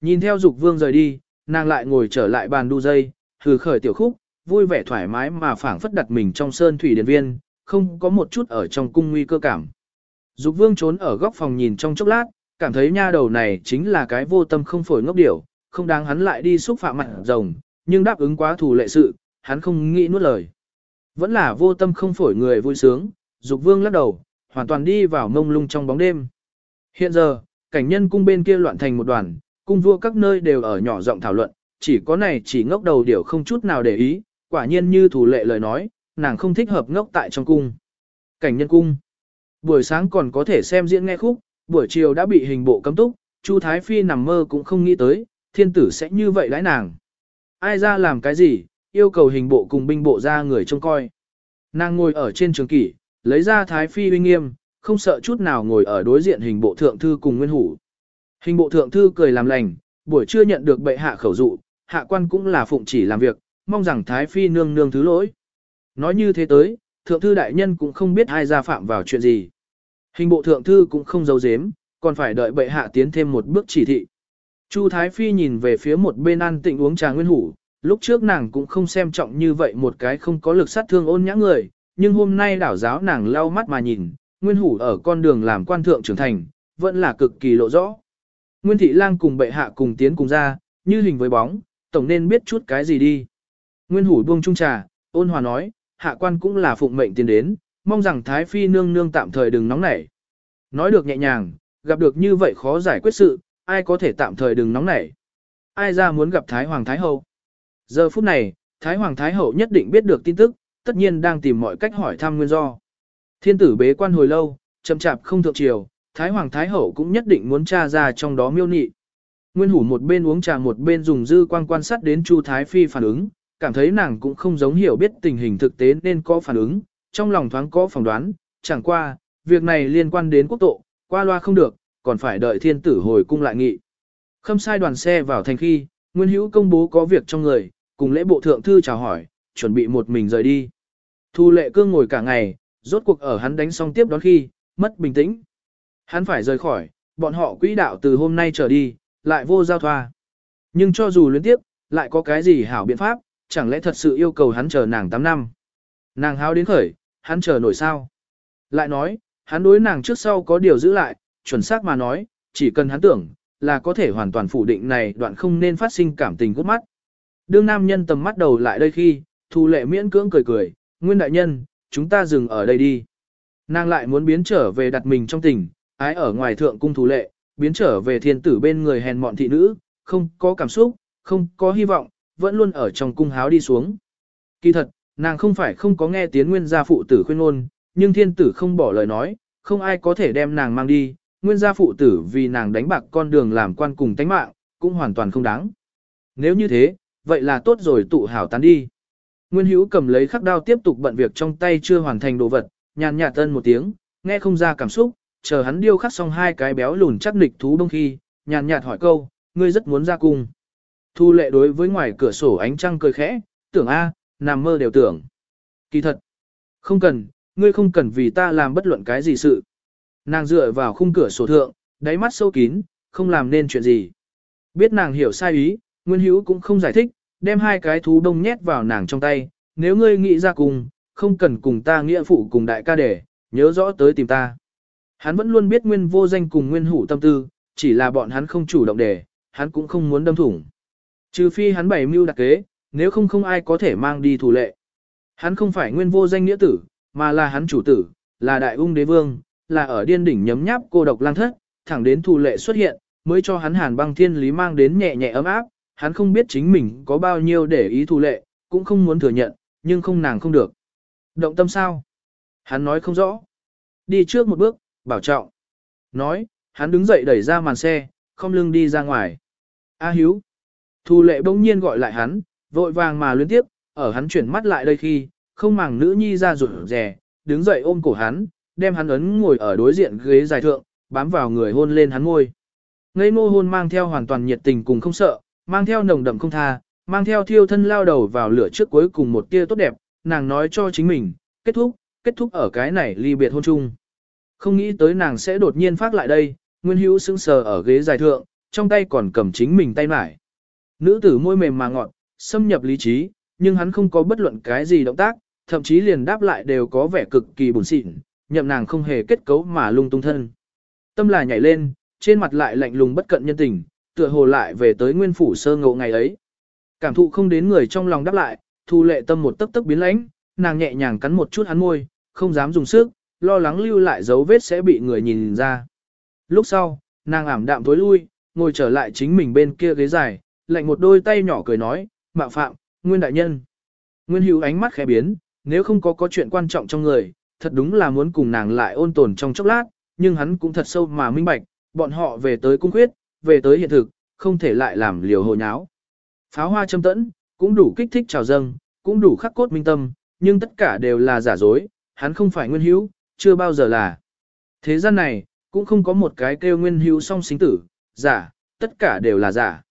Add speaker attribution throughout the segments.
Speaker 1: Nhìn theo dục vương rời đi, nàng lại ngồi trở lại bàn đu dây, thử khởi tiểu khúc, vui vẻ thoải mái mà phảng phất đặt mình trong sơn thủy điện viên, không có một chút ở trong cung nguy cơ cảm. Dục vương trốn ở góc phòng nhìn trong chốc lát, cảm thấy nha đầu này chính là cái vô tâm không phổi ngốc điểu, không đáng hắn lại đi xúc phạm mặt rồng, nhưng đáp ứng quá thù lệ sự, hắn không nghĩ nuốt lời. Vẫn là vô tâm không phổi người vui sướng, dục vương lắc đầu, hoàn toàn đi vào mông lung trong bóng đêm. Hiện giờ, cảnh nhân cung bên kia loạn thành một đoàn, cung vua các nơi đều ở nhỏ giọng thảo luận, chỉ có này chỉ ngốc đầu điểu không chút nào để ý, quả nhiên như thủ lệ lời nói, nàng không thích hợp ngốc tại trong cung. Cảnh nhân cung. Buổi sáng còn có thể xem diễn nghe khúc, buổi chiều đã bị hình bộ cấm túc, Chu Thái Phi nằm mơ cũng không nghĩ tới, thiên tử sẽ như vậy đãi nàng. Ai ra làm cái gì, yêu cầu hình bộ cùng binh bộ ra người trông coi. Nàng ngồi ở trên trường kỷ, lấy ra Thái Phi uy nghiêm, không sợ chút nào ngồi ở đối diện hình bộ thượng thư cùng nguyên hủ. Hình bộ thượng thư cười làm lành, buổi trưa nhận được bệ hạ khẩu dụ, hạ quan cũng là phụng chỉ làm việc, mong rằng Thái Phi nương nương thứ lỗi. Nói như thế tới, thượng thư đại nhân cũng không biết ai ra phạm vào chuyện gì. Hình bộ thượng thư cũng không giấu giếm, còn phải đợi bệ hạ tiến thêm một bước chỉ thị. Chu Thái Phi nhìn về phía một bên an tịnh uống trà nguyên hủ, lúc trước nàng cũng không xem trọng như vậy một cái không có lực sát thương ôn nhã người, nhưng hôm nay đảo giáo nàng lau mắt mà nhìn, nguyên hủ ở con đường làm quan thượng trưởng thành, vẫn là cực kỳ lộ rõ. Nguyên thị lang cùng bệ hạ cùng tiến cùng ra, như hình với bóng, tổng nên biết chút cái gì đi. Nguyên hủ buông trung trà, ôn hòa nói, hạ quan cũng là phụng mệnh tiến đến, mong rằng Thái Phi nương nương tạm thời đừng nóng nảy. Nói được nhẹ nhàng, gặp được như vậy khó giải quyết sự, ai có thể tạm thời đừng nóng nảy. Ai ra muốn gặp Thái Hoàng Thái Hậu. Giờ phút này, Thái Hoàng Thái Hậu nhất định biết được tin tức, tất nhiên đang tìm mọi cách hỏi thăm nguyên do. Thiên tử bế quan hồi lâu, chậm chạp không thượng triều, Thái Hoàng Thái Hậu cũng nhất định muốn tra ra trong đó miêu nị. Nguyên hủ một bên uống trà một bên dùng dư quan quan sát đến Chu Thái Phi phản ứng, cảm thấy nàng cũng không giống hiểu biết tình hình thực tế nên có phản ứng, trong lòng thoáng có phỏng đoán, chẳng qua, việc này liên quan đến quốc tộ, qua loa không được, còn phải đợi thiên tử hồi cung lại nghị. Khâm sai đoàn xe vào thành khi, Nguyên Hữu công bố có việc trong người, cùng lễ bộ thượng thư chào hỏi, chuẩn bị một mình rời đi. Thu lệ cương ngồi cả ngày, rốt cuộc ở hắn đánh xong tiếp đón khi, mất bình tĩnh. Hắn phải rời khỏi, bọn họ quỹ đạo từ hôm nay trở đi, lại vô giao thoa. Nhưng cho dù luyến tiếp, lại có cái gì hảo biện pháp, chẳng lẽ thật sự yêu cầu hắn chờ nàng 8 năm. Nàng háo đến khởi, hắn chờ nổi sao. Lại nói, hắn đối nàng trước sau có điều giữ lại, chuẩn xác mà nói, chỉ cần hắn tưởng, là có thể hoàn toàn phủ định này đoạn không nên phát sinh cảm tình gút mắt. Đương nam nhân tầm mắt đầu lại đây khi, thu lệ miễn cưỡng cười cười, nguyên đại nhân, chúng ta dừng ở đây đi. Nàng lại muốn biến trở về đặt mình trong tình, ái ở ngoài thượng cung thủ lệ, biến trở về thiên tử bên người hèn mọn thị nữ, không có cảm xúc, không có hy vọng, vẫn luôn ở trong cung háo đi xuống. Kỳ thật, nàng không phải không có nghe tiếng nguyên gia phụ tử khuyên ngôn, nhưng thiên tử không bỏ lời nói, không ai có thể đem nàng mang đi, nguyên gia phụ tử vì nàng đánh bạc con đường làm quan cùng tánh mạng, cũng hoàn toàn không đáng. Nếu như thế, vậy là tốt rồi tụ hảo tán đi. Nguyên hữu cầm lấy khắc đao tiếp tục bận việc trong tay chưa hoàn thành đồ vật, nhàn nhạt tân một tiếng, nghe không ra cảm xúc, chờ hắn điêu khắc xong hai cái béo lùn chắc nịch thú đông khi, nhàn nhạt hỏi câu, ngươi rất muốn ra cung. Thu lệ đối với ngoài cửa sổ ánh trăng cười khẽ, tưởng a, nằm mơ đều tưởng. Kỳ thật, không cần, ngươi không cần vì ta làm bất luận cái gì sự. Nàng dựa vào khung cửa sổ thượng, đáy mắt sâu kín, không làm nên chuyện gì. Biết nàng hiểu sai ý, Nguyên Hữu cũng không giải thích, đem hai cái thú đông nhét vào nàng trong tay, nếu ngươi nghĩ ra cùng, không cần cùng ta nghĩa phụ cùng đại ca để, nhớ rõ tới tìm ta. Hắn vẫn luôn biết Nguyên vô danh cùng Nguyên hủ tâm tư, chỉ là bọn hắn không chủ động để, hắn cũng không muốn đâm thủng. Trừ phi hắn bày mưu đặc kế, nếu không không ai có thể mang đi thủ lệ. Hắn không phải Nguyên vô danh nghĩa tử, mà là hắn chủ tử, là đại ung đế vương, là ở điên đỉnh nhấm nháp cô độc lang thất, thẳng đến thủ lệ xuất hiện, mới cho hắn hàn băng thiên lý mang đến nhẹ nhẹ ấm áp, hắn không biết chính mình có bao nhiêu để ý thủ lệ, cũng không muốn thừa nhận, nhưng không nàng không được. Động tâm sao? Hắn nói không rõ. Đi trước một bước, bảo trọng. Nói, hắn đứng dậy đẩy ra màn xe, không lưng đi ra ngoài. A Hiếu. Thu lệ bỗng nhiên gọi lại hắn, vội vàng mà liên tiếp, ở hắn chuyển mắt lại đây khi, không màng nữ nhi ra rụt rè, đứng dậy ôm cổ hắn, đem hắn ấn ngồi ở đối diện ghế dài thượng, bám vào người hôn lên hắn môi. Ngây ngô hôn mang theo hoàn toàn nhiệt tình cùng không sợ, mang theo nồng đậm không tha, mang theo thiêu thân lao đầu vào lửa trước cuối cùng một tia tốt đẹp, nàng nói cho chính mình, kết thúc, kết thúc ở cái này ly biệt hôn chung. Không nghĩ tới nàng sẽ đột nhiên phát lại đây, Nguyên Hữu sững sờ ở ghế dài thượng, trong tay còn cầm chính mình tay mải. Nữ tử môi mềm mà ngọt, xâm nhập lý trí, nhưng hắn không có bất luận cái gì động tác, thậm chí liền đáp lại đều có vẻ cực kỳ buồn xịn, nhậm nàng không hề kết cấu mà lung tung thân. Tâm là nhảy lên, trên mặt lại lạnh lùng bất cận nhân tình, tựa hồ lại về tới nguyên phủ sơ ngộ ngày ấy. Cảm thụ không đến người trong lòng đáp lại, thu lệ tâm một tấc tấc biến lãnh, nàng nhẹ nhàng cắn một chút hắn môi, không dám dùng sức, lo lắng lưu lại dấu vết sẽ bị người nhìn ra. Lúc sau, nàng ảm đạm tối lui, ngồi trở lại chính mình bên kia ghế dài, lạnh một đôi tay nhỏ cười nói, mạo phạm, nguyên đại nhân. Nguyên hữu ánh mắt khẽ biến, nếu không có có chuyện quan trọng trong người, thật đúng là muốn cùng nàng lại ôn tồn trong chốc lát, nhưng hắn cũng thật sâu mà minh bạch, bọn họ về tới cung quyết, về tới hiện thực, không thể lại làm liều hồ nháo. Pháo hoa châm tẫn, cũng đủ kích thích trào dâng, cũng đủ khắc cốt minh tâm, nhưng tất cả đều là giả dối, hắn không phải nguyên hữu, chưa bao giờ là. Thế gian này, cũng không có một cái kêu nguyên hữu song sinh tử, giả, tất cả đều là giả.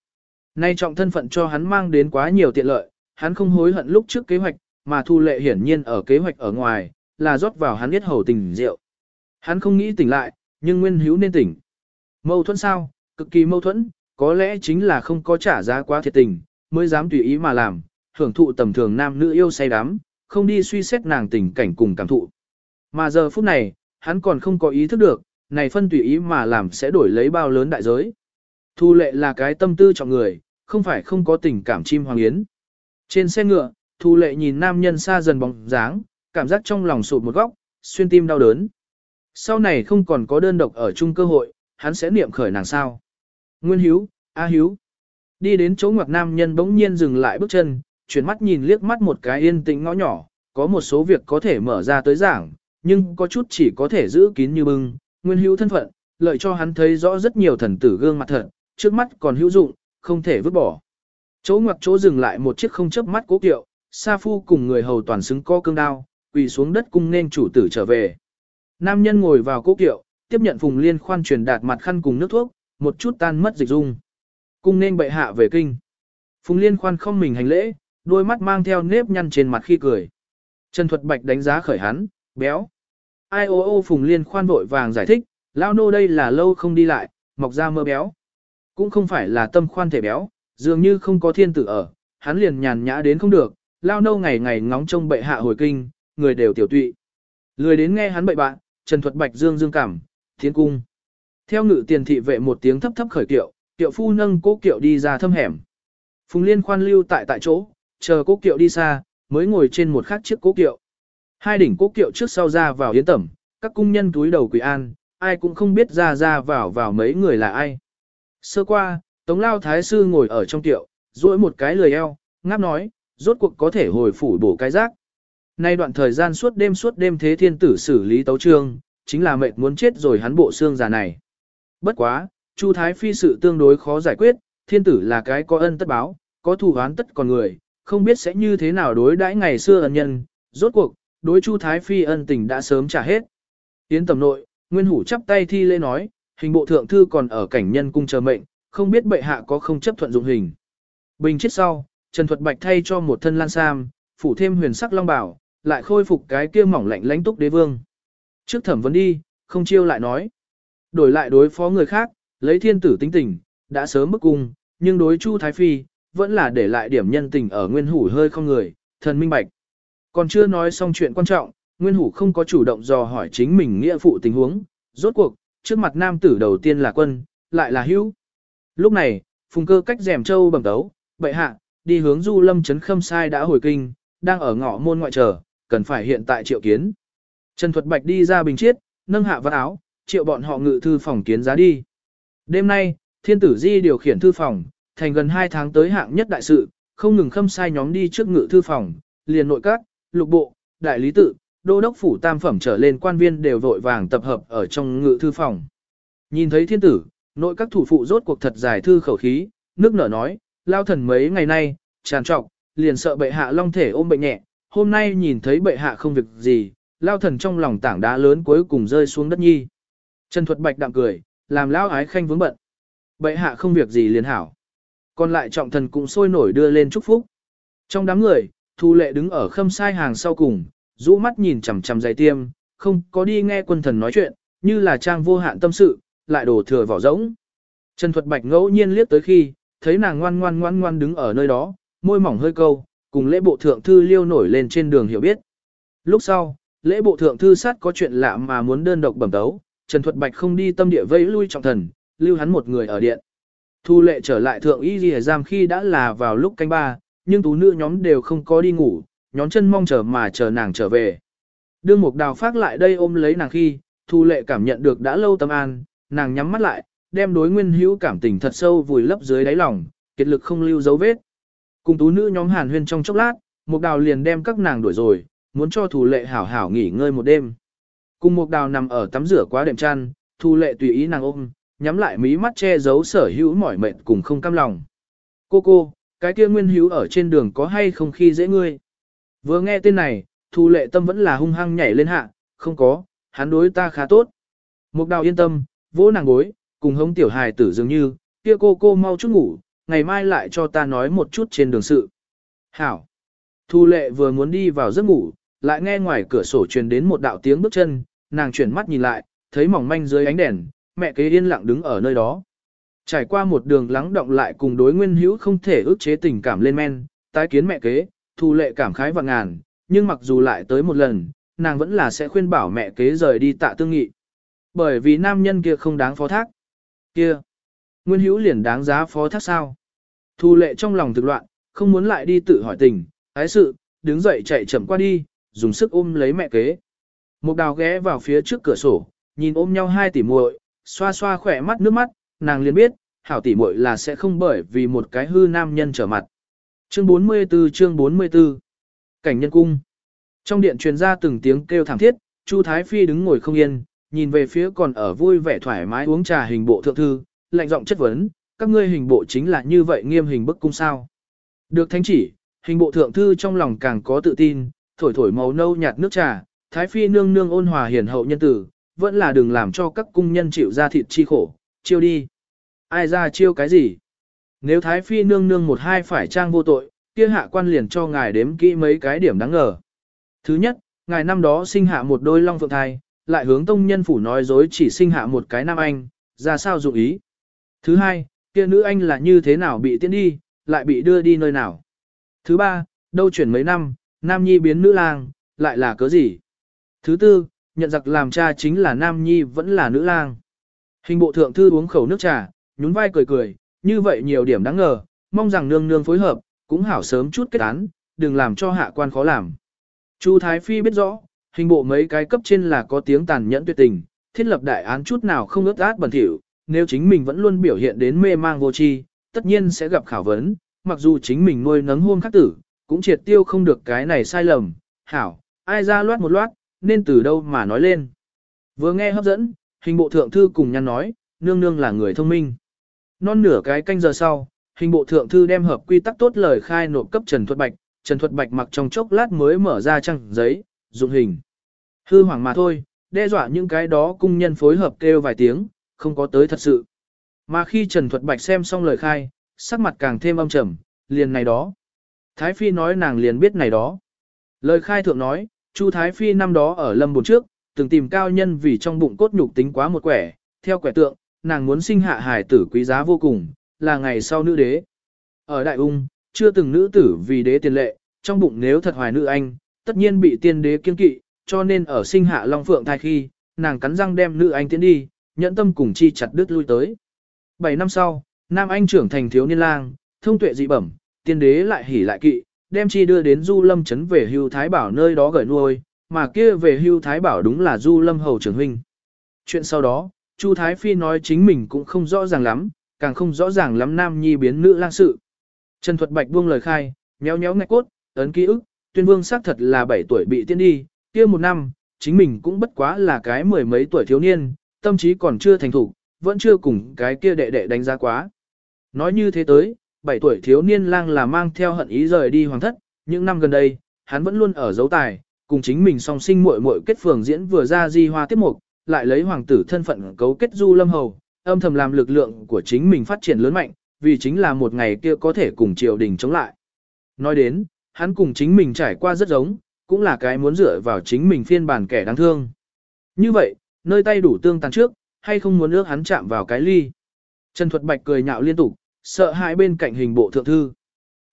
Speaker 1: Nay trọng thân phận cho hắn mang đến quá nhiều tiện lợi, hắn không hối hận lúc trước kế hoạch, mà thu lệ hiển nhiên ở kế hoạch ở ngoài, là rót vào hắn biết hầu tình rượu. Hắn không nghĩ tỉnh lại, nhưng nguyên hữu nên tỉnh. Mâu thuẫn sao, cực kỳ mâu thuẫn, có lẽ chính là không có trả giá quá thiệt tình, mới dám tùy ý mà làm, hưởng thụ tầm thường nam nữ yêu say đắm, không đi suy xét nàng tình cảnh cùng cảm thụ. Mà giờ phút này, hắn còn không có ý thức được, này phân tùy ý mà làm sẽ đổi lấy bao lớn đại giới. Thu lệ là cái tâm tư trọng người, không phải không có tình cảm chim hoàng yến. Trên xe ngựa, thu lệ nhìn nam nhân xa dần bóng dáng, cảm giác trong lòng sụt một góc, xuyên tim đau đớn. Sau này không còn có đơn độc ở chung cơ hội, hắn sẽ niệm khởi nàng sao. Nguyên Hiếu, A Hiếu. Đi đến chỗ ngoặc nam nhân bỗng nhiên dừng lại bước chân, chuyển mắt nhìn liếc mắt một cái yên tĩnh ngõ nhỏ, có một số việc có thể mở ra tới giảng, nhưng có chút chỉ có thể giữ kín như bưng. Nguyên hữu thân phận, lợi cho hắn thấy rõ rất nhiều thần tử gương mặt thật, trước mắt còn hữu dụng, không thể vứt bỏ. Chỗ ngoặc chỗ dừng lại một chiếc không chớp mắt cố kiệu, Sa Phu cùng người hầu toàn xứng co cương đao, quỳ xuống đất cung nên chủ tử trở về. Nam nhân ngồi vào cố kiệu, tiếp nhận Phùng Liên khoan truyền đạt mặt khăn cùng nước thuốc, một chút tan mất dịch dung. Cung nên bệ hạ về kinh. Phùng Liên khoan không mình hành lễ, đôi mắt mang theo nếp nhăn trên mặt khi cười. Trần Thuật Bạch đánh giá khởi hắn, béo. Ai ô ô Phùng Liên khoan vội vàng giải thích, lao nô đây là lâu không đi lại, mọc ra mơ béo. Cũng không phải là tâm khoan thể béo, dường như không có thiên tử ở, hắn liền nhàn nhã đến không được, lao nô ngày ngày ngóng trông bệ hạ hồi kinh, người đều tiểu tụy. Lười đến nghe hắn bậy bạn, Trần Thuật Bạch dương dương cảm, thiên cung. Theo ngự tiền thị vệ một tiếng thấp thấp khởi kiệu, kiệu phu nâng cố kiệu đi ra thâm hẻm. Phùng Liên khoan lưu tại tại chỗ, chờ cố kiệu đi xa, mới ngồi trên một khắc chiếc cố kiệu. Hai đỉnh cố kiệu trước sau ra vào yến tẩm, các cung nhân túi đầu quỳ an, ai cũng không biết ra ra vào vào mấy người là ai. Sơ qua, Tống Lao Thái Sư ngồi ở trong tiệu, duỗi một cái lười eo, ngáp nói, rốt cuộc có thể hồi phủ bổ cái rác. Nay đoạn thời gian suốt đêm suốt đêm thế thiên tử xử lý tấu trương, chính là mệt muốn chết rồi hắn bộ xương già này. Bất quá, Chu Thái Phi sự tương đối khó giải quyết, thiên tử là cái có ân tất báo, có thù oán tất còn người, không biết sẽ như thế nào đối đãi ngày xưa ân nhân, rốt cuộc, đối Chu Thái Phi ân tình đã sớm trả hết. Tiến tầm nội, Nguyên Hủ chắp tay thi lễ nói, hình bộ thượng thư còn ở cảnh nhân cung chờ mệnh, không biết bệ hạ có không chấp thuận dụng hình. Bình chết sau, Trần Thuật Bạch thay cho một thân lan sam, phủ thêm huyền sắc long bảo, lại khôi phục cái kia mỏng lạnh lãnh túc đế vương. Trước thẩm vấn đi, không chiêu lại nói. Đổi lại đối phó người khác, lấy thiên tử tính tình, đã sớm bức cung, nhưng đối Chu Thái Phi, vẫn là để lại điểm nhân tình ở nguyên hủ hơi không người, thần minh bạch. Còn chưa nói xong chuyện quan trọng, nguyên hủ không có chủ động dò hỏi chính mình nghĩa phụ tình huống, rốt cuộc, trước mặt nam tử đầu tiên là quân, lại là hữu. Lúc này, phùng cơ cách rèm châu bẩm tấu, bệ hạ, đi hướng du lâm chấn khâm sai đã hồi kinh, đang ở ngõ môn ngoại chờ, cần phải hiện tại triệu kiến. Trần Thuật Bạch đi ra bình chiết, nâng hạ văn áo, triệu bọn họ ngự thư phòng kiến giá đi. Đêm nay, thiên tử di điều khiển thư phòng, thành gần 2 tháng tới hạng nhất đại sự, không ngừng khâm sai nhóm đi trước ngự thư phòng, liền nội các, lục bộ, đại lý tự, đô đốc phủ tam phẩm trở lên quan viên đều vội vàng tập hợp ở trong ngự thư phòng. Nhìn thấy thiên tử, nội các thủ phụ rốt cuộc thật giải thư khẩu khí, nước nở nói, lao thần mấy ngày nay, tràn trọc, liền sợ bệ hạ long thể ôm bệnh nhẹ, hôm nay nhìn thấy bệ hạ không việc gì, lao thần trong lòng tảng đá lớn cuối cùng rơi xuống đất nhi. Trần Thuật Bạch đạm cười, làm lao ái khanh vướng bận. Bệ hạ không việc gì liền hảo. Còn lại trọng thần cũng sôi nổi đưa lên chúc phúc. Trong đám người, Thu Lệ đứng ở khâm sai hàng sau cùng, rũ mắt nhìn chằm chằm giày tiêm, không có đi nghe quân thần nói chuyện, như là trang vô hạn tâm sự, lại đổ thừa vỏ rỗng. Trần Thuật Bạch ngẫu nhiên liếc tới khi, thấy nàng ngoan ngoan ngoan ngoan đứng ở nơi đó, môi mỏng hơi câu, cùng lễ bộ thượng thư liêu nổi lên trên đường hiểu biết. Lúc sau, lễ bộ thượng thư sát có chuyện lạ mà muốn đơn độc bẩm tấu, Trần Thuật Bạch không đi tâm địa vây lui trọng thần, lưu hắn một người ở điện. Thu lệ trở lại thượng y ghi giam khi đã là vào lúc canh ba, nhưng tú nữ nhóm đều không có đi ngủ, nhóm chân mong chờ mà chờ nàng trở về. Đương Mục Đào phát lại đây ôm lấy nàng khi, Thu Lệ cảm nhận được đã lâu tâm an, nàng nhắm mắt lại, đem đối nguyên hữu cảm tình thật sâu vùi lấp dưới đáy lòng, kiệt lực không lưu dấu vết. Cùng tú nữ nhóm Hàn Huyên trong chốc lát, Mục Đào liền đem các nàng đuổi rồi, muốn cho Thu Lệ hảo hảo nghỉ ngơi một đêm. Cùng Mục Đào nằm ở tắm rửa quá đệm chăn, Thu Lệ tùy ý nàng ôm, nhắm lại mí mắt che giấu sở hữu mỏi mệt cùng không cam lòng. Cô cô, cái kia nguyên hữu ở trên đường có hay không khi dễ ngươi? Vừa nghe tên này, Thu lệ tâm vẫn là hung hăng nhảy lên hạ, không có, hắn đối ta khá tốt. Mục đào yên tâm, vỗ nàng gối, cùng hống tiểu hài tử dường như, kia cô cô mau chút ngủ, ngày mai lại cho ta nói một chút trên đường sự. Hảo. Thu lệ vừa muốn đi vào giấc ngủ, lại nghe ngoài cửa sổ truyền đến một đạo tiếng bước chân, nàng chuyển mắt nhìn lại, thấy mỏng manh dưới ánh đèn, mẹ kế yên lặng đứng ở nơi đó. Trải qua một đường lắng động lại cùng đối nguyên hữu không thể ức chế tình cảm lên men, tái kiến mẹ kế, thu lệ cảm khái vạn ngàn, nhưng mặc dù lại tới một lần, nàng vẫn là sẽ khuyên bảo mẹ kế rời đi tạ tương nghị. Bởi vì nam nhân kia không đáng phó thác. Kia, Nguyên Hữu liền đáng giá phó thác sao? Thu lệ trong lòng thực loạn, không muốn lại đi tự hỏi tình, ái sự, đứng dậy chạy chậm qua đi, dùng sức ôm lấy mẹ kế. Một đào ghé vào phía trước cửa sổ, nhìn ôm nhau hai tỷ muội, xoa xoa khỏe mắt nước mắt, nàng liền biết, hảo tỷ muội là sẽ không bởi vì một cái hư nam nhân trở mặt. Chương 44 chương 44 Cảnh nhân cung. Trong điện truyền ra từng tiếng kêu thảm thiết, Chu Thái Phi đứng ngồi không yên, nhìn về phía còn ở vui vẻ thoải mái uống trà hình bộ thượng thư, lạnh giọng chất vấn, các ngươi hình bộ chính là như vậy nghiêm hình bức cung sao. Được thánh chỉ, hình bộ thượng thư trong lòng càng có tự tin, thổi thổi màu nâu nhạt nước trà, Thái Phi nương nương ôn hòa hiền hậu nhân tử, vẫn là đừng làm cho các cung nhân chịu ra thịt chi khổ, chiêu đi. Ai ra chiêu cái gì? Nếu Thái Phi nương nương một hai phải trang vô tội, kia hạ quan liền cho ngài đếm kỹ mấy cái điểm đáng ngờ. Thứ nhất, ngài năm đó sinh hạ một đôi long phượng thai, lại hướng tông nhân phủ nói dối chỉ sinh hạ một cái nam anh, ra sao dụng ý. Thứ hai, kia nữ anh là như thế nào bị tiễn đi, lại bị đưa đi nơi nào. Thứ ba, đâu chuyển mấy năm, nam nhi biến nữ lang, lại là cớ gì. Thứ tư, nhận giặc làm cha chính là nam nhi vẫn là nữ lang. Hình bộ thượng thư uống khẩu nước trà, nhún vai cười cười, như vậy nhiều điểm đáng ngờ, mong rằng nương nương phối hợp, cũng hảo sớm chút kết án, đừng làm cho hạ quan khó làm. Chu Thái Phi biết rõ, hình bộ mấy cái cấp trên là có tiếng tàn nhẫn tuyệt tình, thiết lập đại án chút nào không ướt át bẩn thỉu, nếu chính mình vẫn luôn biểu hiện đến mê mang vô tri, tất nhiên sẽ gặp khảo vấn, mặc dù chính mình nuôi nấng hôn khắc tử, cũng triệt tiêu không được cái này sai lầm, hảo, ai ra loát một loát, nên từ đâu mà nói lên. Vừa nghe hấp dẫn, hình bộ thượng thư cùng nhăn nói, nương nương là người thông minh. Non nửa cái canh giờ sau, hình bộ thượng thư đem hợp quy tắc tốt lời khai nộp cấp Trần Thuật Bạch, Trần Thuật Bạch mặc trong chốc lát mới mở ra trang giấy, dụng hình. Hư hoàng mà thôi, đe dọa những cái đó cung nhân phối hợp kêu vài tiếng, không có tới thật sự. Mà khi Trần Thuật Bạch xem xong lời khai, sắc mặt càng thêm âm trầm, liền này đó. Thái Phi nói nàng liền biết này đó. Lời khai thượng nói, Chu Thái Phi năm đó ở lâm bồn trước, từng tìm cao nhân vì trong bụng cốt nhục tính quá một quẻ, theo quẻ tượng, nàng muốn sinh hạ hải tử quý giá vô cùng, là ngày sau nữ đế. Ở Đại Ung, chưa từng nữ tử vì đế tiền lệ, trong bụng nếu thật hoài nữ anh, tất nhiên bị tiên đế kiên kỵ, cho nên ở sinh hạ Long Phượng thai khi, nàng cắn răng đem nữ anh tiến đi, nhẫn tâm cùng chi chặt đứt lui tới. 7 năm sau, Nam Anh trưởng thành thiếu niên lang, thông tuệ dị bẩm, tiên đế lại hỉ lại kỵ, đem chi đưa đến Du Lâm trấn về Hưu Thái Bảo nơi đó gửi nuôi, mà kia về Hưu Thái Bảo đúng là Du Lâm hầu trưởng huynh. Chuyện sau đó, Chu Thái Phi nói chính mình cũng không rõ ràng lắm, càng không rõ ràng lắm Nam Nhi biến nữ lang sự. Trần Thuật Bạch buông lời khai, nhéo nhéo ngạch cốt, ấn ký ức, tuyên vương xác thật là 7 tuổi bị tiên đi, kia một năm, chính mình cũng bất quá là cái mười mấy tuổi thiếu niên, tâm trí còn chưa thành thủ, vẫn chưa cùng cái kia đệ đệ đánh giá quá. Nói như thế tới, 7 tuổi thiếu niên lang là mang theo hận ý rời đi hoàng thất, những năm gần đây, hắn vẫn luôn ở dấu tài, cùng chính mình song sinh muội muội kết phường diễn vừa ra di hoa tiếp mục, lại lấy hoàng tử thân phận cấu kết du lâm hầu, âm thầm làm lực lượng của chính mình phát triển lớn mạnh, vì chính là một ngày kia có thể cùng triều đình chống lại. Nói đến, hắn cùng chính mình trải qua rất giống, cũng là cái muốn dựa vào chính mình phiên bản kẻ đáng thương. Như vậy, nơi tay đủ tương tàn trước, hay không muốn ước hắn chạm vào cái ly. Trần Thuật Bạch cười nhạo liên tục, sợ hãi bên cạnh hình bộ thượng thư.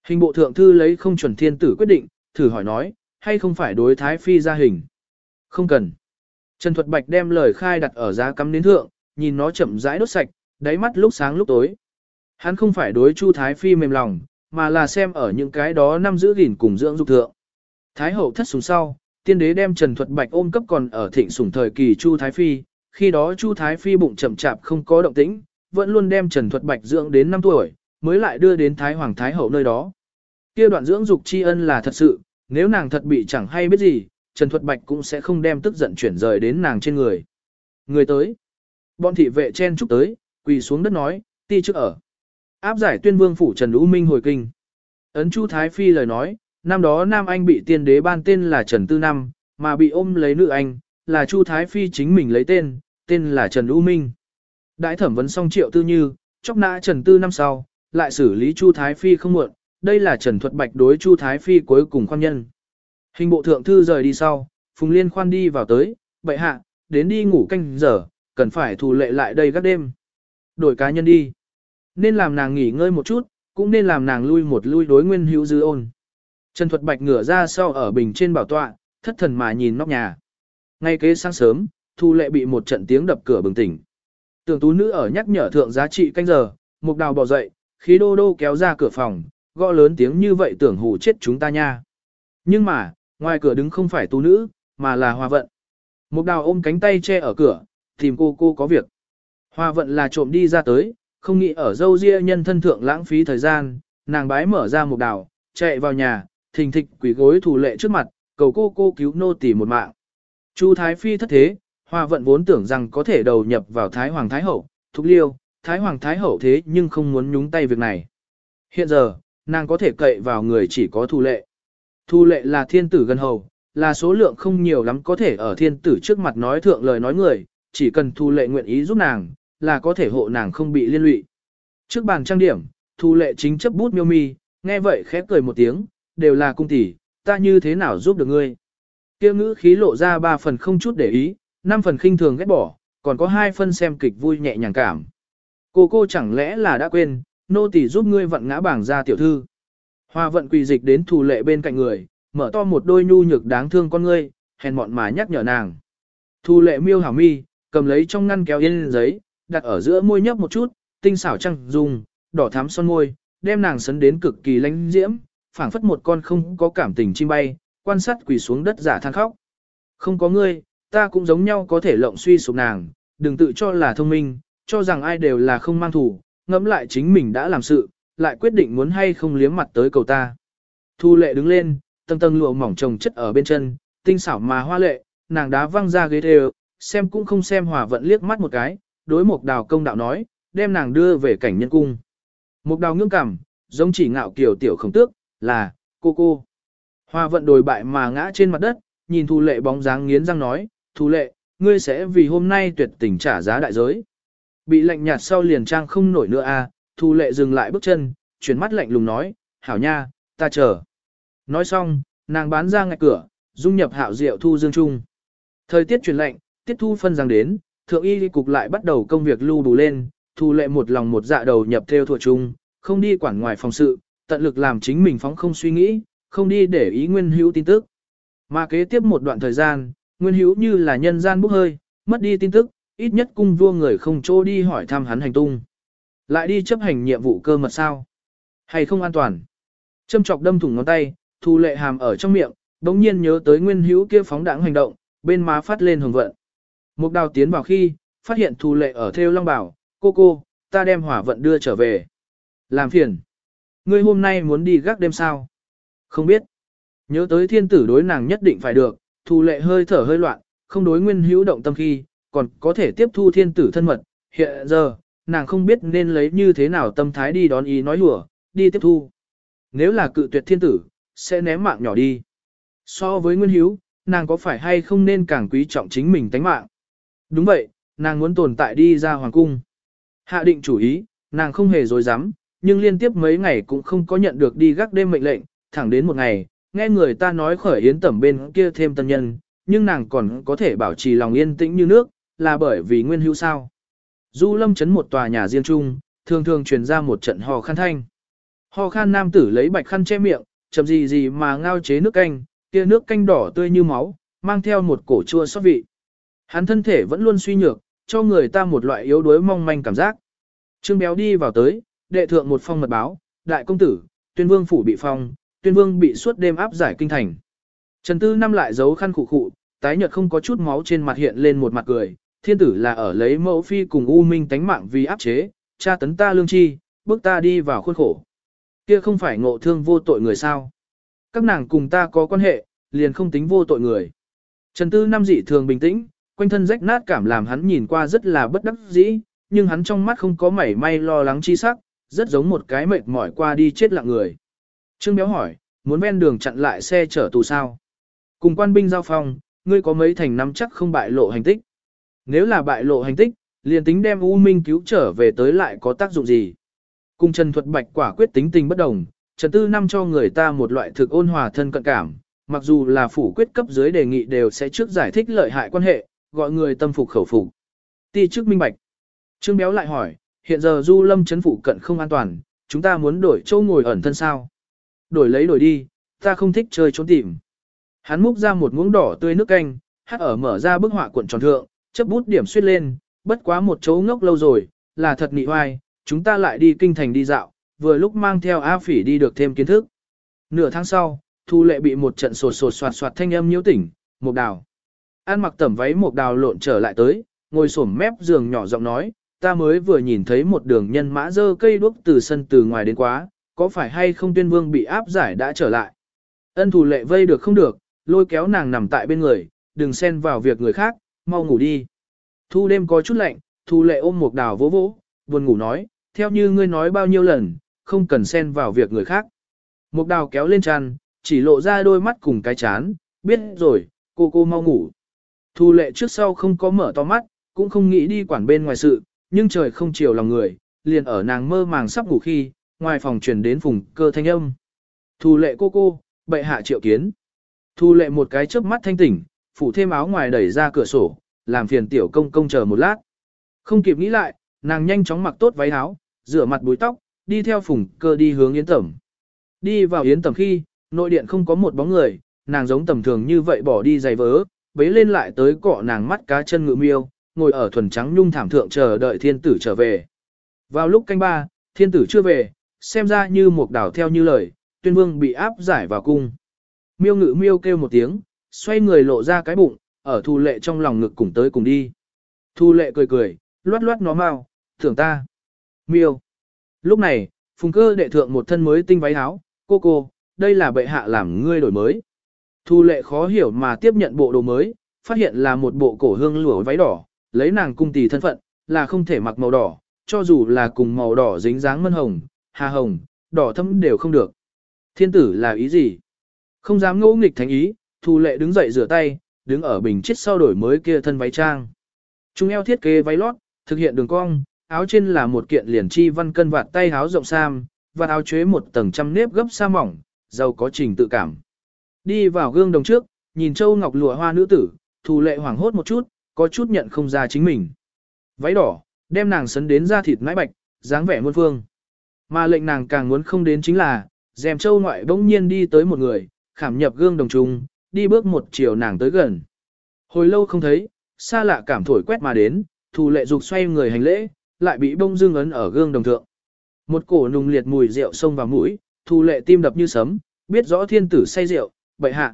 Speaker 1: Hình bộ thượng thư lấy không chuẩn thiên tử quyết định, thử hỏi nói, hay không phải đối thái phi ra hình. Không cần. Trần Thuật Bạch đem lời khai đặt ở giá cắm đến thượng, nhìn nó chậm rãi đốt sạch, đáy mắt lúc sáng lúc tối. Hắn không phải đối Chu Thái Phi mềm lòng, mà là xem ở những cái đó năm giữ gìn cùng dưỡng dục thượng. Thái hậu thất sùng sau, tiên đế đem Trần Thuật Bạch ôm cấp còn ở thịnh sủng thời kỳ Chu Thái Phi, khi đó Chu Thái Phi bụng chậm chạp không có động tĩnh, vẫn luôn đem Trần Thuật Bạch dưỡng đến 5 tuổi, mới lại đưa đến Thái Hoàng Thái hậu nơi đó. Kia đoạn dưỡng dục tri ân là thật sự, nếu nàng thật bị chẳng hay biết gì, Trần Thuật Bạch cũng sẽ không đem tức giận chuyển rời đến nàng trên người. Người tới. Bọn thị vệ chen chúc tới, quỳ xuống đất nói, ti trước ở. Áp giải tuyên vương phủ Trần Lũ Minh hồi kinh. Ấn Chu Thái Phi lời nói, năm đó Nam Anh bị tiên đế ban tên là Trần Tư Năm, mà bị ôm lấy nữ anh, là Chu Thái Phi chính mình lấy tên, tên là Trần Lũ Minh. Đại thẩm vấn xong triệu tư như, chóc nã Trần Tư năm sau, lại xử lý Chu Thái Phi không muộn, đây là Trần Thuật Bạch đối Chu Thái Phi cuối cùng khoan nhân. Hình bộ thượng thư rời đi sau, Phùng Liên khoan đi vào tới, bệ hạ, đến đi ngủ canh giờ, cần phải thù lệ lại đây các đêm. Đổi cá nhân đi. Nên làm nàng nghỉ ngơi một chút, cũng nên làm nàng lui một lui đối nguyên hữu dư ôn. Trần Thuật Bạch ngửa ra sau ở bình trên bảo tọa, thất thần mà nhìn nóc nhà. Ngay kế sáng sớm, Thu Lệ bị một trận tiếng đập cửa bừng tỉnh. Tưởng tú nữ ở nhắc nhở thượng giá trị canh giờ, mục đào bỏ dậy, khí đô đô kéo ra cửa phòng, gõ lớn tiếng như vậy tưởng hù chết chúng ta nha. Nhưng mà, ngoài cửa đứng không phải tú nữ, mà là hòa vận. Mục đào ôm cánh tay che ở cửa, tìm cô cô có việc. Hòa vận là trộm đi ra tới, không nghĩ ở dâu ria nhân thân thượng lãng phí thời gian, nàng bái mở ra mục đào, chạy vào nhà, thình thịch quỷ gối thủ lệ trước mặt, cầu cô cô cứu nô tỳ một mạng. Chu Thái Phi thất thế, hòa vận vốn tưởng rằng có thể đầu nhập vào Thái Hoàng Thái Hậu, thúc liêu, Thái Hoàng Thái Hậu thế nhưng không muốn nhúng tay việc này. Hiện giờ, nàng có thể cậy vào người chỉ có thủ lệ. Thu lệ là thiên tử gần hầu, là số lượng không nhiều lắm có thể ở thiên tử trước mặt nói thượng lời nói người, chỉ cần thu lệ nguyện ý giúp nàng, là có thể hộ nàng không bị liên lụy. Trước bàn trang điểm, thu lệ chính chấp bút miêu mi, nghe vậy khép cười một tiếng, đều là cung tỷ, ta như thế nào giúp được ngươi. Kia ngữ khí lộ ra ba phần không chút để ý, năm phần khinh thường ghét bỏ, còn có hai phân xem kịch vui nhẹ nhàng cảm. Cô cô chẳng lẽ là đã quên, nô tỷ giúp ngươi vận ngã bảng ra tiểu thư. Hoa vận quỳ dịch đến thủ lệ bên cạnh người, mở to một đôi nhu nhược đáng thương con ngươi, hèn mọn mà nhắc nhở nàng. Thu lệ miêu hảo mi, cầm lấy trong ngăn kéo yên giấy, đặt ở giữa môi nhấp một chút, tinh xảo trăng dùng, đỏ thắm son môi, đem nàng sấn đến cực kỳ lãnh diễm, phảng phất một con không có cảm tình chim bay, quan sát quỳ xuống đất giả than khóc. Không có ngươi, ta cũng giống nhau có thể lộng suy sụp nàng, đừng tự cho là thông minh, cho rằng ai đều là không mang thủ, ngẫm lại chính mình đã làm sự, lại quyết định muốn hay không liếm mặt tới cầu ta. Thu lệ đứng lên, tầng tầng lụa mỏng trồng chất ở bên chân, tinh xảo mà hoa lệ, nàng đá văng ra ghế đều, xem cũng không xem hòa vận liếc mắt một cái, đối mục đào công đạo nói, đem nàng đưa về cảnh nhân cung. Mục đào ngưỡng cảm, giống chỉ ngạo kiều tiểu khổng tước, là, cô cô. Hòa vận đồi bại mà ngã trên mặt đất, nhìn thu lệ bóng dáng nghiến răng nói, Thu lệ, ngươi sẽ vì hôm nay tuyệt tình trả giá đại giới. Bị lạnh nhạt sau liền trang không nổi nữa a. À, thu lệ dừng lại bước chân, chuyển mắt lạnh lùng nói, hảo nha, ta chờ. Nói xong, nàng bán ra ngay cửa, dung nhập hạo diệu thu dương trung. Thời tiết chuyển lạnh, tiết thu phân giang đến, thượng y cục lại bắt đầu công việc lưu đủ lên, thu lệ một lòng một dạ đầu nhập theo thuộc trung, không đi quản ngoài phòng sự, tận lực làm chính mình phóng không suy nghĩ, không đi để ý nguyên hữu tin tức. Mà kế tiếp một đoạn thời gian, Nguyên hữu như là nhân gian bốc hơi, mất đi tin tức, ít nhất cung vua người không trô đi hỏi thăm hắn hành tung. Lại đi chấp hành nhiệm vụ cơ mật sao? Hay không an toàn? Châm chọc đâm thủng ngón tay, thu lệ hàm ở trong miệng, đống nhiên nhớ tới nguyên hữu kia phóng đãng hành động, bên má phát lên hồng vận. Mục đào tiến vào khi, phát hiện thu lệ ở theo long bảo, cô cô, ta đem hỏa vận đưa trở về. Làm phiền. Ngươi hôm nay muốn đi gác đêm sao? Không biết. Nhớ tới thiên tử đối nàng nhất định phải được, Thu lệ hơi thở hơi loạn, không đối nguyên hữu động tâm khi, còn có thể tiếp thu thiên tử thân mật. Hiện giờ, nàng không biết nên lấy như thế nào tâm thái đi đón ý nói lùa, đi tiếp thu. Nếu là cự tuyệt thiên tử, sẽ ném mạng nhỏ đi. So với nguyên hiếu, nàng có phải hay không nên càng quý trọng chính mình tánh mạng? Đúng vậy, nàng muốn tồn tại đi ra hoàng cung. Hạ định chủ ý, nàng không hề dối dám, nhưng liên tiếp mấy ngày cũng không có nhận được đi gác đêm mệnh lệnh, thẳng đến một ngày, nghe người ta nói khởi yến tẩm bên kia thêm tân nhân, nhưng nàng còn có thể bảo trì lòng yên tĩnh như nước, là bởi vì nguyên hiếu sao. Du lâm chấn một tòa nhà riêng chung, thường thường truyền ra một trận hò khan thanh. Hò khan nam tử lấy bạch khăn che miệng, chậm gì gì mà ngao chế nước canh, kia nước canh đỏ tươi như máu, mang theo một cổ chua xót vị. Hắn thân thể vẫn luôn suy nhược, cho người ta một loại yếu đuối mong manh cảm giác. Trương Béo đi vào tới, đệ thượng một phong mật báo, đại công tử, tuyên vương phủ bị phong, tuyên vương bị suốt đêm áp giải kinh thành. Trần Tư năm lại giấu khăn khụ khụ, tái nhợt không có chút máu trên mặt hiện lên một mặt cười, thiên tử là ở lấy mẫu phi cùng U Minh tánh mạng vì áp chế, cha tấn ta lương chi, bước ta đi vào khuôn khổ. Kia không phải ngộ thương vô tội người sao? Các nàng cùng ta có quan hệ, liền không tính vô tội người. Trần Tư năm dị thường bình tĩnh, quanh thân rách nát cảm làm hắn nhìn qua rất là bất đắc dĩ, nhưng hắn trong mắt không có mảy may lo lắng chi sắc, rất giống một cái mệt mỏi qua đi chết lặng người. Trương Béo hỏi, muốn ven đường chặn lại xe chở tù sao? Cùng quan binh giao phong, ngươi có mấy thành nắm chắc không bại lộ hành tích? Nếu là bại lộ hành tích, liền tính đem U Minh cứu trở về tới lại có tác dụng gì? Cùng Trần Thuật Bạch quả quyết tính tình bất đồng, Trần Tư Năm cho người ta một loại thực ôn hòa thân cận cảm, mặc dù là phủ quyết cấp dưới đề nghị đều sẽ trước giải thích lợi hại quan hệ, gọi người tâm phục khẩu phục. Ti trước minh bạch. Trương Béo lại hỏi, hiện giờ Du Lâm chấn phủ cận không an toàn, chúng ta muốn đổi chỗ ngồi ẩn thân sao? Đổi lấy đổi đi, ta không thích chơi trốn tìm. Hắn múc ra một muỗng đỏ tươi nước canh, hát ở mở ra bức họa cuộn tròn thượng, chấp bút điểm suýt lên, bất quá một chỗ ngốc lâu rồi, là thật nị hoai, chúng ta lại đi kinh thành đi dạo, vừa lúc mang theo A Phỉ đi được thêm kiến thức. Nửa tháng sau, Thu Lệ bị một trận sột sột soạt soạt thanh âm nhiễu tỉnh, một Đào. An mặc tẩm váy một Đào lộn trở lại tới, ngồi xổm mép giường nhỏ giọng nói, ta mới vừa nhìn thấy một đường nhân mã dơ cây đuốc từ sân từ ngoài đến quá, có phải hay không tuyên vương bị áp giải đã trở lại. Ân Thu Lệ vây được không được, lôi kéo nàng nằm tại bên người, đừng xen vào việc người khác, mau ngủ đi. Thu đêm có chút lạnh, Thu Lệ ôm một Đào vỗ vỗ, buồn ngủ nói, theo như ngươi nói bao nhiêu lần, không cần xen vào việc người khác. Một đào kéo lên tràn, chỉ lộ ra đôi mắt cùng cái chán, biết rồi, cô cô mau ngủ. Thu lệ trước sau không có mở to mắt, cũng không nghĩ đi quản bên ngoài sự, nhưng trời không chiều lòng người, liền ở nàng mơ màng sắp ngủ khi, ngoài phòng truyền đến vùng cơ thanh âm. Thu lệ cô cô, bệ hạ triệu kiến. Thu lệ một cái chớp mắt thanh tỉnh, phủ thêm áo ngoài đẩy ra cửa sổ, làm phiền tiểu công công chờ một lát. Không kịp nghĩ lại, nàng nhanh chóng mặc tốt váy áo, rửa mặt búi tóc, đi theo phùng cơ đi hướng yến tẩm. Đi vào yến tẩm khi, nội điện không có một bóng người, nàng giống tầm thường như vậy bỏ đi giày vớ, bế lên lại tới cọ nàng mắt cá chân ngự miêu, ngồi ở thuần trắng nhung thảm thượng chờ đợi thiên tử trở về. Vào lúc canh ba, thiên tử chưa về, xem ra như một đảo theo như lời, tuyên vương bị áp giải vào cung. Miêu ngự miêu kêu một tiếng, xoay người lộ ra cái bụng, ở thu lệ trong lòng ngực cùng tới cùng đi. Thu lệ cười cười, loát loát nó mau, thưởng ta. Miêu. Lúc này, phùng cơ đệ thượng một thân mới tinh váy áo, cô cô, đây là bệ hạ làm ngươi đổi mới. Thu lệ khó hiểu mà tiếp nhận bộ đồ mới, phát hiện là một bộ cổ hương lửa váy đỏ, lấy nàng cung tỷ thân phận, là không thể mặc màu đỏ, cho dù là cùng màu đỏ dính dáng mân hồng, hà hồng, đỏ thâm đều không được. Thiên tử là ý gì? Không dám ngỗ nghịch thánh ý, thu lệ đứng dậy rửa tay, đứng ở bình chết sau đổi mới kia thân váy trang. Trung eo thiết kế váy lót, thực hiện đường cong, áo trên là một kiện liền chi văn cân vạt tay áo rộng sam, và áo chế một tầng trăm nếp gấp sa mỏng, giàu có trình tự cảm. Đi vào gương đồng trước, nhìn Châu Ngọc lụa hoa nữ tử, Thu lệ hoảng hốt một chút, có chút nhận không ra chính mình. Váy đỏ, đem nàng sấn đến da thịt nãi bạch, dáng vẻ muôn phương. Mà lệnh nàng càng muốn không đến chính là, dèm châu ngoại bỗng nhiên đi tới một người, khảm nhập gương đồng trùng, đi bước một chiều nàng tới gần. Hồi lâu không thấy, xa lạ cảm thổi quét mà đến, thù lệ dục xoay người hành lễ, lại bị bông dương ấn ở gương đồng thượng. Một cổ nùng liệt mùi rượu xông vào mũi, thù lệ tim đập như sấm, biết rõ thiên tử say rượu, bậy hạ.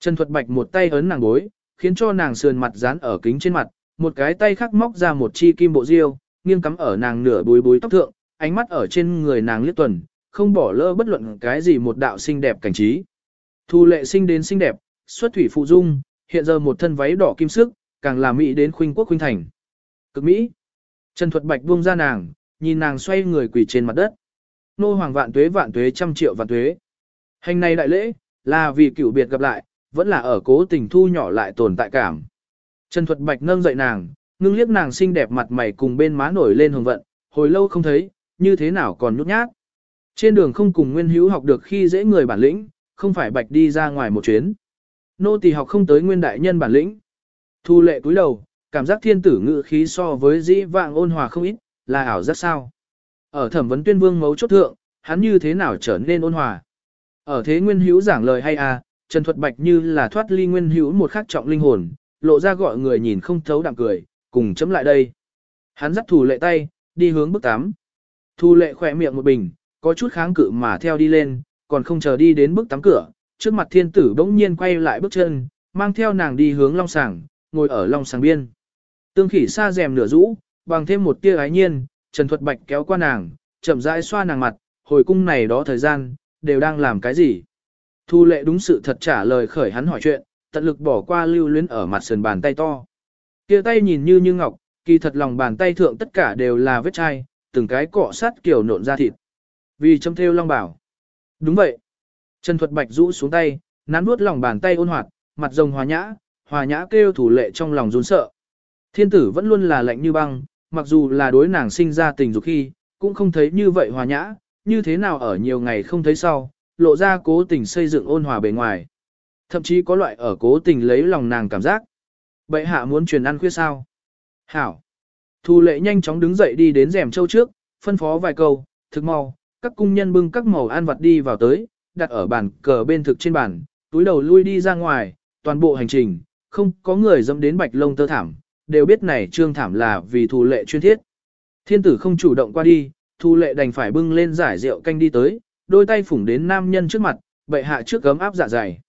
Speaker 1: Trần Thuật Bạch một tay ấn nàng gối, khiến cho nàng sườn mặt dán ở kính trên mặt, một cái tay khác móc ra một chi kim bộ diêu, nghiêng cắm ở nàng nửa bối bối tóc thượng, ánh mắt ở trên người nàng liếc tuần, không bỏ lỡ bất luận cái gì một đạo xinh đẹp cảnh trí. Thu lệ sinh đến xinh đẹp, xuất thủy phụ dung, hiện giờ một thân váy đỏ kim sức, càng làm mỹ đến khuynh quốc khuynh thành. Cực mỹ. Trần Thuật Bạch buông ra nàng, nhìn nàng xoay người quỳ trên mặt đất. Nô hoàng vạn tuế vạn tuế trăm triệu vạn tuế. Hành này đại lễ, là vì cựu biệt gặp lại, vẫn là ở cố tình thu nhỏ lại tồn tại cảm. Trần Thuật Bạch nâng dậy nàng, ngưng liếc nàng xinh đẹp mặt mày cùng bên má nổi lên hồng vận, hồi lâu không thấy, như thế nào còn nhút nhát. Trên đường không cùng nguyên hữu học được khi dễ người bản lĩnh, không phải Bạch đi ra ngoài một chuyến. Nô tỳ học không tới nguyên đại nhân bản lĩnh. Thu lệ cúi đầu, cảm giác thiên tử ngự khí so với dĩ vạng ôn hòa không ít, là ảo giác sao. Ở thẩm vấn tuyên vương mấu chốt thượng, hắn như thế nào trở nên ôn hòa. Ở thế nguyên hữu giảng lời hay à, Trần Thuật Bạch như là thoát ly nguyên hữu một khắc trọng linh hồn, lộ ra gọi người nhìn không thấu đạm cười, cùng chấm lại đây. Hắn dắt thù lệ tay, đi hướng bức tắm. Thu lệ khỏe miệng một bình, có chút kháng cự mà theo đi lên, còn không chờ đi đến bước tắm cửa, trước mặt thiên tử bỗng nhiên quay lại bước chân, mang theo nàng đi hướng long sàng, ngồi ở long sàng biên. Tương khỉ xa rèm nửa rũ, bằng thêm một tia ái nhiên, Trần Thuật Bạch kéo qua nàng, chậm rãi xoa nàng mặt, hồi cung này đó thời gian, đều đang làm cái gì. Thu lệ đúng sự thật trả lời khởi hắn hỏi chuyện, tận lực bỏ qua lưu luyến ở mặt sườn bàn tay to. Kia tay nhìn như như ngọc, kỳ thật lòng bàn tay thượng tất cả đều là vết chai, từng cái cọ sắt kiểu nộn ra thịt. Vì châm theo long bảo. Đúng vậy. Trần Thuật Bạch rũ xuống tay, nắn nuốt lòng bàn tay ôn hoạt, mặt rồng hòa nhã, hòa nhã kêu thủ lệ trong lòng run sợ. Thiên tử vẫn luôn là lạnh như băng, mặc dù là đối nàng sinh ra tình dục khi, cũng không thấy như vậy hòa nhã, như thế nào ở nhiều ngày không thấy sau, lộ ra cố tình xây dựng ôn hòa bề ngoài. Thậm chí có loại ở cố tình lấy lòng nàng cảm giác. Bệ hạ muốn truyền ăn khuya sao? Hảo. Thu lệ nhanh chóng đứng dậy đi đến rèm châu trước, phân phó vài câu, thực mau, các cung nhân bưng các màu ăn vặt đi vào tới, đặt ở bàn cờ bên thực trên bàn, túi đầu lui đi ra ngoài, toàn bộ hành trình, không có người dâm đến bạch lông tơ thảm, đều biết này trương thảm là vì thù lệ chuyên thiết. Thiên tử không chủ động qua đi, thù lệ đành phải bưng lên giải rượu canh đi tới, đôi tay phủng đến nam nhân trước mặt, bệ hạ trước gấm áp dạ dày.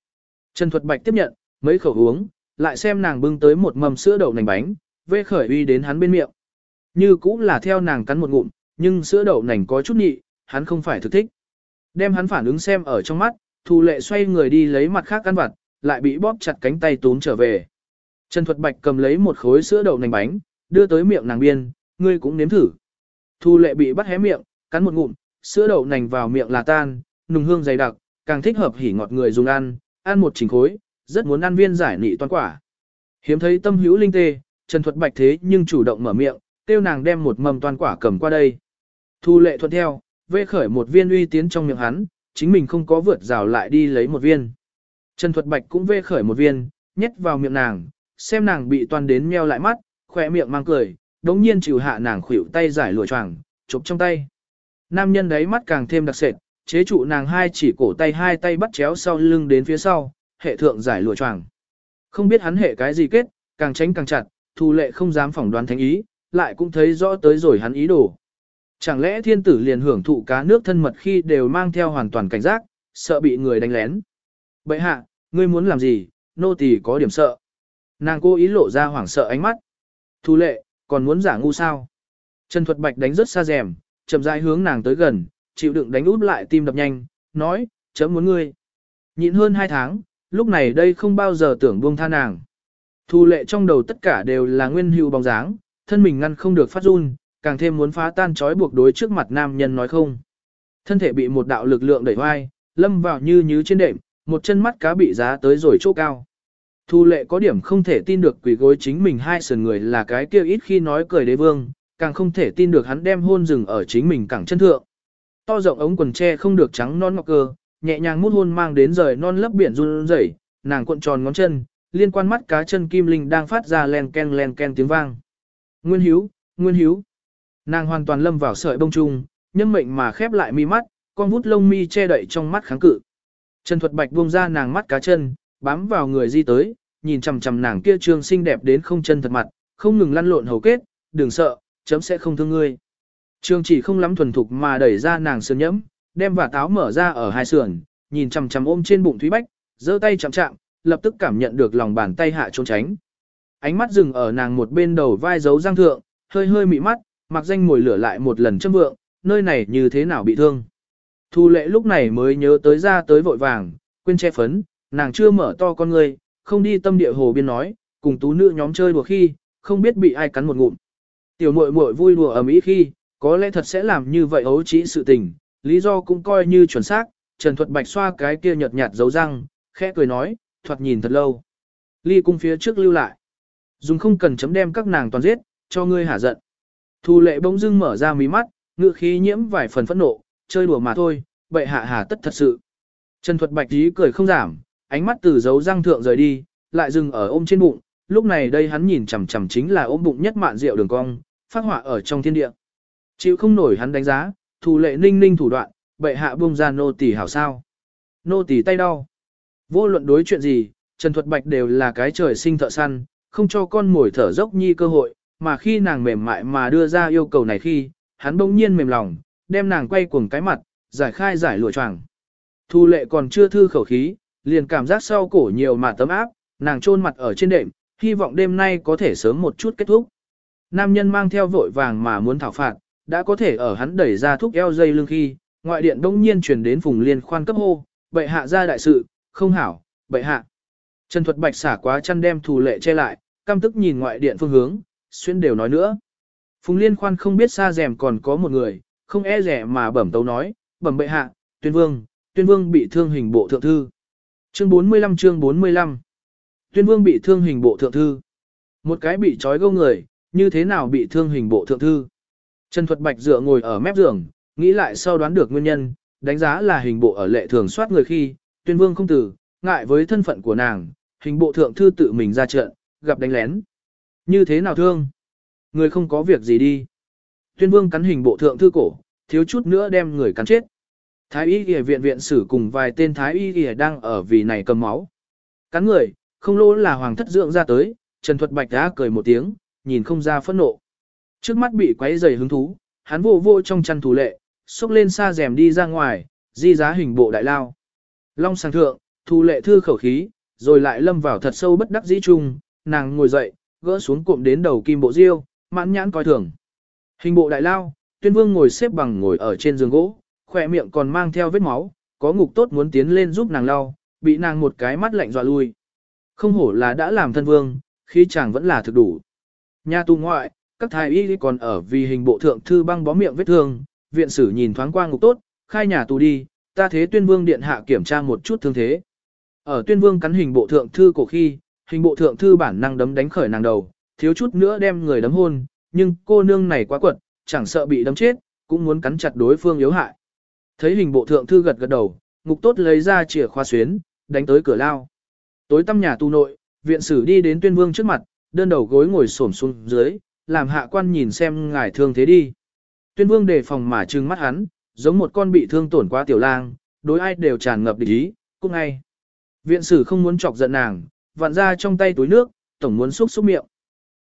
Speaker 1: Trần Thuật Bạch tiếp nhận, mấy khẩu uống, lại xem nàng bưng tới một mầm sữa đậu nành bánh, vê khởi uy đến hắn bên miệng. Như cũng là theo nàng cắn một ngụm, nhưng sữa đậu nành có chút nhị, hắn không phải thực thích. Đem hắn phản ứng xem ở trong mắt, Thu Lệ xoay người đi lấy mặt khác ăn vặt, lại bị bóp chặt cánh tay tún trở về. Trần Thuật Bạch cầm lấy một khối sữa đậu nành bánh, đưa tới miệng nàng biên, ngươi cũng nếm thử. Thu Lệ bị bắt hé miệng, cắn một ngụm, sữa đậu nành vào miệng là tan, nùng hương dày đặc, càng thích hợp hỉ ngọt người dùng ăn, ăn một chỉnh khối, rất muốn ăn viên giải nị toàn quả. Hiếm thấy tâm hữu linh tê, Trần Thuật Bạch thế nhưng chủ động mở miệng, kêu nàng đem một mầm toàn quả cầm qua đây. Thu lệ thuận theo, vê khởi một viên uy tiến trong miệng hắn, chính mình không có vượt rào lại đi lấy một viên. Trần Thuật Bạch cũng vê khởi một viên, nhét vào miệng nàng, xem nàng bị toàn đến meo lại mắt, khỏe miệng mang cười, đống nhiên chịu hạ nàng khuỷu tay giải lụa choàng, chụp trong tay. Nam nhân đấy mắt càng thêm đặc sệt, chế trụ nàng hai chỉ cổ tay hai tay bắt chéo sau lưng đến phía sau, hệ thượng giải lụa choàng. Không biết hắn hệ cái gì kết, càng tránh càng chặt, thu lệ không dám phỏng đoán thánh ý, lại cũng thấy rõ tới rồi hắn ý đồ. Chẳng lẽ thiên tử liền hưởng thụ cá nước thân mật khi đều mang theo hoàn toàn cảnh giác, sợ bị người đánh lén. bệ hạ, ngươi muốn làm gì, nô tỳ có điểm sợ. Nàng cố ý lộ ra hoảng sợ ánh mắt. Thu lệ, còn muốn giả ngu sao? Trần Thuật Bạch đánh rất xa rèm, chậm rãi hướng nàng tới gần, chịu đựng đánh út lại tim đập nhanh, nói, chấm muốn ngươi. Nhịn hơn hai tháng, lúc này đây không bao giờ tưởng buông tha nàng. Thu lệ trong đầu tất cả đều là nguyên hữu bóng dáng, thân mình ngăn không được phát run, càng thêm muốn phá tan trói buộc đối trước mặt nam nhân nói không. Thân thể bị một đạo lực lượng đẩy hoai, lâm vào như như trên đệm, một chân mắt cá bị giá tới rồi chỗ cao. Thu lệ có điểm không thể tin được quỷ gối chính mình hai sườn người là cái kia ít khi nói cười đế vương, càng không thể tin được hắn đem hôn rừng ở chính mình cẳng chân thượng. To rộng ống quần tre không được trắng non ngọc cơ, nhẹ nhàng mút hôn mang đến rời non lấp biển run rẩy, nàng cuộn tròn ngón chân, liên quan mắt cá chân kim linh đang phát ra len ken len ken tiếng vang. Nguyên Hiếu, Nguyên Hiếu. Nàng hoàn toàn lâm vào sợi bông trung, nhân mệnh mà khép lại mi mắt, con vút lông mi che đậy trong mắt kháng cự. Trần Thuật Bạch buông ra nàng mắt cá chân, bám vào người di tới, nhìn chằm chằm nàng kia trương xinh đẹp đến không chân thật mặt, không ngừng lăn lộn hầu kết, đừng sợ, chấm sẽ không thương ngươi. Trương chỉ không lắm thuần thục mà đẩy ra nàng sườn nhẫm, đem và táo mở ra ở hai sườn, nhìn chằm chằm ôm trên bụng Thúy Bách, giơ tay chạm chạm, lập tức cảm nhận được lòng bàn tay hạ trốn tránh. Ánh mắt dừng ở nàng một bên đầu vai giấu răng thượng, hơi hơi mị mắt, mặc danh mồi lửa lại một lần châm vượng, nơi này như thế nào bị thương. Thu lệ lúc này mới nhớ tới ra tới vội vàng, quên che phấn, nàng chưa mở to con người, không đi tâm địa hồ biên nói, cùng tú nữ nhóm chơi đùa khi, không biết bị ai cắn một ngụm. Tiểu muội muội vui đùa ở mỹ khi, có lẽ thật sẽ làm như vậy ấu trĩ sự tình, lý do cũng coi như chuẩn xác, Trần Thuật Bạch xoa cái kia nhợt nhạt dấu răng, khẽ cười nói, thoạt nhìn thật lâu. Ly cung phía trước lưu lại. Dùng không cần chấm đem các nàng toàn giết, cho ngươi hả giận. Thu lệ bỗng dưng mở ra mí mắt, ngựa khí nhiễm vài phần phẫn nộ, chơi đùa mà thôi, bậy hạ hà tất thật sự. Trần Thuật Bạch tí cười không giảm, ánh mắt từ dấu răng thượng rời đi, lại dừng ở ôm trên bụng, lúc này đây hắn nhìn chằm chằm chính là ôm bụng nhất mạn rượu đường cong, phát họa ở trong thiên địa. Chịu không nổi hắn đánh giá, thủ lệ ninh ninh thủ đoạn, bệ hạ buông ra nô tỳ hảo sao. Nô tỳ tay đau. Vô luận đối chuyện gì, Trần Thuật Bạch đều là cái trời sinh thợ săn, không cho con mồi thở dốc nhi cơ hội, mà khi nàng mềm mại mà đưa ra yêu cầu này khi, hắn bỗng nhiên mềm lòng, đem nàng quay cuồng cái mặt, giải khai giải lụa choàng. Thu lệ còn chưa thư khẩu khí, liền cảm giác sau cổ nhiều mà tấm áp, nàng chôn mặt ở trên đệm, hy vọng đêm nay có thể sớm một chút kết thúc. Nam nhân mang theo vội vàng mà muốn thảo phạt, đã có thể ở hắn đẩy ra thúc eo dây lưng khi, ngoại điện đông nhiên truyền đến vùng liên khoan cấp hô, bệ hạ ra đại sự, không hảo, bệ hạ. Trần thuật bạch xả quá chăn đem thù lệ che lại, căm tức nhìn ngoại điện phương hướng, xuyên đều nói nữa. Phùng liên khoan không biết xa rèm còn có một người, không e rẻ mà bẩm tấu nói, bẩm bệ hạ, tuyên vương, tuyên vương bị thương hình bộ thượng thư. Chương 45 chương 45 Tuyên vương bị thương hình bộ thượng thư. Một cái bị trói gâu người, như thế nào bị thương hình bộ thượng thư. Trần Thuật Bạch dựa ngồi ở mép giường, nghĩ lại sau đoán được nguyên nhân, đánh giá là hình bộ ở lệ thường soát người khi, tuyên vương không tử, ngại với thân phận của nàng, hình bộ thượng thư tự mình ra trận, gặp đánh lén. Như thế nào thương? Người không có việc gì đi. Tuyên vương cắn hình bộ thượng thư cổ, thiếu chút nữa đem người cắn chết. Thái y y viện viện sử cùng vài tên thái y y đang ở vì này cầm máu. Cắn người, không lỗ là hoàng thất dưỡng ra tới, Trần Thuật Bạch đã cười một tiếng, nhìn không ra phẫn nộ. Trước mắt bị quấy dày hứng thú, hắn vô vô trong chăn thủ lệ, xúc lên xa rèm đi ra ngoài, di giá hình bộ đại lao. Long sang thượng, thủ lệ thư khẩu khí, rồi lại lâm vào thật sâu bất đắc dĩ chung, nàng ngồi dậy, gỡ xuống cụm đến đầu kim bộ diêu, mãn nhãn coi thường. Hình bộ đại lao, tuyên vương ngồi xếp bằng ngồi ở trên giường gỗ, khỏe miệng còn mang theo vết máu, có ngục tốt muốn tiến lên giúp nàng lau, bị nàng một cái mắt lạnh dọa lui. Không hổ là đã làm thân vương, khi chàng vẫn là thực đủ. Nhà tù ngoại, các thái y còn ở vì hình bộ thượng thư băng bó miệng vết thương, viện sử nhìn thoáng qua ngục tốt, khai nhà tù đi, ta thế tuyên vương điện hạ kiểm tra một chút thương thế. Ở tuyên vương cắn hình bộ thượng thư cổ khi, hình bộ thượng thư bản năng đấm đánh khởi nàng đầu, thiếu chút nữa đem người đấm hôn, nhưng cô nương này quá quật, chẳng sợ bị đấm chết, cũng muốn cắn chặt đối phương yếu hại. Thấy hình bộ thượng thư gật gật đầu, ngục tốt lấy ra chìa khóa xuyến, đánh tới cửa lao. Tối tăm nhà tu nội, viện sử đi đến tuyên vương trước mặt, đơn đầu gối ngồi xổm xuống dưới, làm hạ quan nhìn xem ngài thương thế đi. Tuyên vương đề phòng mà trừng mắt hắn, giống một con bị thương tổn quá tiểu lang, đối ai đều tràn ngập địch ý, cũng ngay. Viện sử không muốn chọc giận nàng, vặn ra trong tay túi nước, tổng muốn xúc xúc miệng.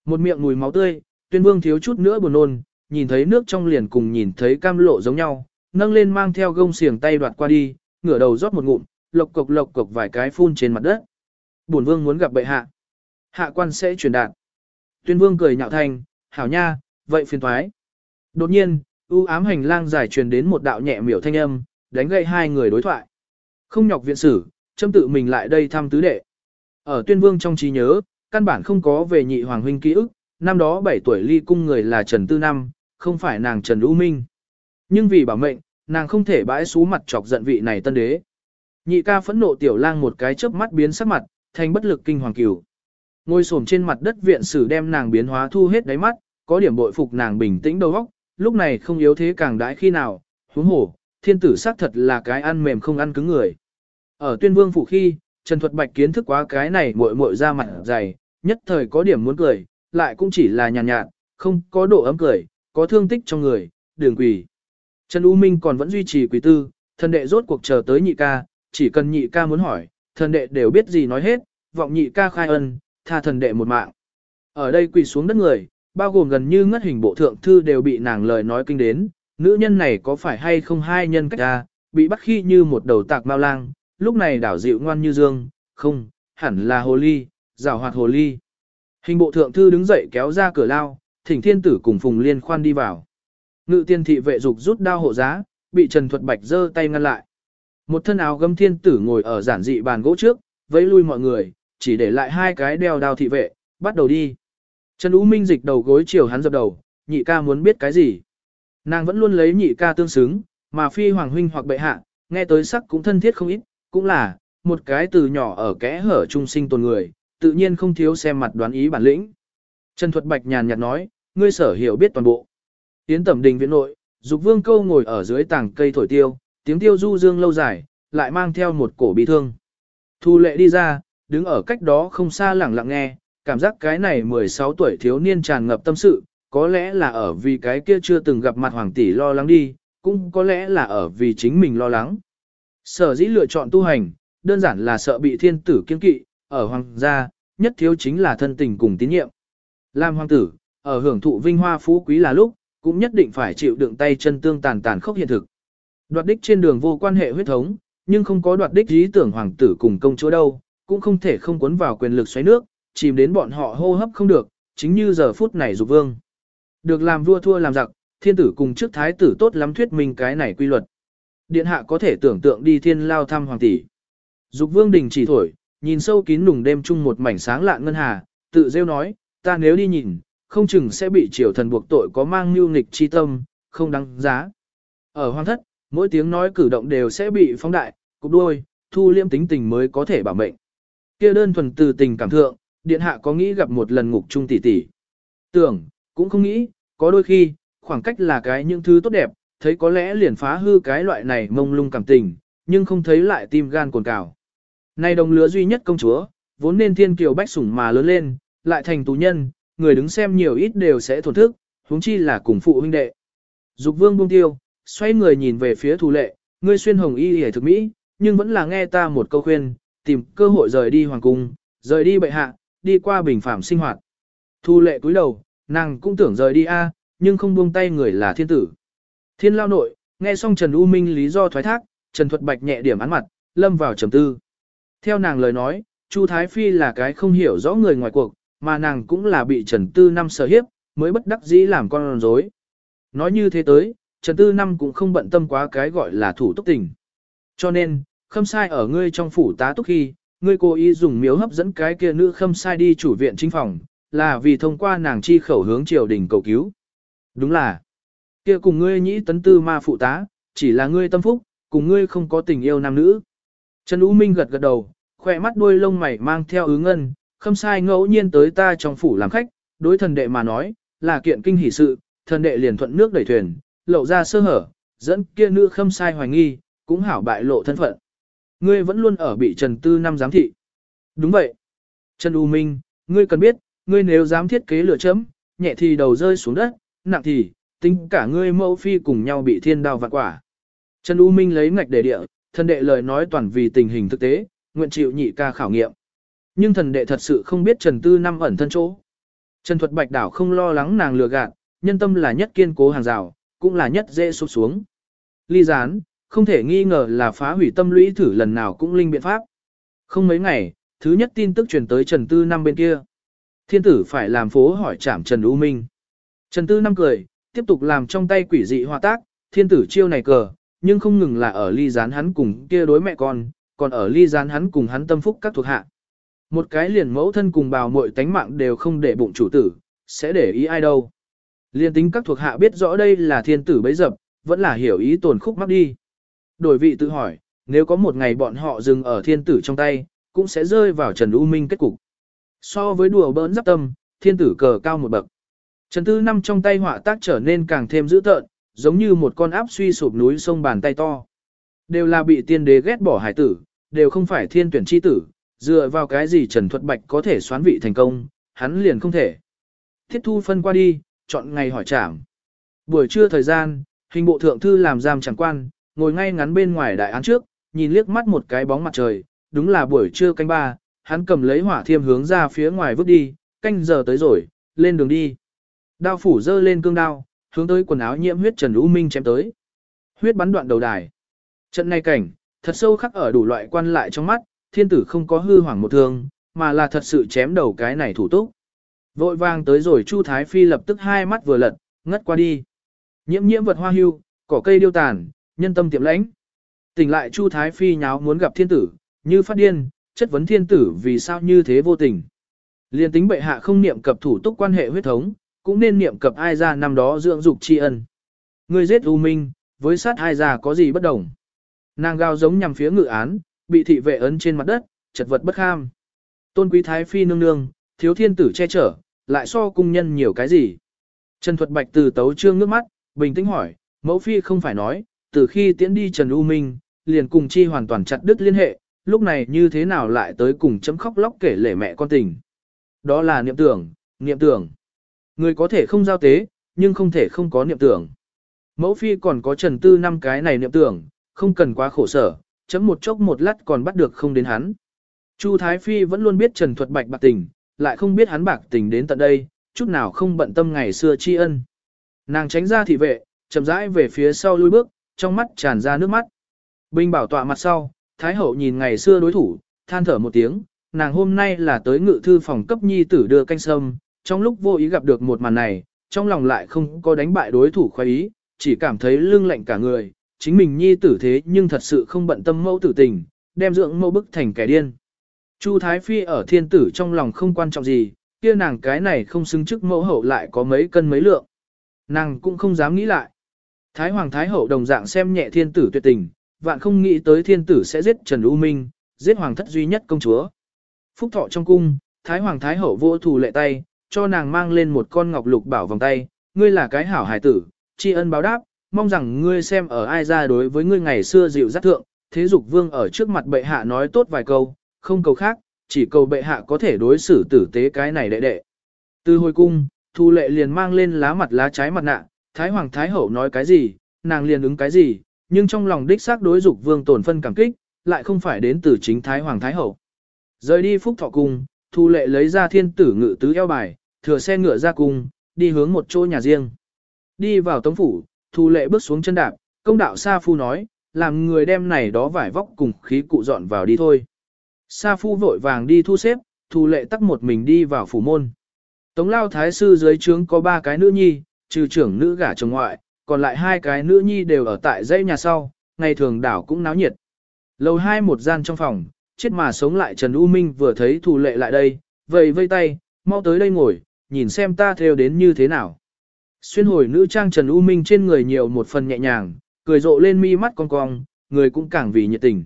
Speaker 1: Một miệng mùi máu tươi, tuyên vương thiếu chút nữa buồn nôn, nhìn thấy nước trong liền cùng nhìn thấy cam lộ giống nhau, nâng lên mang theo gông xiềng tay đoạt qua đi, ngửa đầu rót một ngụm, lộc cộc lộc cộc vài cái phun trên mặt đất. Bổn vương muốn gặp bệ hạ. Hạ quan sẽ truyền đạt. Tuyên vương cười nhạo thành, hảo nha, vậy phiền thoái. Đột nhiên, ưu ám hành lang giải truyền đến một đạo nhẹ miểu thanh âm, đánh gậy hai người đối thoại. Không nhọc viện sử, châm tự mình lại đây thăm tứ đệ. Ở tuyên vương trong trí nhớ, căn bản không có về nhị hoàng huynh ký ức, năm đó 7 tuổi ly cung người là Trần Tư Năm, không phải nàng Trần U Minh. Nhưng vì bảo mệnh, nàng không thể bãi xú mặt chọc giận vị này tân đế. Nhị ca phẫn nộ tiểu lang một cái chớp mắt biến sắc mặt, thành bất lực kinh hoàng cửu. Ngồi xổm trên mặt đất viện sử đem nàng biến hóa thu hết đáy mắt, có điểm bội phục nàng bình tĩnh đầu óc, lúc này không yếu thế càng đãi khi nào, huống hổ, thiên tử xác thật là cái ăn mềm không ăn cứng người. Ở tuyên vương phủ khi, Trần Thuật Bạch kiến thức quá cái này muội muội ra mặt dày, nhất thời có điểm muốn cười, lại cũng chỉ là nhàn nhạt, nhạt, không có độ ấm cười, có thương tích trong người, đường quỷ. Trần U Minh còn vẫn duy trì quỷ tư, thần đệ rốt cuộc chờ tới nhị ca, chỉ cần nhị ca muốn hỏi, thần đệ đều biết gì nói hết, vọng nhị ca khai ân, tha thần đệ một mạng. Ở đây quỳ xuống đất người, bao gồm gần như ngất hình bộ thượng thư đều bị nàng lời nói kinh đến, nữ nhân này có phải hay không hai nhân cách ra, bị bắt khi như một đầu tạc mao lang, lúc này đảo dịu ngoan như dương, không, hẳn là hồ ly, rào hoạt hồ ly. Hình bộ thượng thư đứng dậy kéo ra cửa lao, thỉnh thiên tử cùng phùng liên khoan đi vào. Ngự tiên thị vệ dục rút đao hộ giá, bị Trần Thuật Bạch giơ tay ngăn lại. Một thân áo gấm thiên tử ngồi ở giản dị bàn gỗ trước, vẫy lui mọi người, chỉ để lại hai cái đeo đao thị vệ, bắt đầu đi. Trần Ú Minh dịch đầu gối chiều hắn dập đầu, nhị ca muốn biết cái gì. Nàng vẫn luôn lấy nhị ca tương xứng, mà phi hoàng huynh hoặc bệ hạ, nghe tới sắc cũng thân thiết không ít, cũng là, một cái từ nhỏ ở kẽ hở trung sinh tồn người, tự nhiên không thiếu xem mặt đoán ý bản lĩnh. Trần Thuật Bạch nhàn nhạt nói, ngươi sở hiểu biết toàn bộ. Tiến tẩm đình viện nội, Dục Vương Câu ngồi ở dưới tảng cây thổi tiêu, tiếng tiêu du dương lâu dài, lại mang theo một cổ bị thương. Thu lệ đi ra, đứng ở cách đó không xa lẳng lặng nghe, cảm giác cái này 16 tuổi thiếu niên tràn ngập tâm sự, có lẽ là ở vì cái kia chưa từng gặp mặt hoàng tỷ lo lắng đi, cũng có lẽ là ở vì chính mình lo lắng. Sở dĩ lựa chọn tu hành, đơn giản là sợ bị thiên tử kiên kỵ, ở hoàng gia, nhất thiếu chính là thân tình cùng tín nhiệm. Làm hoàng tử, ở hưởng thụ vinh hoa phú quý là lúc, cũng nhất định phải chịu đựng tay chân tương tàn tàn khốc hiện thực. Đoạt đích trên đường vô quan hệ huyết thống, nhưng không có đoạt đích ý tưởng hoàng tử cùng công chúa đâu, cũng không thể không cuốn vào quyền lực xoáy nước, chìm đến bọn họ hô hấp không được, chính như giờ phút này dục vương. Được làm vua thua làm giặc, thiên tử cùng trước thái tử tốt lắm thuyết minh cái này quy luật. Điện hạ có thể tưởng tượng đi thiên lao thăm hoàng tỷ. Dục vương đình chỉ thổi, nhìn sâu kín nùng đêm chung một mảnh sáng lạ ngân hà, tự rêu nói, ta nếu đi nhìn, không chừng sẽ bị triều thần buộc tội có mang mưu nghịch chi tâm, không đáng giá. Ở hoàng thất, mỗi tiếng nói cử động đều sẽ bị phóng đại, cục đuôi, thu liêm tính tình mới có thể bảo mệnh. Kia đơn thuần từ tình cảm thượng, điện hạ có nghĩ gặp một lần ngục trung tỷ tỷ. Tưởng, cũng không nghĩ, có đôi khi, khoảng cách là cái những thứ tốt đẹp, thấy có lẽ liền phá hư cái loại này mông lung cảm tình, nhưng không thấy lại tim gan cồn cào. Này đồng lứa duy nhất công chúa, vốn nên thiên kiều bách sủng mà lớn lên, lại thành tù nhân, người đứng xem nhiều ít đều sẽ thổn thức, huống chi là cùng phụ huynh đệ. Dục vương buông tiêu, xoay người nhìn về phía thủ lệ, ngươi xuyên hồng y hề thực mỹ, nhưng vẫn là nghe ta một câu khuyên, tìm cơ hội rời đi hoàng cung, rời đi bệ hạ, đi qua bình phạm sinh hoạt. Thu lệ cúi đầu, nàng cũng tưởng rời đi a, nhưng không buông tay người là thiên tử. Thiên lao nội, nghe xong Trần U Minh lý do thoái thác, Trần Thuật Bạch nhẹ điểm án mặt, lâm vào trầm tư. Theo nàng lời nói, Chu Thái Phi là cái không hiểu rõ người ngoài cuộc, mà nàng cũng là bị Trần Tư Năm sở hiếp, mới bất đắc dĩ làm con rối. Nói như thế tới, Trần Tư Năm cũng không bận tâm quá cái gọi là thủ túc tình. Cho nên, khâm sai ở ngươi trong phủ tá túc khi, ngươi cố ý dùng miếu hấp dẫn cái kia nữ khâm sai đi chủ viện chính phòng, là vì thông qua nàng chi khẩu hướng triều đình cầu cứu. Đúng là, kia cùng ngươi nhĩ tấn tư ma phụ tá, chỉ là ngươi tâm phúc, cùng ngươi không có tình yêu nam nữ. Trần U Minh gật gật đầu, khỏe mắt đuôi lông mày mang theo ứ ngân, khâm sai ngẫu nhiên tới ta trong phủ làm khách, đối thần đệ mà nói, là kiện kinh hỷ sự, thần đệ liền thuận nước đẩy thuyền, lộ ra sơ hở, dẫn kia nữ khâm sai hoài nghi, cũng hảo bại lộ thân phận. Ngươi vẫn luôn ở bị Trần Tư năm giám thị. Đúng vậy. Trần U Minh, ngươi cần biết, ngươi nếu dám thiết kế lửa chấm, nhẹ thì đầu rơi xuống đất, nặng thì, tính cả ngươi mẫu phi cùng nhau bị thiên đao vạn quả. Trần U Minh lấy ngạch đề địa, thần đệ lời nói toàn vì tình hình thực tế, nguyện chịu nhị ca khảo nghiệm. Nhưng thần đệ thật sự không biết Trần Tư năm ẩn thân chỗ. Trần Thuật Bạch Đảo không lo lắng nàng lừa gạt, nhân tâm là nhất kiên cố hàng rào, cũng là nhất dễ sụp xuống. Ly gián, không thể nghi ngờ là phá hủy tâm lũy thử lần nào cũng linh biện pháp. Không mấy ngày, thứ nhất tin tức truyền tới Trần Tư năm bên kia. Thiên tử phải làm phố hỏi trảm Trần U Minh. Trần Tư năm cười, tiếp tục làm trong tay quỷ dị hòa tác, thiên tử chiêu này cờ, nhưng không ngừng là ở ly gián hắn cùng kia đối mẹ con, còn ở ly gián hắn cùng hắn tâm phúc các thuộc hạ. Một cái liền mẫu thân cùng bào muội tánh mạng đều không để bụng chủ tử, sẽ để ý ai đâu. Liên tính các thuộc hạ biết rõ đây là thiên tử bấy dập, vẫn là hiểu ý tồn khúc mắc đi. Đổi vị tự hỏi, nếu có một ngày bọn họ dừng ở thiên tử trong tay, cũng sẽ rơi vào Trần U Minh kết cục. So với đùa bỡn giáp tâm, thiên tử cờ cao một bậc. Trần Tư Năm trong tay họa tác trở nên càng thêm dữ tợn, giống như một con áp suy sụp núi sông bàn tay to. Đều là bị tiên đế ghét bỏ hải tử, đều không phải thiên tuyển chi tử, dựa vào cái gì Trần Thuật Bạch có thể xoán vị thành công, hắn liền không thể. Thiết thu phân qua đi, chọn ngày hỏi trảm. Buổi trưa thời gian, hình bộ thượng thư làm giam chẳng quan, ngồi ngay ngắn bên ngoài đại án trước, nhìn liếc mắt một cái bóng mặt trời, đúng là buổi trưa canh ba, hắn cầm lấy hỏa thiêm hướng ra phía ngoài vứt đi, canh giờ tới rồi, lên đường đi. Đao phủ dơ lên cương đao, hướng tới quần áo nhiễm huyết Trần U Minh chém tới. Huyết bắn đoạn đầu đài. Trận này cảnh, thật sâu khắc ở đủ loại quan lại trong mắt, thiên tử không có hư hoảng một thương, mà là thật sự chém đầu cái này thủ túc. Vội vàng tới rồi Chu Thái Phi lập tức hai mắt vừa lật, ngất qua đi. Nhiễm nhiễm vật hoa hưu, cỏ cây điêu tàn, nhân tâm tiệm lãnh. Tỉnh lại Chu Thái Phi nháo muốn gặp thiên tử, như phát điên, chất vấn thiên tử vì sao như thế vô tình. Liên tính bệ hạ không niệm cập thủ túc quan hệ huyết thống, cũng nên niệm cập ai ra năm đó dưỡng dục tri ân. Người giết U Minh, với sát ai ra có gì bất đồng. Nàng gao giống nhằm phía ngự án, bị thị vệ ấn trên mặt đất, chật vật bất kham. Tôn quý thái phi nương nương, thiếu thiên tử che chở, lại so cung nhân nhiều cái gì. Trần Thuật Bạch từ tấu trương nước mắt, bình tĩnh hỏi, mẫu phi không phải nói, từ khi tiễn đi Trần U Minh, liền cùng chi hoàn toàn chặt đứt liên hệ, lúc này như thế nào lại tới cùng chấm khóc lóc kể lể mẹ con tình. Đó là niệm tưởng, niệm tưởng. Người có thể không giao tế, nhưng không thể không có niệm tưởng. Mẫu phi còn có trần tư năm cái này niệm tưởng, không cần quá khổ sở, chấm một chốc một lát còn bắt được không đến hắn. Chu Thái Phi vẫn luôn biết Trần Thuật Bạch bạc tình, lại không biết hắn bạc tình đến tận đây, chút nào không bận tâm ngày xưa tri ân. Nàng tránh ra thị vệ, chậm rãi về phía sau lui bước, trong mắt tràn ra nước mắt. Bình bảo tọa mặt sau, Thái Hậu nhìn ngày xưa đối thủ, than thở một tiếng, nàng hôm nay là tới ngự thư phòng cấp nhi tử đưa canh sâm, trong lúc vô ý gặp được một màn này, trong lòng lại không có đánh bại đối thủ khoái ý, chỉ cảm thấy lưng lạnh cả người, chính mình nhi tử thế nhưng thật sự không bận tâm mẫu tử tình, đem dưỡng mẫu bức thành kẻ điên. Chu Thái Phi ở thiên tử trong lòng không quan trọng gì, kia nàng cái này không xứng chức mẫu hậu lại có mấy cân mấy lượng. Nàng cũng không dám nghĩ lại. Thái Hoàng Thái Hậu đồng dạng xem nhẹ thiên tử tuyệt tình, vạn không nghĩ tới thiên tử sẽ giết Trần U Minh, giết hoàng thất duy nhất công chúa. Phúc thọ trong cung, Thái Hoàng Thái Hậu vô thù lệ tay, cho nàng mang lên một con ngọc lục bảo vòng tay, ngươi là cái hảo hài tử, tri ân báo đáp, mong rằng ngươi xem ở ai ra đối với ngươi ngày xưa dịu dắt thượng, thế dục vương ở trước mặt bệ hạ nói tốt vài câu, không cầu khác, chỉ cầu bệ hạ có thể đối xử tử tế cái này đệ đệ. Từ hồi cung, thu lệ liền mang lên lá mặt lá trái mặt nạ, Thái Hoàng Thái Hậu nói cái gì, nàng liền ứng cái gì, nhưng trong lòng đích xác đối dục vương tổn phân cảm kích, lại không phải đến từ chính Thái Hoàng Thái Hậu. Rời đi phúc thọ cung, thu lệ lấy ra thiên tử ngự tứ eo bài, thừa xe ngựa ra cùng đi hướng một chỗ nhà riêng. Đi vào tống phủ, thu lệ bước xuống chân đạp, công đạo Sa Phu nói, làm người đem này đó vải vóc cùng khí cụ dọn vào đi thôi. Sa Phu vội vàng đi thu xếp, thu lệ tắt một mình đi vào phủ môn. Tống lao thái sư dưới trướng có ba cái nữ nhi, trừ trưởng nữ gả chồng ngoại, còn lại hai cái nữ nhi đều ở tại dãy nhà sau, ngày thường đảo cũng náo nhiệt. Lầu hai một gian trong phòng, chết mà sống lại Trần U Minh vừa thấy thủ lệ lại đây, vầy vây tay, mau tới đây ngồi, nhìn xem ta theo đến như thế nào. Xuyên hồi nữ trang Trần U Minh trên người nhiều một phần nhẹ nhàng, cười rộ lên mi mắt cong cong, người cũng càng vì nhiệt tình.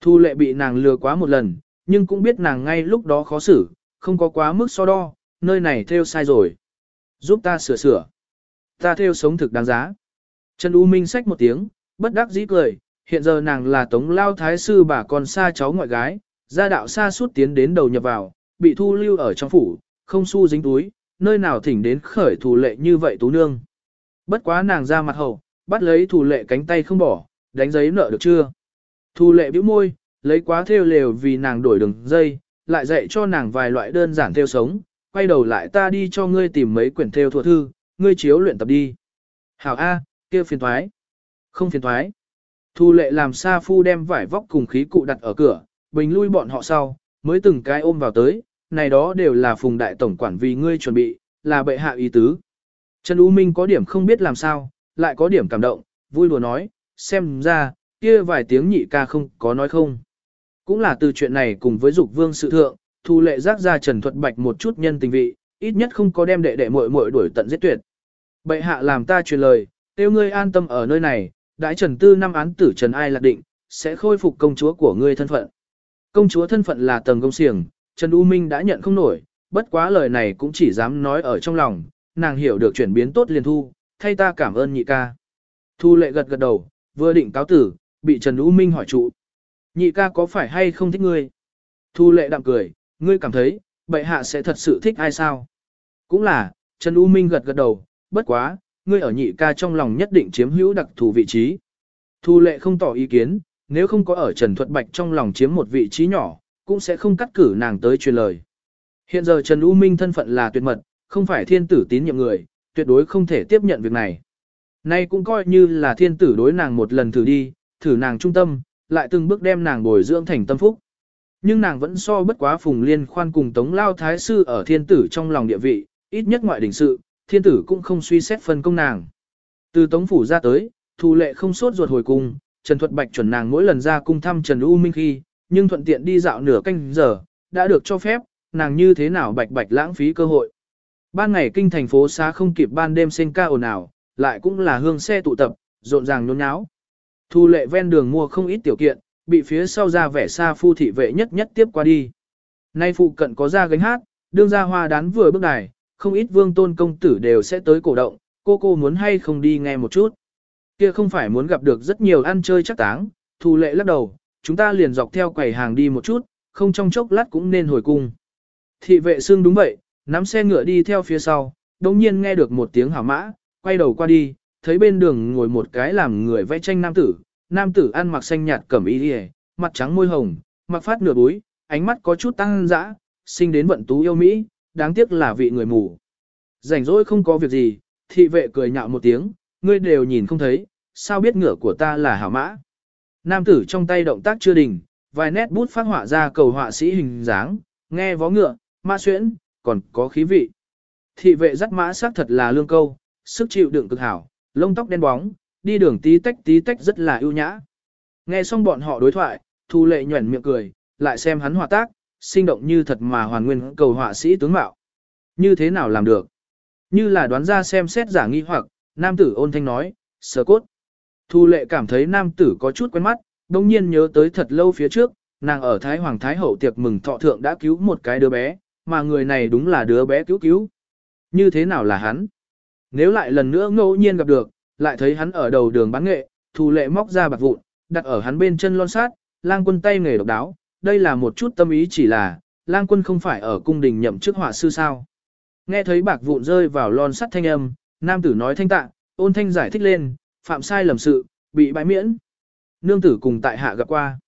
Speaker 1: Thu lệ bị nàng lừa quá một lần, nhưng cũng biết nàng ngay lúc đó khó xử, không có quá mức so đo, nơi này theo sai rồi. Giúp ta sửa sửa. Ta theo sống thực đáng giá. Trần U Minh xách một tiếng, bất đắc dĩ cười, hiện giờ nàng là tống lao thái sư bà con xa cháu ngoại gái, gia đạo xa suốt tiến đến đầu nhập vào, bị thu lưu ở trong phủ, không xu dính túi, nơi nào thỉnh đến khởi thủ lệ như vậy tú nương. Bất quá nàng ra mặt hậu, bắt lấy thủ lệ cánh tay không bỏ, đánh giấy nợ được chưa? Thủ lệ bĩu môi, lấy quá theo lều vì nàng đổi đường dây, lại dạy cho nàng vài loại đơn giản theo sống, quay đầu lại ta đi cho ngươi tìm mấy quyển theo thuộc thư, ngươi chiếu luyện tập đi. Hảo A, kia phiền thoái. Không phiền thoái. Thu lệ làm Sa Phu đem vải vóc cùng khí cụ đặt ở cửa, bình lui bọn họ sau, mới từng cái ôm vào tới, này đó đều là phùng đại tổng quản vì ngươi chuẩn bị, là bệ hạ ý tứ. Trần U Minh có điểm không biết làm sao, lại có điểm cảm động, vui đùa nói, xem ra, kia vài tiếng nhị ca không có nói không. Cũng là từ chuyện này cùng với dục vương sự thượng, thu lệ giác ra Trần Thuật Bạch một chút nhân tình vị, ít nhất không có đem đệ đệ muội muội đuổi tận giết tuyệt. Bệ hạ làm ta truyền lời, tiêu ngươi an tâm ở nơi này, đại trần tư năm án tử trần ai lạc định, sẽ khôi phục công chúa của ngươi thân phận. Công chúa thân phận là tầng công xiềng, Trần U Minh đã nhận không nổi, bất quá lời này cũng chỉ dám nói ở trong lòng, nàng hiểu được chuyển biến tốt liền thu, thay ta cảm ơn nhị ca. Thu lệ gật gật đầu, vừa định cáo tử, bị Trần U Minh hỏi trụ. Nhị ca có phải hay không thích ngươi? Thu lệ đạm cười, ngươi cảm thấy, bệ hạ sẽ thật sự thích ai sao? Cũng là, Trần U Minh gật gật đầu, bất quá, ngươi ở nhị ca trong lòng nhất định chiếm hữu đặc thù vị trí. Thu lệ không tỏ ý kiến, nếu không có ở Trần Thuật Bạch trong lòng chiếm một vị trí nhỏ, cũng sẽ không cắt cử nàng tới truyền lời. Hiện giờ Trần U Minh thân phận là tuyệt mật, không phải thiên tử tín nhiệm người, tuyệt đối không thể tiếp nhận việc này. Nay cũng coi như là thiên tử đối nàng một lần thử đi, thử nàng trung tâm, lại từng bước đem nàng bồi dưỡng thành tâm phúc. Nhưng nàng vẫn so bất quá phùng liên khoan cùng tống lao thái sư ở thiên tử trong lòng địa vị, ít nhất ngoại đỉnh sự, thiên tử cũng không suy xét phân công nàng. Từ tống phủ ra tới, thù lệ không sốt ruột hồi cung, Trần Thuật Bạch chuẩn nàng mỗi lần ra cung thăm Trần U Minh khi, nhưng thuận tiện đi dạo nửa canh giờ, đã được cho phép, nàng như thế nào bạch bạch lãng phí cơ hội. Ban ngày kinh thành phố xá không kịp ban đêm sinh ca ồn ào, lại cũng là hương xe tụ tập, rộn ràng nhốn nháo. Thu lệ ven đường mua không ít tiểu kiện, bị phía sau ra vẻ xa phu thị vệ nhất nhất tiếp qua đi. Nay phụ cận có ra gánh hát, đương ra hoa đán vừa bước đài, không ít vương tôn công tử đều sẽ tới cổ động, cô cô muốn hay không đi nghe một chút. Kia không phải muốn gặp được rất nhiều ăn chơi chắc táng, thu lệ lắc đầu, chúng ta liền dọc theo quầy hàng đi một chút, không trong chốc lát cũng nên hồi cung. Thị vệ xương đúng vậy, nắm xe ngựa đi theo phía sau, đồng nhiên nghe được một tiếng hảo mã, quay đầu qua đi, thấy bên đường ngồi một cái làm người vẽ tranh nam tử, nam tử ăn mặc xanh nhạt cẩm y liề, mặt trắng môi hồng, mặc phát nửa búi, ánh mắt có chút tăng dã, sinh đến vận tú yêu Mỹ, đáng tiếc là vị người mù. Rảnh rỗi không có việc gì, thị vệ cười nhạo một tiếng, ngươi đều nhìn không thấy, sao biết ngựa của ta là hảo mã. Nam tử trong tay động tác chưa đình, vài nét bút phát họa ra cầu họa sĩ hình dáng, nghe vó ngựa, ma xuyễn, còn có khí vị. Thị vệ dắt mã xác thật là lương câu, sức chịu đựng cực hảo, lông tóc đen bóng, đi đường tí tách tí tách rất là ưu nhã. Nghe xong bọn họ đối thoại, Thu Lệ nhuẩn miệng cười, lại xem hắn hòa tác, sinh động như thật mà hoàn nguyên cầu họa sĩ tướng mạo. Như thế nào làm được? Như là đoán ra xem xét giả nghi hoặc, nam tử ôn thanh nói, sờ cốt. Thu lệ cảm thấy nam tử có chút quen mắt, đồng nhiên nhớ tới thật lâu phía trước, nàng ở Thái Hoàng Thái Hậu tiệc mừng thọ thượng đã cứu một cái đứa bé, mà người này đúng là đứa bé cứu cứu. Như thế nào là hắn? Nếu lại lần nữa ngẫu nhiên gặp được, lại thấy hắn ở đầu đường bán nghệ, thu lệ móc ra bạc vụn, đặt ở hắn bên chân lon sát, lang quân tay nghề độc đáo, đây là một chút tâm ý chỉ là, lang quân không phải ở cung đình nhậm chức họa sư sao. Nghe thấy bạc vụn rơi vào lon sắt thanh âm, nam tử nói thanh tạ, ôn thanh giải thích lên, phạm sai lầm sự, bị bãi miễn. Nương tử cùng tại hạ gặp qua.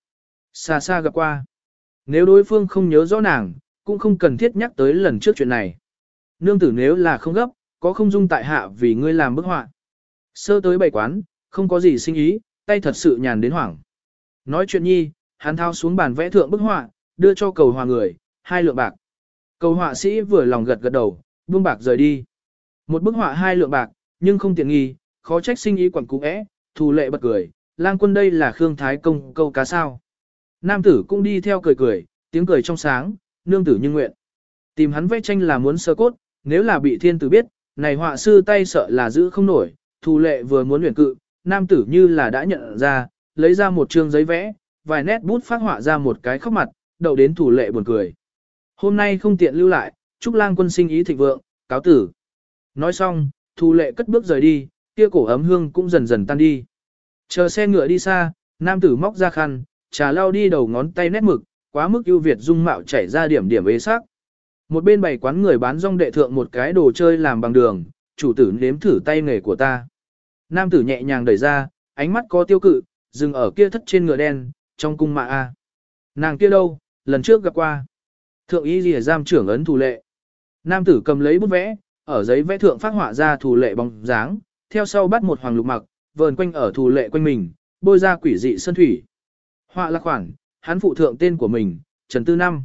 Speaker 1: Xa xa gặp qua. Nếu đối phương không nhớ rõ nàng, cũng không cần thiết nhắc tới lần trước chuyện này. Nương tử nếu là không gấp, có không dung tại hạ vì ngươi làm bức họa. Sơ tới bảy quán, không có gì sinh ý, tay thật sự nhàn đến hoảng. Nói chuyện nhi, hắn thao xuống bàn vẽ thượng bức họa, đưa cho cầu hòa người, hai lượng bạc. Cầu họa sĩ vừa lòng gật gật đầu, buông bạc rời đi. Một bức họa hai lượng bạc, nhưng không tiện nghi, khó trách sinh ý quẩn cú é, thù lệ bật cười, lang quân đây là Khương Thái Công câu cá sao. Nam tử cũng đi theo cười cười, tiếng cười trong sáng, nương tử như nguyện. Tìm hắn vẽ tranh là muốn sơ cốt, nếu là bị thiên tử biết, này họa sư tay sợ là giữ không nổi, thù lệ vừa muốn luyện cự, nam tử như là đã nhận ra, lấy ra một chương giấy vẽ, vài nét bút phát họa ra một cái khóc mặt, đậu đến thủ lệ buồn cười. Hôm nay không tiện lưu lại, chúc lang quân sinh ý thịnh vượng, cáo tử. Nói xong, thủ lệ cất bước rời đi, kia cổ ấm hương cũng dần dần tan đi. Chờ xe ngựa đi xa, nam tử móc ra khăn, trà lau đi đầu ngón tay nét mực, quá mức ưu việt dung mạo chảy ra điểm điểm ế sắc. Một bên bày quán người bán rong đệ thượng một cái đồ chơi làm bằng đường, chủ tử nếm thử tay nghề của ta. Nam tử nhẹ nhàng đẩy ra, ánh mắt có tiêu cự, dừng ở kia thất trên ngựa đen, trong cung mạ A. Nàng kia đâu, lần trước gặp qua. Thượng y lìa giam trưởng ấn thủ lệ. Nam tử cầm lấy bút vẽ, ở giấy vẽ thượng phát họa ra thủ lệ bóng dáng, theo sau bắt một hoàng lục mặc, vờn quanh ở thủ lệ quanh mình, bôi ra quỷ dị sơn thủy. Họa là khoản, hắn phụ thượng tên của mình, Trần Tư Năm.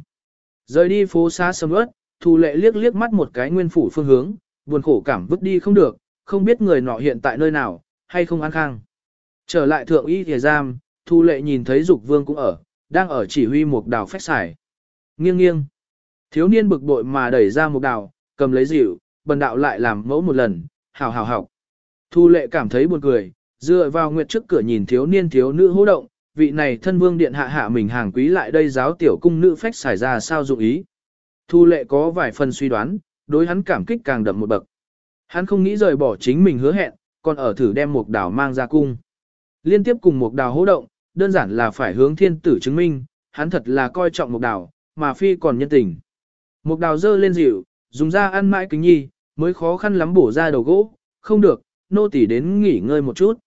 Speaker 1: Rời đi phố xa sầm ớt, thủ lệ liếc liếc mắt một cái nguyên phủ phương hướng, buồn khổ cảm vứt đi không được, không biết người nọ hiện tại nơi nào, hay không an khang. Trở lại thượng y thìa giam, Thu lệ nhìn thấy dục vương cũng ở, đang ở chỉ huy một đào phách xài. Nghiêng nghiêng. Thiếu niên bực bội mà đẩy ra một đào, cầm lấy dịu, bần đạo lại làm mẫu một lần, hào hào học. Thu lệ cảm thấy buồn cười, dựa vào nguyệt trước cửa nhìn thiếu niên thiếu nữ hô động, vị này thân vương điện hạ hạ mình hàng quý lại đây giáo tiểu cung nữ phách xài ra sao dụng ý. Thu lệ có vài phần suy đoán, đối hắn cảm kích càng đậm một bậc. Hắn không nghĩ rời bỏ chính mình hứa hẹn, còn ở thử đem một đảo mang ra cung. Liên tiếp cùng một đào hô động, đơn giản là phải hướng thiên tử chứng minh, hắn thật là coi trọng một đào, mà phi còn nhân tình. Một đào dơ lên dịu, dùng ra ăn mãi kính nhi, mới khó khăn lắm bổ ra đầu gỗ, không được, nô tỳ đến nghỉ ngơi một chút.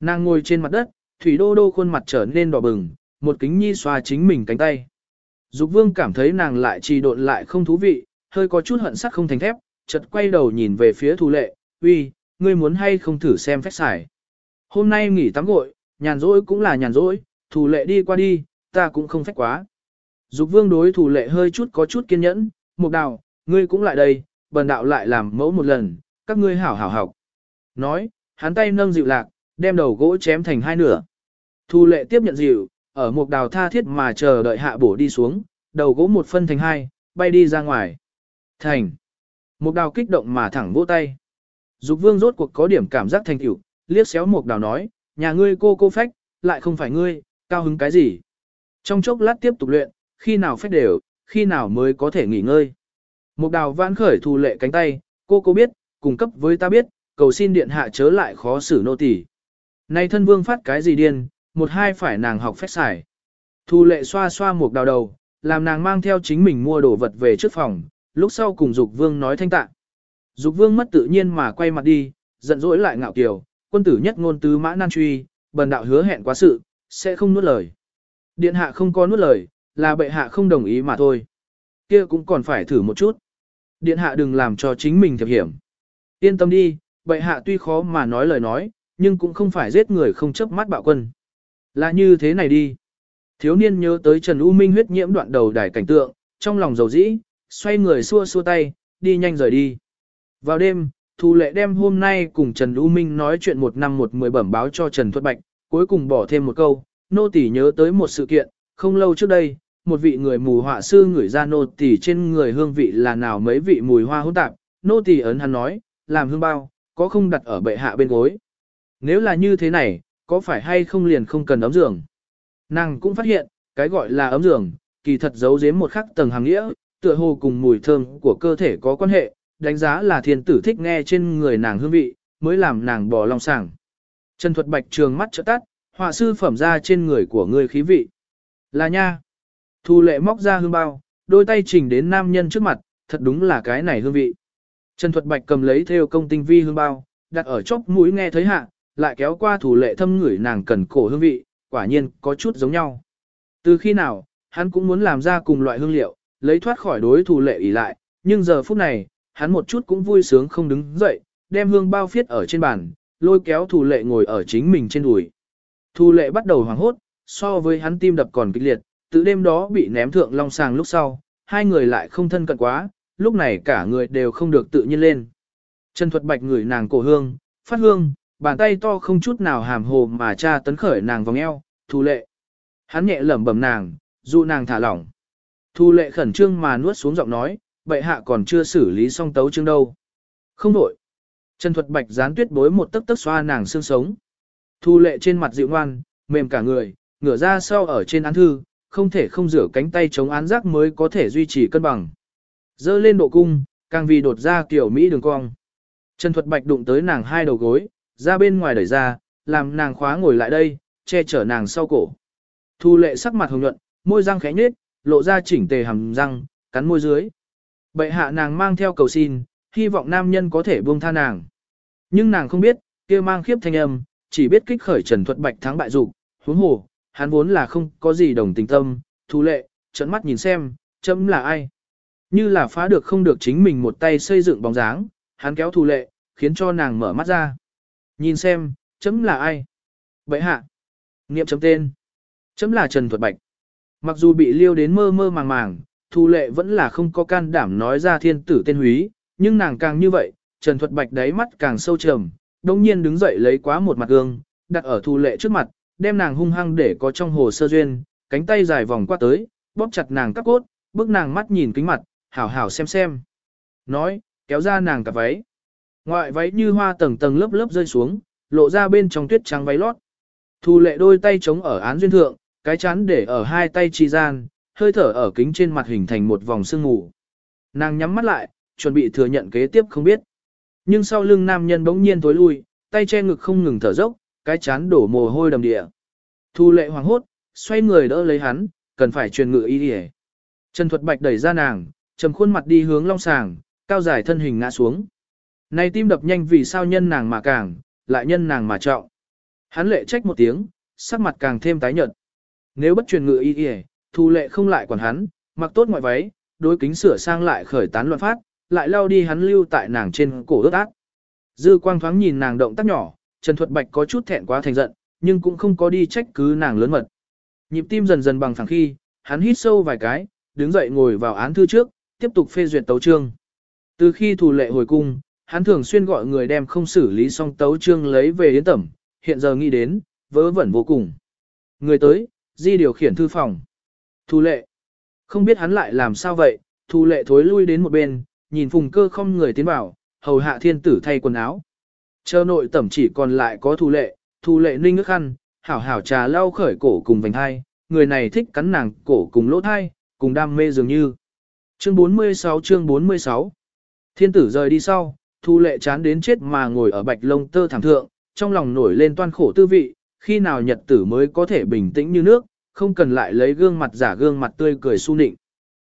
Speaker 1: Nàng ngồi trên mặt đất, thủy đô đô khuôn mặt trở nên đỏ bừng, một kính nhi xoa chính mình cánh tay. Dục vương cảm thấy nàng lại trì độn lại không thú vị, hơi có chút hận sắc không thành thép, chợt quay đầu nhìn về phía thù lệ, uy, ngươi muốn hay không thử xem phép xài. Hôm nay nghỉ tắm gội, nhàn rỗi cũng là nhàn rỗi, thủ lệ đi qua đi, ta cũng không phép quá. Dục vương đối thủ lệ hơi chút có chút kiên nhẫn, mục đạo, ngươi cũng lại đây, bần đạo lại làm mẫu một lần, các ngươi hảo hảo học. Nói, hắn tay nâng dịu lạc, đem đầu gỗ chém thành hai nửa. Thu lệ tiếp nhận dịu, ở một đào tha thiết mà chờ đợi hạ bổ đi xuống, đầu gỗ một phân thành hai, bay đi ra ngoài. Thành. Một đào kích động mà thẳng vỗ tay. Dục vương rốt cuộc có điểm cảm giác thành tiểu, liếc xéo một đào nói, nhà ngươi cô cô phách, lại không phải ngươi, cao hứng cái gì. Trong chốc lát tiếp tục luyện, khi nào phách đều, khi nào mới có thể nghỉ ngơi. Một đào vãn khởi thù lệ cánh tay, cô cô biết, cung cấp với ta biết, cầu xin điện hạ chớ lại khó xử nô tỳ. nay thân vương phát cái gì điên, một hai phải nàng học phép xài. thu lệ xoa xoa một đào đầu, làm nàng mang theo chính mình mua đồ vật về trước phòng, lúc sau cùng dục vương nói thanh tạ. Dục vương mất tự nhiên mà quay mặt đi, giận dỗi lại ngạo kiều, quân tử nhất ngôn tứ mã nan truy, bần đạo hứa hẹn quá sự, sẽ không nuốt lời. Điện hạ không có nuốt lời, là bệ hạ không đồng ý mà thôi. Kia cũng còn phải thử một chút. Điện hạ đừng làm cho chính mình thiệp hiểm. Yên tâm đi, bệ hạ tuy khó mà nói lời nói, nhưng cũng không phải giết người không chớp mắt bạo quân. Là như thế này đi. Thiếu niên nhớ tới Trần U Minh huyết nhiễm đoạn đầu đài cảnh tượng, trong lòng dầu dĩ, xoay người xua xua tay, đi nhanh rời đi. Vào đêm, Thu Lệ đem hôm nay cùng Trần U Minh nói chuyện một năm một mười bẩm báo cho Trần Thuật Bạch, cuối cùng bỏ thêm một câu, nô tỳ nhớ tới một sự kiện, không lâu trước đây, một vị người mù họa sư ngửi ra nô tỳ trên người hương vị là nào mấy vị mùi hoa hỗn tạp, nô tỳ ấn hắn nói, làm hương bao, có không đặt ở bệ hạ bên gối. Nếu là như thế này, có phải hay không liền không cần ấm giường? Nàng cũng phát hiện, cái gọi là ấm giường, kỳ thật giấu giếm một khắc tầng hàng nghĩa, tựa hồ cùng mùi thơm của cơ thể có quan hệ, đánh giá là thiên tử thích nghe trên người nàng hương vị, mới làm nàng bỏ lòng sảng. Trần Thuật Bạch trường mắt trợ tắt, họa sư phẩm ra trên người của người khí vị. Là nha. Thu lệ móc ra hương bao, đôi tay chỉnh đến nam nhân trước mặt, thật đúng là cái này hương vị. Trần Thuật Bạch cầm lấy theo công tinh vi hương bao, đặt ở chóp mũi nghe thấy hạ, lại kéo qua thủ lệ thâm ngửi nàng cần cổ hương vị, quả nhiên có chút giống nhau. Từ khi nào, hắn cũng muốn làm ra cùng loại hương liệu, lấy thoát khỏi đối thủ lệ ỉ lại, nhưng giờ phút này, hắn một chút cũng vui sướng không đứng dậy, đem hương bao phiết ở trên bàn, lôi kéo thủ lệ ngồi ở chính mình trên đùi. Thủ lệ bắt đầu hoảng hốt, so với hắn tim đập còn kịch liệt, từ đêm đó bị ném thượng long sàng lúc sau, hai người lại không thân cận quá, lúc này cả người đều không được tự nhiên lên. Trần Thuật Bạch ngửi nàng cổ hương, phát hương, bàn tay to không chút nào hàm hồ mà cha tấn khởi nàng vòng eo, thu lệ. Hắn nhẹ lẩm bẩm nàng, dụ nàng thả lỏng. Thu lệ khẩn trương mà nuốt xuống giọng nói, bệ hạ còn chưa xử lý xong tấu chương đâu. Không đổi. Trần Thuật Bạch gián tuyết bối một tấc tấc xoa nàng xương sống. Thu lệ trên mặt dịu ngoan, mềm cả người, ngửa ra sau ở trên án thư, không thể không rửa cánh tay chống án giác mới có thể duy trì cân bằng. Dơ lên độ cung, càng vì đột ra kiểu Mỹ đường cong. Trần Thuật Bạch đụng tới nàng hai đầu gối, ra bên ngoài đẩy ra, làm nàng khóa ngồi lại đây, che chở nàng sau cổ. Thu lệ sắc mặt hồng nhuận, môi răng khẽ nhếch, lộ ra chỉnh tề hàm răng, cắn môi dưới. Bệ hạ nàng mang theo cầu xin, hy vọng nam nhân có thể buông tha nàng. Nhưng nàng không biết, kia mang khiếp thanh âm, chỉ biết kích khởi Trần Thuật Bạch thắng bại dục, huống hồ, hắn vốn là không có gì đồng tình tâm, thu lệ, trận mắt nhìn xem, chấm là ai. Như là phá được không được chính mình một tay xây dựng bóng dáng, hắn kéo thu lệ, khiến cho nàng mở mắt ra. Nhìn xem, chấm là ai? Bệ hạ. Niệm chấm tên. Chấm là Trần Thuật Bạch. Mặc dù bị liêu đến mơ mơ màng màng, Thu Lệ vẫn là không có can đảm nói ra thiên tử tên húy, nhưng nàng càng như vậy, Trần Thuật Bạch đáy mắt càng sâu trầm, đồng nhiên đứng dậy lấy quá một mặt gương, đặt ở Thu Lệ trước mặt, đem nàng hung hăng để có trong hồ sơ duyên, cánh tay dài vòng qua tới, bóp chặt nàng cắp cốt, bước nàng mắt nhìn kính mặt, hảo hảo xem xem. Nói, kéo ra nàng cả váy. Ngoại váy như hoa tầng tầng lớp lớp rơi xuống, lộ ra bên trong tuyết trắng váy lót. Thu lệ đôi tay chống ở án duyên thượng, cái chán để ở hai tay chi gian, hơi thở ở kính trên mặt hình thành một vòng sương mù. Nàng nhắm mắt lại, chuẩn bị thừa nhận kế tiếp không biết. Nhưng sau lưng nam nhân bỗng nhiên tối lui, tay che ngực không ngừng thở dốc, cái chán đổ mồ hôi đầm địa. Thu lệ hoàng hốt, xoay người đỡ lấy hắn, cần phải truyền ngự y đi Trần Thuật Bạch đẩy ra nàng, trầm khuôn mặt đi hướng long sàng, cao dài thân hình ngã xuống. Này tim đập nhanh vì sao nhân nàng mà càng, lại nhân nàng mà trọng. Hắn lệ trách một tiếng, sắc mặt càng thêm tái nhợt. Nếu bất truyền ngự y y, thu lệ không lại quản hắn, mặc tốt ngoại váy, đối kính sửa sang lại khởi tán loạn phát, lại lao đi hắn lưu tại nàng trên cổ đốt ác. Dư quang thoáng nhìn nàng động tác nhỏ, Trần Thuật Bạch có chút thẹn quá thành giận, nhưng cũng không có đi trách cứ nàng lớn mật. Nhịp tim dần dần bằng phẳng khi, hắn hít sâu vài cái, đứng dậy ngồi vào án thư trước, tiếp tục phê duyệt tấu chương. Từ khi thủ lệ hồi cung, hắn thường xuyên gọi người đem không xử lý xong tấu chương lấy về yến tẩm, hiện giờ nghĩ đến, vớ vẩn vô cùng. Người tới, di điều khiển thư phòng. Thu lệ. Không biết hắn lại làm sao vậy, thu lệ thối lui đến một bên, nhìn phùng cơ không người tiến vào, hầu hạ thiên tử thay quần áo. Chờ nội tẩm chỉ còn lại có thu lệ, thu lệ ninh nước khăn, hảo hảo trà lau khởi cổ cùng vành hai, người này thích cắn nàng cổ cùng lỗ thai, cùng đam mê dường như. Chương 46 chương 46 Thiên tử rời đi sau, thu lệ chán đến chết mà ngồi ở bạch lông tơ thảm thượng, trong lòng nổi lên toan khổ tư vị, khi nào nhật tử mới có thể bình tĩnh như nước, không cần lại lấy gương mặt giả gương mặt tươi cười su nịnh.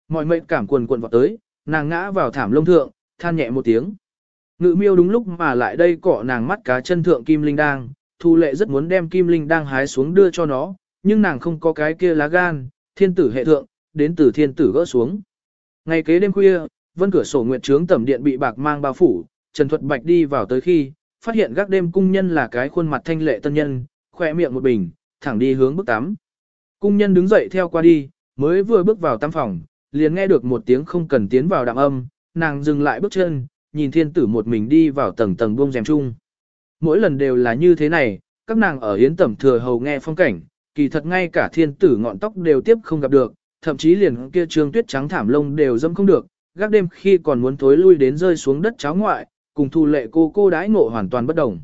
Speaker 1: Mọi mệnh cảm quần quần vọt tới, nàng ngã vào thảm lông thượng, than nhẹ một tiếng. Ngự miêu đúng lúc mà lại đây cọ nàng mắt cá chân thượng kim linh đang, thu lệ rất muốn đem kim linh đang hái xuống đưa cho nó, nhưng nàng không có cái kia lá gan, thiên tử hệ thượng, đến từ thiên tử gỡ xuống. Ngày kế đêm khuya, vân cửa sổ nguyệt trướng tẩm điện bị bạc mang bao phủ, Trần Thuật Bạch đi vào tới khi, phát hiện gác đêm cung nhân là cái khuôn mặt thanh lệ tân nhân, khỏe miệng một bình, thẳng đi hướng bước tắm. Cung nhân đứng dậy theo qua đi, mới vừa bước vào tắm phòng, liền nghe được một tiếng không cần tiến vào đạm âm, nàng dừng lại bước chân, nhìn thiên tử một mình đi vào tầng tầng buông rèm chung. Mỗi lần đều là như thế này, các nàng ở hiến tẩm thừa hầu nghe phong cảnh, kỳ thật ngay cả thiên tử ngọn tóc đều tiếp không gặp được, thậm chí liền kia trường tuyết trắng thảm lông đều dâm không được, gác đêm khi còn muốn thối lui đến rơi xuống đất cháo ngoại, cùng thu lệ cô cô đãi ngộ hoàn toàn bất đồng.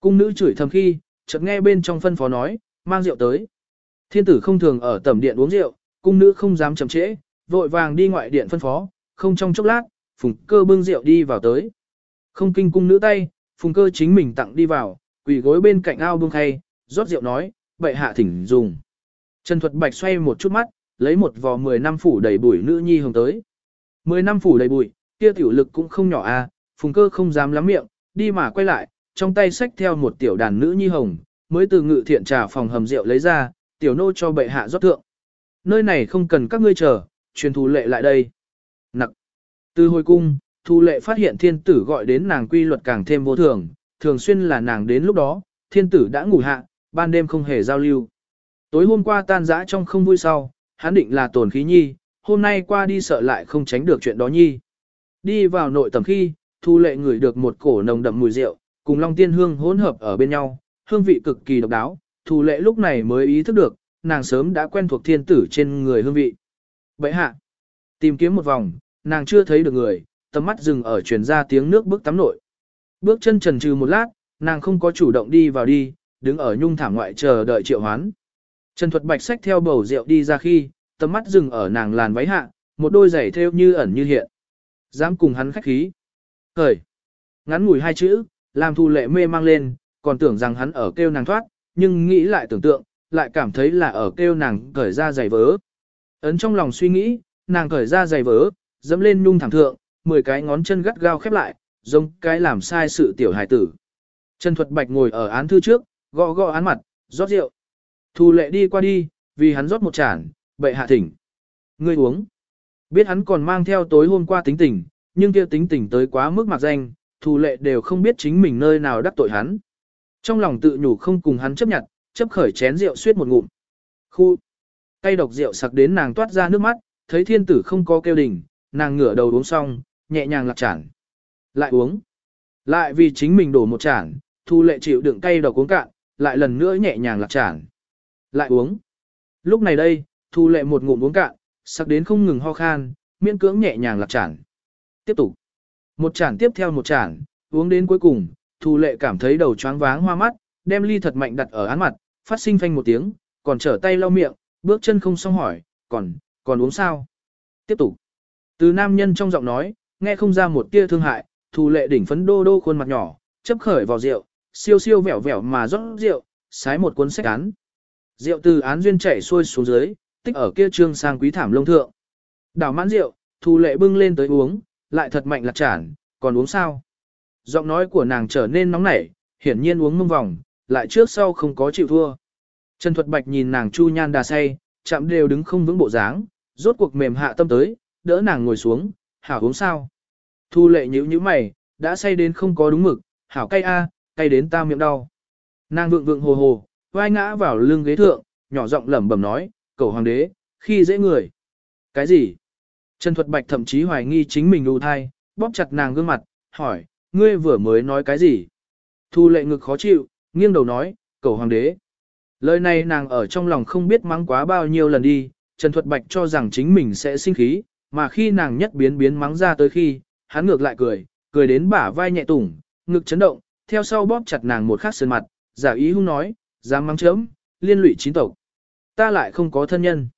Speaker 1: Cung nữ chửi thầm khi, chợt nghe bên trong phân phó nói, mang rượu tới. Thiên tử không thường ở tẩm điện uống rượu, cung nữ không dám chậm trễ, vội vàng đi ngoại điện phân phó, không trong chốc lát, phùng cơ bưng rượu đi vào tới. Không kinh cung nữ tay, phùng cơ chính mình tặng đi vào, quỳ gối bên cạnh ao bưng khay, rót rượu nói, bệ hạ thỉnh dùng. Trần Thuật Bạch xoay một chút mắt, lấy một vò 10 năm phủ đầy bụi nữ nhi hồng tới. 10 năm phủ đầy bụi, kia tiểu lực cũng không nhỏ à, phùng cơ không dám lắm miệng, đi mà quay lại, trong tay xách theo một tiểu đàn nữ nhi hồng, mới từ ngự thiện trà phòng hầm rượu lấy ra, tiểu nô cho bệ hạ rót thượng. Nơi này không cần các ngươi chờ, truyền thù lệ lại đây. Nặc. Từ hồi cung, thù lệ phát hiện thiên tử gọi đến nàng quy luật càng thêm vô thường, thường xuyên là nàng đến lúc đó, thiên tử đã ngủ hạ, ban đêm không hề giao lưu. Tối hôm qua tan dã trong không vui sau, hắn định là tổn khí nhi, hôm nay qua đi sợ lại không tránh được chuyện đó nhi. Đi vào nội tầm khi, thu lệ ngửi được một cổ nồng đậm mùi rượu, cùng long tiên hương hỗn hợp ở bên nhau, hương vị cực kỳ độc đáo, thu lệ lúc này mới ý thức được, nàng sớm đã quen thuộc thiên tử trên người hương vị. Bậy hạ, tìm kiếm một vòng, nàng chưa thấy được người, tầm mắt dừng ở truyền ra tiếng nước bước tắm nội. Bước chân trần trừ một lát, nàng không có chủ động đi vào đi, đứng ở nhung thảm ngoại chờ đợi triệu hoán. Trần Thuật Bạch xách theo bầu rượu đi ra khi, tầm mắt dừng ở nàng làn váy hạ, một đôi giày thêu như ẩn như hiện. Dám cùng hắn khách khí. Khởi. Ngắn ngủi hai chữ, làm thu lệ mê mang lên, còn tưởng rằng hắn ở kêu nàng thoát, nhưng nghĩ lại tưởng tượng, lại cảm thấy là ở kêu nàng cởi ra giày vớ. Ấn trong lòng suy nghĩ, nàng cởi ra giày vớ, dẫm lên nhung thẳng thượng, 10 cái ngón chân gắt gao khép lại, giống cái làm sai sự tiểu hải tử. Trần Thuật Bạch ngồi ở án thư trước, gõ gõ án mặt, rót rượu. Thu lệ đi qua đi, vì hắn rót một chản, bệ hạ thỉnh. Ngươi uống. Biết hắn còn mang theo tối hôm qua tính tình, nhưng kia tính tình tới quá mức mặc danh, thù lệ đều không biết chính mình nơi nào đắc tội hắn. Trong lòng tự nhủ không cùng hắn chấp nhận, chấp khởi chén rượu suýt một ngụm. Khu. Cây độc rượu sặc đến nàng toát ra nước mắt, thấy thiên tử không có kêu đỉnh, nàng ngửa đầu uống xong, nhẹ nhàng lạc chản. Lại uống. Lại vì chính mình đổ một chản, thu lệ chịu đựng cây độc uống cạn, lại lần nữa nhẹ nhàng lạc chản. Lại uống. Lúc này đây, thu lệ một ngụm uống cạn, sắc đến không ngừng ho khan, miễn cưỡng nhẹ nhàng lạc chản. Tiếp tục. Một chản tiếp theo một chản, uống đến cuối cùng, thu lệ cảm thấy đầu choáng váng hoa mắt, đem ly thật mạnh đặt ở án mặt, phát sinh phanh một tiếng, còn trở tay lau miệng, bước chân không xong hỏi, còn, còn uống sao? Tiếp tục. Từ nam nhân trong giọng nói, nghe không ra một tia thương hại, thu lệ đỉnh phấn đô đô khuôn mặt nhỏ, chấp khởi vào rượu, siêu siêu vẻo vẻo mà rót rượu, sái một cuốn sách án. Rượu từ án duyên chảy xuôi xuống dưới, tích ở kia trương sang quý thảm lông thượng. Đảo mãn rượu, thu lệ bưng lên tới uống, lại thật mạnh lạc chản, còn uống sao? Giọng nói của nàng trở nên nóng nảy, hiển nhiên uống mông vòng, lại trước sau không có chịu thua. Trần Thuật Bạch nhìn nàng chu nhan đà say, chạm đều đứng không vững bộ dáng, rốt cuộc mềm hạ tâm tới, đỡ nàng ngồi xuống, hảo uống sao? Thu lệ nhíu nhíu mày, đã say đến không có đúng mực, hảo cay a, cay đến ta miệng đau. Nàng vượng vượng hồ hồ, vai ngã vào lưng ghế thượng, nhỏ giọng lẩm bẩm nói, cầu hoàng đế, khi dễ người. Cái gì? Trần Thuật Bạch thậm chí hoài nghi chính mình ưu thai, bóp chặt nàng gương mặt, hỏi, ngươi vừa mới nói cái gì? Thu lệ ngực khó chịu, nghiêng đầu nói, cầu hoàng đế. Lời này nàng ở trong lòng không biết mắng quá bao nhiêu lần đi, Trần Thuật Bạch cho rằng chính mình sẽ sinh khí, mà khi nàng nhất biến biến mắng ra tới khi, hắn ngược lại cười, cười đến bả vai nhẹ tủng, ngực chấn động, theo sau bóp chặt nàng một khắc sơn mặt, giả ý hung nói, dám mắng chớm, liên lụy chín tộc. Ta lại không có thân nhân.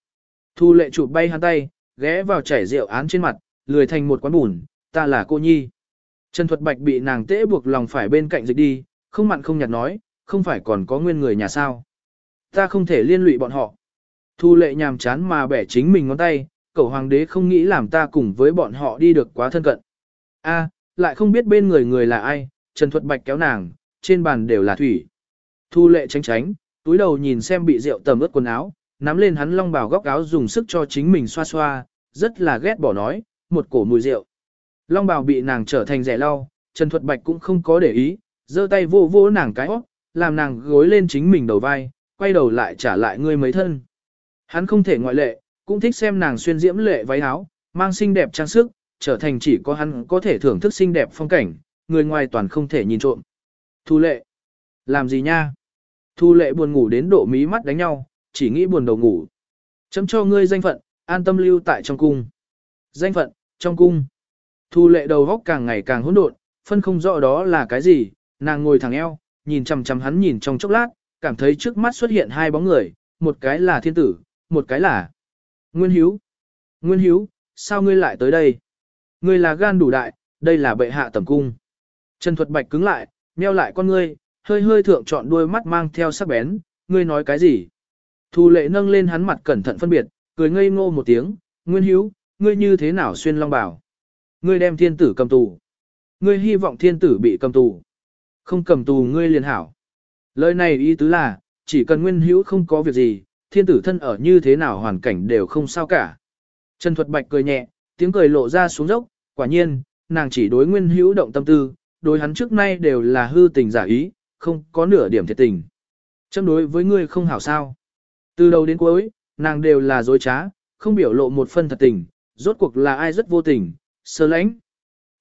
Speaker 1: Thu lệ chụp bay hắn tay, ghé vào chảy rượu án trên mặt, lười thành một quán bùn, ta là cô nhi. Trần Thuật Bạch bị nàng tễ buộc lòng phải bên cạnh dịch đi, không mặn không nhạt nói, không phải còn có nguyên người nhà sao. Ta không thể liên lụy bọn họ. Thu lệ nhàm chán mà bẻ chính mình ngón tay, cậu hoàng đế không nghĩ làm ta cùng với bọn họ đi được quá thân cận. A, lại không biết bên người người là ai, Trần Thuật Bạch kéo nàng, trên bàn đều là thủy. Thu lệ tránh tránh, túi đầu nhìn xem bị rượu tầm ướt quần áo, nắm lên hắn long bào góc áo dùng sức cho chính mình xoa xoa, rất là ghét bỏ nói, một cổ mùi rượu. Long bào bị nàng trở thành rẻ lau, Trần Thuật Bạch cũng không có để ý, giơ tay vô vô nàng cái óc, làm nàng gối lên chính mình đầu vai, quay đầu lại trả lại ngươi mấy thân. Hắn không thể ngoại lệ, cũng thích xem nàng xuyên diễm lệ váy áo, mang xinh đẹp trang sức, trở thành chỉ có hắn có thể thưởng thức xinh đẹp phong cảnh, người ngoài toàn không thể nhìn trộm. Thu lệ. Làm gì nha? Thu lệ buồn ngủ đến độ mí mắt đánh nhau, chỉ nghĩ buồn đầu ngủ. Chấm cho ngươi danh phận, an tâm lưu tại trong cung. Danh phận, trong cung. Thu lệ đầu góc càng ngày càng hỗn độn, phân không rõ đó là cái gì, nàng ngồi thẳng eo, nhìn chằm chằm hắn nhìn trong chốc lát, cảm thấy trước mắt xuất hiện hai bóng người, một cái là thiên tử, một cái là Nguyên Hiếu. Nguyên Hiếu, sao ngươi lại tới đây? Ngươi là gan đủ đại, đây là bệ hạ tẩm cung. Trần Thuật Bạch cứng lại, nheo lại con ngươi, hơi hơi thượng chọn đuôi mắt mang theo sắc bén, ngươi nói cái gì? Thu lệ nâng lên hắn mặt cẩn thận phân biệt, cười ngây ngô một tiếng, Nguyên Hiếu, ngươi như thế nào xuyên long bảo? Ngươi đem thiên tử cầm tù. Ngươi hy vọng thiên tử bị cầm tù. Không cầm tù ngươi liền hảo. Lời này ý tứ là, chỉ cần Nguyên Hiếu không có việc gì, thiên tử thân ở như thế nào hoàn cảnh đều không sao cả. Trần Thuật Bạch cười nhẹ, tiếng cười lộ ra xuống dốc, quả nhiên, nàng chỉ đối Nguyên Hữu động tâm tư, đối hắn trước nay đều là hư tình giả ý, không có nửa điểm thiệt tình. Châm đối với ngươi không hảo sao. Từ đầu đến cuối, nàng đều là dối trá, không biểu lộ một phân thật tình, rốt cuộc là ai rất vô tình, sơ lãnh.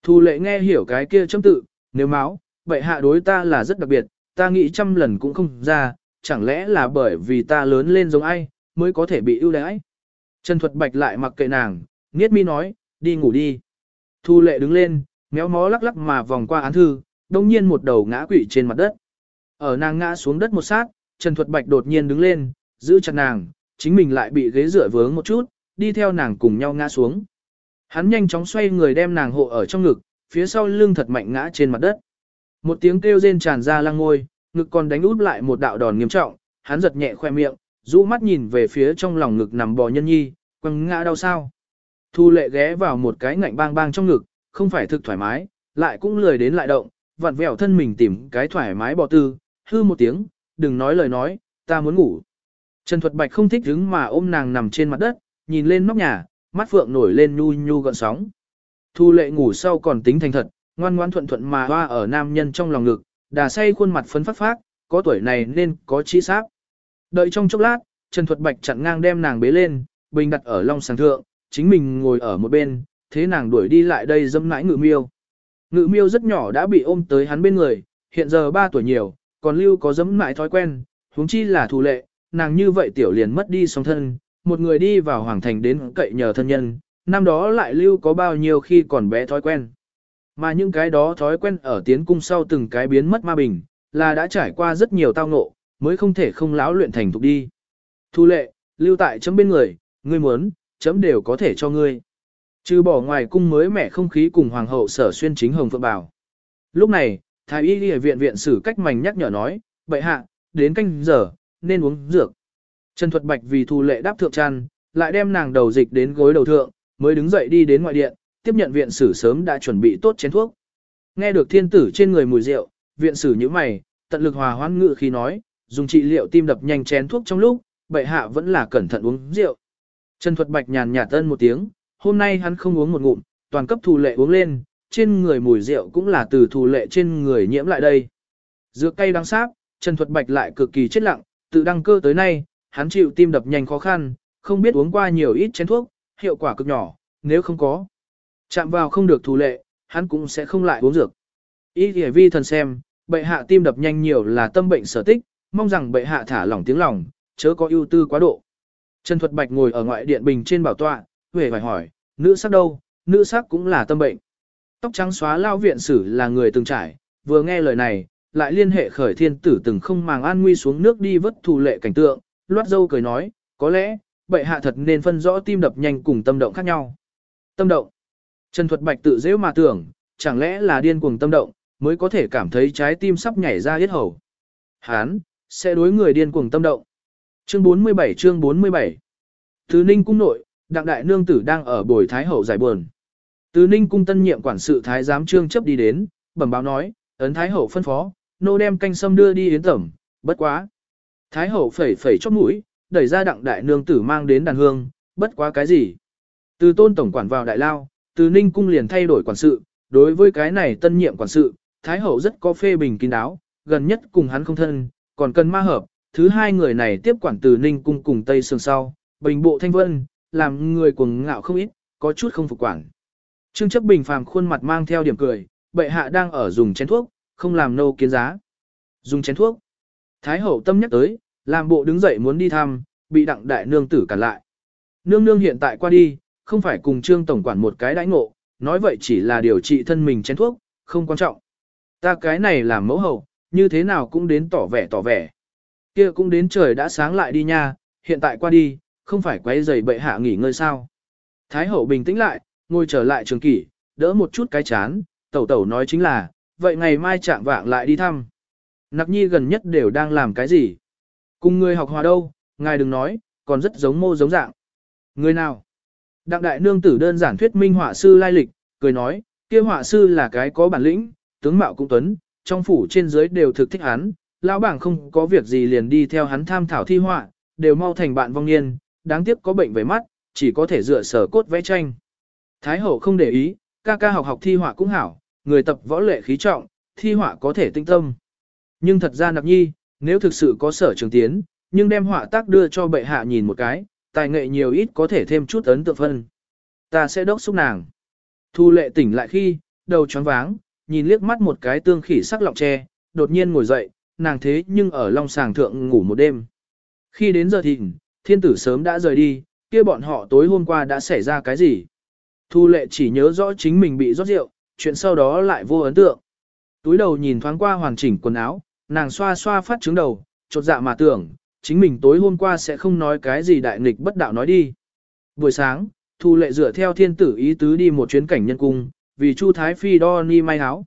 Speaker 1: Thu lệ nghe hiểu cái kia châm tự, nếu máu, vậy hạ đối ta là rất đặc biệt, ta nghĩ trăm lần cũng không ra, chẳng lẽ là bởi vì ta lớn lên giống ai, mới có thể bị ưu đãi. Trần Thuật Bạch lại mặc kệ nàng, Niết Mi nói, đi ngủ đi. Thu lệ đứng lên, méo mó lắc lắc mà vòng qua án thư, đông nhiên một đầu ngã quỵ trên mặt đất. Ở nàng ngã xuống đất một sát, Trần Thuật Bạch đột nhiên đứng lên, giữ chặt nàng, chính mình lại bị ghế dựa vướng một chút, đi theo nàng cùng nhau ngã xuống. Hắn nhanh chóng xoay người đem nàng hộ ở trong ngực, phía sau lưng thật mạnh ngã trên mặt đất. Một tiếng kêu rên tràn ra lăng ngôi, ngực còn đánh út lại một đạo đòn nghiêm trọng, hắn giật nhẹ khoe miệng, rũ mắt nhìn về phía trong lòng ngực nằm bò nhân nhi, quăng ngã đau sao. Thu lệ ghé vào một cái ngạnh bang bang trong ngực, không phải thực thoải mái, lại cũng lười đến lại động, vặn vẹo thân mình tìm cái thoải mái bò tư, hư một tiếng, đừng nói lời nói, ta muốn ngủ. Trần Thuật Bạch không thích đứng mà ôm nàng nằm trên mặt đất, nhìn lên nóc nhà, mắt phượng nổi lên nhu nhu gợn sóng. Thu lệ ngủ sau còn tính thành thật, ngoan ngoan thuận thuận mà hoa ở nam nhân trong lòng ngực, đà say khuôn mặt phấn phát phát, có tuổi này nên có trí xác. Đợi trong chốc lát, Trần Thuật Bạch chặn ngang đem nàng bế lên, bình đặt ở long sàng thượng, chính mình ngồi ở một bên, thế nàng đuổi đi lại đây dâm nãi ngự miêu. Ngự miêu rất nhỏ đã bị ôm tới hắn bên người, hiện giờ 3 tuổi nhiều, còn lưu có dấm nãi thói quen, huống chi là thù lệ, nàng như vậy tiểu liền mất đi song thân, một người đi vào hoàng thành đến cậy nhờ thân nhân, năm đó lại lưu có bao nhiêu khi còn bé thói quen. Mà những cái đó thói quen ở tiến cung sau từng cái biến mất ma bình, là đã trải qua rất nhiều tao ngộ, mới không thể không láo luyện thành thục đi. Thu lệ, lưu tại chấm bên người, ngươi muốn, chấm đều có thể cho ngươi. Trừ bỏ ngoài cung mới mẻ không khí cùng hoàng hậu sở xuyên chính hồng phượng bảo. Lúc này, thái y y viện viện sử cách mảnh nhắc nhở nói, bệ hạ, đến canh giờ, nên uống dược. Trần Thuật Bạch vì thu lệ đáp thượng tràn, lại đem nàng đầu dịch đến gối đầu thượng, mới đứng dậy đi đến ngoại điện, tiếp nhận viện sử sớm đã chuẩn bị tốt chén thuốc. Nghe được thiên tử trên người mùi rượu, viện sử như mày, tận lực hòa hoãn ngự khi nói, dùng trị liệu tim đập nhanh chén thuốc trong lúc, bệ hạ vẫn là cẩn thận uống rượu. Trần Thuật Bạch nhàn nhạt tân một tiếng, hôm nay hắn không uống một ngụm, toàn cấp thù lệ uống lên, trên người mùi rượu cũng là từ thù lệ trên người nhiễm lại đây. Dược cây đắng sáp, Trần Thuật Bạch lại cực kỳ chết lặng, tự đăng cơ tới nay, hắn chịu tim đập nhanh khó khăn, không biết uống qua nhiều ít chén thuốc, hiệu quả cực nhỏ, nếu không có. Chạm vào không được thù lệ, hắn cũng sẽ không lại uống dược. Ý thì vi thần xem, bệ hạ tim đập nhanh nhiều là tâm bệnh sở tích, mong rằng bệ hạ thả lỏng tiếng lòng, chớ có ưu tư quá độ. Trần Thuật Bạch ngồi ở ngoại điện bình trên bảo tọa, huệ phải hỏi, nữ sắc đâu, nữ sắc cũng là tâm bệnh. Tóc trắng xóa lao viện sử là người từng trải, vừa nghe lời này, lại liên hệ khởi thiên tử từng không màng an nguy xuống nước đi vất thù lệ cảnh tượng, loát dâu cười nói, có lẽ, bệ hạ thật nên phân rõ tim đập nhanh cùng tâm động khác nhau. Tâm động. Trần Thuật Bạch tự dễ mà tưởng, chẳng lẽ là điên cuồng tâm động, mới có thể cảm thấy trái tim sắp nhảy ra yết hầu. Hán, sẽ đối người điên cuồng tâm động. Chương 47 chương 47 Thứ ninh cung nội, đặng đại nương tử đang ở bồi thái hậu giải buồn. Từ Ninh cung tân nhiệm quản sự thái giám trương chấp đi đến, bẩm báo nói, ấn thái hậu phân phó, nô đem canh sâm đưa đi yến tẩm, bất quá. Thái hậu phẩy phẩy chóp mũi, đẩy ra đặng đại nương tử mang đến đàn hương, bất quá cái gì. Từ tôn tổng quản vào đại lao, từ Ninh cung liền thay đổi quản sự, đối với cái này tân nhiệm quản sự, thái hậu rất có phê bình kín đáo, gần nhất cùng hắn không thân, còn cần ma hợp, thứ hai người này tiếp quản từ Ninh cung cùng Tây Sương sau, bình bộ thanh vân, làm người cuồng ngạo không ít, có chút không phục quản. Trương chấp bình phàm khuôn mặt mang theo điểm cười, bệ hạ đang ở dùng chén thuốc, không làm nâu kiến giá. Dùng chén thuốc. Thái hậu tâm nhắc tới, làm bộ đứng dậy muốn đi thăm, bị đặng đại nương tử cản lại. Nương nương hiện tại qua đi, không phải cùng trương tổng quản một cái đãi ngộ, nói vậy chỉ là điều trị thân mình chén thuốc, không quan trọng. Ta cái này làm mẫu hậu, như thế nào cũng đến tỏ vẻ tỏ vẻ. kia cũng đến trời đã sáng lại đi nha, hiện tại qua đi, không phải quấy giày bệ hạ nghỉ ngơi sao. Thái hậu bình tĩnh lại, ngồi trở lại trường kỷ, đỡ một chút cái chán, tẩu tẩu nói chính là, vậy ngày mai chạm vạng lại đi thăm. Nặc nhi gần nhất đều đang làm cái gì? Cùng người học hòa đâu, ngài đừng nói, còn rất giống mô giống dạng. Người nào? Đặng đại nương tử đơn giản thuyết minh họa sư lai lịch, cười nói, kia họa sư là cái có bản lĩnh, tướng mạo cũng tuấn, trong phủ trên dưới đều thực thích hắn, lão bảng không có việc gì liền đi theo hắn tham thảo thi họa, đều mau thành bạn vong niên, đáng tiếc có bệnh về mắt, chỉ có thể dựa sở cốt vẽ tranh. Thái hậu không để ý, ca ca học học thi họa cũng hảo, người tập võ lệ khí trọng, thi họa có thể tinh tâm. Nhưng thật ra nặc nhi, nếu thực sự có sở trường tiến, nhưng đem họa tác đưa cho bệ hạ nhìn một cái, tài nghệ nhiều ít có thể thêm chút ấn tượng phân. Ta sẽ đốc xúc nàng. Thu lệ tỉnh lại khi, đầu choáng váng, nhìn liếc mắt một cái tương khỉ sắc lọng tre, đột nhiên ngồi dậy, nàng thế nhưng ở long sàng thượng ngủ một đêm. Khi đến giờ thịnh, thiên tử sớm đã rời đi, kia bọn họ tối hôm qua đã xảy ra cái gì. Thu lệ chỉ nhớ rõ chính mình bị rót rượu, chuyện sau đó lại vô ấn tượng. Túi đầu nhìn thoáng qua hoàn chỉnh quần áo, nàng xoa xoa phát trứng đầu, chột dạ mà tưởng, chính mình tối hôm qua sẽ không nói cái gì đại nghịch bất đạo nói đi. Buổi sáng, Thu lệ dựa theo thiên tử ý tứ đi một chuyến cảnh nhân cung, vì Chu Thái Phi đo ni may áo.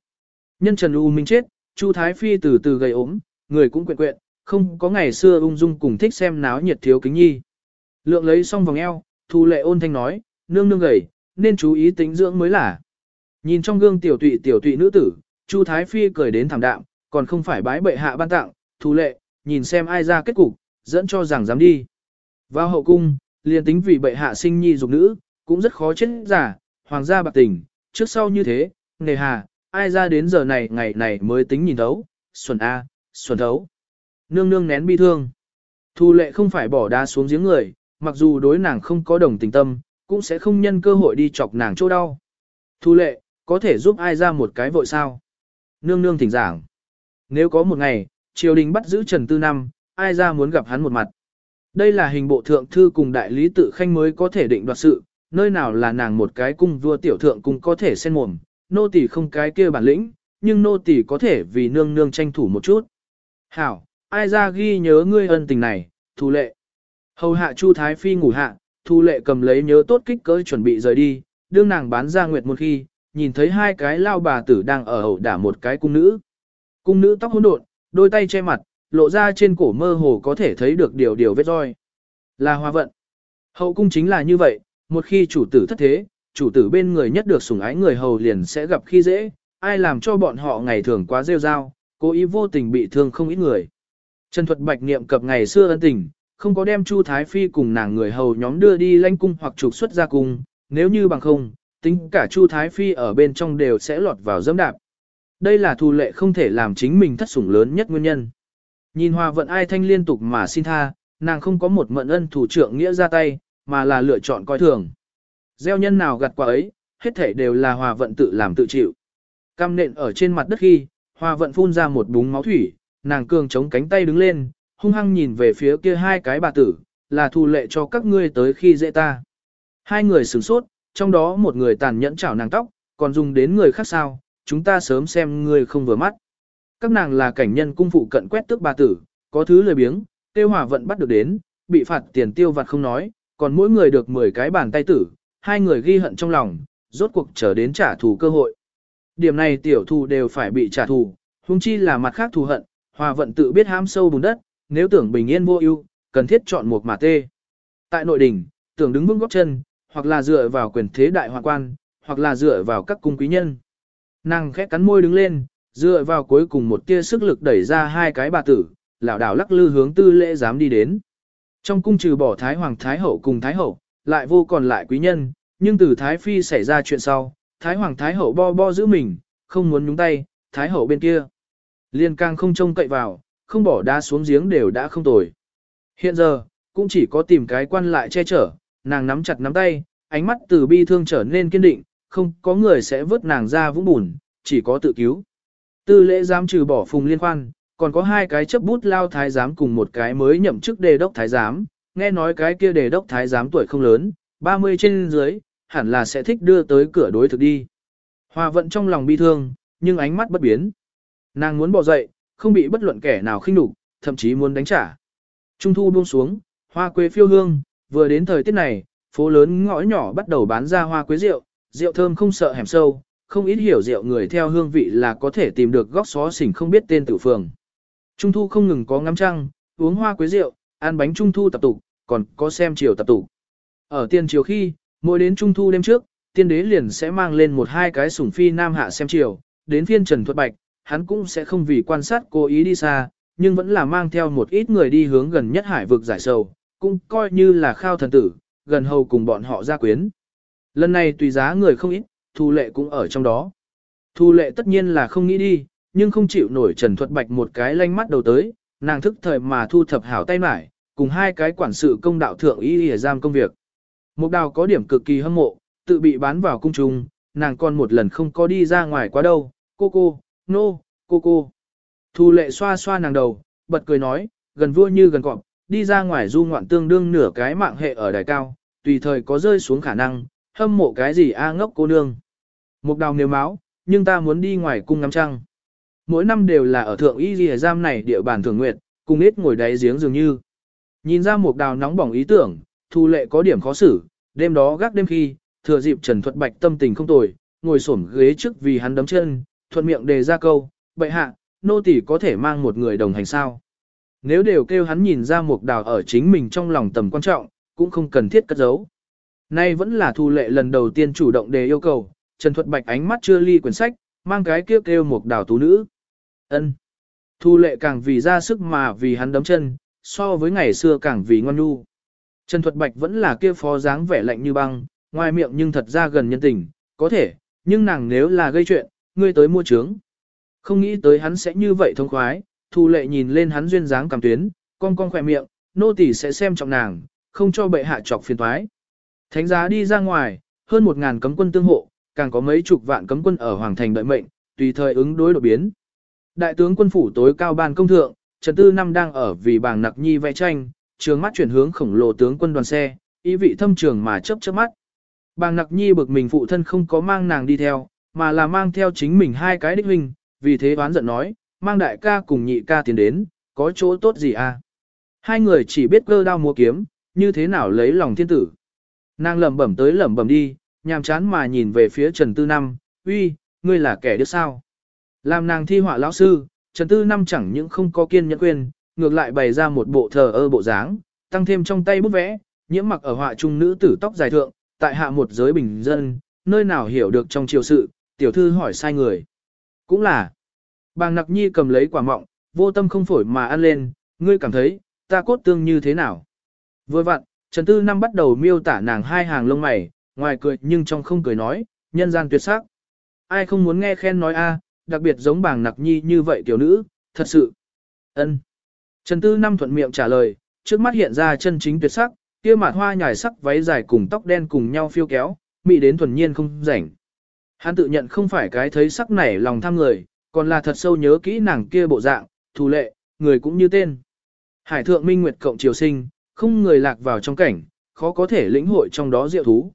Speaker 1: Nhân Trần U Minh chết, Chu Thái Phi từ từ gầy ốm, người cũng quyện quyện, không có ngày xưa ung dung cùng thích xem náo nhiệt thiếu kính nhi. Lượng lấy xong vòng eo, Thu lệ ôn thanh nói, nương nương gầy, nên chú ý tính dưỡng mới là. Nhìn trong gương tiểu tụy tiểu tụy nữ tử, Chu Thái Phi cười đến thảm đạm, còn không phải bái bệ hạ ban tặng, Thu lệ, nhìn xem ai ra kết cục, dẫn cho rằng dám đi. Vào hậu cung, liền tính vì bệ hạ sinh nhi dục nữ, cũng rất khó chết giả, hoàng gia bạc tình, trước sau như thế, nề hà, ai ra đến giờ này ngày này mới tính nhìn thấu, xuẩn A, xuẩn thấu. Nương nương nén bi thương. Thu lệ không phải bỏ đá xuống giếng người, mặc dù đối nàng không có đồng tình tâm, cũng sẽ không nhân cơ hội đi chọc nàng chỗ đau. Thu lệ, có thể giúp ai ra một cái vội sao? Nương nương thỉnh giảng. Nếu có một ngày, triều đình bắt giữ Trần Tư Năm, ai ra muốn gặp hắn một mặt. Đây là hình bộ thượng thư cùng đại lý tự khanh mới có thể định đoạt sự, nơi nào là nàng một cái cung vua tiểu thượng cung có thể xen mồm, nô tỳ không cái kia bản lĩnh, nhưng nô tỳ có thể vì nương nương tranh thủ một chút. Hảo, ai ra ghi nhớ ngươi ân tình này, thu lệ. Hầu hạ Chu Thái Phi ngủ hạ, thu lệ cầm lấy nhớ tốt kích cỡ chuẩn bị rời đi, đương nàng bán ra nguyệt một khi, nhìn thấy hai cái lao bà tử đang ở hậu đả một cái cung nữ. Cung nữ tóc hỗn độn, đôi tay che mặt, lộ ra trên cổ mơ hồ có thể thấy được điều điều vết roi. Là hoa vận. Hậu cung chính là như vậy, một khi chủ tử thất thế, chủ tử bên người nhất được sủng ái người hầu liền sẽ gặp khi dễ, ai làm cho bọn họ ngày thường quá rêu rao, cố ý vô tình bị thương không ít người. Trần Thuật Bạch niệm cập ngày xưa ân tình, không có đem Chu Thái Phi cùng nàng người hầu nhóm đưa đi lanh cung hoặc trục xuất ra cung, nếu như bằng không, tính cả Chu Thái Phi ở bên trong đều sẽ lọt vào dẫm đạp. Đây là thù lệ không thể làm chính mình thất sủng lớn nhất nguyên nhân. Nhìn hòa vận ai thanh liên tục mà xin tha, nàng không có một mận ân thủ trưởng nghĩa ra tay, mà là lựa chọn coi thường. Gieo nhân nào gặt quả ấy, hết thể đều là hòa vận tự làm tự chịu. Cam nện ở trên mặt đất khi, hòa vận phun ra một búng máu thủy, nàng cường chống cánh tay đứng lên, hung hăng nhìn về phía kia hai cái bà tử, là thù lệ cho các ngươi tới khi dễ ta. Hai người sửng sốt, trong đó một người tàn nhẫn chảo nàng tóc, còn dùng đến người khác sao, chúng ta sớm xem người không vừa mắt. Các nàng là cảnh nhân cung phụ cận quét tước bà tử, có thứ lười biếng, tiêu hòa vận bắt được đến, bị phạt tiền tiêu vặt không nói, còn mỗi người được 10 cái bàn tay tử, hai người ghi hận trong lòng, rốt cuộc chờ đến trả thù cơ hội. Điểm này tiểu thù đều phải bị trả thù, huống chi là mặt khác thù hận, hòa vận tự biết ham sâu bùn đất, nếu tưởng bình yên vô ưu, cần thiết chọn một mà tê. Tại nội đình, tưởng đứng vững góc chân, hoặc là dựa vào quyền thế đại hoàng quan, hoặc là dựa vào các cung quý nhân. Nàng khẽ cắn môi đứng lên, dựa vào cuối cùng một tia sức lực đẩy ra hai cái bà tử, lão đảo lắc lư hướng tư lễ dám đi đến. Trong cung trừ bỏ Thái Hoàng Thái Hậu cùng Thái Hậu, lại vô còn lại quý nhân, nhưng từ Thái Phi xảy ra chuyện sau, Thái Hoàng Thái Hậu bo bo giữ mình, không muốn nhúng tay, Thái Hậu bên kia. Liên càng không trông cậy vào, không bỏ đá xuống giếng đều đã không tồi. Hiện giờ, cũng chỉ có tìm cái quan lại che chở, nàng nắm chặt nắm tay, ánh mắt từ bi thương trở nên kiên định, không có người sẽ vớt nàng ra vũng bùn, chỉ có tự cứu. Tư lễ giám trừ bỏ phùng liên quan, còn có hai cái chấp bút lao thái giám cùng một cái mới nhậm chức đề đốc thái giám, nghe nói cái kia đề đốc thái giám tuổi không lớn, 30 trên dưới, hẳn là sẽ thích đưa tới cửa đối thực đi. Hòa vận trong lòng bi thương, nhưng ánh mắt bất biến. Nàng muốn bỏ dậy, không bị bất luận kẻ nào khinh nhục, thậm chí muốn đánh trả. Trung thu buông xuống, hoa quế phiêu hương, vừa đến thời tiết này, phố lớn ngõ nhỏ bắt đầu bán ra hoa quế rượu, rượu thơm không sợ hẻm sâu, không ít hiểu rượu người theo hương vị là có thể tìm được góc xó xỉnh không biết tên tử phường. Trung thu không ngừng có ngắm trăng, uống hoa quế rượu, ăn bánh trung thu tập tục, còn có xem chiều tập tục. Ở tiên chiều khi, mỗi đến trung thu đêm trước, tiên đế liền sẽ mang lên một hai cái sủng phi nam hạ xem chiều, đến phiên Trần Thuật Bạch, hắn cũng sẽ không vì quan sát cố ý đi xa, nhưng vẫn là mang theo một ít người đi hướng gần nhất hải vực giải sầu, cũng coi như là khao thần tử, gần hầu cùng bọn họ ra quyến. Lần này tùy giá người không ít, thu lệ cũng ở trong đó. Thu lệ tất nhiên là không nghĩ đi, nhưng không chịu nổi Trần Thuật Bạch một cái lanh mắt đầu tới, nàng thức thời mà thu thập hảo tay mải, cùng hai cái quản sự công đạo thượng y y giam công việc. Mục đào có điểm cực kỳ hâm mộ, tự bị bán vào cung trung, nàng còn một lần không có đi ra ngoài quá đâu, cô cô, nô, no, cô cô. Thu lệ xoa xoa nàng đầu, bật cười nói, gần vua như gần cọp, đi ra ngoài du ngoạn tương đương nửa cái mạng hệ ở đài cao, tùy thời có rơi xuống khả năng, hâm mộ cái gì a ngốc cô nương. Mục đào nếu máu, nhưng ta muốn đi ngoài cung ngắm trăng. Mỗi năm đều là ở thượng y ghi giam này địa bàn thường nguyệt, cùng ít ngồi đáy giếng dường như. Nhìn ra mục đào nóng bỏng ý tưởng, thu lệ có điểm khó xử, đêm đó gác đêm khi, thừa dịp Trần Thuật Bạch tâm tình không tồi, ngồi xổm ghế trước vì hắn đấm chân, thuận miệng đề ra câu, bệ hạ, nô tỷ có thể mang một người đồng hành sao. Nếu đều kêu hắn nhìn ra mục đào ở chính mình trong lòng tầm quan trọng, cũng không cần thiết cất giấu. Nay vẫn là thu lệ lần đầu tiên chủ động đề yêu cầu, Trần Thuật Bạch ánh mắt chưa ly quyển sách, mang cái kêu kêu mục đào tú nữ. ân Thu lệ càng vì ra sức mà vì hắn đấm chân, so với ngày xưa càng vì ngoan nhu. Trần Thuật Bạch vẫn là kia phó dáng vẻ lạnh như băng, ngoài miệng nhưng thật ra gần nhân tình, có thể, nhưng nàng nếu là gây chuyện, ngươi tới mua trướng. Không nghĩ tới hắn sẽ như vậy thông khoái, thu lệ nhìn lên hắn duyên dáng cảm tuyến, con con khỏe miệng, nô tỳ sẽ xem trọng nàng, không cho bệ hạ chọc phiền toái. Thánh giá đi ra ngoài, hơn một ngàn cấm quân tương hộ, càng có mấy chục vạn cấm quân ở hoàng thành đợi mệnh, tùy thời ứng đối đột biến. Đại tướng quân phủ tối cao ban công thượng, Trần Tư Năm đang ở vì bảng nặc nhi vẽ tranh, trường mắt chuyển hướng khổng lồ tướng quân đoàn xe, ý vị thâm trường mà chớp chớp mắt. Bàng nặc nhi bực mình phụ thân không có mang nàng đi theo, mà là mang theo chính mình hai cái đích huynh, vì thế đoán giận nói, mang đại ca cùng nhị ca tiến đến, có chỗ tốt gì à? Hai người chỉ biết cơ đao múa kiếm, như thế nào lấy lòng thiên tử. Nàng lẩm bẩm tới lẩm bẩm đi, nhàm chán mà nhìn về phía Trần Tư Năm, uy, ngươi là kẻ đứa sao? Làm nàng thi họa lão sư, Trần Tư Năm chẳng những không có kiên nhẫn quên, ngược lại bày ra một bộ thờ ơ bộ dáng, tăng thêm trong tay bút vẽ, nhiễm mặc ở họa trung nữ tử tóc dài thượng, tại hạ một giới bình dân, nơi nào hiểu được trong triều sự, tiểu thư hỏi sai người. Cũng là, bàng nặc nhi cầm lấy quả mọng, vô tâm không phổi mà ăn lên, ngươi cảm thấy, ta cốt tương như thế nào? Vừa vặn, Trần Tư Năm bắt đầu miêu tả nàng hai hàng lông mày, ngoài cười nhưng trong không cười nói, nhân gian tuyệt sắc. Ai không muốn nghe khen nói a, à, đặc biệt giống bàng nặc nhi như vậy tiểu nữ, thật sự. ân. Trần Tư Năm thuận miệng trả lời, trước mắt hiện ra chân chính tuyệt sắc, kia mặt hoa nhài sắc váy dài cùng tóc đen cùng nhau phiêu kéo, mị đến thuần nhiên không rảnh. Hắn tự nhận không phải cái thấy sắc nảy lòng tham người, còn là thật sâu nhớ kỹ nàng kia bộ dạng, thù lệ, người cũng như tên. Hải thượng minh nguyệt cộng triều sinh, không người lạc vào trong cảnh, khó có thể lĩnh hội trong đó diệu thú.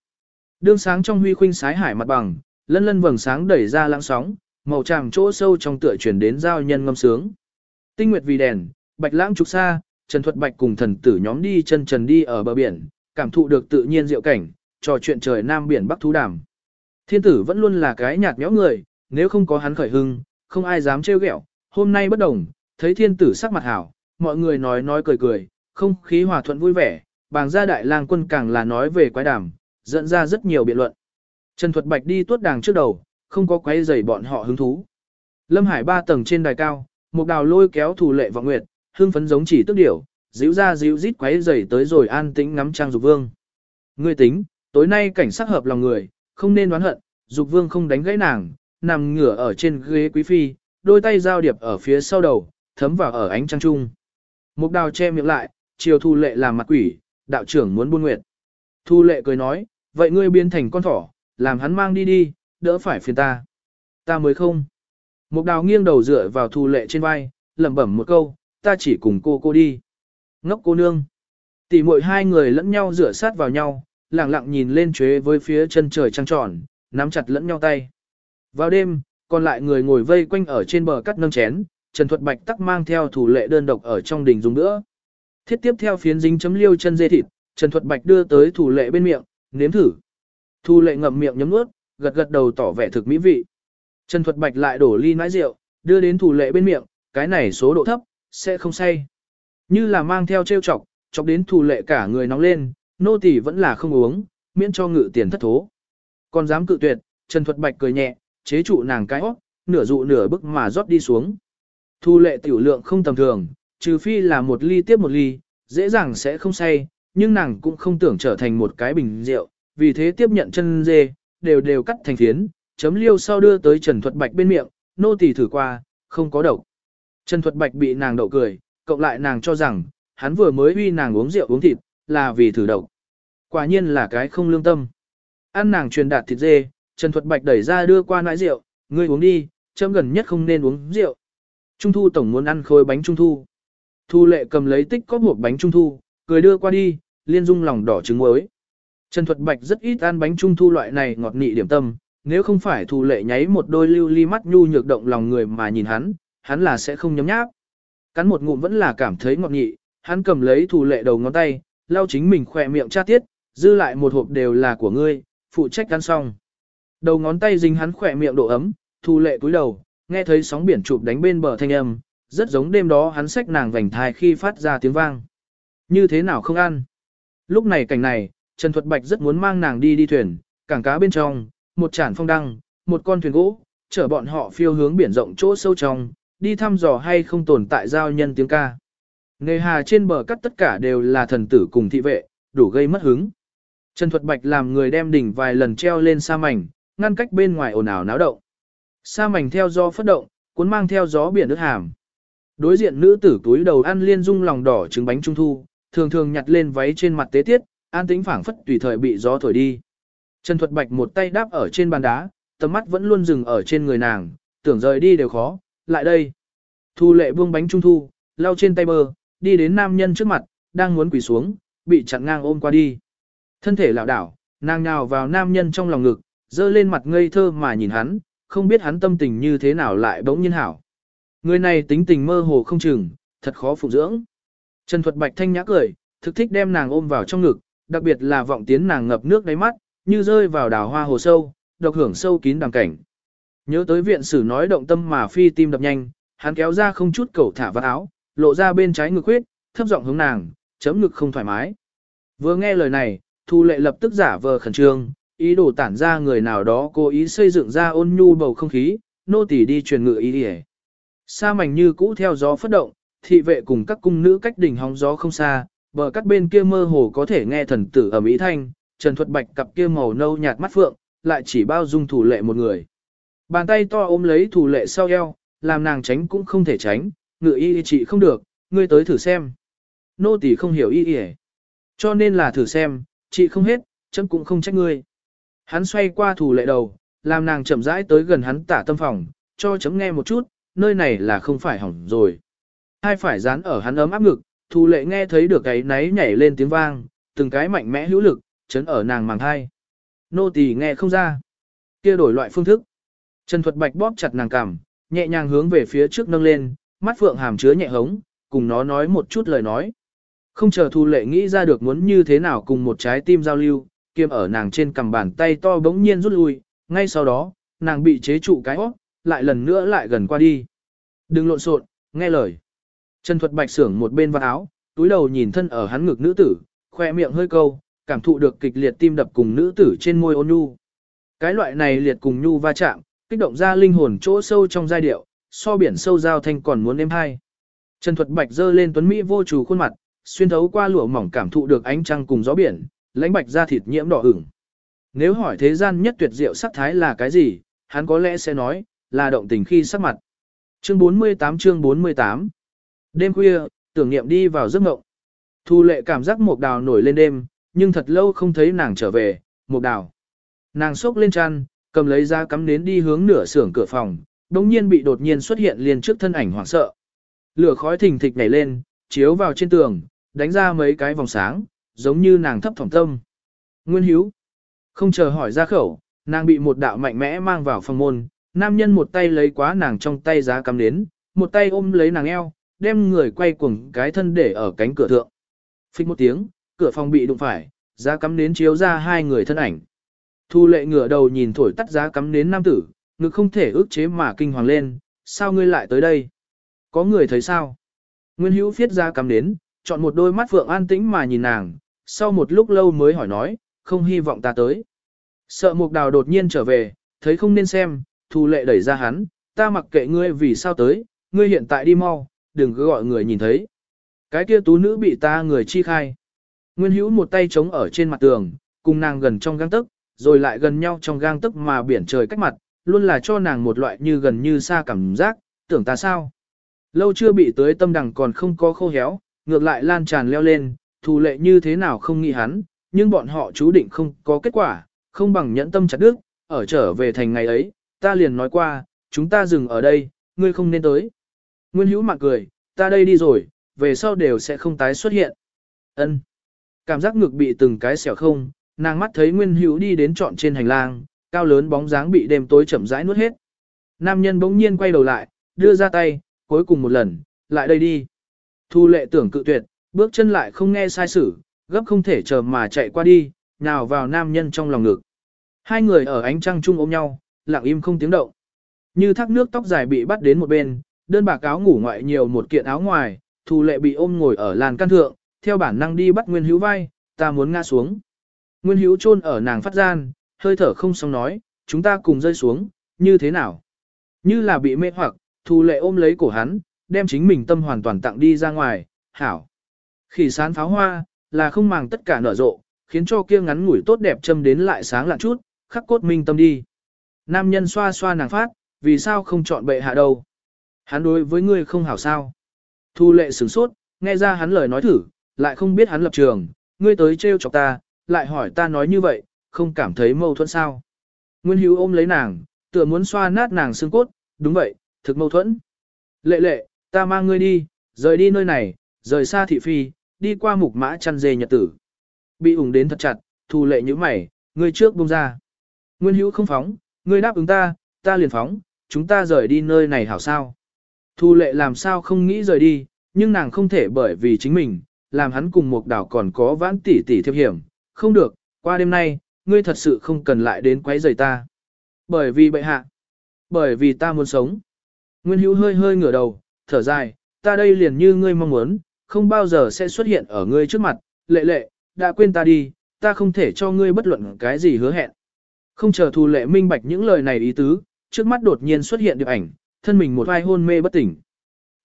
Speaker 1: Đương sáng trong huy khuynh sái hải mặt bằng, lân lân vầng sáng đẩy ra lãng sóng, màu tràm chỗ sâu trong tựa chuyển đến giao nhân ngâm sướng. Tinh nguyệt vì đèn, bạch lãng trục xa, Trần Thuật Bạch cùng thần tử nhóm đi chân trần đi ở bờ biển, cảm thụ được tự nhiên diệu cảnh, trò chuyện trời nam biển bắc thú đàm. Thiên tử vẫn luôn là cái nhạt nhẽo người, nếu không có hắn khởi hưng, không ai dám trêu ghẹo. Hôm nay bất đồng, thấy thiên tử sắc mặt hảo, mọi người nói nói cười cười, không khí hòa thuận vui vẻ, bàng gia đại lang quân càng là nói về quái đàm, dẫn ra rất nhiều biện luận. Trần Thuật Bạch đi tuốt đàng trước đầu, không có quấy rầy bọn họ hứng thú. Lâm Hải ba tầng trên đài cao, một đào lôi kéo thủ lệ vọng nguyệt, hương phấn giống chỉ tức điểu, díu ra díu rít quấy rầy tới rồi an tĩnh ngắm trang dục vương. Ngươi tính, tối nay cảnh sát hợp lòng người, không nên đoán hận, dục vương không đánh gãy nàng, nằm ngửa ở trên ghế quý phi, đôi tay giao điệp ở phía sau đầu, thấm vào ở ánh trăng trung. Mục đào che miệng lại, chiều thu lệ làm mặt quỷ, đạo trưởng muốn buôn nguyệt. Thu lệ cười nói, vậy ngươi biến thành con thỏ, làm hắn mang đi đi, đỡ phải phiền ta. Ta mới không. Mục đào nghiêng đầu dựa vào thu lệ trên vai, lẩm bẩm một câu, ta chỉ cùng cô cô đi. Ngốc cô nương. Tỷ muội hai người lẫn nhau rửa sát vào nhau, lặng lặng nhìn lên chuế với phía chân trời trăng tròn, nắm chặt lẫn nhau tay. Vào đêm, còn lại người ngồi vây quanh ở trên bờ cắt nâng chén, Trần Thuật Bạch tắc mang theo thủ lệ đơn độc ở trong đình dùng nữa. Thiết tiếp theo phiến dính chấm liêu chân dê thịt, Trần Thuật Bạch đưa tới thủ lệ bên miệng, nếm thử. Thủ lệ ngậm miệng nhấm nuốt, gật gật đầu tỏ vẻ thực mỹ vị. Trần Thuật Bạch lại đổ ly nãi rượu, đưa đến thủ lệ bên miệng, cái này số độ thấp, sẽ không say. Như là mang theo trêu chọc, chọc đến thủ lệ cả người nóng lên, nô tỳ vẫn là không uống, miễn cho ngự tiền thất thố. Còn dám cự tuyệt, Trần Thuật Bạch cười nhẹ, chế trụ nàng cái óc, nửa dụ nửa bức mà rót đi xuống. Thu lệ tiểu lượng không tầm thường, trừ phi là một ly tiếp một ly, dễ dàng sẽ không say, nhưng nàng cũng không tưởng trở thành một cái bình rượu, vì thế tiếp nhận chân dê, đều đều cắt thành phiến, chấm liêu sau đưa tới Trần Thuật Bạch bên miệng, nô tỳ thử qua, không có độc. Trần Thuật Bạch bị nàng đậu cười, cộng lại nàng cho rằng, hắn vừa mới uy nàng uống rượu uống thịt, là vì thử độc. Quả nhiên là cái không lương tâm. Ăn nàng truyền đạt thịt dê, Trần Thuật Bạch đẩy ra đưa qua nãi rượu, ngươi uống đi, chấm gần nhất không nên uống rượu. Trung thu tổng muốn ăn khối bánh trung thu. Thu lệ cầm lấy tích có hộp bánh trung thu, cười đưa qua đi, liên dung lòng đỏ trứng muối. Trần Thuật Bạch rất ít ăn bánh trung thu loại này ngọt nị điểm tâm, nếu không phải thu lệ nháy một đôi lưu ly mắt nhu nhược động lòng người mà nhìn hắn, hắn là sẽ không nhấm nháp. Cắn một ngụm vẫn là cảm thấy ngọt nị, hắn cầm lấy thu lệ đầu ngón tay, lau chính mình khỏe miệng tra tiết, dư lại một hộp đều là của ngươi, phụ trách ăn xong. Đầu ngón tay dính hắn khỏe miệng độ ấm, thu lệ cúi đầu, nghe thấy sóng biển chụp đánh bên bờ thanh âm, rất giống đêm đó hắn xách nàng vành thai khi phát ra tiếng vang. Như thế nào không ăn? Lúc này cảnh này, Trần Thuật Bạch rất muốn mang nàng đi đi thuyền, cảng cá bên trong, một chản phong đăng, một con thuyền gỗ, chở bọn họ phiêu hướng biển rộng chỗ sâu trong, đi thăm dò hay không tồn tại giao nhân tiếng ca. Nề hà trên bờ cắt tất cả đều là thần tử cùng thị vệ, đủ gây mất hứng. Trần Thuật Bạch làm người đem đỉnh vài lần treo lên sa mảnh, ngăn cách bên ngoài ồn ào náo động. Sa mảnh theo gió phất động, cuốn mang theo gió biển nước hàm. Đối diện nữ tử túi đầu ăn liên dung lòng đỏ trứng bánh trung thu, thường thường nhặt lên váy trên mặt tế tiết, an tĩnh phảng phất tùy thời bị gió thổi đi. Trần Thuật Bạch một tay đáp ở trên bàn đá, tầm mắt vẫn luôn dừng ở trên người nàng, tưởng rời đi đều khó, lại đây. Thu lệ buông bánh trung thu, lau trên tay bờ đi đến nam nhân trước mặt, đang muốn quỳ xuống, bị chặn ngang ôm qua đi. Thân thể lảo đảo, nàng nhào vào nam nhân trong lòng ngực, dơ lên mặt ngây thơ mà nhìn hắn, không biết hắn tâm tình như thế nào lại bỗng nhiên hảo. Người này tính tình mơ hồ không chừng, thật khó phụ dưỡng. Trần Thuật Bạch thanh nhã cười, thực thích đem nàng ôm vào trong ngực, đặc biệt là vọng tiến nàng ngập nước đáy mắt, như rơi vào đào hoa hồ sâu, độc hưởng sâu kín đằng cảnh. Nhớ tới viện sử nói động tâm mà phi tim đập nhanh, hắn kéo ra không chút cầu thả vào áo, lộ ra bên trái ngực huyết, thấp giọng hướng nàng, chấm ngực không thoải mái. Vừa nghe lời này, Thu Lệ lập tức giả vờ khẩn trương, ý đồ tản ra người nào đó cố ý xây dựng ra ôn nhu bầu không khí, nô tỳ đi truyền ngựa ý đi Sa mảnh như cũ theo gió phất động, thị vệ cùng các cung nữ cách đỉnh hóng gió không xa, bờ cắt bên kia mơ hồ có thể nghe thần tử ở mỹ thanh, Trần Thuật Bạch cặp kia màu nâu nhạt mắt phượng, lại chỉ bao dung thủ lệ một người. Bàn tay to ôm lấy thủ lệ sau eo, làm nàng tránh cũng không thể tránh, ngự y chị không được, ngươi tới thử xem. Nô tỳ không hiểu y y Cho nên là thử xem, chị không hết, chấm cũng không trách ngươi. Hắn xoay qua thủ lệ đầu, làm nàng chậm rãi tới gần hắn tả tâm phòng, cho chấm nghe một chút, nơi này là không phải hỏng rồi. Hai phải dán ở hắn ấm áp ngực, thủ lệ nghe thấy được cái náy nhảy lên tiếng vang, từng cái mạnh mẽ hữu lực, chấn ở nàng màng hai. Nô tỳ nghe không ra. kia đổi loại phương thức. Trần Thuật Bạch bóp chặt nàng cằm, nhẹ nhàng hướng về phía trước nâng lên, mắt phượng hàm chứa nhẹ hống, cùng nó nói một chút lời nói. Không chờ Thu Lệ nghĩ ra được muốn như thế nào cùng một trái tim giao lưu, kiêm ở nàng trên cầm bàn tay to bỗng nhiên rút lui, ngay sau đó, nàng bị chế trụ cái óc, lại lần nữa lại gần qua đi. Đừng lộn xộn, nghe lời. Trần Thuật Bạch sưởng một bên vào áo, túi đầu nhìn thân ở hắn ngực nữ tử, khoe miệng hơi câu, cảm thụ được kịch liệt tim đập cùng nữ tử trên môi ôn nhu. Cái loại này liệt cùng nhu va chạm, kích động ra linh hồn chỗ sâu trong giai điệu, so biển sâu giao thanh còn muốn êm hai Trần Thuật Bạch dơ lên tuấn mỹ vô chủ khuôn mặt, xuyên thấu qua lụa mỏng cảm thụ được ánh trăng cùng gió biển, lãnh bạch da thịt nhiễm đỏ ửng. Nếu hỏi thế gian nhất tuyệt diệu sắc thái là cái gì, hắn có lẽ sẽ nói, là động tình khi sắc mặt. Chương 48 chương 48 Đêm khuya, tưởng niệm đi vào giấc mộng. Thu lệ cảm giác một đào nổi lên đêm, nhưng thật lâu không thấy nàng trở về, một đào. Nàng sốc lên chăn, cầm lấy ra cắm nến đi hướng nửa xưởng cửa phòng, đồng nhiên bị đột nhiên xuất hiện liền trước thân ảnh hoảng sợ. Lửa khói thình thịch nhảy lên, chiếu vào trên tường, đánh ra mấy cái vòng sáng, giống như nàng thấp thỏm tâm. Nguyên Hiếu. Không chờ hỏi ra khẩu, nàng bị một đạo mạnh mẽ mang vào phòng môn, nam nhân một tay lấy quá nàng trong tay giá cắm đến một tay ôm lấy nàng eo, đem người quay cuồng cái thân để ở cánh cửa thượng. Phích một tiếng, cửa phòng bị đụng phải, giá cắm nến chiếu ra hai người thân ảnh. Thu lệ ngửa đầu nhìn thổi tắt giá cắm nến nam tử, ngực không thể ước chế mà kinh hoàng lên, sao ngươi lại tới đây? Có người thấy sao? Nguyên hữu phiết ra cắm đến, chọn một đôi mắt phượng an tĩnh mà nhìn nàng, sau một lúc lâu mới hỏi nói, không hy vọng ta tới. Sợ mục đào đột nhiên trở về, thấy không nên xem, thu lệ đẩy ra hắn, ta mặc kệ ngươi vì sao tới, ngươi hiện tại đi mau, đừng cứ gọi người nhìn thấy. Cái kia tú nữ bị ta người chi khai. Nguyên hữu một tay chống ở trên mặt tường, cùng nàng gần trong gang tức, rồi lại gần nhau trong gang tức mà biển trời cách mặt, luôn là cho nàng một loại như gần như xa cảm giác, tưởng ta sao. Lâu chưa bị tới tâm đằng còn không có khô héo, ngược lại lan tràn leo lên, thù lệ như thế nào không nghĩ hắn, nhưng bọn họ chú định không có kết quả, không bằng nhẫn tâm chặt đứt, ở trở về thành ngày ấy, ta liền nói qua, chúng ta dừng ở đây, ngươi không nên tới. Nguyên hữu mạc cười, ta đây đi rồi, về sau đều sẽ không tái xuất hiện. Ân. Cảm giác ngực bị từng cái xẻo không, nàng mắt thấy Nguyên hữu đi đến trọn trên hành lang, cao lớn bóng dáng bị đêm tối chậm rãi nuốt hết. Nam nhân bỗng nhiên quay đầu lại, đưa ra tay, cuối cùng một lần, lại đây đi. Thu lệ tưởng cự tuyệt, bước chân lại không nghe sai sử, gấp không thể chờ mà chạy qua đi, nào vào nam nhân trong lòng ngực. Hai người ở ánh trăng chung ôm nhau, lặng im không tiếng động. Như thác nước tóc dài bị bắt đến một bên, đơn bạc áo ngủ ngoại nhiều một kiện áo ngoài, thu lệ bị ôm ngồi ở làn căn thượng, theo bản năng đi bắt Nguyên Hữu vai, ta muốn ngã xuống. Nguyên Hữu chôn ở nàng phát gian, hơi thở không xong nói, chúng ta cùng rơi xuống, như thế nào? Như là bị mê hoặc, thu lệ ôm lấy cổ hắn, đem chính mình tâm hoàn toàn tặng đi ra ngoài, hảo. Khỉ sán pháo hoa, là không màng tất cả nở rộ, khiến cho kia ngắn ngủi tốt đẹp châm đến lại sáng lạ chút, khắc cốt minh tâm đi. Nam nhân xoa xoa nàng phát, vì sao không chọn bệ hạ đâu? Hắn đối với ngươi không hảo sao? Thu lệ sửng sốt, nghe ra hắn lời nói thử, lại không biết hắn lập trường, ngươi tới trêu chọc ta, lại hỏi ta nói như vậy, không cảm thấy mâu thuẫn sao? Nguyên Hữu ôm lấy nàng, tựa muốn xoa nát nàng xương cốt, đúng vậy, thực mâu thuẫn. Lệ lệ, ta mang ngươi đi, rời đi nơi này, rời xa thị phi, đi qua mục mã chăn dê nhật tử. Bị ủng đến thật chặt, thu lệ như mày, ngươi trước buông ra. Nguyên hữu không phóng, ngươi đáp ứng ta, ta liền phóng, chúng ta rời đi nơi này hảo sao. Thu lệ làm sao không nghĩ rời đi, nhưng nàng không thể bởi vì chính mình, làm hắn cùng một đảo còn có vãn tỷ tỷ thiệp hiểm. Không được, qua đêm nay, ngươi thật sự không cần lại đến quấy rầy ta. Bởi vì bệ hạ. Bởi vì ta muốn sống. Nguyên hữu hơi hơi ngửa đầu, thở dài, ta đây liền như ngươi mong muốn, không bao giờ sẽ xuất hiện ở ngươi trước mặt, lệ lệ, đã quên ta đi, ta không thể cho ngươi bất luận cái gì hứa hẹn. Không chờ thu lệ minh bạch những lời này ý tứ, trước mắt đột nhiên xuất hiện điệp ảnh, thân mình một vai hôn mê bất tỉnh.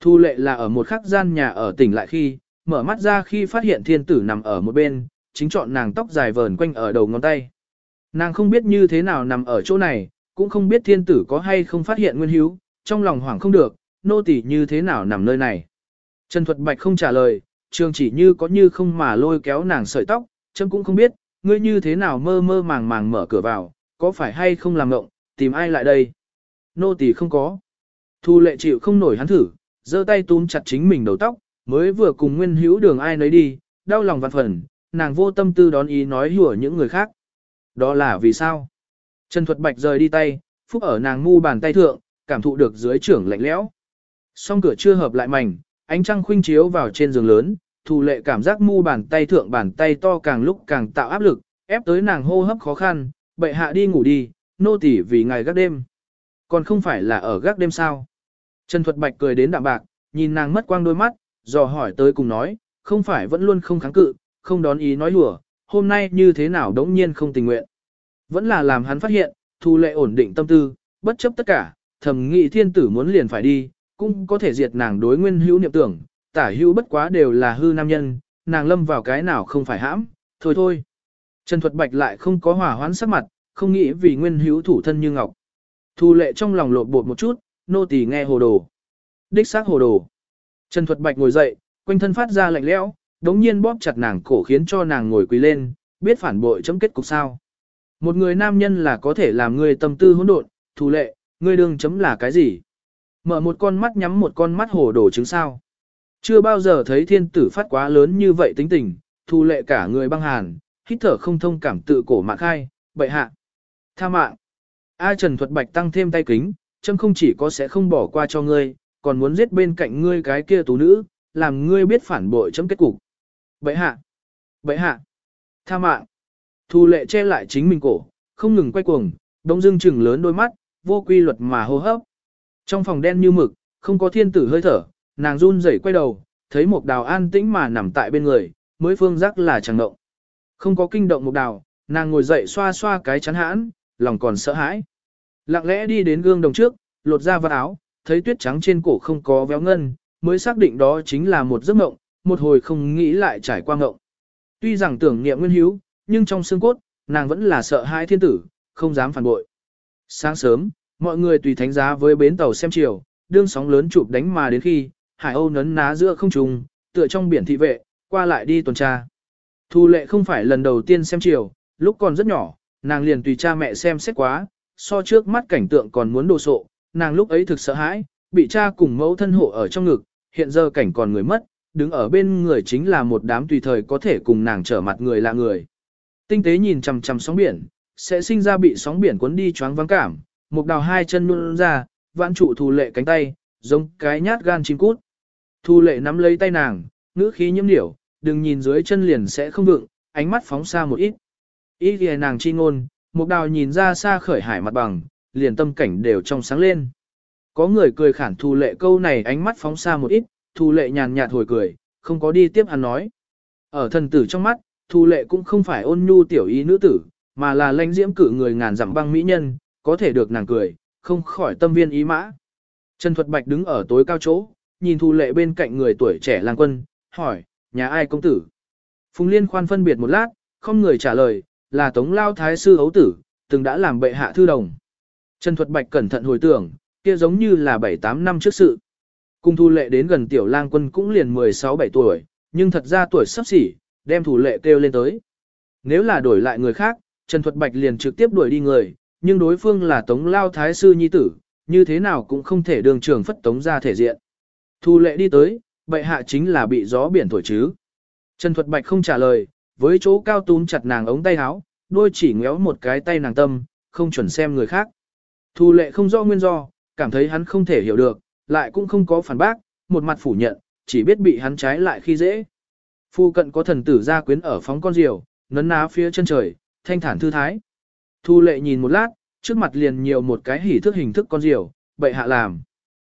Speaker 1: Thu lệ là ở một khắc gian nhà ở tỉnh lại khi, mở mắt ra khi phát hiện thiên tử nằm ở một bên, chính chọn nàng tóc dài vờn quanh ở đầu ngón tay. Nàng không biết như thế nào nằm ở chỗ này, cũng không biết thiên tử có hay không phát hiện nguyên hiếu, trong lòng hoảng không được, nô tỳ như thế nào nằm nơi này. Trần Thuật Bạch không trả lời, trường chỉ như có như không mà lôi kéo nàng sợi tóc, chấm cũng không biết, ngươi như thế nào mơ mơ màng màng mở cửa vào, có phải hay không làm ngộng, tìm ai lại đây. Nô tỳ không có. Thu lệ chịu không nổi hắn thử, giơ tay túm chặt chính mình đầu tóc, mới vừa cùng nguyên hữu đường ai nấy đi, đau lòng vạn phần, nàng vô tâm tư đón ý nói hùa những người khác. Đó là vì sao? Trần Thuật Bạch rời đi tay, phúc ở nàng ngu bàn tay thượng, cảm thụ được dưới trưởng lạnh lẽo. Song cửa chưa hợp lại mảnh, ánh trăng khuynh chiếu vào trên giường lớn, thủ lệ cảm giác mu bàn tay thượng bàn tay to càng lúc càng tạo áp lực, ép tới nàng hô hấp khó khăn, bệ hạ đi ngủ đi, nô tỉ vì ngày gác đêm. Còn không phải là ở gác đêm sao? Trần Thuật Bạch cười đến đạm bạc, nhìn nàng mất quang đôi mắt, dò hỏi tới cùng nói, không phải vẫn luôn không kháng cự, không đón ý nói lùa, hôm nay như thế nào đống nhiên không tình nguyện. Vẫn là làm hắn phát hiện, thu lệ ổn định tâm tư, bất chấp tất cả, thầm nghị thiên tử muốn liền phải đi, cũng có thể diệt nàng đối nguyên hữu niệm tưởng, tả hữu bất quá đều là hư nam nhân, nàng lâm vào cái nào không phải hãm, thôi thôi. Trần Thuật Bạch lại không có hỏa hoãn sắc mặt, không nghĩ vì nguyên hữu thủ thân như ngọc. Thu lệ trong lòng lột bột một chút, nô tỳ nghe hồ đồ. Đích xác hồ đồ. Trần Thuật Bạch ngồi dậy, quanh thân phát ra lạnh lẽo, đống nhiên bóp chặt nàng cổ khiến cho nàng ngồi quỳ lên, biết phản bội chấm kết cục sao. Một người nam nhân là có thể làm người tâm tư hỗn độn, thù lệ, ngươi đương chấm là cái gì? Mở một con mắt nhắm một con mắt hồ đồ chứng sao? Chưa bao giờ thấy thiên tử phát quá lớn như vậy tính tình, thù lệ cả người băng hàn, hít thở không thông cảm tự cổ mạng khai, bậy hạ. Tha mạng. A Trần Thuật Bạch tăng thêm tay kính, chấm không chỉ có sẽ không bỏ qua cho ngươi, còn muốn giết bên cạnh ngươi cái kia tú nữ, làm ngươi biết phản bội chấm kết cục bệ hạ. bệ hạ. Tha mạng. Thu lệ che lại chính mình cổ, không ngừng quay cuồng, đông dương chừng lớn đôi mắt, vô quy luật mà hô hấp. Trong phòng đen như mực, không có thiên tử hơi thở, nàng run rẩy quay đầu, thấy một đào an tĩnh mà nằm tại bên người, mới phương giác là chẳng động. Không có kinh động một đào, nàng ngồi dậy xoa xoa cái chắn hãn, lòng còn sợ hãi. Lặng lẽ đi đến gương đồng trước, lột ra vật áo, thấy tuyết trắng trên cổ không có véo ngân, mới xác định đó chính là một giấc mộng, một hồi không nghĩ lại trải qua ngộng. Tuy rằng tưởng niệm nguyên hiếu, nhưng trong xương cốt, nàng vẫn là sợ hai thiên tử, không dám phản bội. Sáng sớm, mọi người tùy thánh giá với bến tàu xem chiều, đương sóng lớn chụp đánh mà đến khi, hải âu nấn ná giữa không trùng, tựa trong biển thị vệ, qua lại đi tuần tra. Thu lệ không phải lần đầu tiên xem chiều, lúc còn rất nhỏ, nàng liền tùy cha mẹ xem xét quá, so trước mắt cảnh tượng còn muốn đồ sộ, nàng lúc ấy thực sợ hãi, bị cha cùng mẫu thân hộ ở trong ngực, hiện giờ cảnh còn người mất, đứng ở bên người chính là một đám tùy thời có thể cùng nàng trở mặt người là người. Tinh tế nhìn chằm chằm sóng biển, sẽ sinh ra bị sóng biển cuốn đi choáng vắng cảm, một đào hai chân luôn ra, vãn trụ thù lệ cánh tay, giống cái nhát gan chim cút. Thu lệ nắm lấy tay nàng, ngữ khí nhiễm điểu, đừng nhìn dưới chân liền sẽ không vựng, ánh mắt phóng xa một ít. Ý kìa nàng chi ngôn, một đào nhìn ra xa khởi hải mặt bằng, liền tâm cảnh đều trong sáng lên. Có người cười khản thu lệ câu này ánh mắt phóng xa một ít, thu lệ nhàn nhạt hồi cười, không có đi tiếp hắn nói. Ở thần tử trong mắt, thu lệ cũng không phải ôn nhu tiểu ý nữ tử, mà là lãnh diễm cử người ngàn dặm băng mỹ nhân, có thể được nàng cười, không khỏi tâm viên ý mã. Trần Thuật Bạch đứng ở tối cao chỗ, nhìn thu lệ bên cạnh người tuổi trẻ lang quân, hỏi, nhà ai công tử? Phùng Liên khoan phân biệt một lát, không người trả lời, là Tống Lao Thái Sư ấu tử, từng đã làm bệ hạ thư đồng. Trần Thuật Bạch cẩn thận hồi tưởng, kia giống như là 7-8 năm trước sự. Cùng thu lệ đến gần tiểu lang quân cũng liền 16-17 tuổi, nhưng thật ra tuổi sắp xỉ, đem thủ lệ kêu lên tới. Nếu là đổi lại người khác, Trần Thuật Bạch liền trực tiếp đuổi đi người, nhưng đối phương là Tống Lao Thái Sư Nhi Tử, như thế nào cũng không thể đường trường phất tống ra thể diện. Thu lệ đi tới, bệ hạ chính là bị gió biển thổi chứ. Trần Thuật Bạch không trả lời, với chỗ cao túm chặt nàng ống tay áo, đôi chỉ ngéo một cái tay nàng tâm, không chuẩn xem người khác. Thu lệ không rõ nguyên do, cảm thấy hắn không thể hiểu được, lại cũng không có phản bác, một mặt phủ nhận, chỉ biết bị hắn trái lại khi dễ. Phu cận có thần tử gia quyến ở phóng con diều, nấn ná phía chân trời, thanh thản thư thái. Thu lệ nhìn một lát, trước mặt liền nhiều một cái hỉ thức hình thức con diều, bậy hạ làm.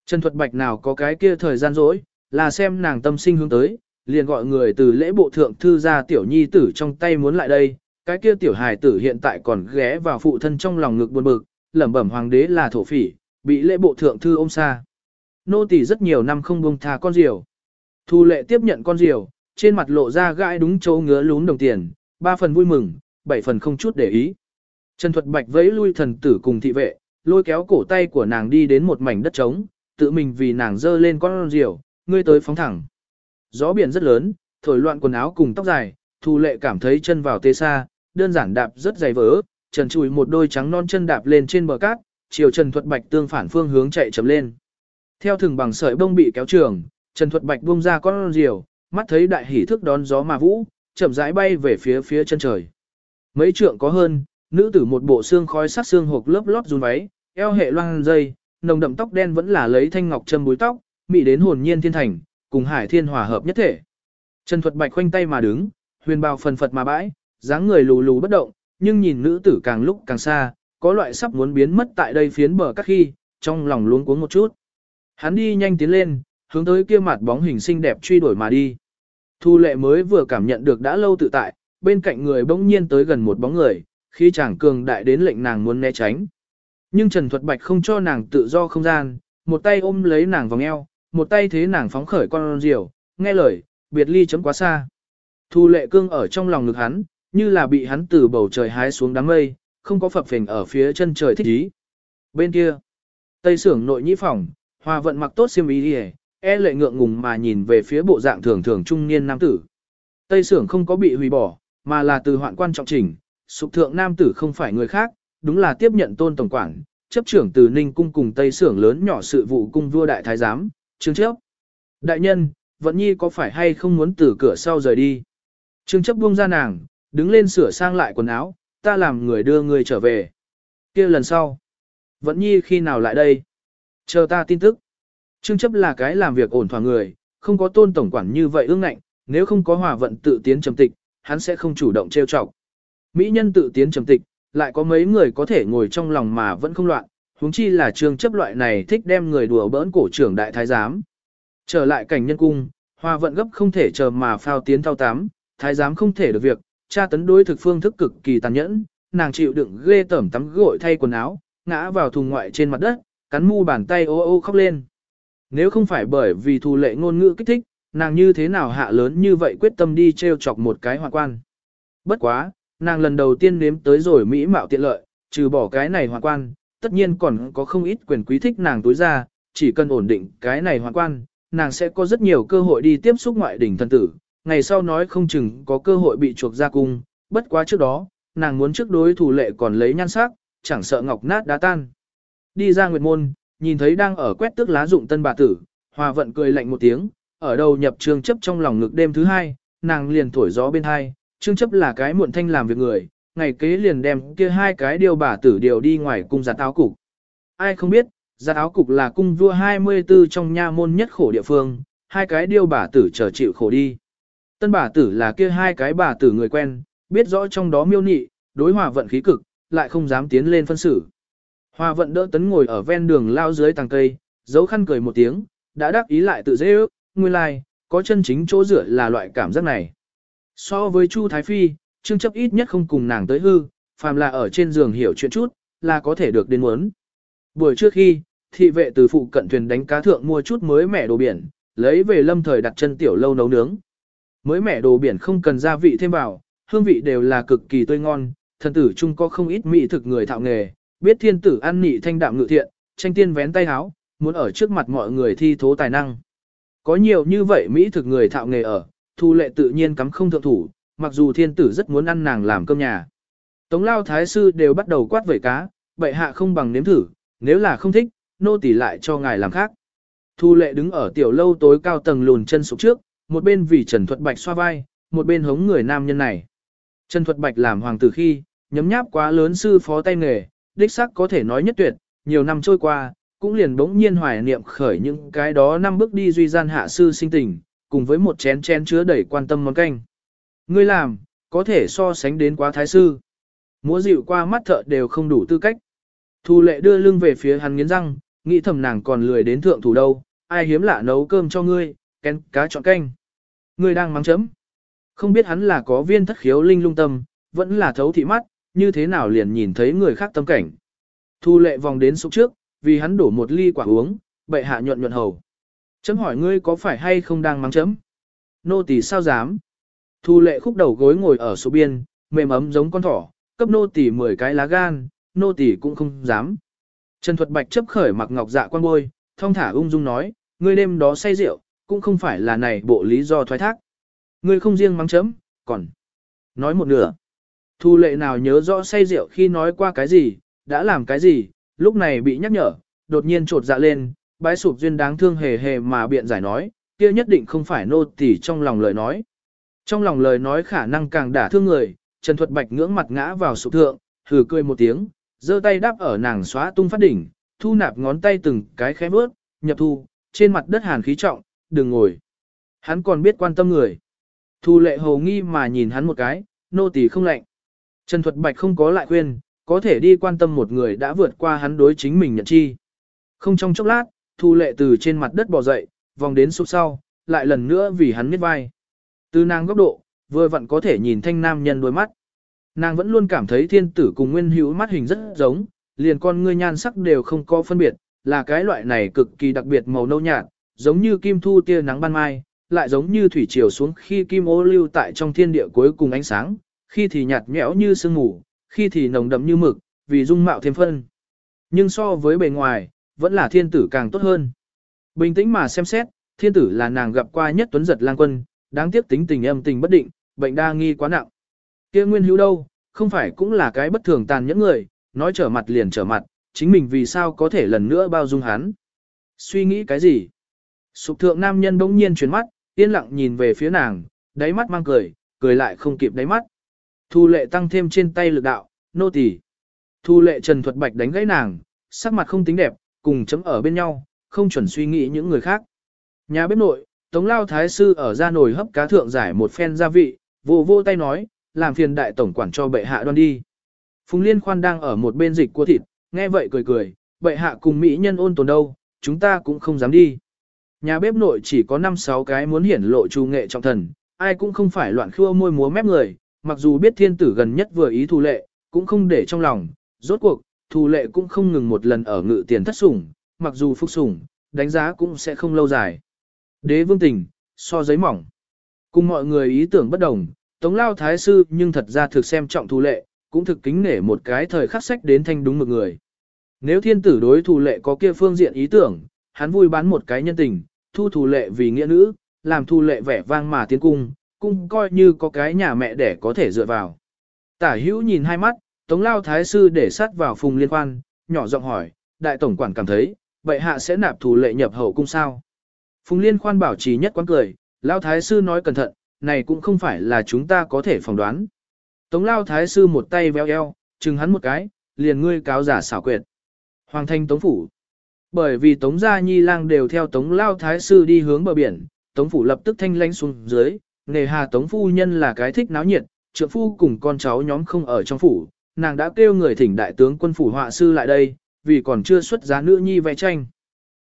Speaker 1: Trần Thuật Bạch nào có cái kia thời gian rỗi, là xem nàng tâm sinh hướng tới, liền gọi người từ lễ bộ thượng thư ra tiểu nhi tử trong tay muốn lại đây, cái kia tiểu hài tử hiện tại còn ghé vào phụ thân trong lòng ngực buồn bực, lẩm bẩm hoàng đế là thổ phỉ, bị lễ bộ thượng thư ôm xa. Nô tỳ rất nhiều năm không buông tha con diều. Thu lệ tiếp nhận con diều, trên mặt lộ ra gãi đúng chỗ ngứa lún đồng tiền, ba phần vui mừng, bảy phần không chút để ý. Trần Thuật Bạch vẫy lui thần tử cùng thị vệ, lôi kéo cổ tay của nàng đi đến một mảnh đất trống, tự mình vì nàng dơ lên con diều, ngươi tới phóng thẳng. Gió biển rất lớn, thổi loạn quần áo cùng tóc dài, Thu Lệ cảm thấy chân vào tê xa, đơn giản đạp rất dày vỡ, trần chùi một đôi trắng non chân đạp lên trên bờ cát, chiều Trần Thuật Bạch tương phản phương hướng chạy chậm lên. Theo thường bằng sợi bông bị kéo trường, Trần Thuật Bạch buông ra con diều, mắt thấy đại hỉ thức đón gió mà vũ, chậm rãi bay về phía phía chân trời. Mấy trượng có hơn, nữ tử một bộ xương khói sắc xương hộp lớp lót run váy, eo hệ loang dây, nồng đậm tóc đen vẫn là lấy thanh ngọc châm búi tóc, mị đến hồn nhiên thiên thành, cùng hải thiên hòa hợp nhất thể. Trần Thuật Bạch khoanh tay mà đứng, huyền bào phần phật mà bãi, dáng người lù lù bất động, nhưng nhìn nữ tử càng lúc càng xa, có loại sắp muốn biến mất tại đây phiến bờ các khi, trong lòng luống cuống một chút. Hắn đi nhanh tiến lên, hướng tới kia mặt bóng hình xinh đẹp truy đuổi mà đi. Thu lệ mới vừa cảm nhận được đã lâu tự tại, bên cạnh người bỗng nhiên tới gần một bóng người, khi chàng cường đại đến lệnh nàng muốn né tránh. Nhưng Trần Thuật Bạch không cho nàng tự do không gian, một tay ôm lấy nàng vòng eo, một tay thế nàng phóng khởi con diều, nghe lời, biệt ly chấm quá xa. Thu lệ cương ở trong lòng ngực hắn, như là bị hắn từ bầu trời hái xuống đám mây, không có phập phình ở phía chân trời thích ý. Bên kia, tây sưởng nội nhĩ phòng, hòa vận mặc tốt xiêm y đi e lệ ngượng ngùng mà nhìn về phía bộ dạng thường thường trung niên nam tử. Tây sưởng không có bị hủy bỏ, mà là từ hoạn quan trọng chỉnh, sục thượng nam tử không phải người khác, đúng là tiếp nhận tôn tổng quản, chấp trưởng từ Ninh cung cùng Tây sưởng lớn nhỏ sự vụ cung vua đại thái giám, trương chấp. Đại nhân, vận nhi có phải hay không muốn từ cửa sau rời đi? Trương chấp buông ra nàng, đứng lên sửa sang lại quần áo, ta làm người đưa người trở về. kia lần sau, vận nhi khi nào lại đây? Chờ ta tin tức. Trương chấp là cái làm việc ổn thỏa người, không có tôn tổng quản như vậy ương ngạnh, nếu không có hòa vận tự tiến trầm tịch, hắn sẽ không chủ động trêu chọc. Mỹ nhân tự tiến trầm tịch, lại có mấy người có thể ngồi trong lòng mà vẫn không loạn, huống chi là trương chấp loại này thích đem người đùa bỡn cổ trưởng đại thái giám. Trở lại cảnh nhân cung, hòa vận gấp không thể chờ mà phao tiến thao tám, thái giám không thể được việc, cha tấn đối thực phương thức cực kỳ tàn nhẫn, nàng chịu đựng ghê tẩm tắm gội thay quần áo, ngã vào thùng ngoại trên mặt đất, cắn mu bàn tay ô ô khóc lên. Nếu không phải bởi vì thù lệ ngôn ngữ kích thích, nàng như thế nào hạ lớn như vậy quyết tâm đi treo chọc một cái hoàng quan. Bất quá, nàng lần đầu tiên nếm tới rồi mỹ mạo tiện lợi, trừ bỏ cái này hoàng quan, tất nhiên còn có không ít quyền quý thích nàng tối ra, chỉ cần ổn định cái này hoàng quan, nàng sẽ có rất nhiều cơ hội đi tiếp xúc ngoại đỉnh thần tử, ngày sau nói không chừng có cơ hội bị chuộc ra cung, bất quá trước đó, nàng muốn trước đối thủ lệ còn lấy nhan sắc, chẳng sợ ngọc nát đá tan. Đi ra nguyệt môn, nhìn thấy đang ở quét tước lá dụng tân bà tử, hòa vận cười lạnh một tiếng, ở đầu nhập trương chấp trong lòng ngực đêm thứ hai, nàng liền thổi gió bên hai, trương chấp là cái muộn thanh làm việc người, ngày kế liền đem kia hai cái điều bà tử điều đi ngoài cung giặt áo cục. Ai không biết, giặt áo cục là cung vua 24 trong nha môn nhất khổ địa phương, hai cái điều bà tử chờ chịu khổ đi. Tân bà tử là kia hai cái bà tử người quen, biết rõ trong đó miêu nị, đối hòa vận khí cực, lại không dám tiến lên phân xử. Hòa vận đỡ tấn ngồi ở ven đường lao dưới tàng cây, giấu khăn cười một tiếng, đã đáp ý lại tự dễ ước, nguyên lai, like, có chân chính chỗ rửa là loại cảm giác này. So với Chu Thái Phi, Trương chấp ít nhất không cùng nàng tới hư, phàm là ở trên giường hiểu chuyện chút, là có thể được đến muốn. Buổi trước khi, thị vệ từ phụ cận thuyền đánh cá thượng mua chút mới mẻ đồ biển, lấy về lâm thời đặt chân tiểu lâu nấu nướng. Mới mẻ đồ biển không cần gia vị thêm vào, hương vị đều là cực kỳ tươi ngon, thần tử chung có không ít mỹ thực người thạo nghề, biết thiên tử ăn nị thanh đạm ngự thiện, tranh tiên vén tay háo, muốn ở trước mặt mọi người thi thố tài năng. Có nhiều như vậy mỹ thực người thạo nghề ở, thu lệ tự nhiên cắm không thượng thủ, mặc dù thiên tử rất muốn ăn nàng làm cơm nhà. Tống lao thái sư đều bắt đầu quát vẩy cá, bệ hạ không bằng nếm thử, nếu là không thích, nô tỳ lại cho ngài làm khác. Thu lệ đứng ở tiểu lâu tối cao tầng lùn chân sụp trước, một bên vì Trần Thuật Bạch xoa vai, một bên hống người nam nhân này. Trần Thuật Bạch làm hoàng tử khi, nhấm nháp quá lớn sư phó tay nghề, đích xác có thể nói nhất tuyệt, nhiều năm trôi qua, cũng liền bỗng nhiên hoài niệm khởi những cái đó năm bước đi duy gian hạ sư sinh tình, cùng với một chén chén chứa đầy quan tâm món canh. Ngươi làm, có thể so sánh đến quá thái sư. Múa dịu qua mắt thợ đều không đủ tư cách. Thu lệ đưa lưng về phía hắn nghiến răng, nghĩ thầm nàng còn lười đến thượng thủ đâu, ai hiếm lạ nấu cơm cho ngươi, kén cá chọn canh. Ngươi đang mắng chấm. Không biết hắn là có viên thất khiếu linh lung tâm, vẫn là thấu thị mắt, như thế nào liền nhìn thấy người khác tâm cảnh. Thu lệ vòng đến súc trước, vì hắn đổ một ly quả uống, bệ hạ nhuận nhuận hầu. Chấm hỏi ngươi có phải hay không đang mắng chấm? Nô tỳ sao dám? Thu lệ khúc đầu gối ngồi ở số biên, mềm ấm giống con thỏ, cấp nô tỳ 10 cái lá gan, nô tỳ cũng không dám. Trần Thuật Bạch chấp khởi mặc ngọc dạ quan bôi, thông thả ung dung nói, ngươi đêm đó say rượu, cũng không phải là này bộ lý do thoái thác. Ngươi không riêng mắng chấm, còn nói một nửa. Thu lệ nào nhớ rõ say rượu khi nói qua cái gì, đã làm cái gì, lúc này bị nhắc nhở, đột nhiên trột dạ lên, bái sụp duyên đáng thương hề hề mà biện giải nói, kia nhất định không phải nô tỳ trong lòng lời nói. Trong lòng lời nói khả năng càng đả thương người, Trần Thuật Bạch ngưỡng mặt ngã vào sụp thượng, hừ cười một tiếng, giơ tay đáp ở nàng xóa tung phát đỉnh, thu nạp ngón tay từng cái khẽ bước, nhập thu, trên mặt đất hàn khí trọng, đừng ngồi. Hắn còn biết quan tâm người. Thu lệ hồ nghi mà nhìn hắn một cái, nô tỳ không lạnh. Trần Thuật Bạch không có lại khuyên, có thể đi quan tâm một người đã vượt qua hắn đối chính mình nhận chi. Không trong chốc lát, Thu Lệ từ trên mặt đất bò dậy, vòng đến sụp sau, lại lần nữa vì hắn miết vai. Từ nàng góc độ, vừa vặn có thể nhìn thanh nam nhân đôi mắt. Nàng vẫn luôn cảm thấy thiên tử cùng nguyên hữu mắt hình rất giống, liền con ngươi nhan sắc đều không có phân biệt, là cái loại này cực kỳ đặc biệt màu nâu nhạt, giống như kim thu tia nắng ban mai, lại giống như thủy triều xuống khi kim ô lưu tại trong thiên địa cuối cùng ánh sáng, khi thì nhạt nhẽo như sương mù, khi thì nồng đậm như mực, vì dung mạo thêm phân. Nhưng so với bề ngoài, vẫn là thiên tử càng tốt hơn. Bình tĩnh mà xem xét, thiên tử là nàng gặp qua nhất tuấn giật lang quân, đáng tiếc tính tình âm tình bất định, bệnh đa nghi quá nặng. Kia nguyên hữu đâu, không phải cũng là cái bất thường tàn nhẫn người, nói trở mặt liền trở mặt, chính mình vì sao có thể lần nữa bao dung hắn. Suy nghĩ cái gì? Sục thượng nam nhân bỗng nhiên chuyển mắt, yên lặng nhìn về phía nàng, đáy mắt mang cười, cười lại không kịp đáy mắt. Thu lệ tăng thêm trên tay lực đạo, nô tỳ. Thu lệ trần thuật bạch đánh gãy nàng, sắc mặt không tính đẹp, cùng chấm ở bên nhau, không chuẩn suy nghĩ những người khác. Nhà bếp nội, Tống Lao Thái Sư ở ra nồi hấp cá thượng giải một phen gia vị, vô vô tay nói, làm phiền đại tổng quản cho bệ hạ đoan đi. Phùng Liên Khoan đang ở một bên dịch cua thịt, nghe vậy cười cười, bệ hạ cùng mỹ nhân ôn tồn đâu, chúng ta cũng không dám đi. Nhà bếp nội chỉ có 5-6 cái muốn hiển lộ trù nghệ trọng thần, ai cũng không phải loạn khua môi múa mép người, mặc dù biết thiên tử gần nhất vừa ý thù lệ, cũng không để trong lòng, rốt cuộc, thù lệ cũng không ngừng một lần ở ngự tiền thất sủng, mặc dù phục sủng, đánh giá cũng sẽ không lâu dài. Đế vương tình, so giấy mỏng. Cùng mọi người ý tưởng bất đồng, Tống Lao Thái Sư nhưng thật ra thực xem trọng thù lệ, cũng thực kính nể một cái thời khắc sách đến thanh đúng một người. Nếu thiên tử đối thù lệ có kia phương diện ý tưởng, hắn vui bán một cái nhân tình, thu thù lệ vì nghĩa nữ, làm thù lệ vẻ vang mà tiến cung, cung coi như có cái nhà mẹ để có thể dựa vào. Tả hữu nhìn hai mắt, Tống Lao Thái Sư để sát vào phùng liên quan, nhỏ giọng hỏi, đại tổng quản cảm thấy, bệ hạ sẽ nạp thù lệ nhập hậu cung sao? Phùng liên Khoan bảo trì nhất quán cười, Lao Thái Sư nói cẩn thận, này cũng không phải là chúng ta có thể phỏng đoán. Tống Lao Thái Sư một tay véo eo, chừng hắn một cái, liền ngươi cáo giả xảo quyệt. Hoàng thanh Tống Phủ. Bởi vì Tống Gia Nhi Lang đều theo Tống Lao Thái Sư đi hướng bờ biển, Tống Phủ lập tức thanh lánh xuống dưới, nề hà Tống Phu Nhân là cái thích náo nhiệt, trượng phu cùng con cháu nhóm không ở trong phủ, nàng đã kêu người thỉnh đại tướng quân phủ họa sư lại đây, vì còn chưa xuất giá nữ nhi vẽ tranh.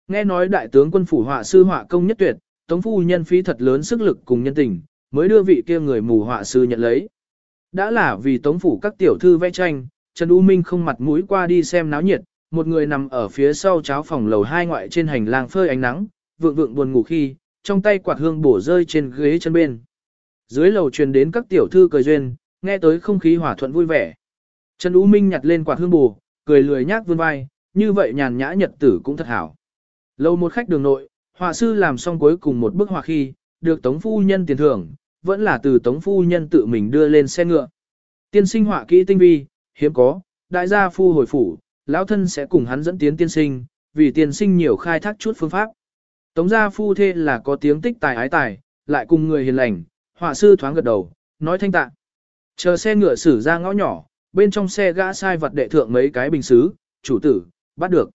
Speaker 1: Nghe nói đại tướng quân phủ họa sư họa công nhất tuyệt, Tống Phu Nhân phí thật lớn sức lực cùng nhân tình, mới đưa vị kia người mù họa sư nhận lấy. Đã là vì tống phủ các tiểu thư vẽ tranh, Trần U Minh không mặt mũi qua đi xem náo nhiệt, một người nằm ở phía sau cháo phòng lầu hai ngoại trên hành lang phơi ánh nắng, vượng vượng buồn ngủ khi, trong tay quạt hương bổ rơi trên ghế chân bên. Dưới lầu truyền đến các tiểu thư cười duyên, nghe tới không khí hòa thuận vui vẻ. Trần U Minh nhặt lên quạt hương bù cười lười nhác vươn vai, như vậy nhàn nhã nhật tử cũng thật hảo. Lâu một khách đường nội, họa sư làm xong cuối cùng một bức họa khi, được tống phu nhân tiền thưởng, vẫn là từ tống phu nhân tự mình đưa lên xe ngựa. Tiên sinh họa kỹ tinh vi, hiếm có, đại gia phu hồi phủ, lão thân sẽ cùng hắn dẫn tiến tiên sinh, vì tiên sinh nhiều khai thác chút phương pháp. Tống gia phu thê là có tiếng tích tài ái tài, lại cùng người hiền lành, họa sư thoáng gật đầu, nói thanh tạ. Chờ xe ngựa xử ra ngõ nhỏ, bên trong xe gã sai vật đệ thượng mấy cái bình xứ, chủ tử, bắt được.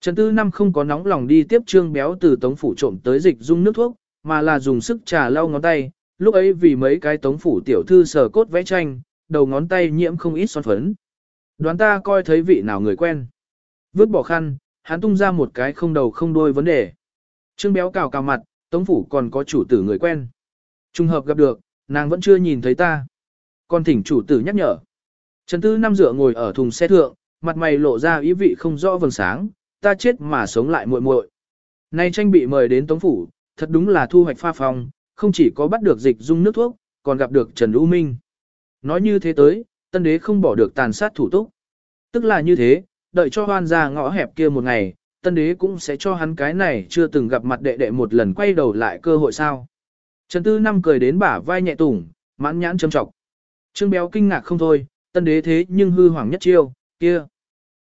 Speaker 1: Trần Tư Năm không có nóng lòng đi tiếp trương béo từ tống phủ trộm tới dịch dung nước thuốc, mà là dùng sức trà lau ngón tay, lúc ấy vì mấy cái tống phủ tiểu thư sờ cốt vẽ tranh, đầu ngón tay nhiễm không ít son phấn. Đoán ta coi thấy vị nào người quen. Vứt bỏ khăn, hắn tung ra một cái không đầu không đuôi vấn đề. Trương béo cào cào mặt, tống phủ còn có chủ tử người quen. Trùng hợp gặp được, nàng vẫn chưa nhìn thấy ta. Còn thỉnh chủ tử nhắc nhở. Trần Tư năm dựa ngồi ở thùng xe thượng, mặt mày lộ ra ý vị không rõ vầng sáng, ta chết mà sống lại muội muội. Nay tranh bị mời đến tống phủ, thật đúng là thu hoạch pha phong, không chỉ có bắt được dịch dung nước thuốc, còn gặp được Trần U Minh. Nói như thế tới, tân đế không bỏ được tàn sát thủ túc. Tức là như thế, đợi cho hoan ra ngõ hẹp kia một ngày, tân đế cũng sẽ cho hắn cái này chưa từng gặp mặt đệ đệ một lần quay đầu lại cơ hội sao. Trần Tư Năm cười đến bả vai nhẹ tủng, mãn nhãn châm trọng. Trương Béo kinh ngạc không thôi, tân đế thế nhưng hư hoàng nhất chiêu, kia.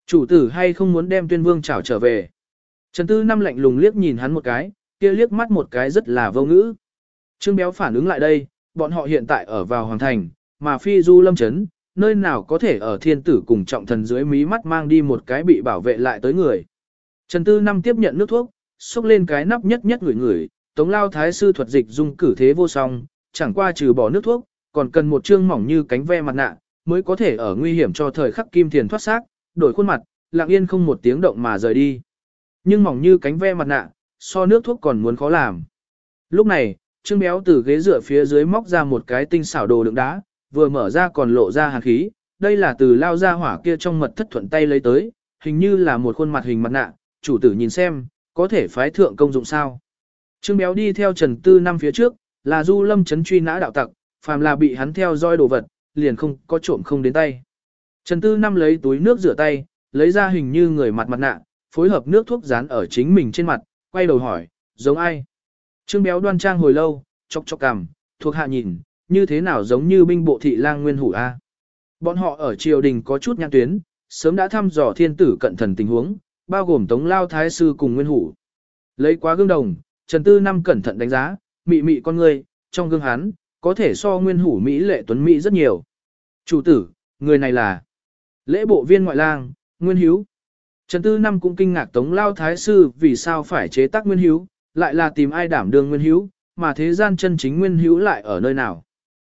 Speaker 1: Chủ tử hay không muốn đem tuyên vương trảo trở về. Trần Tư Năm lạnh lùng liếc nhìn hắn một cái, kia liếc mắt một cái rất là vô ngữ. Trương Béo phản ứng lại đây, bọn họ hiện tại ở vào Hoàng Thành, mà phi du lâm chấn, nơi nào có thể ở thiên tử cùng trọng thần dưới mí mắt mang đi một cái bị bảo vệ lại tới người. Trần Tư Năm tiếp nhận nước thuốc, xúc lên cái nắp nhất nhất người người, tống lao thái sư thuật dịch dung cử thế vô song, chẳng qua trừ bỏ nước thuốc, còn cần một trương mỏng như cánh ve mặt nạ, mới có thể ở nguy hiểm cho thời khắc kim tiền thoát xác, đổi khuôn mặt, lặng yên không một tiếng động mà rời đi. Nhưng mỏng như cánh ve mặt nạ, so nước thuốc còn muốn khó làm. Lúc này, Trương Béo từ ghế dựa phía dưới móc ra một cái tinh xảo đồ đựng đá, vừa mở ra còn lộ ra hàn khí, đây là từ lao ra hỏa kia trong mật thất thuận tay lấy tới, hình như là một khuôn mặt hình mặt nạ, chủ tử nhìn xem, có thể phái thượng công dụng sao. Trương Béo đi theo Trần Tư năm phía trước, là Du Lâm chấn truy nã đạo tặc, phàm là bị hắn theo dõi đồ vật, liền không có trộm không đến tay. Trần Tư năm lấy túi nước rửa tay, lấy ra hình như người mặt mặt nạ, phối hợp nước thuốc dán ở chính mình trên mặt, quay đầu hỏi, giống ai? Trương Béo đoan trang hồi lâu, chọc chọc cằm, thuộc hạ nhìn, như thế nào giống như binh bộ thị lang nguyên hủ a? Bọn họ ở triều đình có chút nhãn tuyến, sớm đã thăm dò thiên tử cận thần tình huống, bao gồm Tống Lao Thái Sư cùng Nguyên Hủ. Lấy quá gương đồng, Trần Tư Năm cẩn thận đánh giá, mị mị con người, trong gương hắn, có thể so Nguyên Hủ Mỹ lệ tuấn Mỹ rất nhiều. Chủ tử, người này là lễ bộ viên ngoại lang, Nguyên Hiếu. Trần Tư Năm cũng kinh ngạc Tống Lao Thái Sư vì sao phải chế tác Nguyên Hiếu, lại là tìm ai đảm đương Nguyên Hiếu, mà thế gian chân chính Nguyên Hiếu lại ở nơi nào.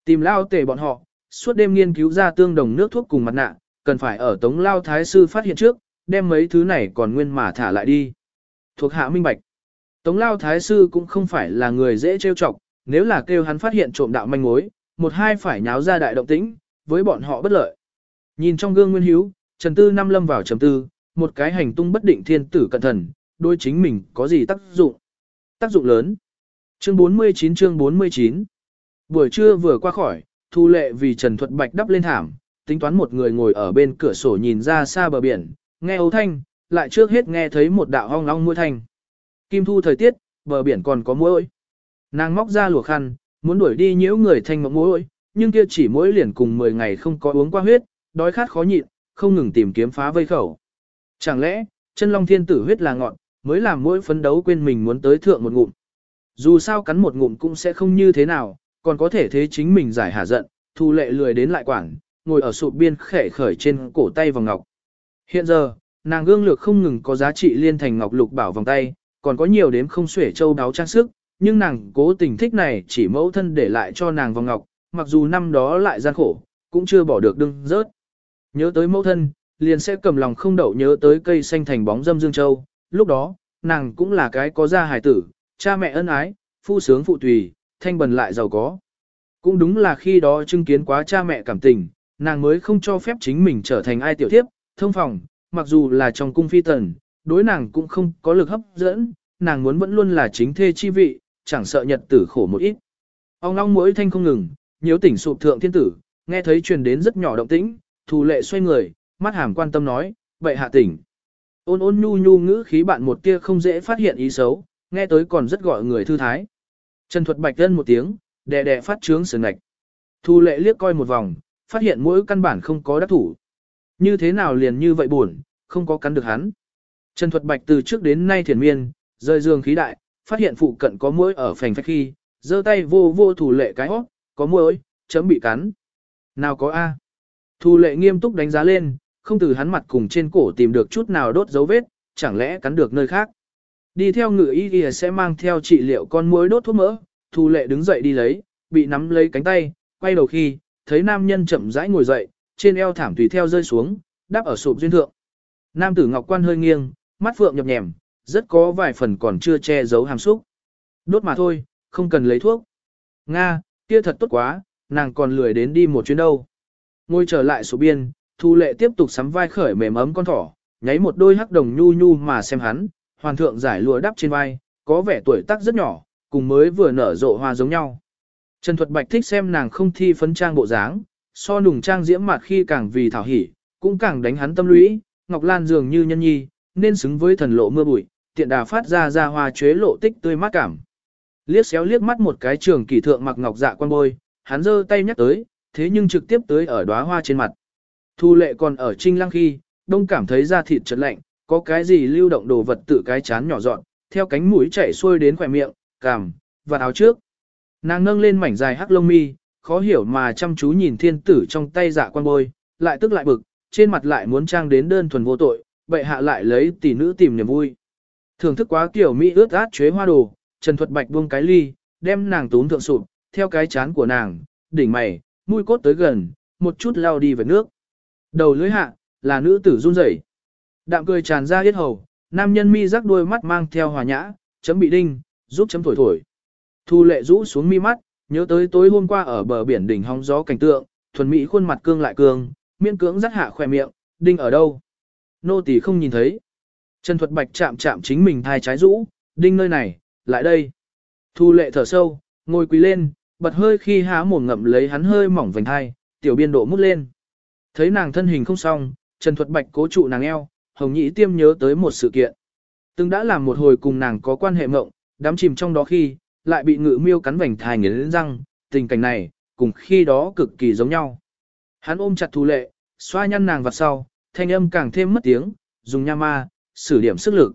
Speaker 1: Tìm Lao tề bọn họ, suốt đêm nghiên cứu ra tương đồng nước thuốc cùng mặt nạ, cần phải ở Tống Lao Thái Sư phát hiện trước, đem mấy thứ này còn nguyên mà thả lại đi. Thuộc hạ minh bạch. Tống Lao Thái Sư cũng không phải là người dễ trêu chọc, nếu là kêu hắn phát hiện trộm đạo manh mối, một hai phải nháo ra đại động tĩnh, với bọn họ bất lợi. Nhìn trong gương Nguyên Hiếu, Trần Tư năm lâm vào trầm tư, một cái hành tung bất định thiên tử cẩn thần, đôi chính mình có gì tác dụng? Tác dụng lớn. Chương 49 chương 49 Buổi trưa vừa qua khỏi, Thu Lệ vì Trần Thuật Bạch đắp lên thảm, tính toán một người ngồi ở bên cửa sổ nhìn ra xa bờ biển, nghe ấu thanh, lại trước hết nghe thấy một đạo hong long mũi thanh. Kim thu thời tiết, bờ biển còn có muỗi. Nàng móc ra lùa khăn, muốn đuổi đi nhiễu người thanh mộng muỗi. nhưng kia chỉ muỗi liền cùng 10 ngày không có uống qua huyết, đói khát khó nhịn, không ngừng tìm kiếm phá vây khẩu. Chẳng lẽ, chân long thiên tử huyết là ngọn, mới làm muỗi phấn đấu quên mình muốn tới thượng một ngụm. Dù sao cắn một ngụm cũng sẽ không như thế nào, còn có thể thế chính mình giải hạ giận, thu lệ lười đến lại quảng, ngồi ở sụp biên khẽ khởi trên cổ tay vòng ngọc. Hiện giờ, nàng gương lược không ngừng có giá trị liên thành ngọc lục bảo vòng tay, còn có nhiều đếm không xuể châu đáo trang sức, nhưng nàng cố tình thích này chỉ mẫu thân để lại cho nàng vòng ngọc, mặc dù năm đó lại gian khổ, cũng chưa bỏ được đương rớt. Nhớ tới mẫu thân, liền sẽ cầm lòng không đậu nhớ tới cây xanh thành bóng dâm dương châu, lúc đó, nàng cũng là cái có gia hài tử, cha mẹ ân ái, phu sướng phụ tùy, thanh bần lại giàu có. Cũng đúng là khi đó chứng kiến quá cha mẹ cảm tình, nàng mới không cho phép chính mình trở thành ai tiểu tiếp, thông phòng, mặc dù là trong cung phi tần, đối nàng cũng không có lực hấp dẫn, nàng muốn vẫn luôn là chính thê chi vị, chẳng sợ nhật tử khổ một ít. Ông long mỗi thanh không ngừng, nhiều tỉnh sụp thượng thiên tử, nghe thấy truyền đến rất nhỏ động tĩnh, thù lệ xoay người, mắt hàm quan tâm nói, vậy hạ tỉnh. Ôn ôn nhu nhu ngữ khí bạn một tia không dễ phát hiện ý xấu, nghe tới còn rất gọi người thư thái. Trần thuật bạch thân một tiếng, đè đè phát trướng sườn ngạch. Thu lệ liếc coi một vòng, phát hiện mỗi căn bản không có đắc thủ. Như thế nào liền như vậy buồn, không có cắn được hắn. Trần Thuật Bạch từ trước đến nay thiền miên, rơi giường khí đại, phát hiện phụ cận có muỗi ở phành phách khi, giơ tay vô vô thủ lệ cái hót, có muỗi, chấm bị cắn. Nào có A. Thủ lệ nghiêm túc đánh giá lên, không từ hắn mặt cùng trên cổ tìm được chút nào đốt dấu vết, chẳng lẽ cắn được nơi khác. Đi theo ngự y y sẽ mang theo trị liệu con muỗi đốt thuốc mỡ, Thu lệ đứng dậy đi lấy, bị nắm lấy cánh tay, quay đầu khi, thấy nam nhân chậm rãi ngồi dậy, trên eo thảm tùy theo rơi xuống, đáp ở sụp duyên thượng. Nam tử ngọc quan hơi nghiêng, mắt phượng nhập nhèm, rất có vài phần còn chưa che giấu hàm xúc. Đốt mà thôi, không cần lấy thuốc. Nga, kia thật tốt quá, nàng còn lười đến đi một chuyến đâu. Ngồi trở lại số biên, thu lệ tiếp tục sắm vai khởi mềm ấm con thỏ, nháy một đôi hắc đồng nhu nhu mà xem hắn, hoàn thượng giải lụa đắp trên vai, có vẻ tuổi tác rất nhỏ, cùng mới vừa nở rộ hoa giống nhau. Trần Thuật Bạch thích xem nàng không thi phấn trang bộ dáng, so nùng trang diễm mặt khi càng vì thảo hỉ, cũng càng đánh hắn tâm lũy, Ngọc Lan dường như nhân nhi, nên xứng với thần lộ mưa bụi, tiện đà phát ra ra hoa chuế lộ tích tươi mát cảm. Liếc xéo liếc mắt một cái trường kỳ thượng mặc ngọc dạ quan bôi, hắn giơ tay nhắc tới, thế nhưng trực tiếp tới ở đóa hoa trên mặt. Thu lệ còn ở trinh lăng khi, đông cảm thấy da thịt chật lạnh, có cái gì lưu động đồ vật tự cái chán nhỏ dọn, theo cánh mũi chảy xuôi đến khỏe miệng, cằm, và áo trước. Nàng nâng lên mảnh dài hắc lông mi, khó hiểu mà chăm chú nhìn thiên tử trong tay dạ quan bôi, lại tức lại bực, trên mặt lại muốn trang đến đơn thuần vô tội, bệ hạ lại lấy tỷ nữ tìm niềm vui. Thưởng thức quá kiểu mỹ ướt át chế hoa đồ, Trần Thuật Bạch buông cái ly, đem nàng túm thượng sụp, theo cái chán của nàng, đỉnh mày, mũi cốt tới gần, một chút lao đi về nước. Đầu lưới hạ, là nữ tử run rẩy. Đạm cười tràn ra yết hầu, nam nhân mi rắc đôi mắt mang theo hòa nhã, chấm bị đinh, giúp chấm thổi thổi. Thu lệ rũ xuống mi mắt, nhớ tới tối hôm qua ở bờ biển đỉnh hóng gió cảnh tượng, thuần mỹ khuôn mặt cương lại cương, miễn cưỡng rắc hạ khỏe miệng, đinh ở đâu nô tỳ không nhìn thấy. Trần Thuật Bạch chạm chạm chính mình thai trái rũ, đinh nơi này, lại đây. Thu lệ thở sâu, ngồi quỳ lên, bật hơi khi há mồm ngậm lấy hắn hơi mỏng vành thai, tiểu biên độ mút lên. Thấy nàng thân hình không xong, Trần Thuật Bạch cố trụ nàng eo, Hồng Nhĩ tiêm nhớ tới một sự kiện. Từng đã làm một hồi cùng nàng có quan hệ mộng, đắm chìm trong đó khi, lại bị ngự miêu cắn vành thai nghiến răng, tình cảnh này, cùng khi đó cực kỳ giống nhau. Hắn ôm chặt Thu lệ, xoa nhăn nàng vào sau, thanh âm càng thêm mất tiếng, dùng nha ma, sử điểm sức lực.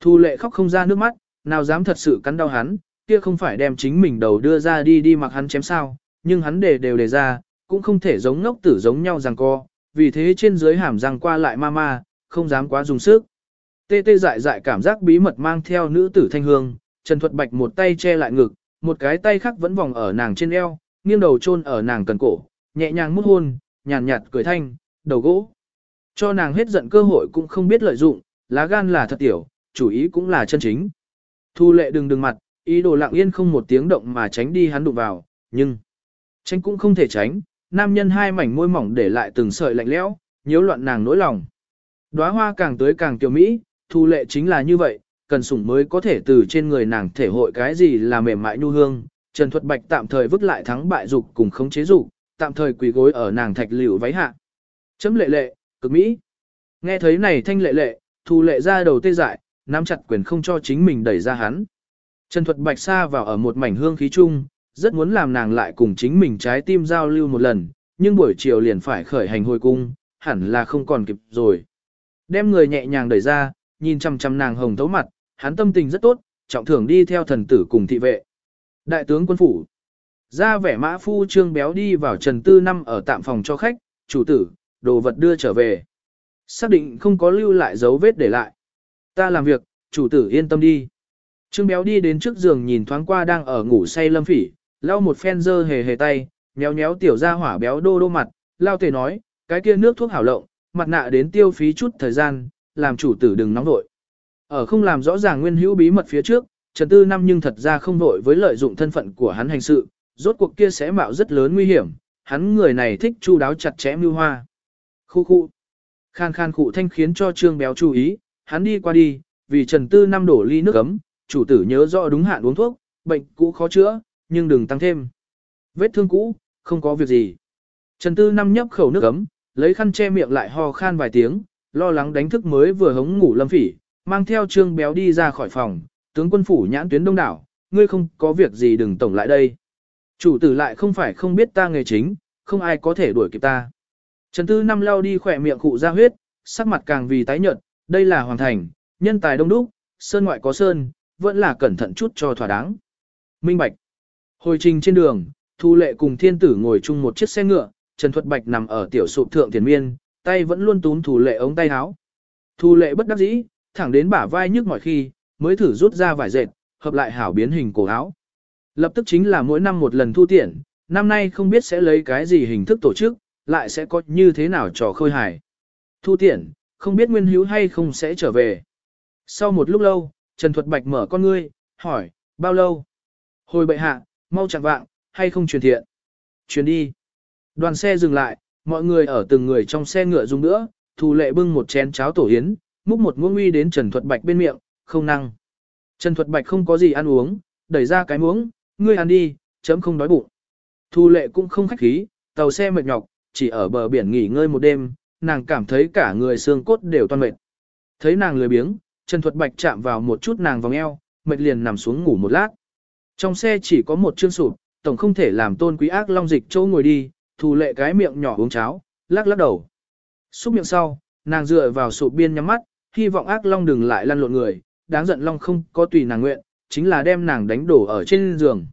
Speaker 1: Thu lệ khóc không ra nước mắt, nào dám thật sự cắn đau hắn, kia không phải đem chính mình đầu đưa ra đi đi mặc hắn chém sao, nhưng hắn để đều đề ra, cũng không thể giống ngốc tử giống nhau rằng co, vì thế trên dưới hàm răng qua lại ma ma, không dám quá dùng sức. Tê tê dại dại cảm giác bí mật mang theo nữ tử thanh hương, Trần Thuật Bạch một tay che lại ngực, một cái tay khác vẫn vòng ở nàng trên eo, nghiêng đầu chôn ở nàng cần cổ, nhẹ nhàng mút hôn, nhàn nhạt, nhạt cười thanh, đầu gỗ. Cho nàng hết giận cơ hội cũng không biết lợi dụng, lá gan là thật tiểu, chủ ý cũng là chân chính. Thu lệ đừng đừng mặt, ý đồ lặng yên không một tiếng động mà tránh đi hắn đụng vào, nhưng tránh cũng không thể tránh, nam nhân hai mảnh môi mỏng để lại từng sợi lạnh lẽo, nhiễu loạn nàng nỗi lòng. Đóa hoa càng tới càng tiểu mỹ, thu lệ chính là như vậy, cần sủng mới có thể từ trên người nàng thể hội cái gì là mềm mại nhu hương. Trần Thuật Bạch tạm thời vứt lại thắng bại dục cùng khống chế dục, tạm thời quỳ gối ở nàng thạch liễu váy hạ. Chấm lệ lệ, cực mỹ. Nghe thấy này thanh lệ lệ, thu lệ ra đầu tê dại, nắm chặt quyền không cho chính mình đẩy ra hắn. Trần Thuật Bạch xa vào ở một mảnh hương khí chung, rất muốn làm nàng lại cùng chính mình trái tim giao lưu một lần, nhưng buổi chiều liền phải khởi hành hồi cung, hẳn là không còn kịp rồi. Đem người nhẹ nhàng đẩy ra, nhìn chăm chăm nàng hồng thấu mặt, hắn tâm tình rất tốt, trọng thưởng đi theo thần tử cùng thị vệ. Đại tướng quân phủ. Ra vẻ mã phu trương béo đi vào trần tư năm ở tạm phòng cho khách, chủ tử, đồ vật đưa trở về. Xác định không có lưu lại dấu vết để lại. Ta làm việc, chủ tử yên tâm đi. Trương béo đi đến trước giường nhìn thoáng qua đang ở ngủ say lâm phỉ, lau một phen dơ hề hề tay, nhéo nhéo tiểu ra hỏa béo đô đô mặt, lao tề nói, cái kia nước thuốc hảo lộng, mặt nạ đến tiêu phí chút thời gian, làm chủ tử đừng nóng vội. Ở không làm rõ ràng nguyên hữu bí mật phía trước, Trần Tư Năm nhưng thật ra không vội với lợi dụng thân phận của hắn hành sự, rốt cuộc kia sẽ mạo rất lớn nguy hiểm, hắn người này thích chu đáo chặt chẽ mưu hoa. Khu khu. Khan khan khụ thanh khiến cho Trương Béo chú ý, hắn đi qua đi, vì Trần Tư Năm đổ ly nước ấm, chủ tử nhớ rõ đúng hạn uống thuốc, bệnh cũ khó chữa, nhưng đừng tăng thêm. Vết thương cũ, không có việc gì. Trần Tư Năm nhấp khẩu nước ấm, lấy khăn che miệng lại ho khan vài tiếng, lo lắng đánh thức mới vừa hống ngủ lâm phỉ, mang theo Trương Béo đi ra khỏi phòng, tướng quân phủ nhãn tuyến đông đảo, ngươi không có việc gì đừng tổng lại đây. Chủ tử lại không phải không biết ta nghề chính, không ai có thể đuổi kịp ta. Trần Tư Năm lao đi khỏe miệng cụ ra huyết, sắc mặt càng vì tái nhợt, đây là hoàng thành, nhân tài đông đúc, sơn ngoại có sơn, vẫn là cẩn thận chút cho thỏa đáng. Minh Bạch. Hồi trình trên đường, Thu Lệ cùng thiên tử ngồi chung một chiếc xe ngựa, Trần Thuật Bạch nằm ở tiểu sụp thượng tiền miên, tay vẫn luôn túm Thu Lệ ống tay áo. Thu Lệ bất đắc dĩ, thẳng đến bả vai nhức mỏi khi, mới thử rút ra vải dệt, hợp lại hảo biến hình cổ áo. Lập tức chính là mỗi năm một lần thu tiền, năm nay không biết sẽ lấy cái gì hình thức tổ chức, lại sẽ có như thế nào trò khơi hài. Thu tiện không biết nguyên hữu hay không sẽ trở về. Sau một lúc lâu, Trần Thuật Bạch mở con ngươi, hỏi, bao lâu? Hồi bệ hạ, mau chẳng vạng, hay không truyền thiện? Truyền đi. Đoàn xe dừng lại, mọi người ở từng người trong xe ngựa dùng nữa, thù lệ bưng một chén cháo tổ yến, múc một muỗng uy đến Trần Thuật Bạch bên miệng, không năng. Trần Thuật Bạch không có gì ăn uống, đẩy ra cái muỗng, ngươi ăn đi, chấm không đói bụng. Thu lệ cũng không khách khí, tàu xe mệt nhọc, chỉ ở bờ biển nghỉ ngơi một đêm, nàng cảm thấy cả người xương cốt đều toan mệt. Thấy nàng lười biếng, Trần Thuật Bạch chạm vào một chút nàng vòng eo, mệt liền nằm xuống ngủ một lát. Trong xe chỉ có một chương sụp, tổng không thể làm tôn quý ác long dịch chỗ ngồi đi, thù lệ cái miệng nhỏ uống cháo, lắc lắc đầu. Xúc miệng sau, nàng dựa vào sụp biên nhắm mắt, hy vọng ác long đừng lại lăn lộn người, đáng giận long không có tùy nàng nguyện, chính là đem nàng đánh đổ ở trên giường.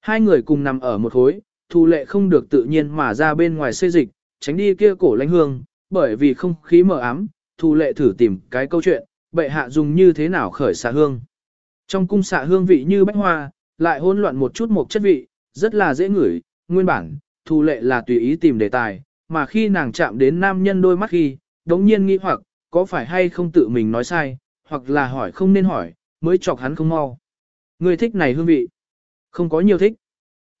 Speaker 1: Hai người cùng nằm ở một khối, thù lệ không được tự nhiên mà ra bên ngoài xây dịch, tránh đi kia cổ lánh hương, bởi vì không khí mờ ám, thù lệ thử tìm cái câu chuyện, bệ hạ dùng như thế nào khởi xạ hương. Trong cung xạ hương vị như bách hoa, lại hỗn loạn một chút một chất vị, rất là dễ ngửi, nguyên bản, thù lệ là tùy ý tìm đề tài, mà khi nàng chạm đến nam nhân đôi mắt khi, đống nhiên nghĩ hoặc, có phải hay không tự mình nói sai, hoặc là hỏi không nên hỏi, mới chọc hắn không mau. Người thích này hương vị, không có nhiều thích.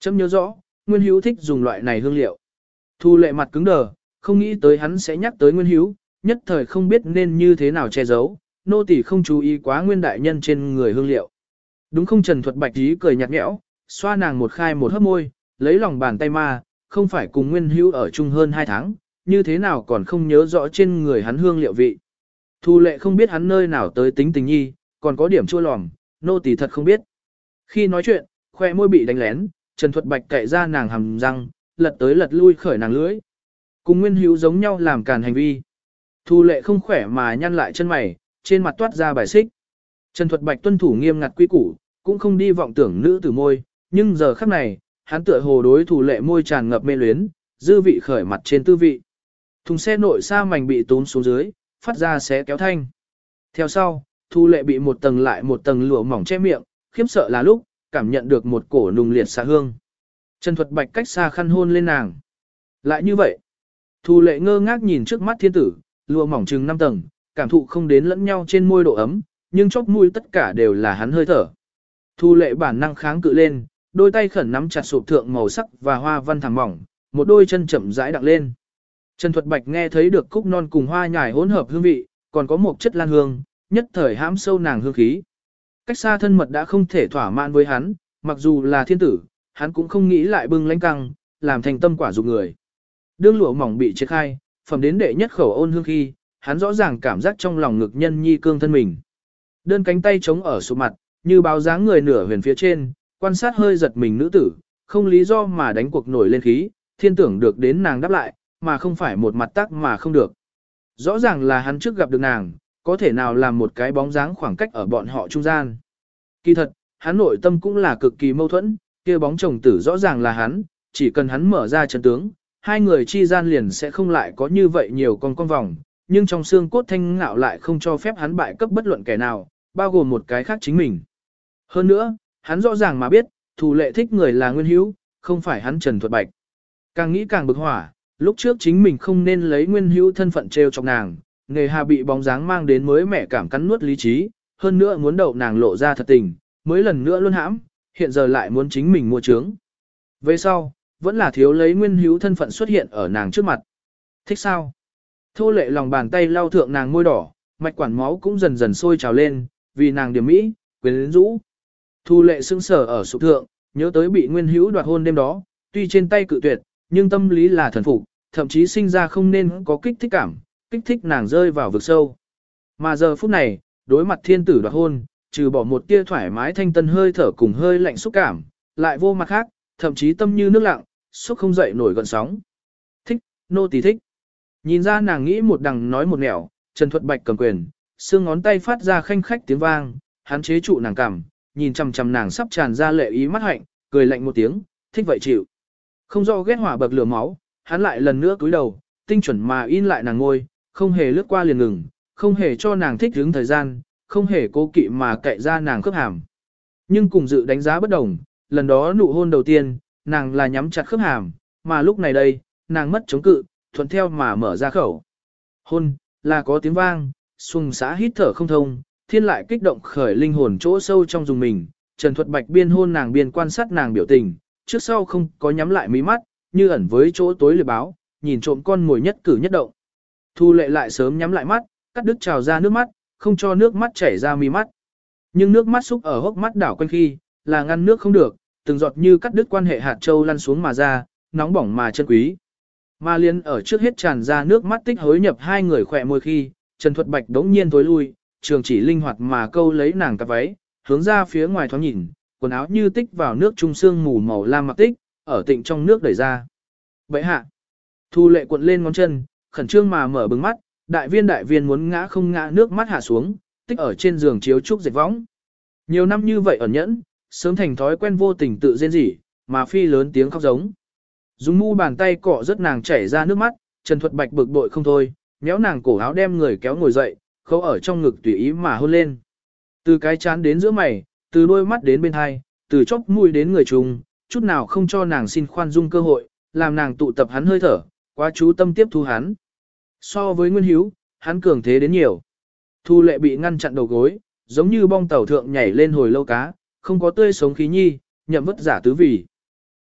Speaker 1: Chấm nhớ rõ, Nguyên Hữu thích dùng loại này hương liệu. Thu lệ mặt cứng đờ, không nghĩ tới hắn sẽ nhắc tới Nguyên Hữu, nhất thời không biết nên như thế nào che giấu, nô tỳ không chú ý quá nguyên đại nhân trên người hương liệu. Đúng không Trần Thuật Bạch ý cười nhạt nhẽo, xoa nàng một khai một hớp môi, lấy lòng bàn tay ma, không phải cùng nguyên hữu ở chung hơn hai tháng, như thế nào còn không nhớ rõ trên người hắn hương liệu vị. Thu lệ không biết hắn nơi nào tới tính tình nhi, còn có điểm chua lòm, nô tỳ thật không biết. Khi nói chuyện, khoe môi bị đánh lén, Trần Thuật Bạch cậy ra nàng hầm răng, lật tới lật lui khởi nàng lưỡi. Cùng Nguyên Hữu giống nhau làm càn hành vi. Thu lệ không khỏe mà nhăn lại chân mày, trên mặt toát ra bài xích. Trần Thuật Bạch tuân thủ nghiêm ngặt quy củ, cũng không đi vọng tưởng nữ tử môi, nhưng giờ khắc này, hắn tựa hồ đối thủ lệ môi tràn ngập mê luyến, dư vị khởi mặt trên tư vị. Thùng xe nội xa mảnh bị tốn xuống dưới, phát ra xé kéo thanh. Theo sau, thu lệ bị một tầng lại một tầng lụa mỏng che miệng, khiếp sợ là lúc, cảm nhận được một cổ nùng liệt xạ hương. Trần Thuật Bạch cách xa khăn hôn lên nàng. Lại như vậy, thu lệ ngơ ngác nhìn trước mắt thiên tử, lụa mỏng chừng 5 tầng, cảm thụ không đến lẫn nhau trên môi độ ấm, nhưng chóp mũi tất cả đều là hắn hơi thở. Thu lệ bản năng kháng cự lên, đôi tay khẩn nắm chặt sụp thượng màu sắc và hoa văn thẳng mỏng, một đôi chân chậm rãi đặt lên. Trần Thuật Bạch nghe thấy được cúc non cùng hoa nhài hỗn hợp hương vị, còn có một chất lan hương, nhất thời hãm sâu nàng hương khí. Cách xa thân mật đã không thể thỏa mãn với hắn, mặc dù là thiên tử, hắn cũng không nghĩ lại bưng lánh căng, làm thành tâm quả dục người. Đương lụa mỏng bị triệt khai, phẩm đến đệ nhất khẩu ôn hương khi, hắn rõ ràng cảm giác trong lòng ngực nhân nhi cương thân mình. Đơn cánh tay chống ở số mặt, như báo dáng người nửa huyền phía trên, quan sát hơi giật mình nữ tử, không lý do mà đánh cuộc nổi lên khí, thiên tưởng được đến nàng đáp lại, mà không phải một mặt tắc mà không được. Rõ ràng là hắn trước gặp được nàng, có thể nào làm một cái bóng dáng khoảng cách ở bọn họ trung gian. Kỳ thật, hắn nội tâm cũng là cực kỳ mâu thuẫn, kia bóng chồng tử rõ ràng là hắn, chỉ cần hắn mở ra chân tướng, hai người chi gian liền sẽ không lại có như vậy nhiều con con vòng, nhưng trong xương cốt thanh ngạo lại không cho phép hắn bại cấp bất luận kẻ nào, bao gồm một cái khác chính mình. Hơn nữa, hắn rõ ràng mà biết, thủ lệ thích người là nguyên hữu, không phải hắn Trần Thuật Bạch. Càng nghĩ càng bực hỏa, lúc trước chính mình không nên lấy nguyên hữu thân phận treo trong nàng, nghề hà bị bóng dáng mang đến mới mẻ cảm cắn nuốt lý trí, hơn nữa muốn đậu nàng lộ ra thật tình, mới lần nữa luôn hãm, hiện giờ lại muốn chính mình mua trướng. Về sau, vẫn là thiếu lấy nguyên hữu thân phận xuất hiện ở nàng trước mặt. Thích sao? Thô lệ lòng bàn tay lau thượng nàng môi đỏ, mạch quản máu cũng dần dần sôi trào lên, vì nàng điểm mỹ, quyến rũ. Thu lệ sững sờ ở sụp thượng, nhớ tới bị nguyên hữu đoạt hôn đêm đó, tuy trên tay cự tuyệt, nhưng tâm lý là thần phục, thậm chí sinh ra không nên có kích thích cảm, kích thích nàng rơi vào vực sâu. Mà giờ phút này, đối mặt thiên tử đoạt hôn, trừ bỏ một tia thoải mái thanh tân hơi thở cùng hơi lạnh xúc cảm, lại vô mặt khác, thậm chí tâm như nước lặng, xúc không dậy nổi gọn sóng. Thích, nô tỳ thích. Nhìn ra nàng nghĩ một đằng nói một nẻo, Trần Thuật Bạch cầm quyền, xương ngón tay phát ra khanh khách tiếng vang, hắn chế trụ nàng cằm, nhìn chằm chằm nàng sắp tràn ra lệ ý mắt hạnh, cười lạnh một tiếng, thích vậy chịu. Không do ghét hỏa bậc lửa máu, hắn lại lần nữa cúi đầu, tinh chuẩn mà in lại nàng ngôi, không hề lướt qua liền ngừng, không hề cho nàng thích đứng thời gian, không hề cố kỵ mà cậy ra nàng khớp hàm. Nhưng cùng dự đánh giá bất đồng, lần đó nụ hôn đầu tiên, nàng là nhắm chặt khớp hàm, mà lúc này đây, nàng mất chống cự, thuận theo mà mở ra khẩu. Hôn, là có tiếng vang, xuân xã hít thở không thông, thiên lại kích động khởi linh hồn chỗ sâu trong dùng mình, Trần Thuật Bạch biên hôn nàng biên quan sát nàng biểu tình, trước sau không có nhắm lại mí mắt, như ẩn với chỗ tối lười báo, nhìn trộm con mồi nhất cử nhất động. Thu lệ lại sớm nhắm lại mắt, cắt đứt trào ra nước mắt, không cho nước mắt chảy ra mí mắt. Nhưng nước mắt xúc ở hốc mắt đảo quanh khi, là ngăn nước không được, từng giọt như cắt đứt quan hệ hạt châu lăn xuống mà ra, nóng bỏng mà chân quý. Ma liên ở trước hết tràn ra nước mắt tích hối nhập hai người khỏe môi khi, Trần Thuật Bạch đống nhiên tối lui, trường chỉ linh hoạt mà câu lấy nàng cặp váy, hướng ra phía ngoài thoáng nhìn, quần áo như tích vào nước trung sương mù màu lam mặc tích, ở tịnh trong nước đẩy ra. Vậy hạ, thu lệ cuộn lên ngón chân, khẩn trương mà mở bừng mắt, đại viên đại viên muốn ngã không ngã nước mắt hạ xuống, tích ở trên giường chiếu trúc dệt võng. Nhiều năm như vậy ẩn nhẫn, sớm thành thói quen vô tình tự rên rỉ, mà phi lớn tiếng khóc giống. Dùng mu bàn tay cọ rất nàng chảy ra nước mắt, Trần Thuật Bạch bực bội không thôi, méo nàng cổ áo đem người kéo ngồi dậy, khâu ở trong ngực tùy ý mà hôn lên. Từ cái chán đến giữa mày, từ đôi mắt đến bên hai, từ chóp mũi đến người trùng, chút nào không cho nàng xin khoan dung cơ hội, làm nàng tụ tập hắn hơi thở, quá chú tâm tiếp thu hắn. So với Nguyên Hiếu, hắn cường thế đến nhiều. Thu lệ bị ngăn chặn đầu gối, giống như bong tàu thượng nhảy lên hồi lâu cá, không có tươi sống khí nhi, nhậm vất giả tứ vì.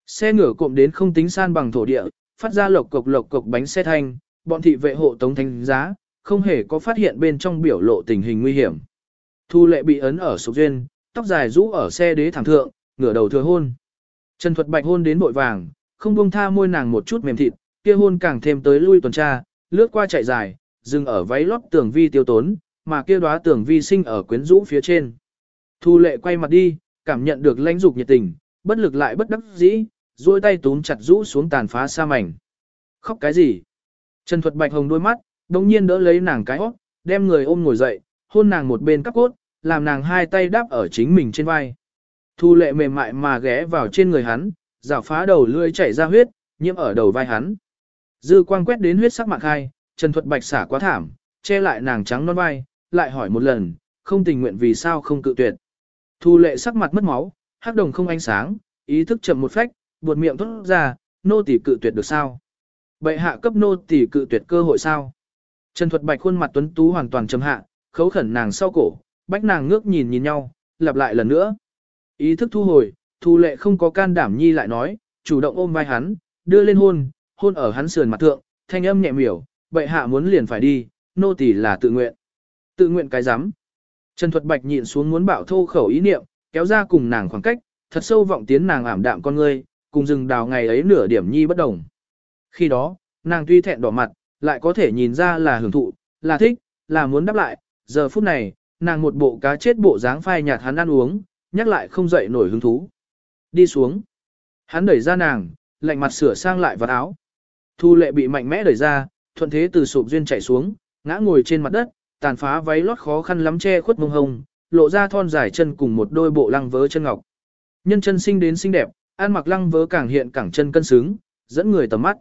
Speaker 1: Xe ngửa cộm đến không tính san bằng thổ địa, phát ra lộc cộc lộc cộc bánh xe thanh, bọn thị vệ hộ tống thanh giá, không hề có phát hiện bên trong biểu lộ tình hình nguy hiểm. Thu lệ bị ấn ở sục duyên, tóc dài rũ ở xe đế thẳng thượng, ngửa đầu thừa hôn. Trần Thuật Bạch hôn đến bội vàng, không buông tha môi nàng một chút mềm thịt, kia hôn càng thêm tới lui tuần tra, lướt qua chạy dài, dừng ở váy lót tường vi tiêu tốn, mà kia đóa tường vi sinh ở quyến rũ phía trên. Thu lệ quay mặt đi, cảm nhận được lãnh dục nhiệt tình, bất lực lại bất đắc dĩ, duỗi tay túm chặt rũ xuống tàn phá sa mảnh. Khóc cái gì? Trần Thuật Bạch hồng đôi mắt, đồng nhiên đỡ lấy nàng cái óc, đem người ôm ngồi dậy, hôn nàng một bên cắp cốt, làm nàng hai tay đáp ở chính mình trên vai. Thu lệ mềm mại mà ghé vào trên người hắn, rào phá đầu lưỡi chảy ra huyết, nhiễm ở đầu vai hắn. Dư quang quét đến huyết sắc mạng hai, Trần Thuật Bạch xả quá thảm, che lại nàng trắng non vai, lại hỏi một lần, không tình nguyện vì sao không cự tuyệt. Thu lệ sắc mặt mất máu, hắc đồng không ánh sáng, ý thức chậm một phách, buột miệng thốt ra, nô tỳ cự tuyệt được sao? Bệ hạ cấp nô tỳ cự tuyệt cơ hội sao? Trần Thuật Bạch khuôn mặt tuấn tú hoàn toàn trầm hạ, khấu khẩn nàng sau cổ, bách nàng ngước nhìn nhìn nhau, lặp lại lần nữa. Ý thức thu hồi, thu lệ không có can đảm nhi lại nói, chủ động ôm vai hắn, đưa lên hôn, hôn ở hắn sườn mặt thượng, thanh âm nhẹ miểu, bệ hạ muốn liền phải đi, nô tỳ là tự nguyện. Tự nguyện cái rắm Trần Thuật Bạch nhịn xuống muốn bảo thô khẩu ý niệm, kéo ra cùng nàng khoảng cách, thật sâu vọng tiến nàng ảm đạm con ngươi, cùng rừng đào ngày ấy nửa điểm nhi bất đồng. Khi đó, nàng tuy thẹn đỏ mặt, lại có thể nhìn ra là hưởng thụ, là thích, là muốn đáp lại, giờ phút này, nàng một bộ cá chết bộ dáng phai nhạt hắn ăn uống, nhắc lại không dậy nổi hứng thú. Đi xuống. Hắn đẩy ra nàng, lạnh mặt sửa sang lại vật áo. Thu lệ bị mạnh mẽ đẩy ra, thuận thế từ sụp duyên chảy xuống, ngã ngồi trên mặt đất, tàn phá váy lót khó khăn lắm che khuất mông hồng, lộ ra thon dài chân cùng một đôi bộ lăng vớ chân ngọc. Nhân chân sinh đến xinh đẹp, ăn mặc lăng vớ càng hiện càng chân cân xứng, dẫn người tầm mắt.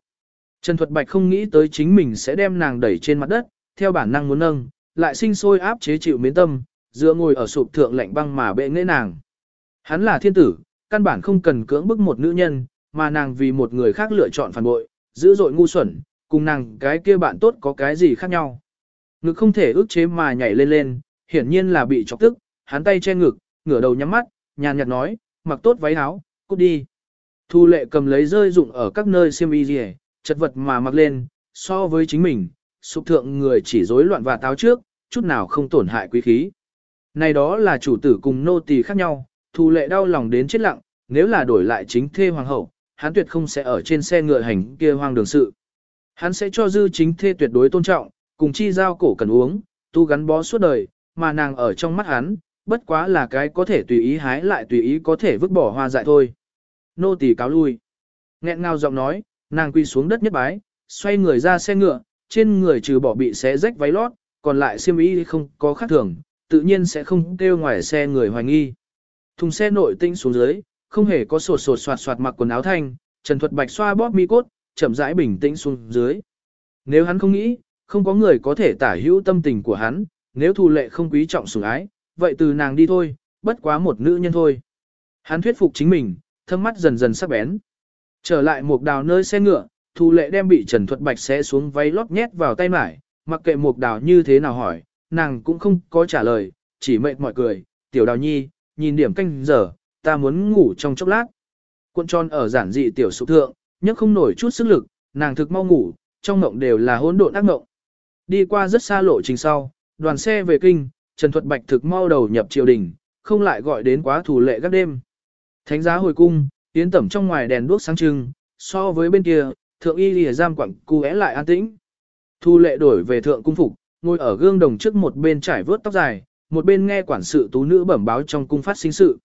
Speaker 1: Trần Thuật Bạch không nghĩ tới chính mình sẽ đem nàng đẩy trên mặt đất, theo bản năng muốn nâng, lại sinh sôi áp chế chịu miến tâm, dựa ngồi ở sụp thượng lạnh băng mà bệ nghệ nàng. Hắn là thiên tử, căn bản không cần cưỡng bức một nữ nhân, mà nàng vì một người khác lựa chọn phản bội, dữ dội ngu xuẩn, cùng nàng cái kia bạn tốt có cái gì khác nhau. Ngực không thể ước chế mà nhảy lên lên, hiển nhiên là bị chọc tức, hắn tay che ngực, ngửa đầu nhắm mắt, nhàn nhạt nói, mặc tốt váy áo, cút đi. Thu lệ cầm lấy rơi dụng ở các nơi xiêm y rìa, chật vật mà mặc lên, so với chính mình, sụp thượng người chỉ rối loạn và táo trước, chút nào không tổn hại quý khí. Này đó là chủ tử cùng nô tỳ khác nhau, thu lệ đau lòng đến chết lặng, nếu là đổi lại chính thê hoàng hậu, hắn tuyệt không sẽ ở trên xe ngựa hành kia hoang đường sự. Hắn sẽ cho dư chính thê tuyệt đối tôn trọng, cùng chi giao cổ cần uống, tu gắn bó suốt đời, mà nàng ở trong mắt hắn, bất quá là cái có thể tùy ý hái lại tùy ý có thể vứt bỏ hoa dại thôi. Nô tỳ cáo lui. Nghẹn ngào giọng nói, nàng quy xuống đất nhất bái, xoay người ra xe ngựa, trên người trừ bỏ bị xé rách váy lót, còn lại xiêm y không có khác thường, tự nhiên sẽ không kêu ngoài xe người hoài nghi. Thùng xe nội tinh xuống dưới, không hề có sột sột soạt soạt mặc quần áo thanh, Trần Thuật Bạch xoa bóp mi cốt, chậm rãi bình tĩnh xuống dưới. Nếu hắn không nghĩ, không có người có thể tả hữu tâm tình của hắn, nếu thù lệ không quý trọng sủng ái, vậy từ nàng đi thôi, bất quá một nữ nhân thôi. Hắn thuyết phục chính mình, thâm mắt dần dần sắc bén. Trở lại một đào nơi xe ngựa, thù lệ đem bị Trần Thuật Bạch xé xuống váy lót nhét vào tay mải, mặc kệ một đào như thế nào hỏi, nàng cũng không có trả lời, chỉ mệt mỏi cười, tiểu đào nhi, nhìn điểm canh giờ, ta muốn ngủ trong chốc lát. Cuộn tròn ở giản dị tiểu sụp thượng, nhưng không nổi chút sức lực, nàng thực mau ngủ, trong mộng đều là hỗn độn ác mộng. Đi qua rất xa lộ trình sau, đoàn xe về kinh, Trần Thuật Bạch thực mau đầu nhập triều đình, không lại gọi đến quá thủ lệ các đêm. Thánh giá hồi cung, tiến tẩm trong ngoài đèn đuốc sáng trưng, so với bên kia, thượng y lìa giam quặng cu é lại an tĩnh. Thu lệ đổi về thượng cung phục, ngồi ở gương đồng trước một bên trải vớt tóc dài, một bên nghe quản sự tú nữ bẩm báo trong cung phát sinh sự.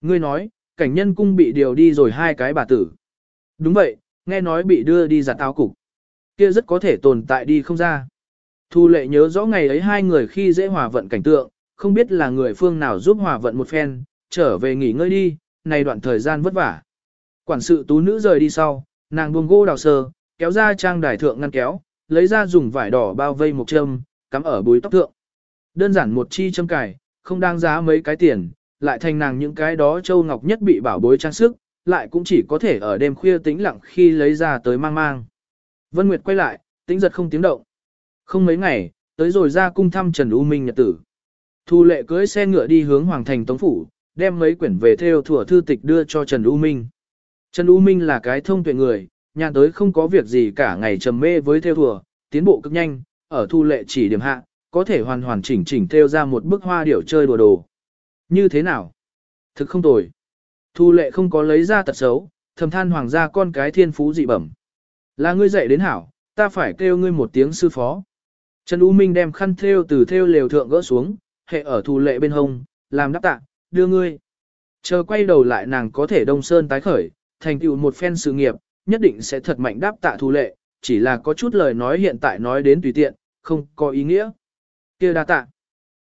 Speaker 1: Ngươi nói, cảnh nhân cung bị điều đi rồi hai cái bà tử. Đúng vậy, nghe nói bị đưa đi giặt áo cục. Kia rất có thể tồn tại đi không ra. Thu lệ nhớ rõ ngày ấy hai người khi dễ hòa vận cảnh tượng, không biết là người phương nào giúp hòa vận một phen, trở về nghỉ ngơi đi, này đoạn thời gian vất vả. Quản sự tú nữ rời đi sau, nàng buông gỗ đào sơ, kéo ra trang đài thượng ngăn kéo, lấy ra dùng vải đỏ bao vây một châm, cắm ở búi tóc thượng. Đơn giản một chi châm cài, không đáng giá mấy cái tiền, lại thành nàng những cái đó châu ngọc nhất bị bảo bối trang sức, lại cũng chỉ có thể ở đêm khuya tĩnh lặng khi lấy ra tới mang mang. Vân Nguyệt quay lại, tĩnh giật không tiếng động. Không mấy ngày, tới rồi ra cung thăm Trần U Minh nhật tử. Thu lệ cưới xe ngựa đi hướng Hoàng Thành Tống Phủ, đem mấy quyển về theo thủa thư tịch đưa cho Trần U Minh. Trần U Minh là cái thông tuệ người, nhà tới không có việc gì cả ngày trầm mê với theo thủa, tiến bộ cực nhanh, ở thu lệ chỉ điểm hạ, có thể hoàn hoàn chỉnh chỉnh theo ra một bức hoa điểu chơi đùa đồ. Như thế nào? Thực không tồi. Thu lệ không có lấy ra tật xấu, thầm than hoàng gia con cái thiên phú dị bẩm. Là ngươi dạy đến hảo, ta phải kêu ngươi một tiếng sư phó. Trần U Minh đem khăn thêu từ thêu lều thượng gỡ xuống, hệ ở thu lệ bên hông, làm đáp tạ, đưa ngươi. Chờ quay đầu lại nàng có thể đông sơn tái khởi, thành tựu một phen sự nghiệp, nhất định sẽ thật mạnh đáp tạ thu lệ, chỉ là có chút lời nói hiện tại nói đến tùy tiện, không có ý nghĩa. kia đa tạ.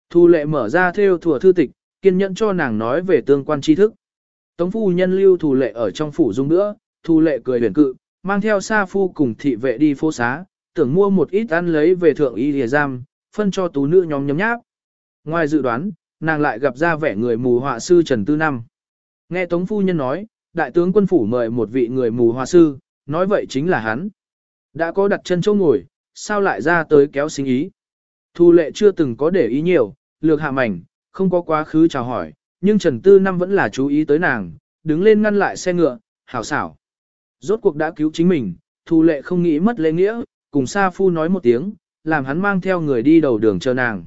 Speaker 1: Thu lệ mở ra theo thùa thư tịch, kiên nhẫn cho nàng nói về tương quan tri thức. Tống phu nhân lưu thù lệ ở trong phủ dung nữa, thu lệ cười huyền cự, mang theo sa phu cùng thị vệ đi phố xá, tưởng mua một ít ăn lấy về thượng y lìa giam, phân cho tú nữ nhóm nhấm nháp. Ngoài dự đoán, nàng lại gặp ra vẻ người mù họa sư Trần Tư Năm. Nghe Tống phu nhân nói, đại tướng quân phủ mời một vị người mù họa sư, nói vậy chính là hắn. Đã có đặt chân chỗ ngồi, sao lại ra tới kéo sinh ý. Thu lệ chưa từng có để ý nhiều, lược hạ mảnh, không có quá khứ chào hỏi, nhưng Trần Tư Năm vẫn là chú ý tới nàng, đứng lên ngăn lại xe ngựa, hảo xảo. Rốt cuộc đã cứu chính mình, Thu lệ không nghĩ mất lễ nghĩa, cùng Sa Phu nói một tiếng, làm hắn mang theo người đi đầu đường chờ nàng.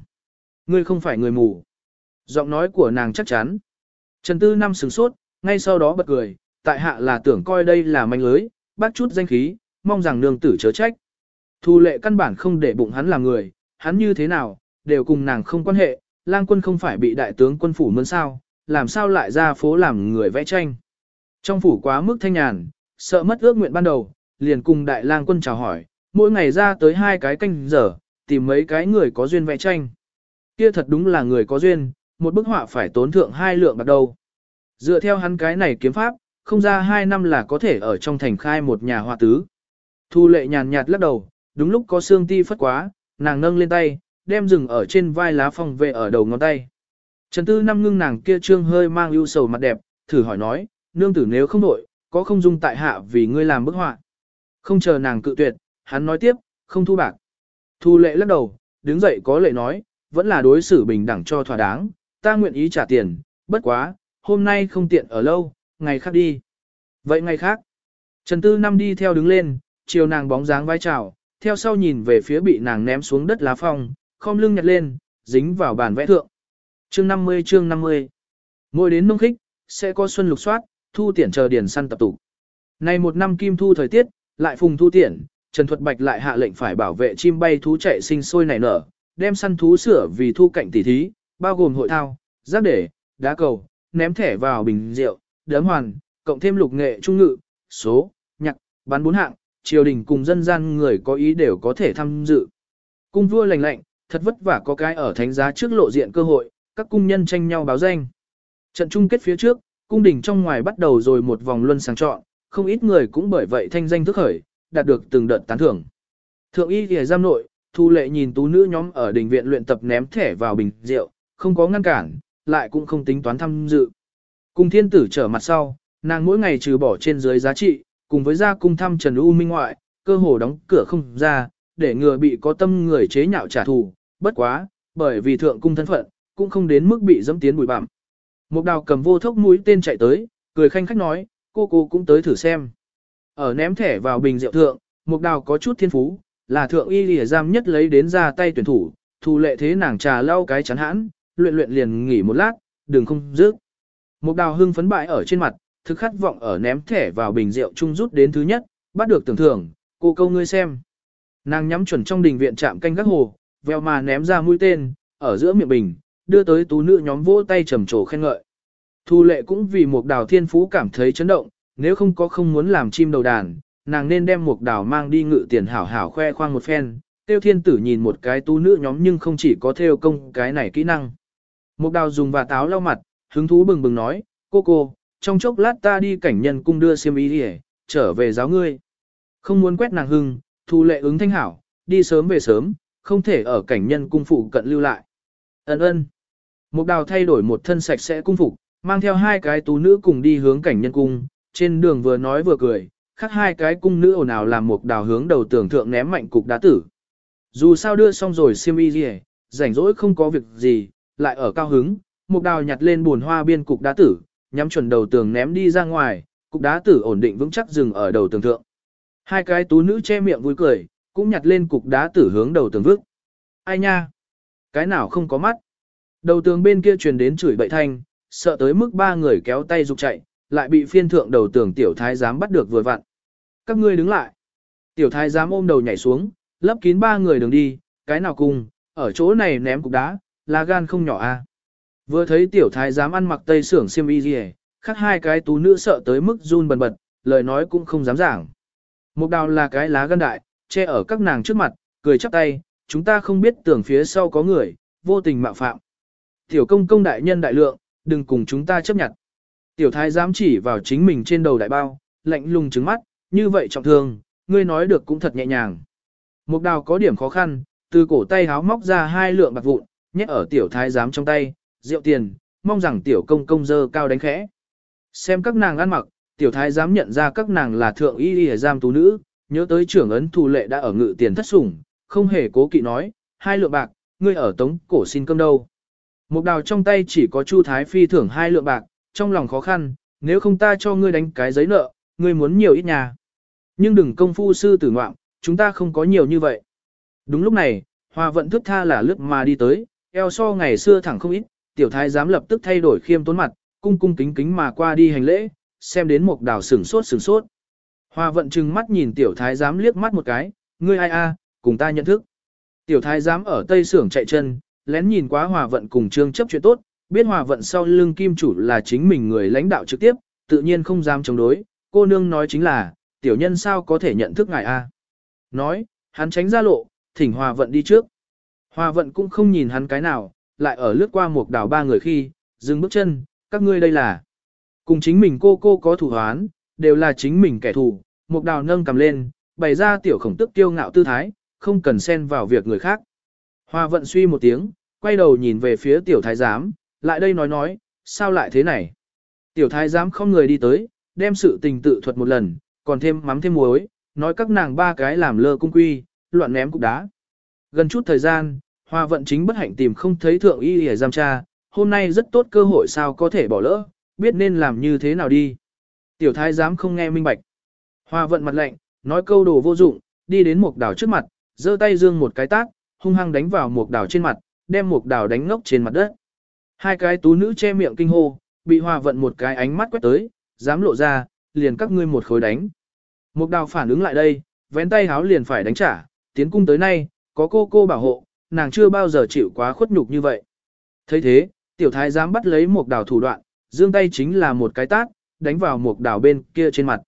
Speaker 1: Ngươi không phải người mù. Giọng nói của nàng chắc chắn. Trần Tư Năm sửng sốt, ngay sau đó bật cười, tại hạ là tưởng coi đây là manh lưới, bắt chút danh khí, mong rằng nương tử chớ trách. Thu lệ căn bản không để bụng hắn là người, hắn như thế nào, đều cùng nàng không quan hệ, lang quân không phải bị đại tướng quân phủ mướn sao, làm sao lại ra phố làm người vẽ tranh. Trong phủ quá mức thanh nhàn, sợ mất ước nguyện ban đầu, liền cùng đại lang quân chào hỏi, mỗi ngày ra tới hai cái canh giờ, tìm mấy cái người có duyên vẽ tranh. Kia thật đúng là người có duyên, một bức họa phải tốn thượng hai lượng bạc đầu. Dựa theo hắn cái này kiếm pháp, không ra hai năm là có thể ở trong thành khai một nhà họa tứ. Thu lệ nhàn nhạt lắc đầu, đúng lúc có xương ti phất quá, nàng nâng lên tay, đem rừng ở trên vai lá phong vệ ở đầu ngón tay. Trần Tư năm ngưng nàng kia trương hơi mang ưu sầu mặt đẹp, thử hỏi nói, nương tử nếu không đổi, có không dung tại hạ vì ngươi làm bức họa. Không chờ nàng cự tuyệt, hắn nói tiếp, không thu bạc. Thu lệ lắc đầu, đứng dậy có lệ nói, vẫn là đối xử bình đẳng cho thỏa đáng, ta nguyện ý trả tiền, bất quá, hôm nay không tiện ở lâu, ngày khác đi. Vậy ngày khác, Trần Tư năm đi theo đứng lên, chiều nàng bóng dáng vai chào, theo sau nhìn về phía bị nàng ném xuống đất lá phong, khom lưng nhặt lên, dính vào bàn vẽ thượng. Chương 50 chương 50 Mỗi đến nông khích, sẽ có xuân lục soát, thu tiện chờ điền săn tập tụ. Này một năm kim thu thời tiết, lại phùng thu tiện, Trần Thuật Bạch lại hạ lệnh phải bảo vệ chim bay thú chạy sinh sôi nảy nở, đem săn thú sửa vì thu cạnh tỉ thí, bao gồm hội thao, giác để, đá cầu, ném thẻ vào bình rượu, đấm hoàn, cộng thêm lục nghệ trung ngự, số, nhạc, bán bốn hạng, triều đình cùng dân gian người có ý đều có thể tham dự. Cung vua lành lạnh, thật vất vả có cái ở thánh giá trước lộ diện cơ hội, các cung nhân tranh nhau báo danh. Trận chung kết phía trước, cung đình trong ngoài bắt đầu rồi một vòng luân sàng chọn, không ít người cũng bởi vậy thanh danh thức khởi, đạt được từng đợt tán thưởng. Thượng y kìa giam nội, thu lệ nhìn tú nữ nhóm ở đình viện luyện tập ném thẻ vào bình rượu, không có ngăn cản, lại cũng không tính toán tham dự. Cùng thiên tử trở mặt sau, nàng mỗi ngày trừ bỏ trên dưới giá trị, cùng với gia cung thăm Trần U Minh ngoại, cơ hồ đóng cửa không ra, để ngừa bị có tâm người chế nhạo trả thù, bất quá, bởi vì thượng cung thân phận, cũng không đến mức bị dẫm tiến bụi bặm. Mục đào cầm vô thốc mũi tên chạy tới, cười khanh khách nói, cô cô cũng tới thử xem. Ở ném thẻ vào bình rượu thượng, mục đào có chút thiên phú, là thượng y lìa giam nhất lấy đến ra tay tuyển thủ, thù lệ thế nàng trà lau cái chắn hãn, luyện luyện liền nghỉ một lát, đừng không dứt. Mục đào hưng phấn bại ở trên mặt, thực khát vọng ở ném thẻ vào bình rượu chung rút đến thứ nhất, bắt được tưởng thưởng, cô câu ngươi xem. Nàng nhắm chuẩn trong đình viện chạm canh gác hồ, veo mà ném ra mũi tên, ở giữa miệng bình, đưa tới tú nữ nhóm vỗ tay trầm trồ khen ngợi. Thu lệ cũng vì một đào thiên phú cảm thấy chấn động, nếu không có không muốn làm chim đầu đàn, nàng nên đem một đào mang đi ngự tiền hảo hảo khoe khoang một phen. Tiêu thiên tử nhìn một cái tú nữ nhóm nhưng không chỉ có theo công cái này kỹ năng. Một đào dùng và táo lau mặt, hứng thú bừng bừng nói, cô cô, trong chốc lát ta đi cảnh nhân cung đưa xiêm ý đi trở về giáo ngươi. Không muốn quét nàng hưng, thu lệ ứng thanh hảo, đi sớm về sớm, không thể ở cảnh nhân cung phụ cận lưu lại. Ấn ơn. Mục đào thay đổi một thân sạch sẽ cung phục, mang theo hai cái tú nữ cùng đi hướng cảnh nhân cung, trên đường vừa nói vừa cười, khác hai cái cung nữ ồn ào làm mục đào hướng đầu tưởng thượng ném mạnh cục đá tử. Dù sao đưa xong rồi xiêm y gì, rảnh rỗi không có việc gì, lại ở cao hứng, mục đào nhặt lên buồn hoa biên cục đá tử, nhắm chuẩn đầu tường ném đi ra ngoài, cục đá tử ổn định vững chắc dừng ở đầu tường thượng. Hai cái tú nữ che miệng vui cười, cũng nhặt lên cục đá tử hướng đầu tường vứt. Ai nha? Cái nào không có mắt? Đầu tường bên kia truyền đến chửi bậy thanh, sợ tới mức ba người kéo tay rục chạy, lại bị phiên thượng đầu tường tiểu thái giám bắt được vừa vặn. Các ngươi đứng lại. Tiểu thái giám ôm đầu nhảy xuống, lấp kín ba người đường đi, cái nào cùng, ở chỗ này ném cục đá, là gan không nhỏ a. À. Vừa thấy tiểu thái giám ăn mặc tây sưởng xiêm y gì khác hai cái tú nữ sợ tới mức run bần bật, lời nói cũng không dám giảng. Mục đào là cái lá gan đại, che ở các nàng trước mặt, cười chắp tay, chúng ta không biết tưởng phía sau có người, vô tình mạo phạm. Tiểu công công đại nhân đại lượng, đừng cùng chúng ta chấp nhận. Tiểu thái dám chỉ vào chính mình trên đầu đại bao, lạnh lùng trứng mắt, như vậy trọng thương, ngươi nói được cũng thật nhẹ nhàng. Mục đào có điểm khó khăn, từ cổ tay háo móc ra hai lượng bạc vụn, nhét ở tiểu thái giám trong tay, rượu tiền, mong rằng tiểu công công dơ cao đánh khẽ. Xem các nàng ăn mặc, tiểu thái giám nhận ra các nàng là thượng y y giam tú nữ, nhớ tới trưởng ấn thù lệ đã ở ngự tiền thất sủng, không hề cố kỵ nói, hai lượng bạc, ngươi ở tống cổ xin cơm đâu. Mục đào trong tay chỉ có Chu Thái Phi thưởng hai lượng bạc, trong lòng khó khăn, nếu không ta cho ngươi đánh cái giấy nợ, ngươi muốn nhiều ít nhà. Nhưng đừng công phu sư tử ngoạm, chúng ta không có nhiều như vậy. Đúng lúc này, hòa vận thức tha là lướt mà đi tới, eo so ngày xưa thẳng không ít, tiểu thái dám lập tức thay đổi khiêm tốn mặt, cung cung kính kính mà qua đi hành lễ, xem đến mục đào sửng sốt sửng sốt. Hoa vận trừng mắt nhìn tiểu thái giám liếc mắt một cái, ngươi ai a, cùng ta nhận thức. Tiểu thái giám ở tây Sưởng chạy chân, lén nhìn quá hòa vận cùng trương chấp chuyện tốt, biết hòa vận sau lưng kim chủ là chính mình người lãnh đạo trực tiếp, tự nhiên không dám chống đối, cô nương nói chính là, tiểu nhân sao có thể nhận thức ngài a? Nói, hắn tránh ra lộ, thỉnh hòa vận đi trước. Hòa vận cũng không nhìn hắn cái nào, lại ở lướt qua một đảo ba người khi, dừng bước chân, các ngươi đây là. Cùng chính mình cô cô có thủ hoán, đều là chính mình kẻ thù, Mục đào nâng cầm lên, bày ra tiểu khổng tức kiêu ngạo tư thái, không cần xen vào việc người khác. Hoa vận suy một tiếng, quay đầu nhìn về phía tiểu thái giám, lại đây nói nói, sao lại thế này? Tiểu thái giám không người đi tới, đem sự tình tự thuật một lần, còn thêm mắm thêm muối, nói các nàng ba cái làm lơ cung quy, loạn ném cục đá. Gần chút thời gian, Hoa vận chính bất hạnh tìm không thấy thượng y để giam tra, hôm nay rất tốt cơ hội sao có thể bỏ lỡ, biết nên làm như thế nào đi. Tiểu thái giám không nghe minh bạch. Hoa vận mặt lạnh, nói câu đồ vô dụng, đi đến mục đảo trước mặt, giơ tay dương một cái tác, hung hăng đánh vào mục đảo trên mặt, đem mục đảo đánh ngốc trên mặt đất. Hai cái tú nữ che miệng kinh hô, bị hoa vận một cái ánh mắt quét tới, dám lộ ra, liền các ngươi một khối đánh. Mục đào phản ứng lại đây, vén tay háo liền phải đánh trả, tiến cung tới nay, có cô cô bảo hộ, nàng chưa bao giờ chịu quá khuất nhục như vậy. thấy thế, tiểu thái dám bắt lấy mục đào thủ đoạn, dương tay chính là một cái tát, đánh vào mục đào bên kia trên mặt.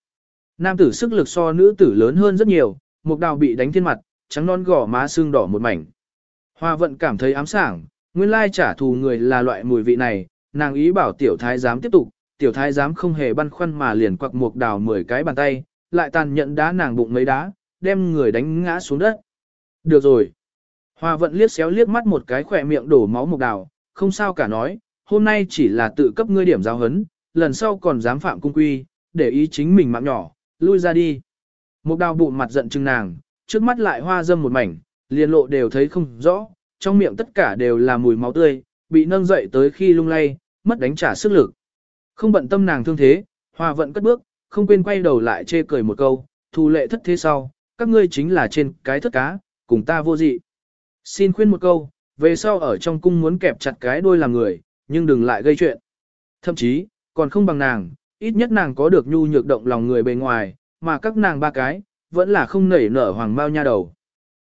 Speaker 1: Nam tử sức lực so nữ tử lớn hơn rất nhiều, một đào bị đánh thiên mặt, trắng non gỏ má xương đỏ một mảnh. Hoa vận cảm thấy ám sảng, nguyên lai trả thù người là loại mùi vị này, nàng ý bảo tiểu thái giám tiếp tục, tiểu thái giám không hề băn khoăn mà liền quặc một đào 10 cái bàn tay, lại tàn nhận đá nàng bụng mấy đá, đem người đánh ngã xuống đất. Được rồi. Hoa vận liếc xéo liếc mắt một cái khỏe miệng đổ máu một đào, không sao cả nói, hôm nay chỉ là tự cấp ngươi điểm giáo hấn, lần sau còn dám phạm cung quy, để ý chính mình mạng nhỏ, lui ra đi. Một đào bụng mặt giận chừng nàng, trước mắt lại hoa dâm một mảnh, liền lộ đều thấy không rõ, trong miệng tất cả đều là mùi máu tươi, bị nâng dậy tới khi lung lay, mất đánh trả sức lực. Không bận tâm nàng thương thế, hoa vận cất bước, không quên quay đầu lại chê cười một câu, thù lệ thất thế sau, các ngươi chính là trên cái thất cá, cùng ta vô dị. Xin khuyên một câu, về sau ở trong cung muốn kẹp chặt cái đôi làm người, nhưng đừng lại gây chuyện. Thậm chí, còn không bằng nàng, ít nhất nàng có được nhu nhược động lòng người bề ngoài, mà các nàng ba cái, vẫn là không nảy nở hoàng mao nha đầu.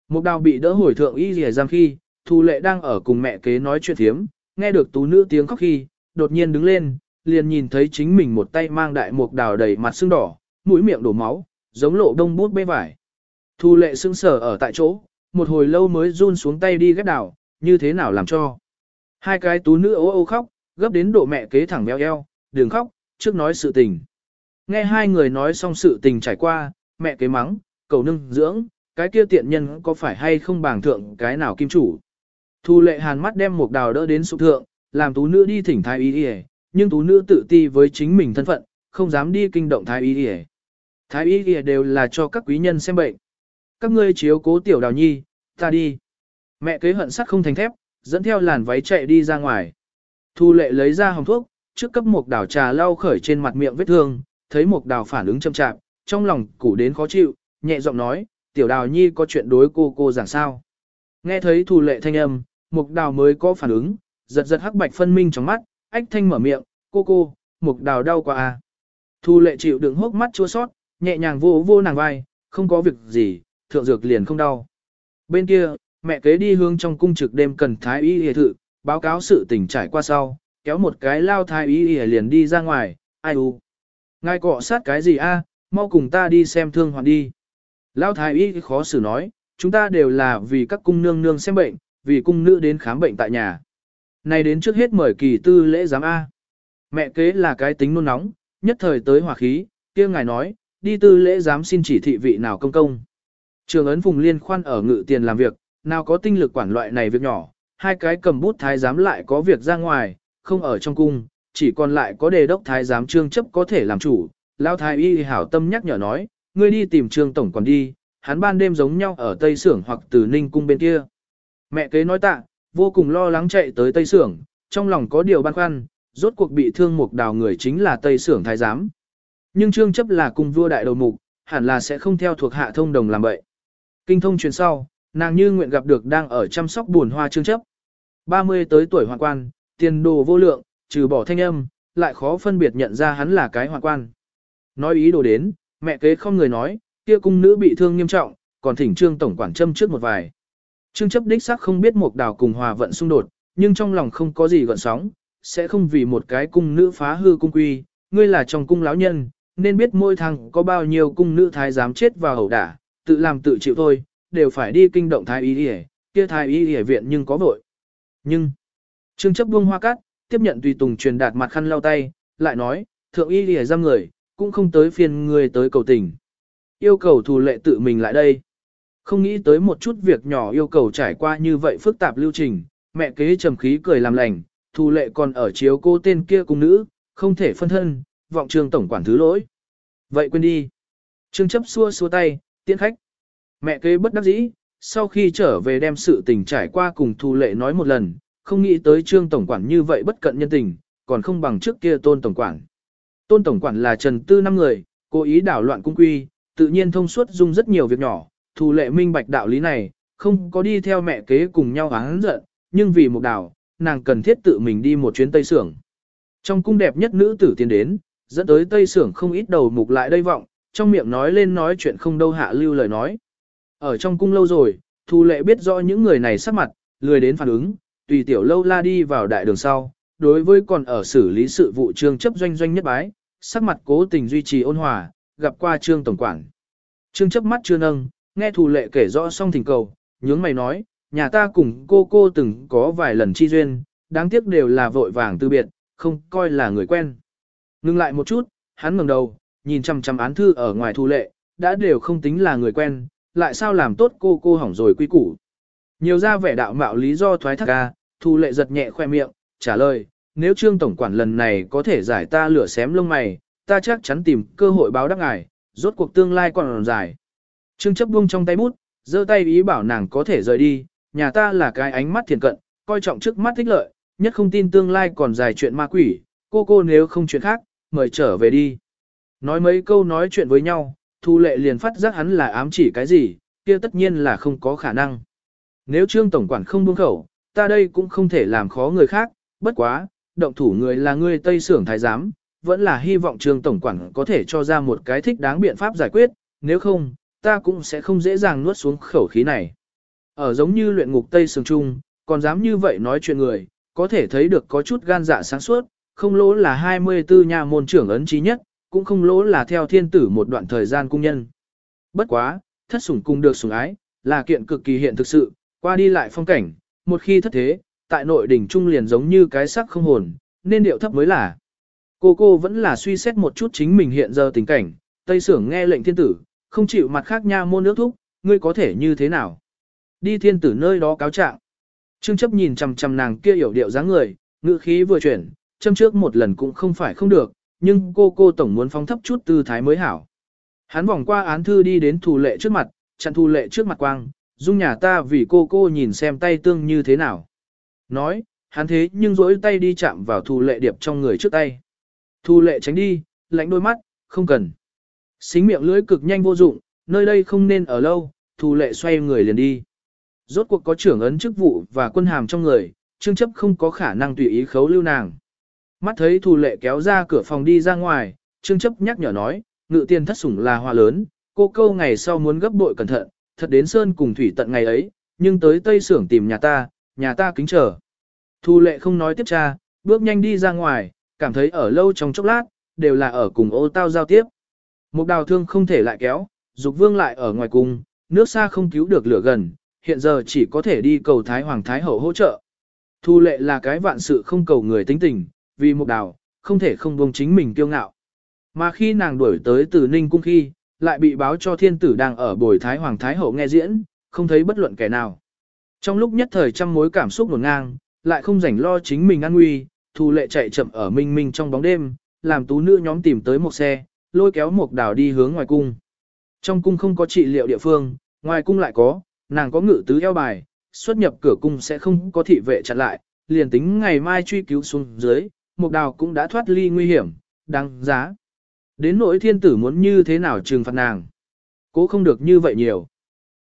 Speaker 1: Mục đào bị đỡ hồi thượng y rìa giam khi, Thu Lệ đang ở cùng mẹ kế nói chuyện thiếm, nghe được tú nữ tiếng khóc khi, đột nhiên đứng lên, liền nhìn thấy chính mình một tay mang đại mục đào đầy mặt sưng đỏ, mũi miệng đổ máu, giống lộ đông bút bê vải. Thu Lệ sững sờ ở tại chỗ, một hồi lâu mới run xuống tay đi ghép đào, như thế nào làm cho. Hai cái tú nữ ố ô khóc, gấp đến độ mẹ kế thẳng béo eo, đừng khóc, trước nói sự tình. Nghe hai người nói xong sự tình trải qua, mẹ kế mắng, cầu nưng dưỡng, cái kia tiện nhân có phải hay không bảng thượng cái nào kim chủ. Thu lệ hàn mắt đem một đào đỡ đến sụp thượng, làm tú nữ đi thỉnh thái y y nhưng tú nữ tự ti với chính mình thân phận, không dám đi kinh động thái y y Thái y y đều là cho các quý nhân xem bệnh. Các ngươi chiếu cố tiểu đào nhi, ta đi. Mẹ kế hận sắt không thành thép, dẫn theo làn váy chạy đi ra ngoài. Thu lệ lấy ra hồng thuốc, trước cấp một đào trà lau khởi trên mặt miệng vết thương, thấy một đào phản ứng chậm chạp, trong lòng củ đến khó chịu, nhẹ giọng nói, tiểu đào nhi có chuyện đối cô cô giảng sao. Nghe thấy thù lệ thanh âm, mục đào mới có phản ứng, giật giật hắc bạch phân minh trong mắt, ách thanh mở miệng, cô cô, mục đào đau quá à. Thù lệ chịu đựng hốc mắt chua sót, nhẹ nhàng vô vô nàng vai, không có việc gì, thượng dược liền không đau. Bên kia, mẹ kế đi hướng trong cung trực đêm cần thái y hề thự, báo cáo sự tình trải qua sau, kéo một cái lao thái y hề liền đi ra ngoài, ai u. Ngài cọ sát cái gì a? mau cùng ta đi xem thương hoạn đi. Lao thái y khó xử nói, chúng ta đều là vì các cung nương nương xem bệnh, vì cung nữ đến khám bệnh tại nhà. Này đến trước hết mời kỳ tư lễ giám A. Mẹ kế là cái tính nôn nóng, nhất thời tới hỏa khí, kia ngài nói, đi tư lễ giám xin chỉ thị vị nào công công. Trường ấn vùng liên khoan ở ngự tiền làm việc, nào có tinh lực quản loại này việc nhỏ, hai cái cầm bút thái giám lại có việc ra ngoài, không ở trong cung, chỉ còn lại có đề đốc thái giám trương chấp có thể làm chủ. Lão thái y hảo tâm nhắc nhở nói, ngươi đi tìm trương tổng còn đi, hắn ban đêm giống nhau ở Tây Sưởng hoặc từ Ninh cung bên kia. Mẹ kế nói tạ, vô cùng lo lắng chạy tới Tây Sưởng, trong lòng có điều băn khoăn, rốt cuộc bị thương mục đào người chính là Tây Sưởng thái giám. Nhưng trương chấp là cùng vua đại đầu mục, hẳn là sẽ không theo thuộc hạ thông đồng làm vậy. Kinh thông truyền sau, nàng như nguyện gặp được đang ở chăm sóc buồn hoa trương chấp. 30 tới tuổi hoàng quan, tiền đồ vô lượng, trừ bỏ thanh âm, lại khó phân biệt nhận ra hắn là cái hoàng quan. Nói ý đồ đến, mẹ kế không người nói, kia cung nữ bị thương nghiêm trọng, còn thỉnh trương tổng quản châm trước một vài. Trương chấp đích xác không biết một đào cùng hòa vận xung đột, nhưng trong lòng không có gì gợn sóng, sẽ không vì một cái cung nữ phá hư cung quy, ngươi là trong cung lão nhân, nên biết môi thằng có bao nhiêu cung nữ thái giám chết vào hậu đả, tự làm tự chịu thôi, đều phải đi kinh động thái y y, kia thái y y viện nhưng có vội. Nhưng, Trương chấp buông hoa cắt, tiếp nhận tùy tùng truyền đạt mặt khăn lau tay, lại nói, thượng y lìa giam người, cũng không tới phiên người tới cầu tình. Yêu cầu thù lệ tự mình lại đây. Không nghĩ tới một chút việc nhỏ yêu cầu trải qua như vậy phức tạp lưu trình, mẹ kế trầm khí cười làm lành, thù lệ còn ở chiếu cô tên kia cùng nữ, không thể phân thân, vọng trương tổng quản thứ lỗi. Vậy quên đi. Trương chấp xua xua tay, tiễn khách. Mẹ kế bất đắc dĩ, sau khi trở về đem sự tình trải qua cùng thù lệ nói một lần, không nghĩ tới trương tổng quản như vậy bất cận nhân tình, còn không bằng trước kia tôn tổng quản. Tôn tổng quản là trần tư năm người, cố ý đảo loạn cung quy, tự nhiên thông suốt dung rất nhiều việc nhỏ, thù lệ minh bạch đạo lý này, không có đi theo mẹ kế cùng nhau hắn giận, nhưng vì một đảo, nàng cần thiết tự mình đi một chuyến Tây Sưởng. Trong cung đẹp nhất nữ tử tiến đến, dẫn tới Tây Sưởng không ít đầu mục lại đây vọng, trong miệng nói lên nói chuyện không đâu hạ lưu lời nói. Ở trong cung lâu rồi, thù lệ biết rõ những người này sắc mặt, lười đến phản ứng, tùy tiểu lâu la đi vào đại đường sau, đối với còn ở xử lý sự vụ trương chấp doanh doanh nhất bái, sắc mặt cố tình duy trì ôn hòa, gặp qua trương tổng quản. Trương chấp mắt chưa nâng, nghe thù lệ kể rõ xong thỉnh cầu, nhướng mày nói, nhà ta cùng cô cô từng có vài lần chi duyên, đáng tiếc đều là vội vàng từ biệt, không coi là người quen. Ngưng lại một chút, hắn ngẩng đầu, nhìn chăm chăm án thư ở ngoài thù lệ, đã đều không tính là người quen, lại sao làm tốt cô cô hỏng rồi quy củ. Nhiều ra vẻ đạo mạo lý do thoái thác ca, thu lệ giật nhẹ khoe miệng, trả lời, nếu trương tổng quản lần này có thể giải ta lửa xém lông mày, ta chắc chắn tìm cơ hội báo đáp ngài, rốt cuộc tương lai còn dài. Trương chấp buông trong tay bút, giơ tay ý bảo nàng có thể rời đi, nhà ta là cái ánh mắt thiền cận, coi trọng trước mắt thích lợi, nhất không tin tương lai còn dài chuyện ma quỷ, cô cô nếu không chuyện khác, mời trở về đi. Nói mấy câu nói chuyện với nhau, Thu Lệ liền phát giác hắn là ám chỉ cái gì, kia tất nhiên là không có khả năng. Nếu Trương Tổng Quản không buông khẩu, ta đây cũng không thể làm khó người khác, bất quá, động thủ người là người Tây Sưởng Thái Giám, vẫn là hy vọng Trương Tổng Quản có thể cho ra một cái thích đáng biện pháp giải quyết, nếu không, ta cũng sẽ không dễ dàng nuốt xuống khẩu khí này. Ở giống như luyện ngục Tây Sưởng Trung, còn dám như vậy nói chuyện người, có thể thấy được có chút gan dạ sáng suốt, không lỗ là 24 nhà môn trưởng ấn trí nhất, cũng không lỗ là theo thiên tử một đoạn thời gian cung nhân. Bất quá, thất sủng cung được sủng ái, là kiện cực kỳ hiện thực sự, qua đi lại phong cảnh, một khi thất thế, tại nội đỉnh trung liền giống như cái sắc không hồn, nên điệu thấp mới là. Cô cô vẫn là suy xét một chút chính mình hiện giờ tình cảnh, Tây Sưởng nghe lệnh thiên tử, không chịu mặt khác nha môn nước thúc, ngươi có thể như thế nào? Đi thiên tử nơi đó cáo trạng. Trương chấp nhìn chằm chằm nàng kia hiểu điệu dáng người, ngữ khí vừa chuyển, châm trước một lần cũng không phải không được, nhưng cô cô tổng muốn phóng thấp chút tư thái mới hảo. Hắn vòng qua án thư đi đến thù lệ trước mặt, chặn thù lệ trước mặt quang, dung nhà ta vì cô cô nhìn xem tay tương như thế nào. Nói, hắn thế nhưng rỗi tay đi chạm vào thù lệ điệp trong người trước tay. Thù lệ tránh đi, lạnh đôi mắt, không cần. Xính miệng lưỡi cực nhanh vô dụng, nơi đây không nên ở lâu, thù lệ xoay người liền đi. rốt cuộc có trưởng ấn chức vụ và quân hàm trong người, trương chấp không có khả năng tùy ý khấu lưu nàng. Mắt thấy thù lệ kéo ra cửa phòng đi ra ngoài, trương chấp nhắc nhở nói, ngự tiền thất sủng là hoa lớn, cô câu ngày sau muốn gấp bội cẩn thận, thật đến sơn cùng thủy tận ngày ấy, nhưng tới tây xưởng tìm nhà ta, nhà ta kính chờ. Thu lệ không nói tiếp cha, bước nhanh đi ra ngoài, cảm thấy ở lâu trong chốc lát, đều là ở cùng ô tao giao tiếp. Một đào thương không thể lại kéo, dục vương lại ở ngoài cung, nước xa không cứu được lửa gần, hiện giờ chỉ có thể đi cầu Thái Hoàng Thái Hậu hỗ trợ. Thu lệ là cái vạn sự không cầu người tính tình, vì một đào, không thể không buông chính mình kiêu ngạo. Mà khi nàng đuổi tới từ Ninh Cung khi, lại bị báo cho thiên tử đang ở bồi Thái Hoàng Thái Hậu nghe diễn, không thấy bất luận kẻ nào. Trong lúc nhất thời trăm mối cảm xúc nổn ngang, lại không rảnh lo chính mình an nguy, thu lệ chạy chậm ở minh minh trong bóng đêm, làm tú nữ nhóm tìm tới một xe, lôi kéo một đào đi hướng ngoài cung. Trong cung không có trị liệu địa phương, ngoài cung lại có, nàng có ngự tứ eo bài, xuất nhập cửa cung sẽ không có thị vệ chặn lại, liền tính ngày mai truy cứu xuống dưới, một đào cũng đã thoát ly nguy hiểm, đáng giá. Đến nỗi thiên tử muốn như thế nào trừng phạt nàng. Cố không được như vậy nhiều.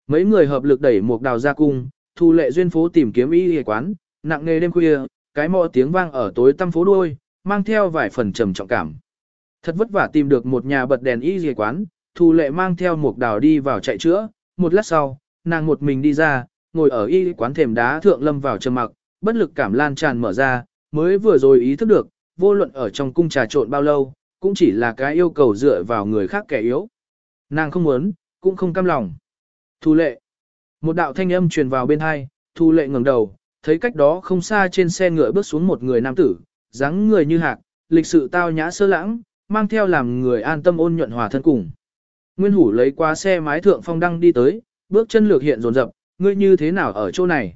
Speaker 1: Mấy người hợp lực đẩy một đào ra cung, thu lệ duyên phố tìm kiếm y y quán, nặng nề đêm khuya, cái mò tiếng vang ở tối tăm phố đuôi, mang theo vài phần trầm trọng cảm. Thật vất vả tìm được một nhà bật đèn y y quán, thu lệ mang theo một đào đi vào chạy chữa, một lát sau, nàng một mình đi ra, ngồi ở y quán thềm đá thượng lâm vào trầm mặc, bất lực cảm lan tràn mở ra, mới vừa rồi ý thức được, vô luận ở trong cung trà trộn bao lâu, cũng chỉ là cái yêu cầu dựa vào người khác kẻ yếu. Nàng không muốn, cũng không cam lòng. Thu lệ. Một đạo thanh âm truyền vào bên hai, thu lệ ngẩng đầu, thấy cách đó không xa trên xe ngựa bước xuống một người nam tử, dáng người như hạc, lịch sự tao nhã sơ lãng, mang theo làm người an tâm ôn nhuận hòa thân cùng. Nguyên Hủ lấy qua xe mái thượng phong đăng đi tới, bước chân lược hiện rồn rập, ngươi như thế nào ở chỗ này?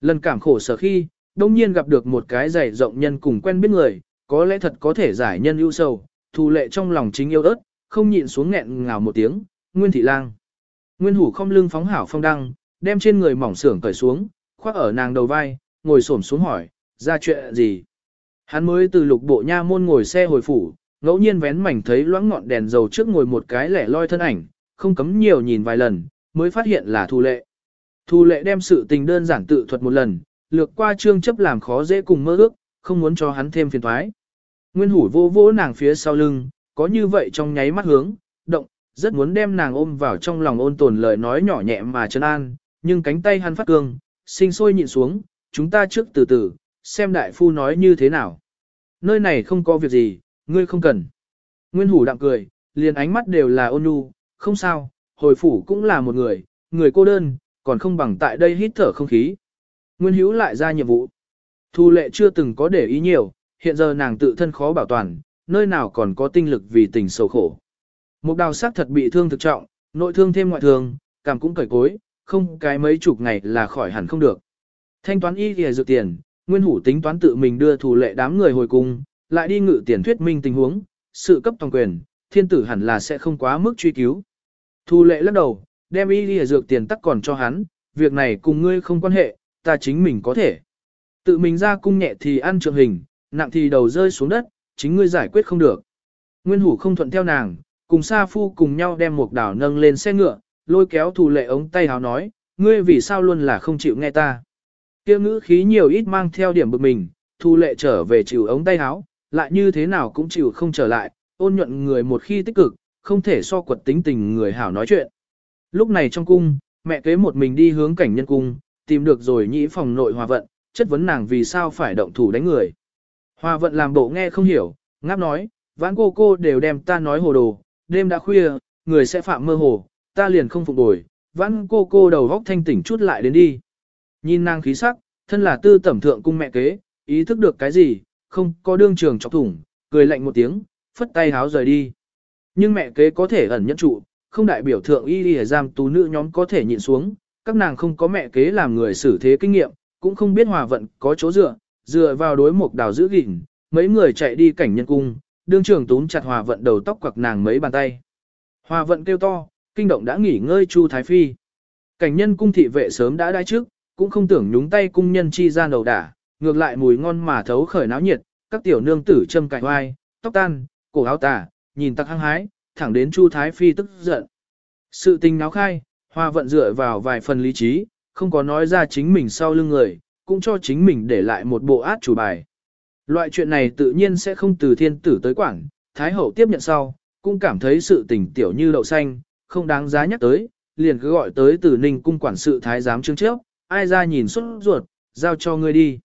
Speaker 1: Lần cảm khổ sở khi, đông nhiên gặp được một cái dày rộng nhân cùng quen biết người, có lẽ thật có thể giải nhân ưu sầu, thù lệ trong lòng chính yêu ớt, không nhịn xuống nghẹn ngào một tiếng, Nguyên Thị Lang. Nguyên Hủ không lưng phóng hảo phong đăng, đem trên người mỏng xưởng cởi xuống, khoác ở nàng đầu vai, ngồi xổm xuống hỏi, ra chuyện gì? Hắn mới từ lục bộ nha môn ngồi xe hồi phủ, ngẫu nhiên vén mảnh thấy loãng ngọn đèn dầu trước ngồi một cái lẻ loi thân ảnh, không cấm nhiều nhìn vài lần, mới phát hiện là Thu Lệ. Thu Lệ đem sự tình đơn giản tự thuật một lần, lược qua trương chấp làm khó dễ cùng mơ ước, không muốn cho hắn thêm phiền toái. Nguyên hủ vô vô nàng phía sau lưng, có như vậy trong nháy mắt hướng, động, rất muốn đem nàng ôm vào trong lòng ôn tồn lời nói nhỏ nhẹ mà chân an, nhưng cánh tay hắn phát cương, sinh sôi nhịn xuống, chúng ta trước từ từ, xem đại phu nói như thế nào. Nơi này không có việc gì, ngươi không cần. Nguyên hủ đạm cười, liền ánh mắt đều là ôn nhu, không sao, hồi phủ cũng là một người, người cô đơn, còn không bằng tại đây hít thở không khí. Nguyên hữu lại ra nhiệm vụ. Thu lệ chưa từng có để ý nhiều, hiện giờ nàng tự thân khó bảo toàn, nơi nào còn có tinh lực vì tình sầu khổ. Một đào sắc thật bị thương thực trọng, nội thương thêm ngoại thương, cảm cũng cởi cối, không cái mấy chục ngày là khỏi hẳn không được. Thanh toán y thì dự tiền, nguyên hủ tính toán tự mình đưa thủ lệ đám người hồi cung, lại đi ngự tiền thuyết minh tình huống, sự cấp toàn quyền, thiên tử hẳn là sẽ không quá mức truy cứu. Thu lệ lắc đầu, đem y đi dược tiền tắc còn cho hắn, việc này cùng ngươi không quan hệ, ta chính mình có thể. Tự mình ra cung nhẹ thì ăn trượng hình, nặng thì đầu rơi xuống đất, chính ngươi giải quyết không được. Nguyên hủ không thuận theo nàng, cùng Sa Phu cùng nhau đem một đảo nâng lên xe ngựa, lôi kéo thủ lệ ống tay háo nói, ngươi vì sao luôn là không chịu nghe ta. Kia ngữ khí nhiều ít mang theo điểm bực mình, thu lệ trở về chịu ống tay háo, lại như thế nào cũng chịu không trở lại, ôn nhuận người một khi tích cực, không thể so quật tính tình người hảo nói chuyện. Lúc này trong cung, mẹ kế một mình đi hướng cảnh nhân cung, tìm được rồi nhĩ phòng nội hòa vận, chất vấn nàng vì sao phải động thủ đánh người. Hòa vận làm bộ nghe không hiểu, ngáp nói, vãn cô cô đều đem ta nói hồ đồ, đêm đã khuya, người sẽ phạm mơ hồ, ta liền không phục bồi, vãn cô cô đầu góc thanh tỉnh chút lại đến đi. Nhìn nàng khí sắc, thân là tư tẩm thượng cung mẹ kế, ý thức được cái gì, không có đương trường chọc thủng, cười lạnh một tiếng, phất tay háo rời đi. Nhưng mẹ kế có thể ẩn nhẫn trụ, không đại biểu thượng y y giam tú nữ nhóm có thể nhịn xuống, các nàng không có mẹ kế làm người xử thế kinh nghiệm, cũng không biết hòa vận có chỗ dựa, dựa vào đối mục đào giữ gìn, mấy người chạy đi cảnh nhân cung, đương trường túm chặt hòa vận đầu tóc quặc nàng mấy bàn tay. Hòa vận kêu to, kinh động đã nghỉ ngơi Chu Thái Phi. Cảnh nhân cung thị vệ sớm đã đai trước, cũng không tưởng nhúng tay cung nhân chi ra đầu đả, ngược lại mùi ngon mà thấu khởi náo nhiệt, các tiểu nương tử châm cài hoai, tóc tan, cổ áo tả, nhìn tặc hăng hái, thẳng đến Chu Thái Phi tức giận. Sự tình náo khai, hoa vận dựa vào vài phần lý trí, không có nói ra chính mình sau lưng người, cũng cho chính mình để lại một bộ át chủ bài. Loại chuyện này tự nhiên sẽ không từ thiên tử tới quản, Thái Hậu tiếp nhận sau, cũng cảm thấy sự tình tiểu như đậu xanh, không đáng giá nhắc tới, liền cứ gọi tới từ ninh cung quản sự Thái giám trương chấp, ai ra nhìn xuất ruột, giao cho ngươi đi.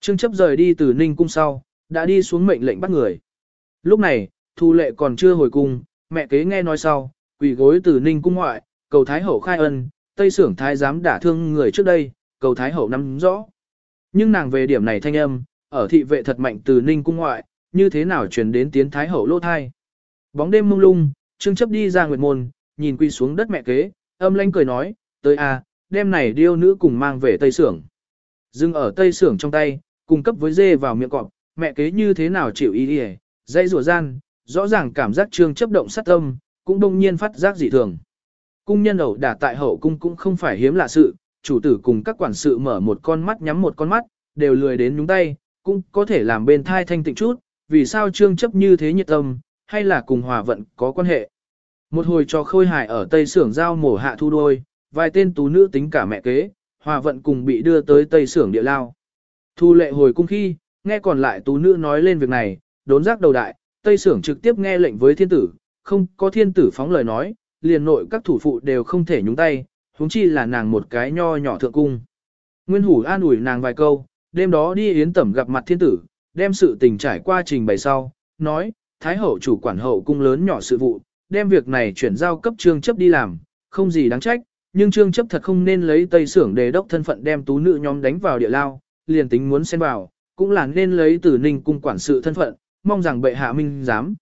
Speaker 1: Trương chấp rời đi từ ninh cung sau, đã đi xuống mệnh lệnh bắt người. Lúc này, thu lệ còn chưa hồi cung, mẹ kế nghe nói sau, quỳ gối từ ninh cung ngoại, cầu Thái Hậu khai ân, Tây Sưởng Thái giám đả thương người trước đây, cầu Thái Hậu nắm rõ. Nhưng nàng về điểm này thanh âm, ở thị vệ thật mạnh từ ninh cung ngoại, như thế nào truyền đến tiến Thái Hậu lỗ thai. Bóng đêm mông lung, Trương chấp đi ra nguyệt môn, nhìn quy xuống đất mẹ kế, âm lanh cười nói, tới a, à, đêm này điêu nữ cùng mang về Tây Sưởng. Dưng ở Tây Sưởng trong tay, cung cấp với dê vào miệng cọp, mẹ kế như thế nào chịu ý đi dây rùa gian, rõ ràng cảm giác trương chấp động sát tâm, cũng đông nhiên phát giác dị thường. Cung nhân ẩu đả tại hậu cung cũng không phải hiếm lạ sự, chủ tử cùng các quản sự mở một con mắt nhắm một con mắt, đều lười đến nhúng tay, cũng có thể làm bên thai thanh tịnh chút, vì sao trương chấp như thế nhiệt tâm, hay là cùng hòa vận có quan hệ. Một hồi cho khôi hài ở tây xưởng giao mổ hạ thu đôi, vài tên tú nữ tính cả mẹ kế, hòa vận cùng bị đưa tới tây xưởng địa lao. Thu lệ hồi cung khi, nghe còn lại tú nữ nói lên việc này, đốn giác đầu đại, tây xưởng trực tiếp nghe lệnh với thiên tử, không có thiên tử phóng lời nói, liền nội các thủ phụ đều không thể nhúng tay, huống chi là nàng một cái nho nhỏ thượng cung. Nguyên Hủ an ủi nàng vài câu, đêm đó đi yến tẩm gặp mặt thiên tử, đem sự tình trải qua trình bày sau, nói, Thái hậu chủ quản hậu cung lớn nhỏ sự vụ, đem việc này chuyển giao cấp trương chấp đi làm, không gì đáng trách, nhưng trương chấp thật không nên lấy tây sưởng đề đốc thân phận đem tú nữ nhóm đánh vào địa lao, liền tính muốn xen vào, cũng là nên lấy tử ninh cung quản sự thân phận, mong rằng bệ hạ minh dám.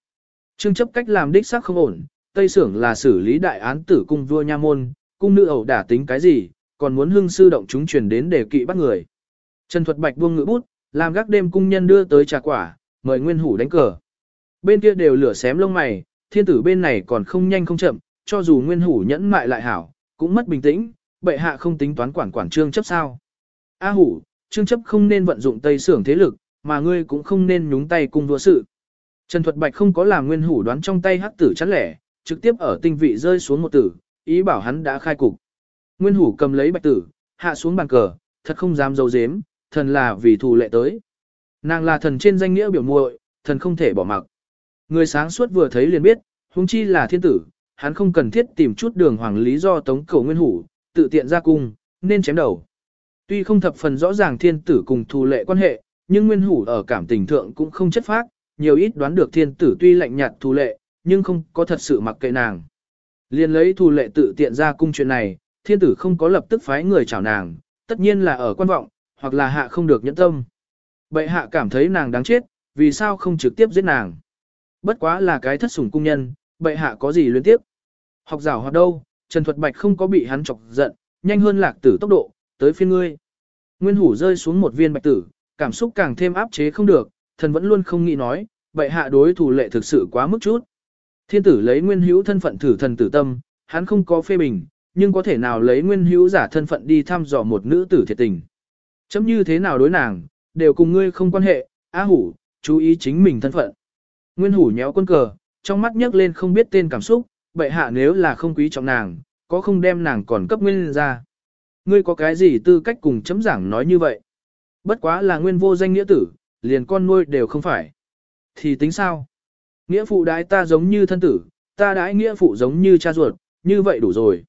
Speaker 1: Trương chấp cách làm đích xác không ổn, tây sưởng là xử lý đại án tử cung vua nha môn, cung nữ ẩu đả tính cái gì, còn muốn hưng sư động chúng truyền đến để kỵ bắt người. Trần Thuật Bạch buông ngữ bút, làm gác đêm cung nhân đưa tới trà quả, mời Nguyên Hủ đánh cờ. Bên kia đều lửa xém lông mày, thiên tử bên này còn không nhanh không chậm, cho dù Nguyên Hủ nhẫn mại lại hảo, cũng mất bình tĩnh, bệ hạ không tính toán quản quản trương chấp sao. A Hủ, trương chấp không nên vận dụng tây sưởng thế lực, mà ngươi cũng không nên nhúng tay cung vua sự. Trần Thuật Bạch không có làm Nguyên Hủ đoán trong tay hắc tử chắn lẻ, trực tiếp ở tinh vị rơi xuống một tử, ý bảo hắn đã khai cục. Nguyên Hủ cầm lấy bạch tử, hạ xuống bàn cờ, thật không dám giấu dếm, thần là vì thù lệ tới. Nàng là thần trên danh nghĩa biểu muội, thần không thể bỏ mặc. Người sáng suốt vừa thấy liền biết, huống chi là thiên tử, hắn không cần thiết tìm chút đường hoàng lý do tống cầu nguyên hủ, tự tiện ra cung, nên chém đầu. Tuy không thập phần rõ ràng thiên tử cùng thù lệ quan hệ, nhưng nguyên hủ ở cảm tình thượng cũng không chất phác, nhiều ít đoán được thiên tử tuy lạnh nhạt thù lệ, nhưng không có thật sự mặc kệ nàng. Liên lấy thù lệ tự tiện ra cung chuyện này, thiên tử không có lập tức phái người chào nàng, tất nhiên là ở quan vọng, hoặc là hạ không được nhẫn tâm. Bệ hạ cảm thấy nàng đáng chết, vì sao không trực tiếp giết nàng. Bất quá là cái thất sủng cung nhân, bệ hạ có gì liên tiếp. Học giảo hoạt đâu, Trần Thuật Bạch không có bị hắn chọc giận, nhanh hơn lạc tử tốc độ, tới phiên ngươi. Nguyên hủ rơi xuống một viên bạch tử, cảm xúc càng thêm áp chế không được, thần vẫn luôn không nghĩ nói, bệ hạ đối thủ lệ thực sự quá mức chút. Thiên tử lấy nguyên hữu thân phận thử thần tử tâm, hắn không có phê bình, nhưng có thể nào lấy nguyên hữu giả thân phận đi thăm dò một nữ tử thiệt tình. Chấm như thế nào đối nàng, đều cùng ngươi không quan hệ, á hủ, chú ý chính mình thân phận. Nguyên hủ nhéo quân cờ, trong mắt nhấc lên không biết tên cảm xúc, bệ hạ nếu là không quý trọng nàng, có không đem nàng còn cấp nguyên ra. Ngươi có cái gì tư cách cùng chấm giảng nói như vậy? Bất quá là nguyên vô danh nghĩa tử, liền con nuôi đều không phải. Thì tính sao? Nghĩa phụ đái ta giống như thân tử, ta đái nghĩa phụ giống như cha ruột, như vậy đủ rồi.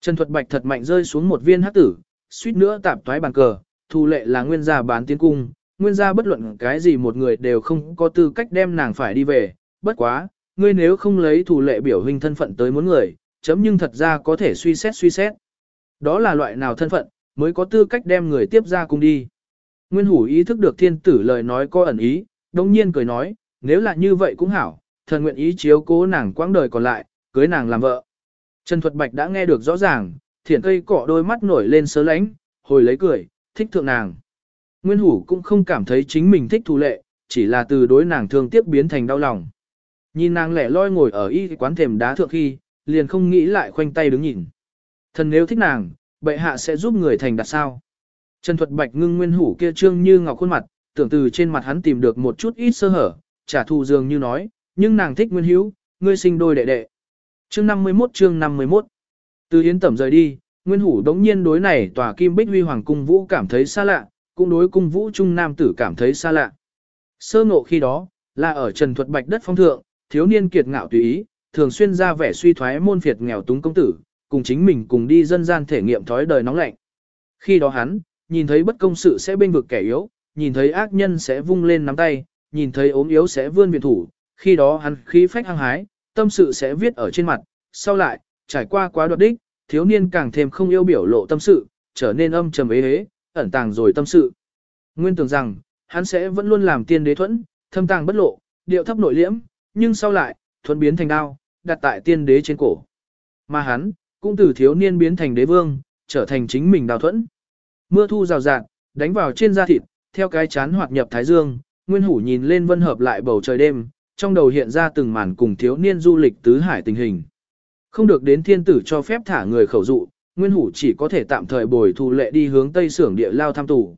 Speaker 1: Trần Thuật Bạch thật mạnh rơi xuống một viên hắc tử, suýt nữa tạp toái bàn cờ, thù lệ là nguyên gia bán tiến cung, nguyên gia bất luận cái gì một người đều không có tư cách đem nàng phải đi về, bất quá, ngươi nếu không lấy thù lệ biểu hình thân phận tới muốn người, chấm nhưng thật ra có thể suy xét suy xét. Đó là loại nào thân phận, mới có tư cách đem người tiếp ra cung đi. Nguyên hủ ý thức được thiên tử lời nói có ẩn ý, đồng nhiên cười nói, nếu là như vậy cũng hảo, thần nguyện ý chiếu cố nàng quãng đời còn lại, cưới nàng làm vợ. Trần Thuật Bạch đã nghe được rõ ràng, thiển cây cọ đôi mắt nổi lên sớ lánh, hồi lấy cười, thích thượng nàng. Nguyên hủ cũng không cảm thấy chính mình thích thù lệ, chỉ là từ đối nàng thương tiếp biến thành đau lòng. Nhìn nàng lẻ loi ngồi ở y quán thềm đá thượng khi, liền không nghĩ lại khoanh tay đứng nhìn. Thần nếu thích nàng, bệ hạ sẽ giúp người thành đặt sao. Trần Thuật Bạch ngưng nguyên hủ kia trương như ngọc khuôn mặt, tưởng từ trên mặt hắn tìm được một chút ít sơ hở, trả thù dường như nói, nhưng nàng thích nguyên hữu, ngươi sinh đôi đệ đệ. Chương 51 chương 51 Từ Yến Tẩm rời đi, Nguyên Hủ đống nhiên đối này tòa kim bích huy hoàng cung vũ cảm thấy xa lạ, cũng đối cung vũ trung nam tử cảm thấy xa lạ. Sơ ngộ khi đó, là ở Trần Thuật Bạch đất phong thượng, thiếu niên kiệt ngạo tùy ý, thường xuyên ra vẻ suy thoái môn phiệt nghèo túng công tử, cùng chính mình cùng đi dân gian thể nghiệm thói đời nóng lạnh. Khi đó hắn, nhìn thấy bất công sự sẽ bên vực kẻ yếu, nhìn thấy ác nhân sẽ vung lên nắm tay, nhìn thấy ốm yếu sẽ vươn viện thủ, khi đó hắn khí phách hăng hái, tâm sự sẽ viết ở trên mặt, sau lại, trải qua quá đoạt đích, thiếu niên càng thêm không yêu biểu lộ tâm sự, trở nên âm trầm ế ế, ẩn tàng rồi tâm sự. Nguyên tưởng rằng, hắn sẽ vẫn luôn làm tiên đế thuẫn, thâm tàng bất lộ, điệu thấp nội liễm, nhưng sau lại, thuẫn biến thành đao, đặt tại tiên đế trên cổ. Mà hắn, cũng từ thiếu niên biến thành đế vương, trở thành chính mình đào thuẫn. Mưa thu rào rạt, đánh vào trên da thịt, theo cái chán hoạt nhập thái dương, Nguyên Hủ nhìn lên vân hợp lại bầu trời đêm, trong đầu hiện ra từng màn cùng thiếu niên du lịch tứ hải tình hình. Không được đến thiên tử cho phép thả người khẩu dụ, Nguyên Hủ chỉ có thể tạm thời bồi thu lệ đi hướng tây sưởng địa lao tham tù.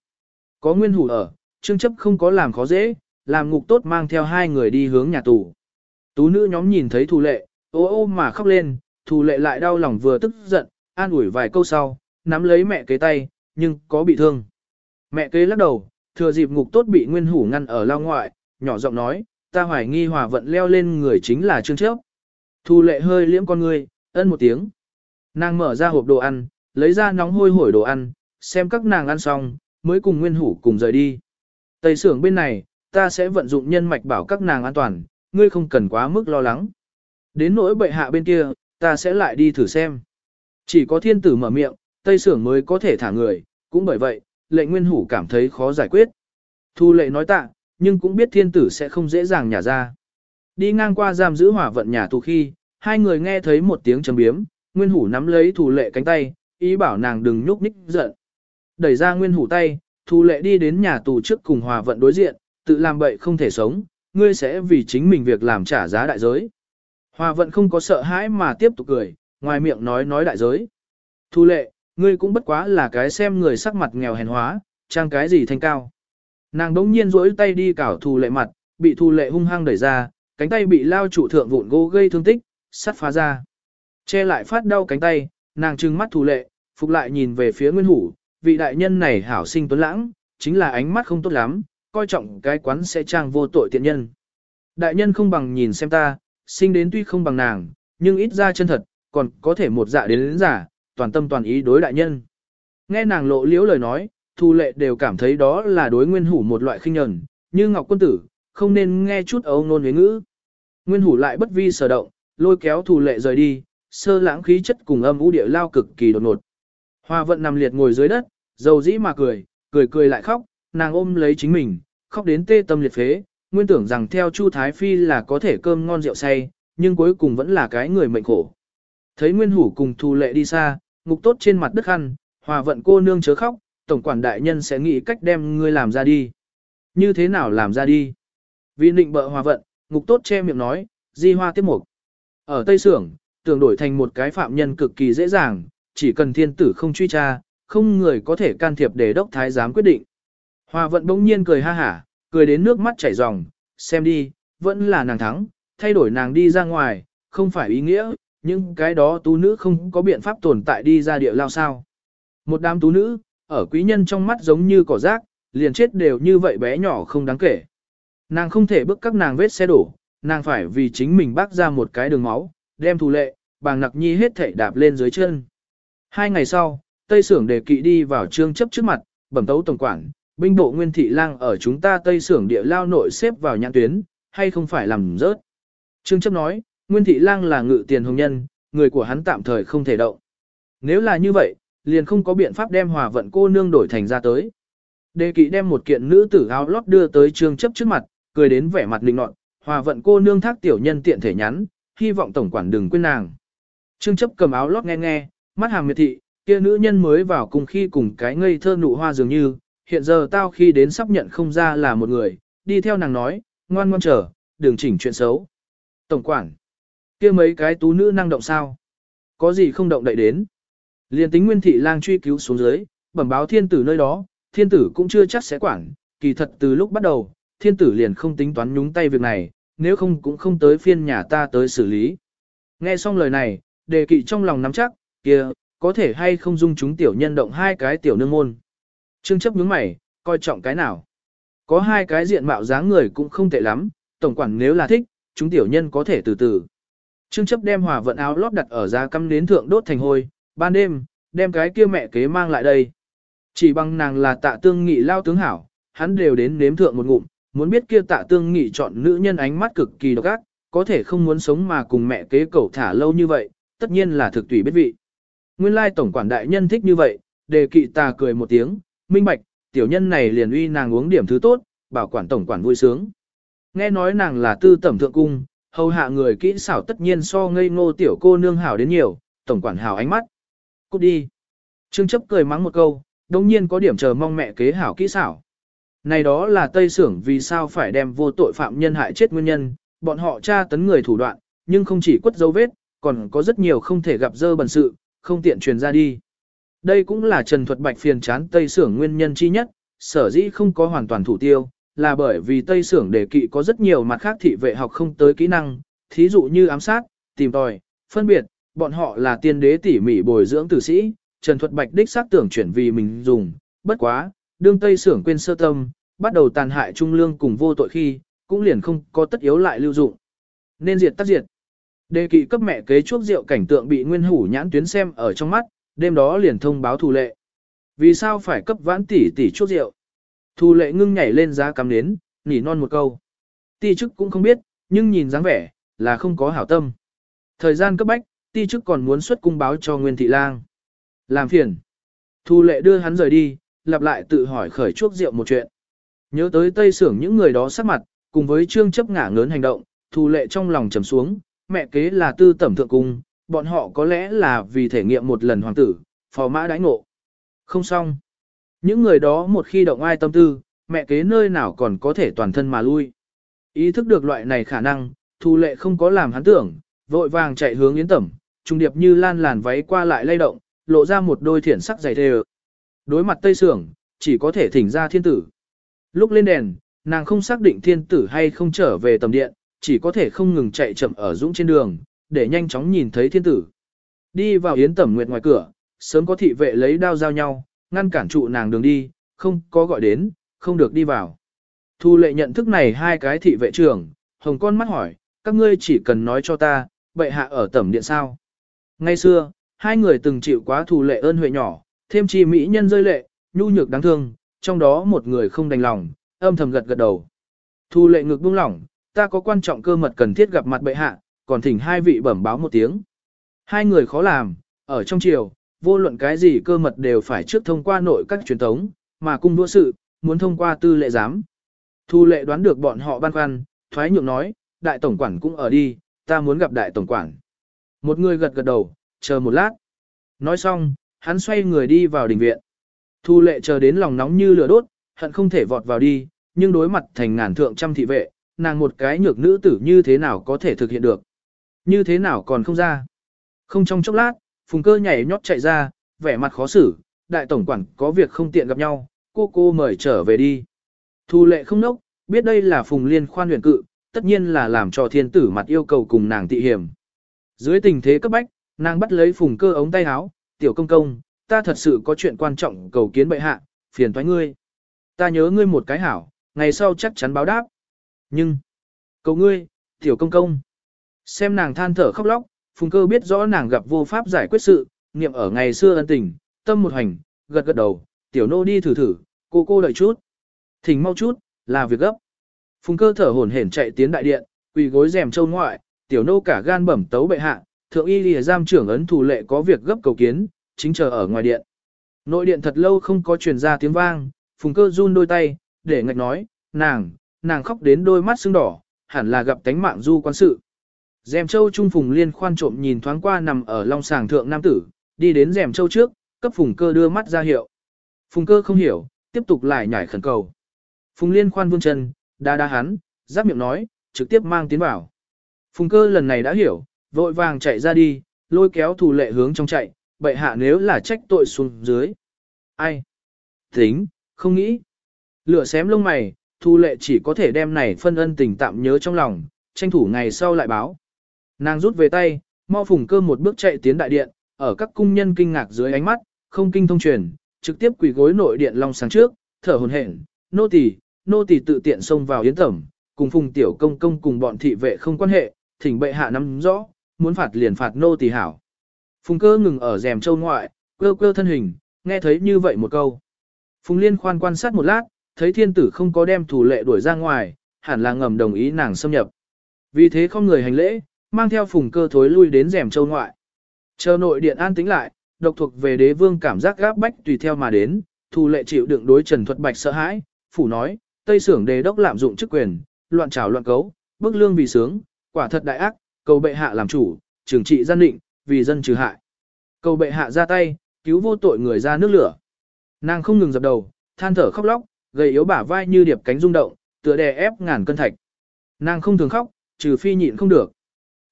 Speaker 1: Có Nguyên Hủ ở, Trương chấp không có làm khó dễ, làm ngục tốt mang theo hai người đi hướng nhà tù. Tú nữ nhóm nhìn thấy thu lệ, ô ô mà khóc lên, thu lệ lại đau lòng vừa tức giận, an ủi vài câu sau, nắm lấy mẹ kế tay, nhưng có bị thương. Mẹ kế lắc đầu, thừa dịp ngục tốt bị Nguyên Hủ ngăn ở lao ngoại, nhỏ giọng nói, ta hoài nghi hòa vận leo lên người chính là Trương chấp. Thu lệ hơi liễm con ngươi, ân một tiếng. Nàng mở ra hộp đồ ăn, lấy ra nóng hôi hổi đồ ăn, xem các nàng ăn xong, mới cùng Nguyên Hủ cùng rời đi. Tây xưởng bên này, ta sẽ vận dụng nhân mạch bảo các nàng an toàn, ngươi không cần quá mức lo lắng. Đến nỗi bệ hạ bên kia, ta sẽ lại đi thử xem. Chỉ có thiên tử mở miệng, Tây xưởng mới có thể thả người, cũng bởi vậy, lệnh Nguyên Hủ cảm thấy khó giải quyết. Thu lệ nói tạ, nhưng cũng biết thiên tử sẽ không dễ dàng nhả ra. Đi ngang qua giam giữ hỏa vận nhà tù khi, hai người nghe thấy một tiếng trầm biếm, Nguyên Hủ nắm lấy Thu lệ cánh tay, ý bảo nàng đừng nhúc nhích giận. Đẩy ra Nguyên Hủ tay, Thu lệ đi đến nhà tù trước cùng hòa vận đối diện, tự làm bậy không thể sống, ngươi sẽ vì chính mình việc làm trả giá đại giới. Hòa vận không có sợ hãi mà tiếp tục cười, ngoài miệng nói nói đại giới. Thu lệ, ngươi cũng bất quá là cái xem người sắc mặt nghèo hèn hóa, trang cái gì thanh cao. Nàng đống nhiên rỗi tay đi cảo thù lệ mặt, bị thù lệ hung hăng đẩy ra, cánh tay bị lao trụ thượng vụn gỗ gây thương tích, sắt phá ra. Che lại phát đau cánh tay, nàng trừng mắt thù lệ, phục lại nhìn về phía nguyên hủ, vị đại nhân này hảo sinh tuấn lãng, chính là ánh mắt không tốt lắm, coi trọng cái quán sẽ trang vô tội tiện nhân. Đại nhân không bằng nhìn xem ta, sinh đến tuy không bằng nàng, nhưng ít ra chân thật, còn có thể một dạ đến đến giả, toàn tâm toàn ý đối đại nhân. Nghe nàng lộ liễu lời nói, thu lệ đều cảm thấy đó là đối nguyên hủ một loại khinh nhẫn, như ngọc quân tử, không nên nghe chút ấu nôn với ngữ. Nguyên hủ lại bất vi sở động, lôi kéo thu lệ rời đi, sơ lãng khí chất cùng âm u địa lao cực kỳ đột ngột. Hoa vận nằm liệt ngồi dưới đất, dầu dĩ mà cười, cười cười lại khóc, nàng ôm lấy chính mình, khóc đến tê tâm liệt phế, nguyên tưởng rằng theo Chu Thái Phi là có thể cơm ngon rượu say, nhưng cuối cùng vẫn là cái người mệnh khổ. Thấy Nguyên Hủ cùng Thu Lệ đi xa, ngục tốt trên mặt đất khăn, hòa vận cô nương chớ khóc, tổng quản đại nhân sẽ nghĩ cách đem ngươi làm ra đi. Như thế nào làm ra đi? Vì định bợ hòa vận, ngục tốt che miệng nói, di hoa tiếp mục. Ở Tây Sưởng, tưởng đổi thành một cái phạm nhân cực kỳ dễ dàng, chỉ cần thiên tử không truy tra, không người có thể can thiệp để đốc thái giám quyết định. Hòa vận bỗng nhiên cười ha hả, cười đến nước mắt chảy ròng, xem đi, vẫn là nàng thắng, thay đổi nàng đi ra ngoài, không phải ý nghĩa, những cái đó tú nữ không có biện pháp tồn tại đi ra địa lao sao. Một đám tú nữ, ở quý nhân trong mắt giống như cỏ rác, liền chết đều như vậy bé nhỏ không đáng kể. Nàng không thể bước các nàng vết xe đổ, nàng phải vì chính mình bác ra một cái đường máu, đem thù lệ, bàng nặc nhi hết thảy đạp lên dưới chân. Hai ngày sau, Tây Sưởng đề kỵ đi vào trương chấp trước mặt, bẩm tấu tổng quản, binh bộ nguyên thị lang ở chúng ta Tây Sưởng địa lao nội xếp vào nhãn tuyến, hay không phải làm rớt. Trương chấp nói, nguyên thị lang là ngự tiền hồng nhân, người của hắn tạm thời không thể động. Nếu là như vậy, liền không có biện pháp đem hòa vận cô nương đổi thành ra tới. Đề kỵ đem một kiện nữ tử áo lót đưa tới trương chấp trước mặt, cười đến vẻ mặt linh nọt, hòa vận cô nương thác tiểu nhân tiện thể nhắn, hy vọng tổng quản đừng quên nàng. Trương chấp cầm áo lót nghe nghe, mắt hàm miệt thị, kia nữ nhân mới vào cùng khi cùng cái ngây thơ nụ hoa dường như, hiện giờ tao khi đến sắp nhận không ra là một người, đi theo nàng nói, ngoan ngoan chờ, đừng chỉnh chuyện xấu. Tổng quản, kia mấy cái tú nữ năng động sao? Có gì không động đậy đến? Liên tính nguyên thị lang truy cứu xuống dưới, bẩm báo thiên tử nơi đó, thiên tử cũng chưa chắc sẽ quản, kỳ thật từ lúc bắt đầu, thiên tử liền không tính toán nhúng tay việc này, nếu không cũng không tới phiên nhà ta tới xử lý. Nghe xong lời này, đề kỵ trong lòng nắm chắc, kia, có thể hay không dung chúng tiểu nhân động hai cái tiểu nương môn. Trương chấp nhướng mày, coi trọng cái nào. Có hai cái diện mạo dáng người cũng không tệ lắm, tổng quản nếu là thích, chúng tiểu nhân có thể từ từ. Trương chấp đem hòa vận áo lót đặt ở giá cắm nến thượng đốt thành hôi, ban đêm, đem cái kia mẹ kế mang lại đây. Chỉ bằng nàng là tạ tương nghị lao tướng hảo, hắn đều đến nếm thượng một ngụm, muốn biết kia tạ tương nghị chọn nữ nhân ánh mắt cực kỳ độc ác, có thể không muốn sống mà cùng mẹ kế cẩu thả lâu như vậy, tất nhiên là thực tùy biết vị. Nguyên lai tổng quản đại nhân thích như vậy, đề kỵ tà cười một tiếng, minh bạch, tiểu nhân này liền uy nàng uống điểm thứ tốt, bảo quản tổng quản vui sướng. Nghe nói nàng là tư tẩm thượng cung, hầu hạ người kỹ xảo tất nhiên so ngây ngô tiểu cô nương hảo đến nhiều, tổng quản hảo ánh mắt. Cút đi. Trương chấp cười mắng một câu, đồng nhiên có điểm chờ mong mẹ kế hảo kỹ xảo. Này đó là Tây Sưởng vì sao phải đem vô tội phạm nhân hại chết nguyên nhân, bọn họ tra tấn người thủ đoạn, nhưng không chỉ quất dấu vết, còn có rất nhiều không thể gặp dơ bẩn sự, không tiện truyền ra đi. Đây cũng là Trần Thuật Bạch phiền chán Tây Sưởng nguyên nhân chi nhất, sở dĩ không có hoàn toàn thủ tiêu, là bởi vì Tây Sưởng đề kỵ có rất nhiều mặt khác thị vệ học không tới kỹ năng, thí dụ như ám sát, tìm tòi, phân biệt, bọn họ là tiên đế tỉ mỉ bồi dưỡng tử sĩ, Trần Thuật Bạch đích xác tưởng chuyển vì mình dùng, bất quá, đương Tây Sưởng quên sơ tâm, bắt đầu tàn hại trung lương cùng vô tội khi, cũng liền không có tất yếu lại lưu dụng. Nên diệt tác diệt. Đề kỵ cấp mẹ kế chuốc rượu cảnh tượng bị nguyên hủ nhãn tuyến xem ở trong mắt, đêm đó liền thông báo thủ lệ. Vì sao phải cấp vãn tỷ tỷ chuốc rượu? Thu lệ ngưng nhảy lên giá cắm nến, nỉ non một câu. Ti chức cũng không biết, nhưng nhìn dáng vẻ, là không có hảo tâm. Thời gian cấp bách, ti chức còn muốn xuất cung báo cho Nguyên Thị Lang. Làm phiền. Thu lệ đưa hắn rời đi, lặp lại tự hỏi khởi chuốc rượu một chuyện. Nhớ tới tây sưởng những người đó sắc mặt, cùng với trương chấp ngả ngớn hành động, thu lệ trong lòng trầm xuống, mẹ kế là tư tẩm thượng cung, bọn họ có lẽ là vì thể nghiệm một lần hoàng tử, phò mã đãi ngộ. Không xong. Những người đó một khi động ai tâm tư, mẹ kế nơi nào còn có thể toàn thân mà lui. Ý thức được loại này khả năng, thu lệ không có làm hắn tưởng, vội vàng chạy hướng yến tẩm, trung điệp như lan làn váy qua lại lay động, lộ ra một đôi thiển sắc dày thề. Đối mặt tây sưởng, chỉ có thể thỉnh ra thiên tử. Lúc lên đèn, nàng không xác định thiên tử hay không trở về tầm điện, chỉ có thể không ngừng chạy chậm ở dũng trên đường, để nhanh chóng nhìn thấy thiên tử. Đi vào yến tẩm nguyệt ngoài cửa, sớm có thị vệ lấy đao giao nhau, ngăn cản trụ nàng đường đi, không có gọi đến, không được đi vào. Thu lệ nhận thức này hai cái thị vệ trưởng, hồng con mắt hỏi, các ngươi chỉ cần nói cho ta, bệ hạ ở tẩm điện sao. Ngay xưa, hai người từng chịu quá thù lệ ơn huệ nhỏ, thêm chi mỹ nhân rơi lệ, nhu nhược đáng thương, trong đó một người không đành lòng, âm thầm gật gật đầu. Thu lệ ngực buông lỏng, ta có quan trọng cơ mật cần thiết gặp mặt bệ hạ, còn thỉnh hai vị bẩm báo một tiếng. Hai người khó làm, ở trong triều, vô luận cái gì cơ mật đều phải trước thông qua nội các truyền thống, mà cung đua sự, muốn thông qua tư lệ giám. Thu lệ đoán được bọn họ băn khoăn, thoái nhượng nói, đại tổng quản cũng ở đi, ta muốn gặp đại tổng quản. Một người gật gật đầu, chờ một lát. Nói xong, hắn xoay người đi vào đình viện. Thu lệ chờ đến lòng nóng như lửa đốt, hận không thể vọt vào đi, nhưng đối mặt thành ngàn thượng trăm thị vệ, nàng một cái nhược nữ tử như thế nào có thể thực hiện được. Như thế nào còn không ra. Không trong chốc lát, phùng cơ nhảy nhót chạy ra, vẻ mặt khó xử, đại tổng quản có việc không tiện gặp nhau, cô cô mời trở về đi. Thu lệ không nốc, biết đây là phùng liên khoan huyền cự, tất nhiên là làm cho thiên tử mặt yêu cầu cùng nàng tị hiểm. Dưới tình thế cấp bách, nàng bắt lấy phùng cơ ống tay áo, tiểu công công, ta thật sự có chuyện quan trọng cầu kiến bệ hạ, phiền thoái ngươi. Ta nhớ ngươi một cái hảo, ngày sau chắc chắn báo đáp. Nhưng, cầu ngươi, tiểu công công. Xem nàng than thở khóc lóc, phùng cơ biết rõ nàng gặp vô pháp giải quyết sự, niệm ở ngày xưa ân tình, tâm một hành, gật gật đầu, tiểu nô đi thử thử, cô cô đợi chút. Thỉnh mau chút, là việc gấp. Phùng cơ thở hổn hển chạy tiến đại điện, quỳ gối rèm châu ngoại, tiểu nô cả gan bẩm tấu bệ hạ, thượng y lìa giam trưởng ấn thủ lệ có việc gấp cầu kiến, chính chờ ở ngoài điện. Nội điện thật lâu không có truyền ra tiếng vang, phùng cơ run đôi tay, để ngạch nói, nàng, nàng khóc đến đôi mắt sưng đỏ, hẳn là gặp tánh mạng du quan sự. Dèm châu trung phùng liên khoan trộm nhìn thoáng qua nằm ở long sàng thượng nam tử, đi đến dèm châu trước, cấp phùng cơ đưa mắt ra hiệu. Phùng cơ không hiểu, tiếp tục lại nhảy khẩn cầu. Phùng liên khoan vương chân, đa đa hắn, giáp miệng nói, trực tiếp mang tiến vào. Phùng cơ lần này đã hiểu, vội vàng chạy ra đi, lôi kéo thủ lệ hướng trong chạy, bệ hạ nếu là trách tội xuống dưới. Ai? Tính, không nghĩ. Lửa xém lông mày, thu lệ chỉ có thể đem này phân ân tình tạm nhớ trong lòng, tranh thủ ngày sau lại báo. Nàng rút về tay, mau phùng cơ một bước chạy tiến đại điện, ở các cung nhân kinh ngạc dưới ánh mắt, không kinh thông truyền, trực tiếp quỳ gối nội điện long sáng trước, thở hổn hển, nô tỳ, nô tỳ tự tiện xông vào yến tẩm, cùng phùng tiểu công công cùng bọn thị vệ không quan hệ, thỉnh bệ hạ nắm rõ, muốn phạt liền phạt nô tỳ hảo. Phùng cơ ngừng ở rèm châu ngoại, cơ cơ thân hình, nghe thấy như vậy một câu. Phùng liên khoan quan sát một lát, thấy thiên tử không có đem thủ lệ đuổi ra ngoài, hẳn là ngầm đồng ý nàng xâm nhập. Vì thế không người hành lễ, mang theo phùng cơ thối lui đến rèm châu ngoại. Chờ nội điện an tĩnh lại, độc thuộc về đế vương cảm giác gáp bách tùy theo mà đến, thù lệ chịu đựng đối trần thuật bạch sợ hãi, phủ nói, tây sưởng đế đốc lạm dụng chức quyền, loạn trảo loạn cấu, bức lương vì sướng, quả thật đại ác, cầu bệ hạ làm chủ, trừng trị gian định, vì dân trừ hại. Cầu bệ hạ ra tay, cứu vô tội người ra nước lửa. Nàng không ngừng dập đầu, than thở khóc lóc, gầy yếu bả vai như điệp cánh rung động, tựa đè ép ngàn cân thạch. Nàng không thường khóc, trừ phi nhịn không được.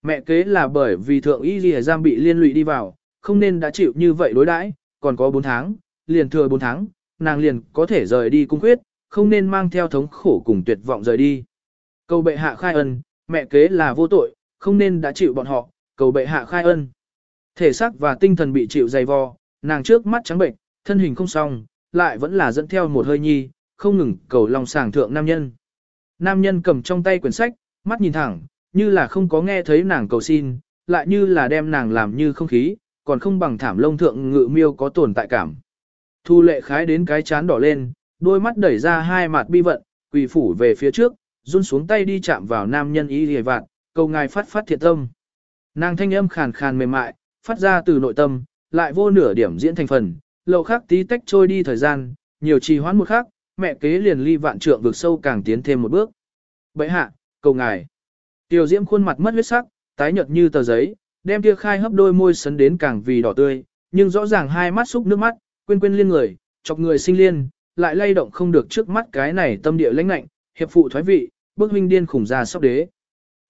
Speaker 1: Mẹ kế là bởi vì thượng y lìa giam bị liên lụy đi vào, không nên đã chịu như vậy đối đãi, còn có 4 tháng, liền thừa 4 tháng, nàng liền có thể rời đi cung quyết, không nên mang theo thống khổ cùng tuyệt vọng rời đi. Cầu bệ hạ khai ân, mẹ kế là vô tội, không nên đã chịu bọn họ, cầu bệ hạ khai ân. Thể xác và tinh thần bị chịu dày vò, nàng trước mắt trắng bệnh, thân hình không xong, lại vẫn là dẫn theo một hơi nhi, không ngừng cầu lòng sàng thượng nam nhân. Nam nhân cầm trong tay quyển sách, mắt nhìn thẳng, như là không có nghe thấy nàng cầu xin, lại như là đem nàng làm như không khí, còn không bằng thảm lông thượng ngự miêu có tồn tại cảm. Thu lệ khái đến cái chán đỏ lên, đôi mắt đẩy ra hai mặt bi vận, quỳ phủ về phía trước, run xuống tay đi chạm vào nam nhân y hề vạn, cầu ngài phát phát thiện tâm. Nàng thanh âm khàn khàn mềm mại, phát ra từ nội tâm, lại vô nửa điểm diễn thành phần, lộ khắc tí tách trôi đi thời gian, nhiều trì hoãn một khắc, mẹ kế liền ly vạn trượng vượt sâu càng tiến thêm một bước. Bậy hạ, cầu ngài. Tiểu diễm khuôn mặt mất huyết sắc, tái nhợt như tờ giấy, đem kia khai hấp đôi môi sấn đến càng vì đỏ tươi, nhưng rõ ràng hai mắt xúc nước mắt, quên quên liên người, chọc người sinh liên, lại lay động không được trước mắt cái này tâm địa lãnh lạnh, hiệp phụ thoái vị, bước huynh điên khủng ra sóc đế.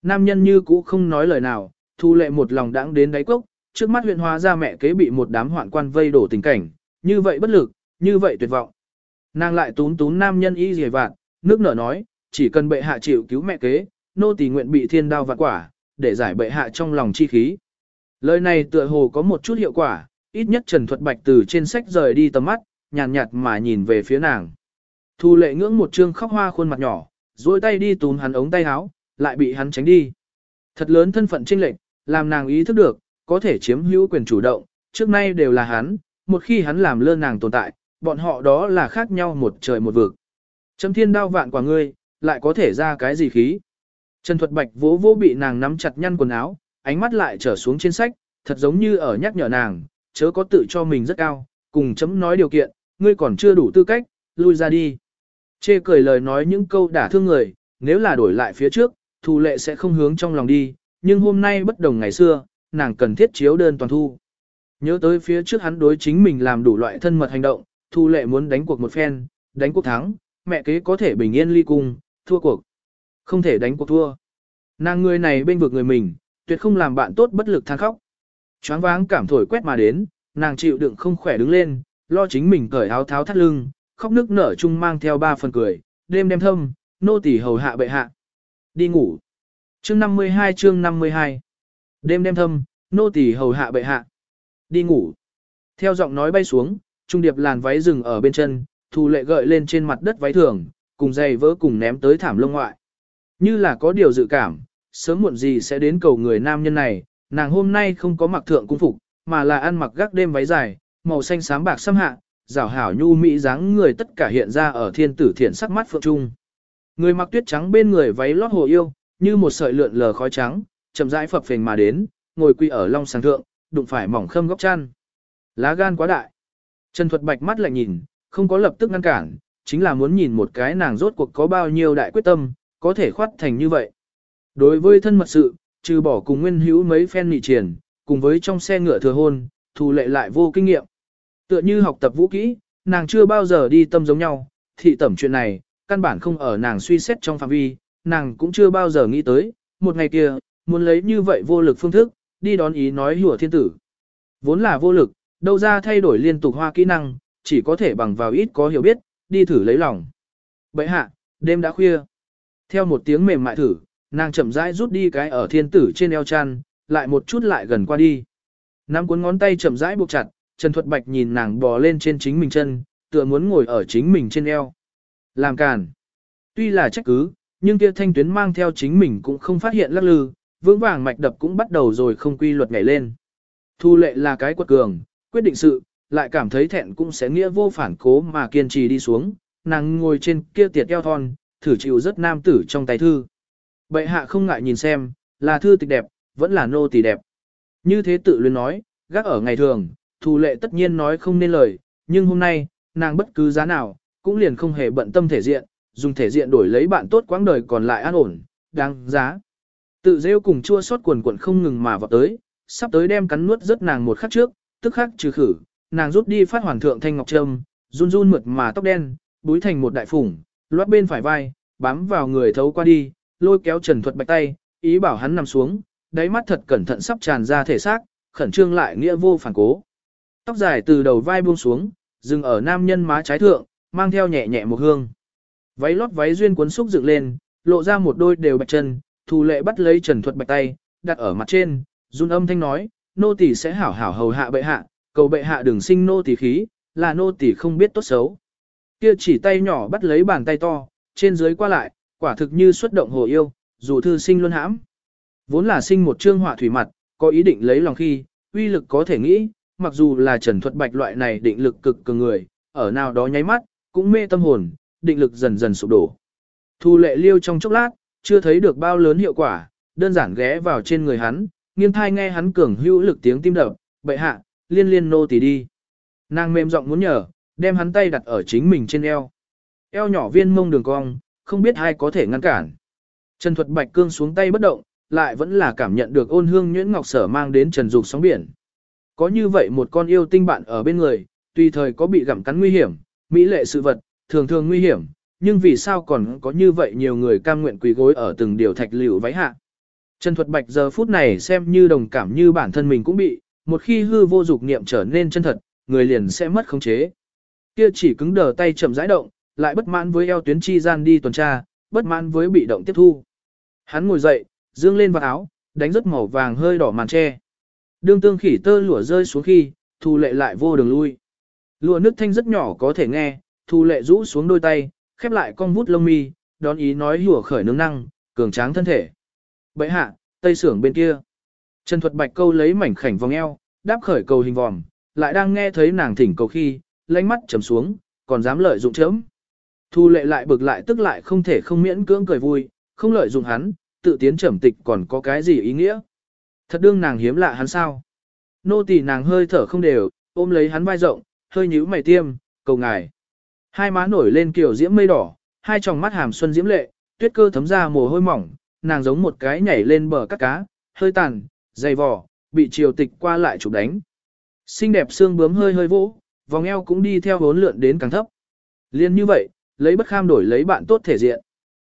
Speaker 1: Nam nhân như cũ không nói lời nào, thu lệ một lòng đãng đến đáy cốc, trước mắt huyện hóa ra mẹ kế bị một đám hoạn quan vây đổ tình cảnh, như vậy bất lực, như vậy tuyệt vọng. Nàng lại tún tún nam nhân y dề vạn, nước nở nói, chỉ cần bệ hạ chịu cứu mẹ kế, nô tỳ nguyện bị thiên đao vạn quả, để giải bệ hạ trong lòng chi khí. Lời này tựa hồ có một chút hiệu quả, ít nhất Trần Thuật Bạch từ trên sách rời đi tầm mắt, nhàn nhạt, nhạt mà nhìn về phía nàng. Thu lệ ngưỡng một trương khóc hoa khuôn mặt nhỏ, duỗi tay đi túm hắn ống tay áo, lại bị hắn tránh đi. Thật lớn thân phận trinh lệnh, làm nàng ý thức được, có thể chiếm hữu quyền chủ động, trước nay đều là hắn, một khi hắn làm lơ nàng tồn tại, bọn họ đó là khác nhau một trời một vực. Chấm thiên đao vạn quả ngươi, lại có thể ra cái gì khí. Trần Thuật Bạch vỗ vỗ bị nàng nắm chặt nhăn quần áo, ánh mắt lại trở xuống trên sách, thật giống như ở nhắc nhở nàng, chớ có tự cho mình rất cao, cùng chấm nói điều kiện, ngươi còn chưa đủ tư cách, lui ra đi. Chê cười lời nói những câu đả thương người, nếu là đổi lại phía trước, thù lệ sẽ không hướng trong lòng đi, nhưng hôm nay bất đồng ngày xưa, nàng cần thiết chiếu đơn toàn thu. Nhớ tới phía trước hắn đối chính mình làm đủ loại thân mật hành động, thù lệ muốn đánh cuộc một phen, đánh cuộc thắng, mẹ kế có thể bình yên ly cung, thua cuộc. Không thể đánh cuộc thua. Nàng người này bên vực người mình, tuyệt không làm bạn tốt bất lực than khóc. Choáng váng cảm thổi quét mà đến, nàng chịu đựng không khỏe đứng lên, lo chính mình cởi áo tháo thắt lưng, khóc nước nở chung mang theo ba phần cười, đêm đêm thâm, nô tỳ hầu hạ bệ hạ. Đi ngủ. Chương 52 chương 52. Đêm đêm thâm, nô tỳ hầu hạ bệ hạ. Đi ngủ. Theo giọng nói bay xuống, trung điệp làn váy rừng ở bên chân, thu lệ gợi lên trên mặt đất váy thường, cùng giày vỡ cùng ném tới thảm lông ngoại. Như là có điều dự cảm, sớm muộn gì sẽ đến cầu người nam nhân này, nàng hôm nay không có mặc thượng cung phục, mà là ăn mặc gác đêm váy dài, màu xanh xám bạc xâm hạ, rảo hảo nhu mỹ dáng người tất cả hiện ra ở thiên tử thiện sắc mắt phượng trung. Người mặc tuyết trắng bên người váy lót hồ yêu, như một sợi lượn lờ khói trắng, chậm rãi phập phình mà đến, ngồi quỳ ở long sàng thượng, đụng phải mỏng khâm góc chăn. Lá gan quá đại. Trần Thuật Bạch mắt lại nhìn, không có lập tức ngăn cản, chính là muốn nhìn một cái nàng rốt cuộc có bao nhiêu đại quyết tâm, có thể khoát thành như vậy. Đối với thân mật sự, trừ bỏ cùng nguyên hữu mấy phen nị triển, cùng với trong xe ngựa thừa hôn, thù lệ lại vô kinh nghiệm. Tựa như học tập vũ kỹ, nàng chưa bao giờ đi tâm giống nhau, thị tẩm chuyện này, căn bản không ở nàng suy xét trong phạm vi, nàng cũng chưa bao giờ nghĩ tới, một ngày kia, muốn lấy như vậy vô lực phương thức, đi đón ý nói hùa thiên tử. Vốn là vô lực, đâu ra thay đổi liên tục hoa kỹ năng, chỉ có thể bằng vào ít có hiểu biết, đi thử lấy lòng. Bậy hạ, đêm đã khuya. Theo một tiếng mềm mại thử, nàng chậm rãi rút đi cái ở thiên tử trên eo chăn, lại một chút lại gần qua đi. Nắm cuốn ngón tay chậm rãi buộc chặt, Trần Thuật Bạch nhìn nàng bò lên trên chính mình chân, tựa muốn ngồi ở chính mình trên eo. Làm càn. Tuy là trách cứ, nhưng kia thanh tuyến mang theo chính mình cũng không phát hiện lắc lư, vững vàng mạch đập cũng bắt đầu rồi không quy luật nhảy lên. Thu lệ là cái quật cường, quyết định sự, lại cảm thấy thẹn cũng sẽ nghĩa vô phản cố mà kiên trì đi xuống, nàng ngồi trên kia tiệt eo thon, thử chịu rất nam tử trong tay thư. Bệ hạ không ngại nhìn xem, là thư tịch đẹp, vẫn là nô tỳ đẹp. Như thế tự luyến nói, gác ở ngày thường, thù lệ tất nhiên nói không nên lời, nhưng hôm nay, nàng bất cứ giá nào, cũng liền không hề bận tâm thể diện, dùng thể diện đổi lấy bạn tốt quãng đời còn lại an ổn, đáng giá. Tự rêu cùng chua xót quần quần không ngừng mà vào tới, sắp tới đem cắn nuốt rất nàng một khắc trước, tức khắc trừ khử, nàng rút đi phát hoàng thượng thanh ngọc trâm, run run mượt mà tóc đen, búi thành một đại phủng, loát bên phải vai, bám vào người thấu qua đi, lôi kéo Trần Thuật Bạch tay, ý bảo hắn nằm xuống, đáy mắt thật cẩn thận sắp tràn ra thể xác, khẩn trương lại nghĩa vô phản cố. Tóc dài từ đầu vai buông xuống, dừng ở nam nhân má trái thượng, mang theo nhẹ nhẹ một hương. Váy lót váy duyên cuốn xúc dựng lên, lộ ra một đôi đều bạch chân, Thu Lệ bắt lấy Trần Thuật Bạch tay, đặt ở mặt trên, run âm thanh nói, nô tỳ sẽ hảo hảo hầu hạ bệ hạ, cầu bệ hạ đừng sinh nô tỳ khí, là nô tỳ không biết tốt xấu. Kia chỉ tay nhỏ bắt lấy bàn tay to, trên dưới qua lại, quả thực như xuất động hồ yêu, dù thư sinh luôn hãm. Vốn là sinh một trương họa thủy mặt, có ý định lấy lòng khi, uy lực có thể nghĩ, mặc dù là Trần Thuật Bạch loại này định lực cực cường người, ở nào đó nháy mắt, cũng mê tâm hồn, định lực dần dần sụp đổ. Thu lệ liêu trong chốc lát, chưa thấy được bao lớn hiệu quả, đơn giản ghé vào trên người hắn, nghiêng thai nghe hắn cường hữu lực tiếng tim đập, bệ hạ, liên liên nô tỳ đi. Nàng mềm giọng muốn nhờ, đem hắn tay đặt ở chính mình trên eo. Eo nhỏ viên mông đường cong, không biết ai có thể ngăn cản. Trần Thuật Bạch cương xuống tay bất động, lại vẫn là cảm nhận được ôn hương nhuyễn ngọc sở mang đến trần dục sóng biển. Có như vậy một con yêu tinh bạn ở bên người, tùy thời có bị gặm cắn nguy hiểm, mỹ lệ sự vật, thường thường nguy hiểm, nhưng vì sao còn có như vậy nhiều người cam nguyện quỳ gối ở từng điều thạch liệu váy hạ. Trần Thuật Bạch giờ phút này xem như đồng cảm như bản thân mình cũng bị, một khi hư vô dục niệm trở nên chân thật, người liền sẽ mất khống chế. Kia chỉ cứng đờ tay chậm rãi động, lại bất mãn với eo tuyến chi gian đi tuần tra, bất mãn với bị động tiếp thu. Hắn ngồi dậy, dương lên vào áo, đánh rất màu vàng hơi đỏ màn che. Đương tương khỉ tơ lụa rơi xuống khi, thu lệ lại vô đường lui. Lụa nước thanh rất nhỏ có thể nghe, thu lệ rũ xuống đôi tay, khép lại con vút lông mi, đón ý nói hùa khởi nướng năng, cường tráng thân thể. Bậy hạ, tây sưởng bên kia. Trần Thuật Bạch câu lấy mảnh khảnh vòng eo, đáp khởi cầu hình vòm, lại đang nghe thấy nàng thỉnh cầu khi, lánh mắt trầm xuống, còn dám lợi dụng chấm. Thu lệ lại bực lại tức lại không thể không miễn cưỡng cười vui, không lợi dụng hắn, tự tiến trầm tịch còn có cái gì ý nghĩa. Thật đương nàng hiếm lạ hắn sao. Nô tỳ nàng hơi thở không đều, ôm lấy hắn vai rộng, hơi nhíu mày tiêm, cầu ngài. Hai má nổi lên kiểu diễm mây đỏ, hai tròng mắt hàm xuân diễm lệ, tuyết cơ thấm ra mồ hôi mỏng, nàng giống một cái nhảy lên bờ các cá, hơi tàn, dày vỏ, bị triều tịch qua lại chụp đánh. Xinh đẹp xương bướm hơi hơi vỗ, vòng eo cũng đi theo vốn lượn đến càng thấp. Liên như vậy, lấy bất kham đổi lấy bạn tốt thể diện.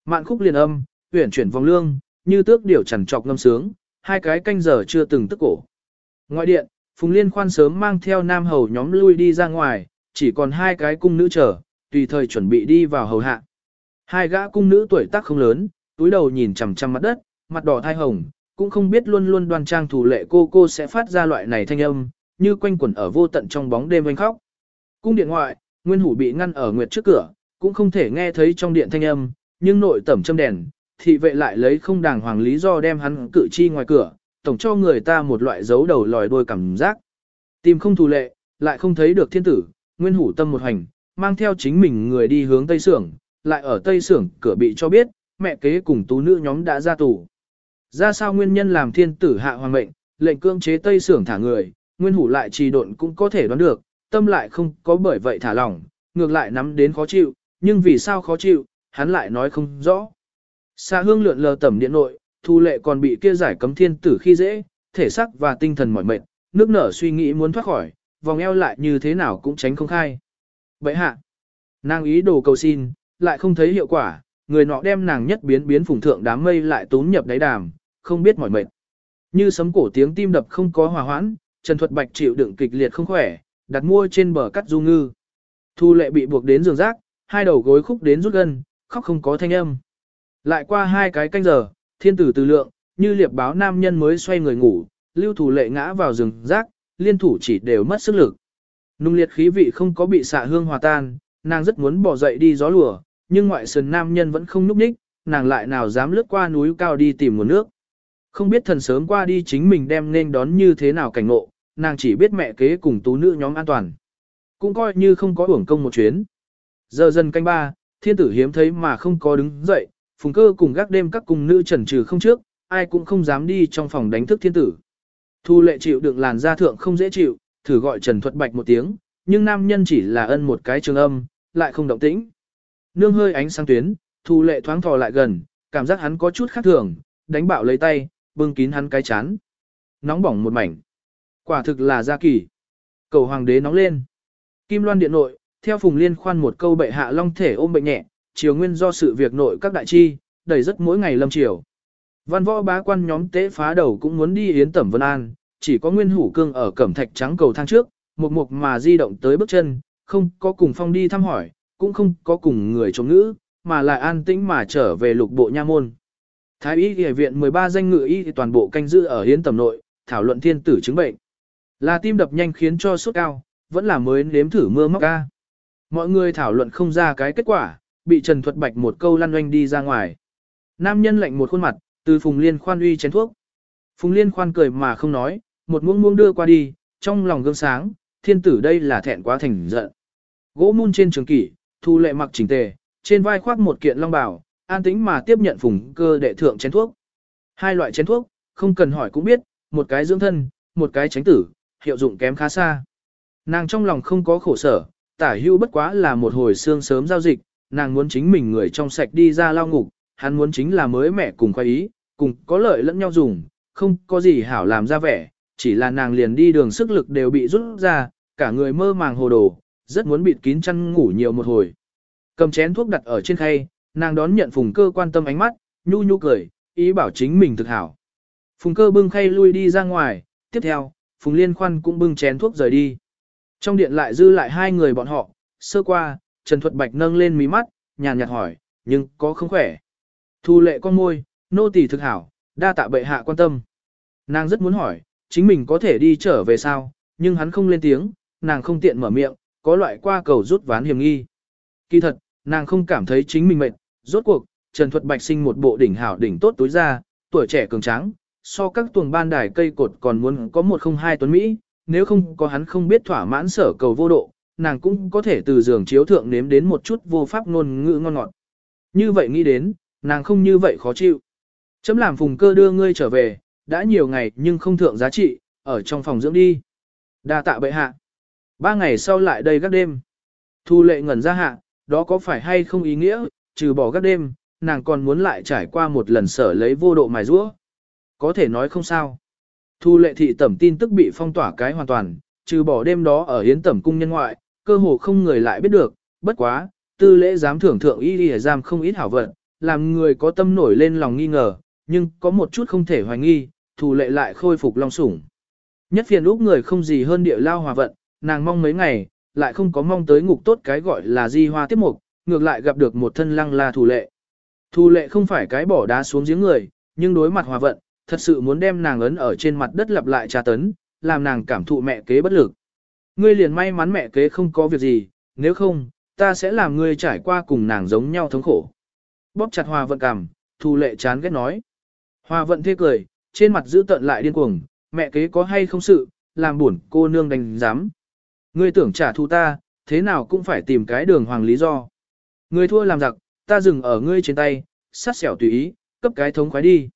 Speaker 1: Mạn khúc liền âm, huyển chuyển vòng lương, như tước điều chằn trọc ngâm sướng, hai cái canh giờ chưa từng tức cổ. Ngoại điện, Phùng Liên khoan sớm mang theo nam hầu nhóm lui đi ra ngoài, chỉ còn hai cái cung nữ chờ, tùy thời chuẩn bị đi vào hầu hạ. Hai gã cung nữ tuổi tác không lớn, túi đầu nhìn chằm chằm mặt đất, mặt đỏ thai hồng, cũng không biết luôn luôn đoan trang thủ lệ cô cô sẽ phát ra loại này thanh âm, như quanh quẩn ở vô tận trong bóng đêm oanh khóc. Cung điện ngoại, Nguyên Hủ bị ngăn ở nguyệt trước cửa, cũng không thể nghe thấy trong điện thanh âm, nhưng nội tẩm châm đèn, thị vệ lại lấy không đàng hoàng lý do đem hắn cử chi ngoài cửa, tổng cho người ta một loại dấu đầu lòi đuôi cảm giác. Tìm không thù lệ, lại không thấy được thiên tử, Nguyên Hủ tâm một hành, mang theo chính mình người đi hướng Tây Sưởng, lại ở Tây Sưởng cửa bị cho biết, mẹ kế cùng tú nữ nhóm đã ra tù. Ra sao nguyên nhân làm thiên tử hạ hoàng mệnh, lệnh cương chế Tây Sưởng thả người, Nguyên Hủ lại trì độn cũng có thể đoán được, tâm lại không có bởi vậy thả lỏng, ngược lại nắm đến khó chịu, nhưng vì sao khó chịu, hắn lại nói không rõ. Xa hương lượn lờ tẩm điện nội, thu lệ còn bị kia giải cấm thiên tử khi dễ, thể sắc và tinh thần mỏi mệt, nước nở suy nghĩ muốn thoát khỏi, vòng eo lại như thế nào cũng tránh không khai. Vậy hạ, nàng ý đồ cầu xin, lại không thấy hiệu quả, người nọ đem nàng nhất biến biến phùng thượng đám mây lại tốn nhập đáy đàm, không biết mỏi mệt. Như sấm cổ tiếng tim đập không có hòa hoãn, Trần Thuật Bạch chịu đựng kịch liệt không khỏe, đặt mua trên bờ cắt du ngư. Thu lệ bị buộc đến giường rác, hai đầu gối khúc đến rút gân, khóc không có thanh âm. Lại qua hai cái canh giờ, thiên tử từ lượng, như liệp báo nam nhân mới xoay người ngủ, lưu thủ lệ ngã vào giường rác, liên thủ chỉ đều mất sức lực. Nung liệt khí vị không có bị xạ hương hòa tan, nàng rất muốn bỏ dậy đi gió lùa, nhưng ngoại sườn nam nhân vẫn không núp ních, nàng lại nào dám lướt qua núi cao đi tìm nguồn nước. Không biết thần sớm qua đi chính mình đem nên đón như thế nào cảnh ngộ, nàng chỉ biết mẹ kế cùng tú nữ nhóm an toàn. Cũng coi như không có uổng công một chuyến. Giờ dần canh ba, thiên tử hiếm thấy mà không có đứng dậy, phùng cơ cùng gác đêm các cùng nữ trần trừ không trước, ai cũng không dám đi trong phòng đánh thức thiên tử. Thu lệ chịu đựng làn da thượng không dễ chịu, thử gọi Trần Thuật Bạch một tiếng, nhưng nam nhân chỉ là ân một cái trường âm, lại không động tĩnh. Nương hơi ánh sáng tuyến, thu lệ thoáng thò lại gần, cảm giác hắn có chút khác thường, đánh bạo lấy tay, bưng kín hắn cái chán. Nóng bỏng một mảnh. Quả thực là gia kỳ. Cầu hoàng đế nóng lên. Kim loan điện nội, theo phùng liên khoan một câu bệ hạ long thể ôm bệnh nhẹ, chiều nguyên do sự việc nội các đại chi, đầy rất mỗi ngày lâm chiều. Văn võ bá quan nhóm tế phá đầu cũng muốn đi yến tẩm vân an, chỉ có nguyên hủ cương ở cẩm thạch trắng cầu thang trước, một mục mà di động tới bước chân, không có cùng phong đi thăm hỏi, cũng không có cùng người chống ngữ, mà lại an tĩnh mà trở về lục bộ nha môn. Thái y y viện 13 danh ngự y toàn bộ canh giữ ở hiến tầm nội, thảo luận thiên tử chứng bệnh. Là tim đập nhanh khiến cho sốt cao, vẫn là mới nếm thử mưa móc ca. Mọi người thảo luận không ra cái kết quả, bị Trần Thuật Bạch một câu lăn oanh đi ra ngoài. Nam nhân lạnh một khuôn mặt, từ Phùng Liên khoan uy chén thuốc. Phùng Liên khoan cười mà không nói, một muỗng muỗng đưa qua đi, trong lòng gương sáng, thiên tử đây là thẹn quá thành giận. Gỗ mun trên trường kỷ, thu lệ mặc chỉnh tề, trên vai khoác một kiện long bào, an tĩnh mà tiếp nhận phùng cơ đệ thượng chén thuốc. Hai loại chén thuốc, không cần hỏi cũng biết, một cái dưỡng thân, một cái tránh tử, hiệu dụng kém khá xa. Nàng trong lòng không có khổ sở, tả hưu bất quá là một hồi xương sớm giao dịch, nàng muốn chính mình người trong sạch đi ra lao ngục, hắn muốn chính là mới mẹ cùng khoái ý, cùng có lợi lẫn nhau dùng, không có gì hảo làm ra vẻ, chỉ là nàng liền đi đường sức lực đều bị rút ra, cả người mơ màng hồ đồ, rất muốn bịt kín chăn ngủ nhiều một hồi. Cầm chén thuốc đặt ở trên khay, nàng đón nhận phùng cơ quan tâm ánh mắt, nhu nhu cười, ý bảo chính mình thực hảo. Phùng cơ bưng khay lui đi ra ngoài, tiếp theo, phùng liên khoan cũng bưng chén thuốc rời đi. Trong điện lại dư lại hai người bọn họ, sơ qua, Trần Thuật Bạch nâng lên mí mắt, nhàn nhạt hỏi, nhưng có không khỏe. Thu lệ con môi, nô tỳ thực hảo, đa tạ bệ hạ quan tâm. Nàng rất muốn hỏi, chính mình có thể đi trở về sao, nhưng hắn không lên tiếng, nàng không tiện mở miệng, có loại qua cầu rút ván hiểm nghi. Kỳ thật, nàng không cảm thấy chính mình mệt, rốt cuộc, Trần Thuật Bạch sinh một bộ đỉnh hảo đỉnh tốt túi ra, tuổi trẻ cường tráng, so các tuồng ban đài cây cột còn muốn có một không hai tuấn Mỹ, nếu không có hắn không biết thỏa mãn sở cầu vô độ, nàng cũng có thể từ giường chiếu thượng nếm đến một chút vô pháp ngôn ngữ ngon ngọt. Như vậy nghĩ đến, nàng không như vậy khó chịu. Chấm làm phùng cơ đưa ngươi trở về, đã nhiều ngày nhưng không thượng giá trị, ở trong phòng dưỡng đi. đa tạ bệ hạ. Ba ngày sau lại đây gác đêm. Thu lệ ngẩn ra hạ, đó có phải hay không ý nghĩa, trừ bỏ gác đêm, nàng còn muốn lại trải qua một lần sở lấy vô độ mài rũa. Có thể nói không sao. Thu lệ thị tẩm tin tức bị phong tỏa cái hoàn toàn, trừ bỏ đêm đó ở hiến tẩm cung nhân ngoại, cơ hồ không người lại biết được, bất quá, tư lễ giám thưởng thượng y lìa giam không ít hảo vận, làm người có tâm nổi lên lòng nghi ngờ, nhưng có một chút không thể hoài nghi, Thu lệ lại khôi phục long sủng. Nhất phiền lúc người không gì hơn địa lao hòa vận, nàng mong mấy ngày, lại không có mong tới ngục tốt cái gọi là di hoa tiếp mục, ngược lại gặp được một thân lăng la thù lệ. Thù lệ không phải cái bỏ đá xuống giếng người, nhưng đối mặt hòa vận, thật sự muốn đem nàng ấn ở trên mặt đất lặp lại tra tấn, làm nàng cảm thụ mẹ kế bất lực. Ngươi liền may mắn mẹ kế không có việc gì, nếu không, ta sẽ làm ngươi trải qua cùng nàng giống nhau thống khổ. Bóp chặt hòa vận cằm, thù lệ chán ghét nói. Hòa vận thê cười, trên mặt giữ tận lại điên cuồng, mẹ kế có hay không sự, làm buồn cô nương đánh giám. Ngươi tưởng trả thù ta, thế nào cũng phải tìm cái đường hoàng lý do. Ngươi thua làm giặc, ta dừng ở ngươi trên tay, sát xẻo tùy ý, cấp cái thống khoái đi.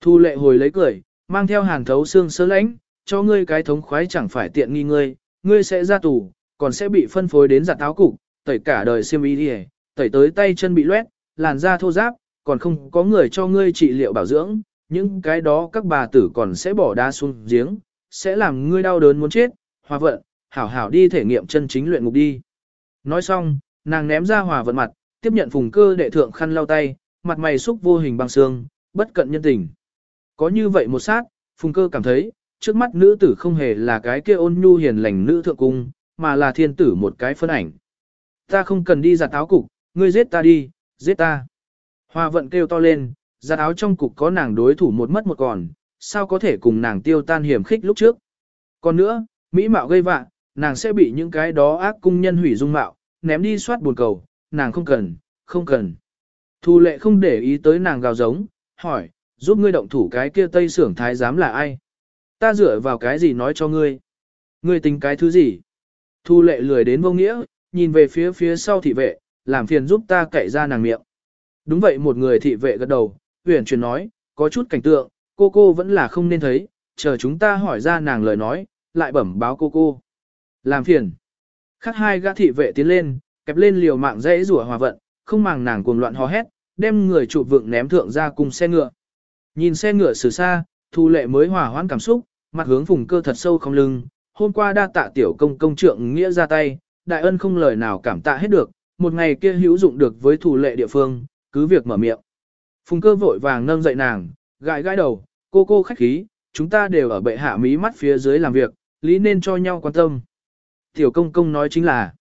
Speaker 1: Thu lệ hồi lấy cười, mang theo hàn thấu xương sơ lãnh, cho ngươi cái thống khoái chẳng phải tiện nghi ngươi, ngươi sẽ ra tù, còn sẽ bị phân phối đến giặt áo cục, tẩy cả đời xiêm y đi tẩy tới tay chân bị loét, làn da thô ráp, còn không có người cho ngươi trị liệu bảo dưỡng, những cái đó các bà tử còn sẽ bỏ đá xuống giếng, sẽ làm ngươi đau đớn muốn chết, hòa vận, hảo hảo đi thể nghiệm chân chính luyện ngục đi. Nói xong, nàng ném ra hòa vận mặt, tiếp nhận phùng cơ đệ thượng khăn lau tay, mặt mày xúc vô hình băng xương, bất cận nhân tình. Có như vậy một sát, phùng cơ cảm thấy, trước mắt nữ tử không hề là cái kia ôn nhu hiền lành nữ thượng cung, mà là thiên tử một cái phân ảnh. Ta không cần đi giặt áo cục, ngươi giết ta đi, giết ta. hoa vận kêu to lên, giặt áo trong cục có nàng đối thủ một mất một còn, sao có thể cùng nàng tiêu tan hiểm khích lúc trước. Còn nữa, Mỹ mạo gây vạ, nàng sẽ bị những cái đó ác cung nhân hủy dung mạo, ném đi soát buồn cầu, nàng không cần, không cần. Thu lệ không để ý tới nàng gào giống, hỏi, giúp ngươi động thủ cái kia tây sưởng thái giám là ai? Ta dựa vào cái gì nói cho ngươi? Ngươi tính cái thứ gì? Thu lệ lười đến vô nghĩa, nhìn về phía phía sau thị vệ, làm phiền giúp ta cậy ra nàng miệng. Đúng vậy một người thị vệ gật đầu, huyền truyền nói, có chút cảnh tượng, cô cô vẫn là không nên thấy, chờ chúng ta hỏi ra nàng lời nói, lại bẩm báo cô cô. Làm phiền. Khác hai gã thị vệ tiến lên, kẹp lên liều mạng dễ rủa hòa vận, không màng nàng cuồng loạn hò hét, đem người trụ vượng ném thượng ra cùng xe ngựa. Nhìn xe ngựa xử xa, thu lệ mới hòa hoãn cảm xúc, mặt hướng vùng cơ thật sâu không lưng. Hôm qua đa tạ tiểu công công trượng nghĩa ra tay, đại ân không lời nào cảm tạ hết được, một ngày kia hữu dụng được với thủ lệ địa phương, cứ việc mở miệng. Phùng cơ vội vàng nâng dậy nàng, gãi gãi đầu, cô cô khách khí, chúng ta đều ở bệ hạ mí mắt phía dưới làm việc, lý nên cho nhau quan tâm. Tiểu công công nói chính là,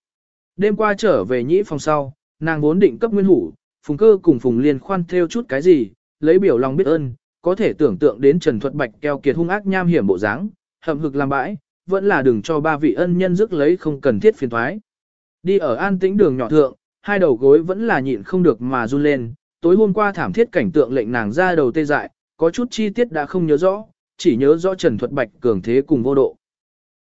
Speaker 1: đêm qua trở về nhĩ phòng sau, nàng vốn định cấp nguyên hủ, phùng cơ cùng phùng liên khoan theo chút cái gì, lấy biểu lòng biết ơn, có thể tưởng tượng đến Trần Thuật Bạch keo kiệt hung ác nham hiểm bộ dáng, hậm hực làm bãi, vẫn là đừng cho ba vị ân nhân rước lấy không cần thiết phiền thoái. Đi ở an tĩnh đường nhỏ thượng, hai đầu gối vẫn là nhịn không được mà run lên, tối hôm qua thảm thiết cảnh tượng lệnh nàng ra đầu tê dại, có chút chi tiết đã không nhớ rõ, chỉ nhớ rõ Trần Thuật Bạch cường thế cùng vô độ.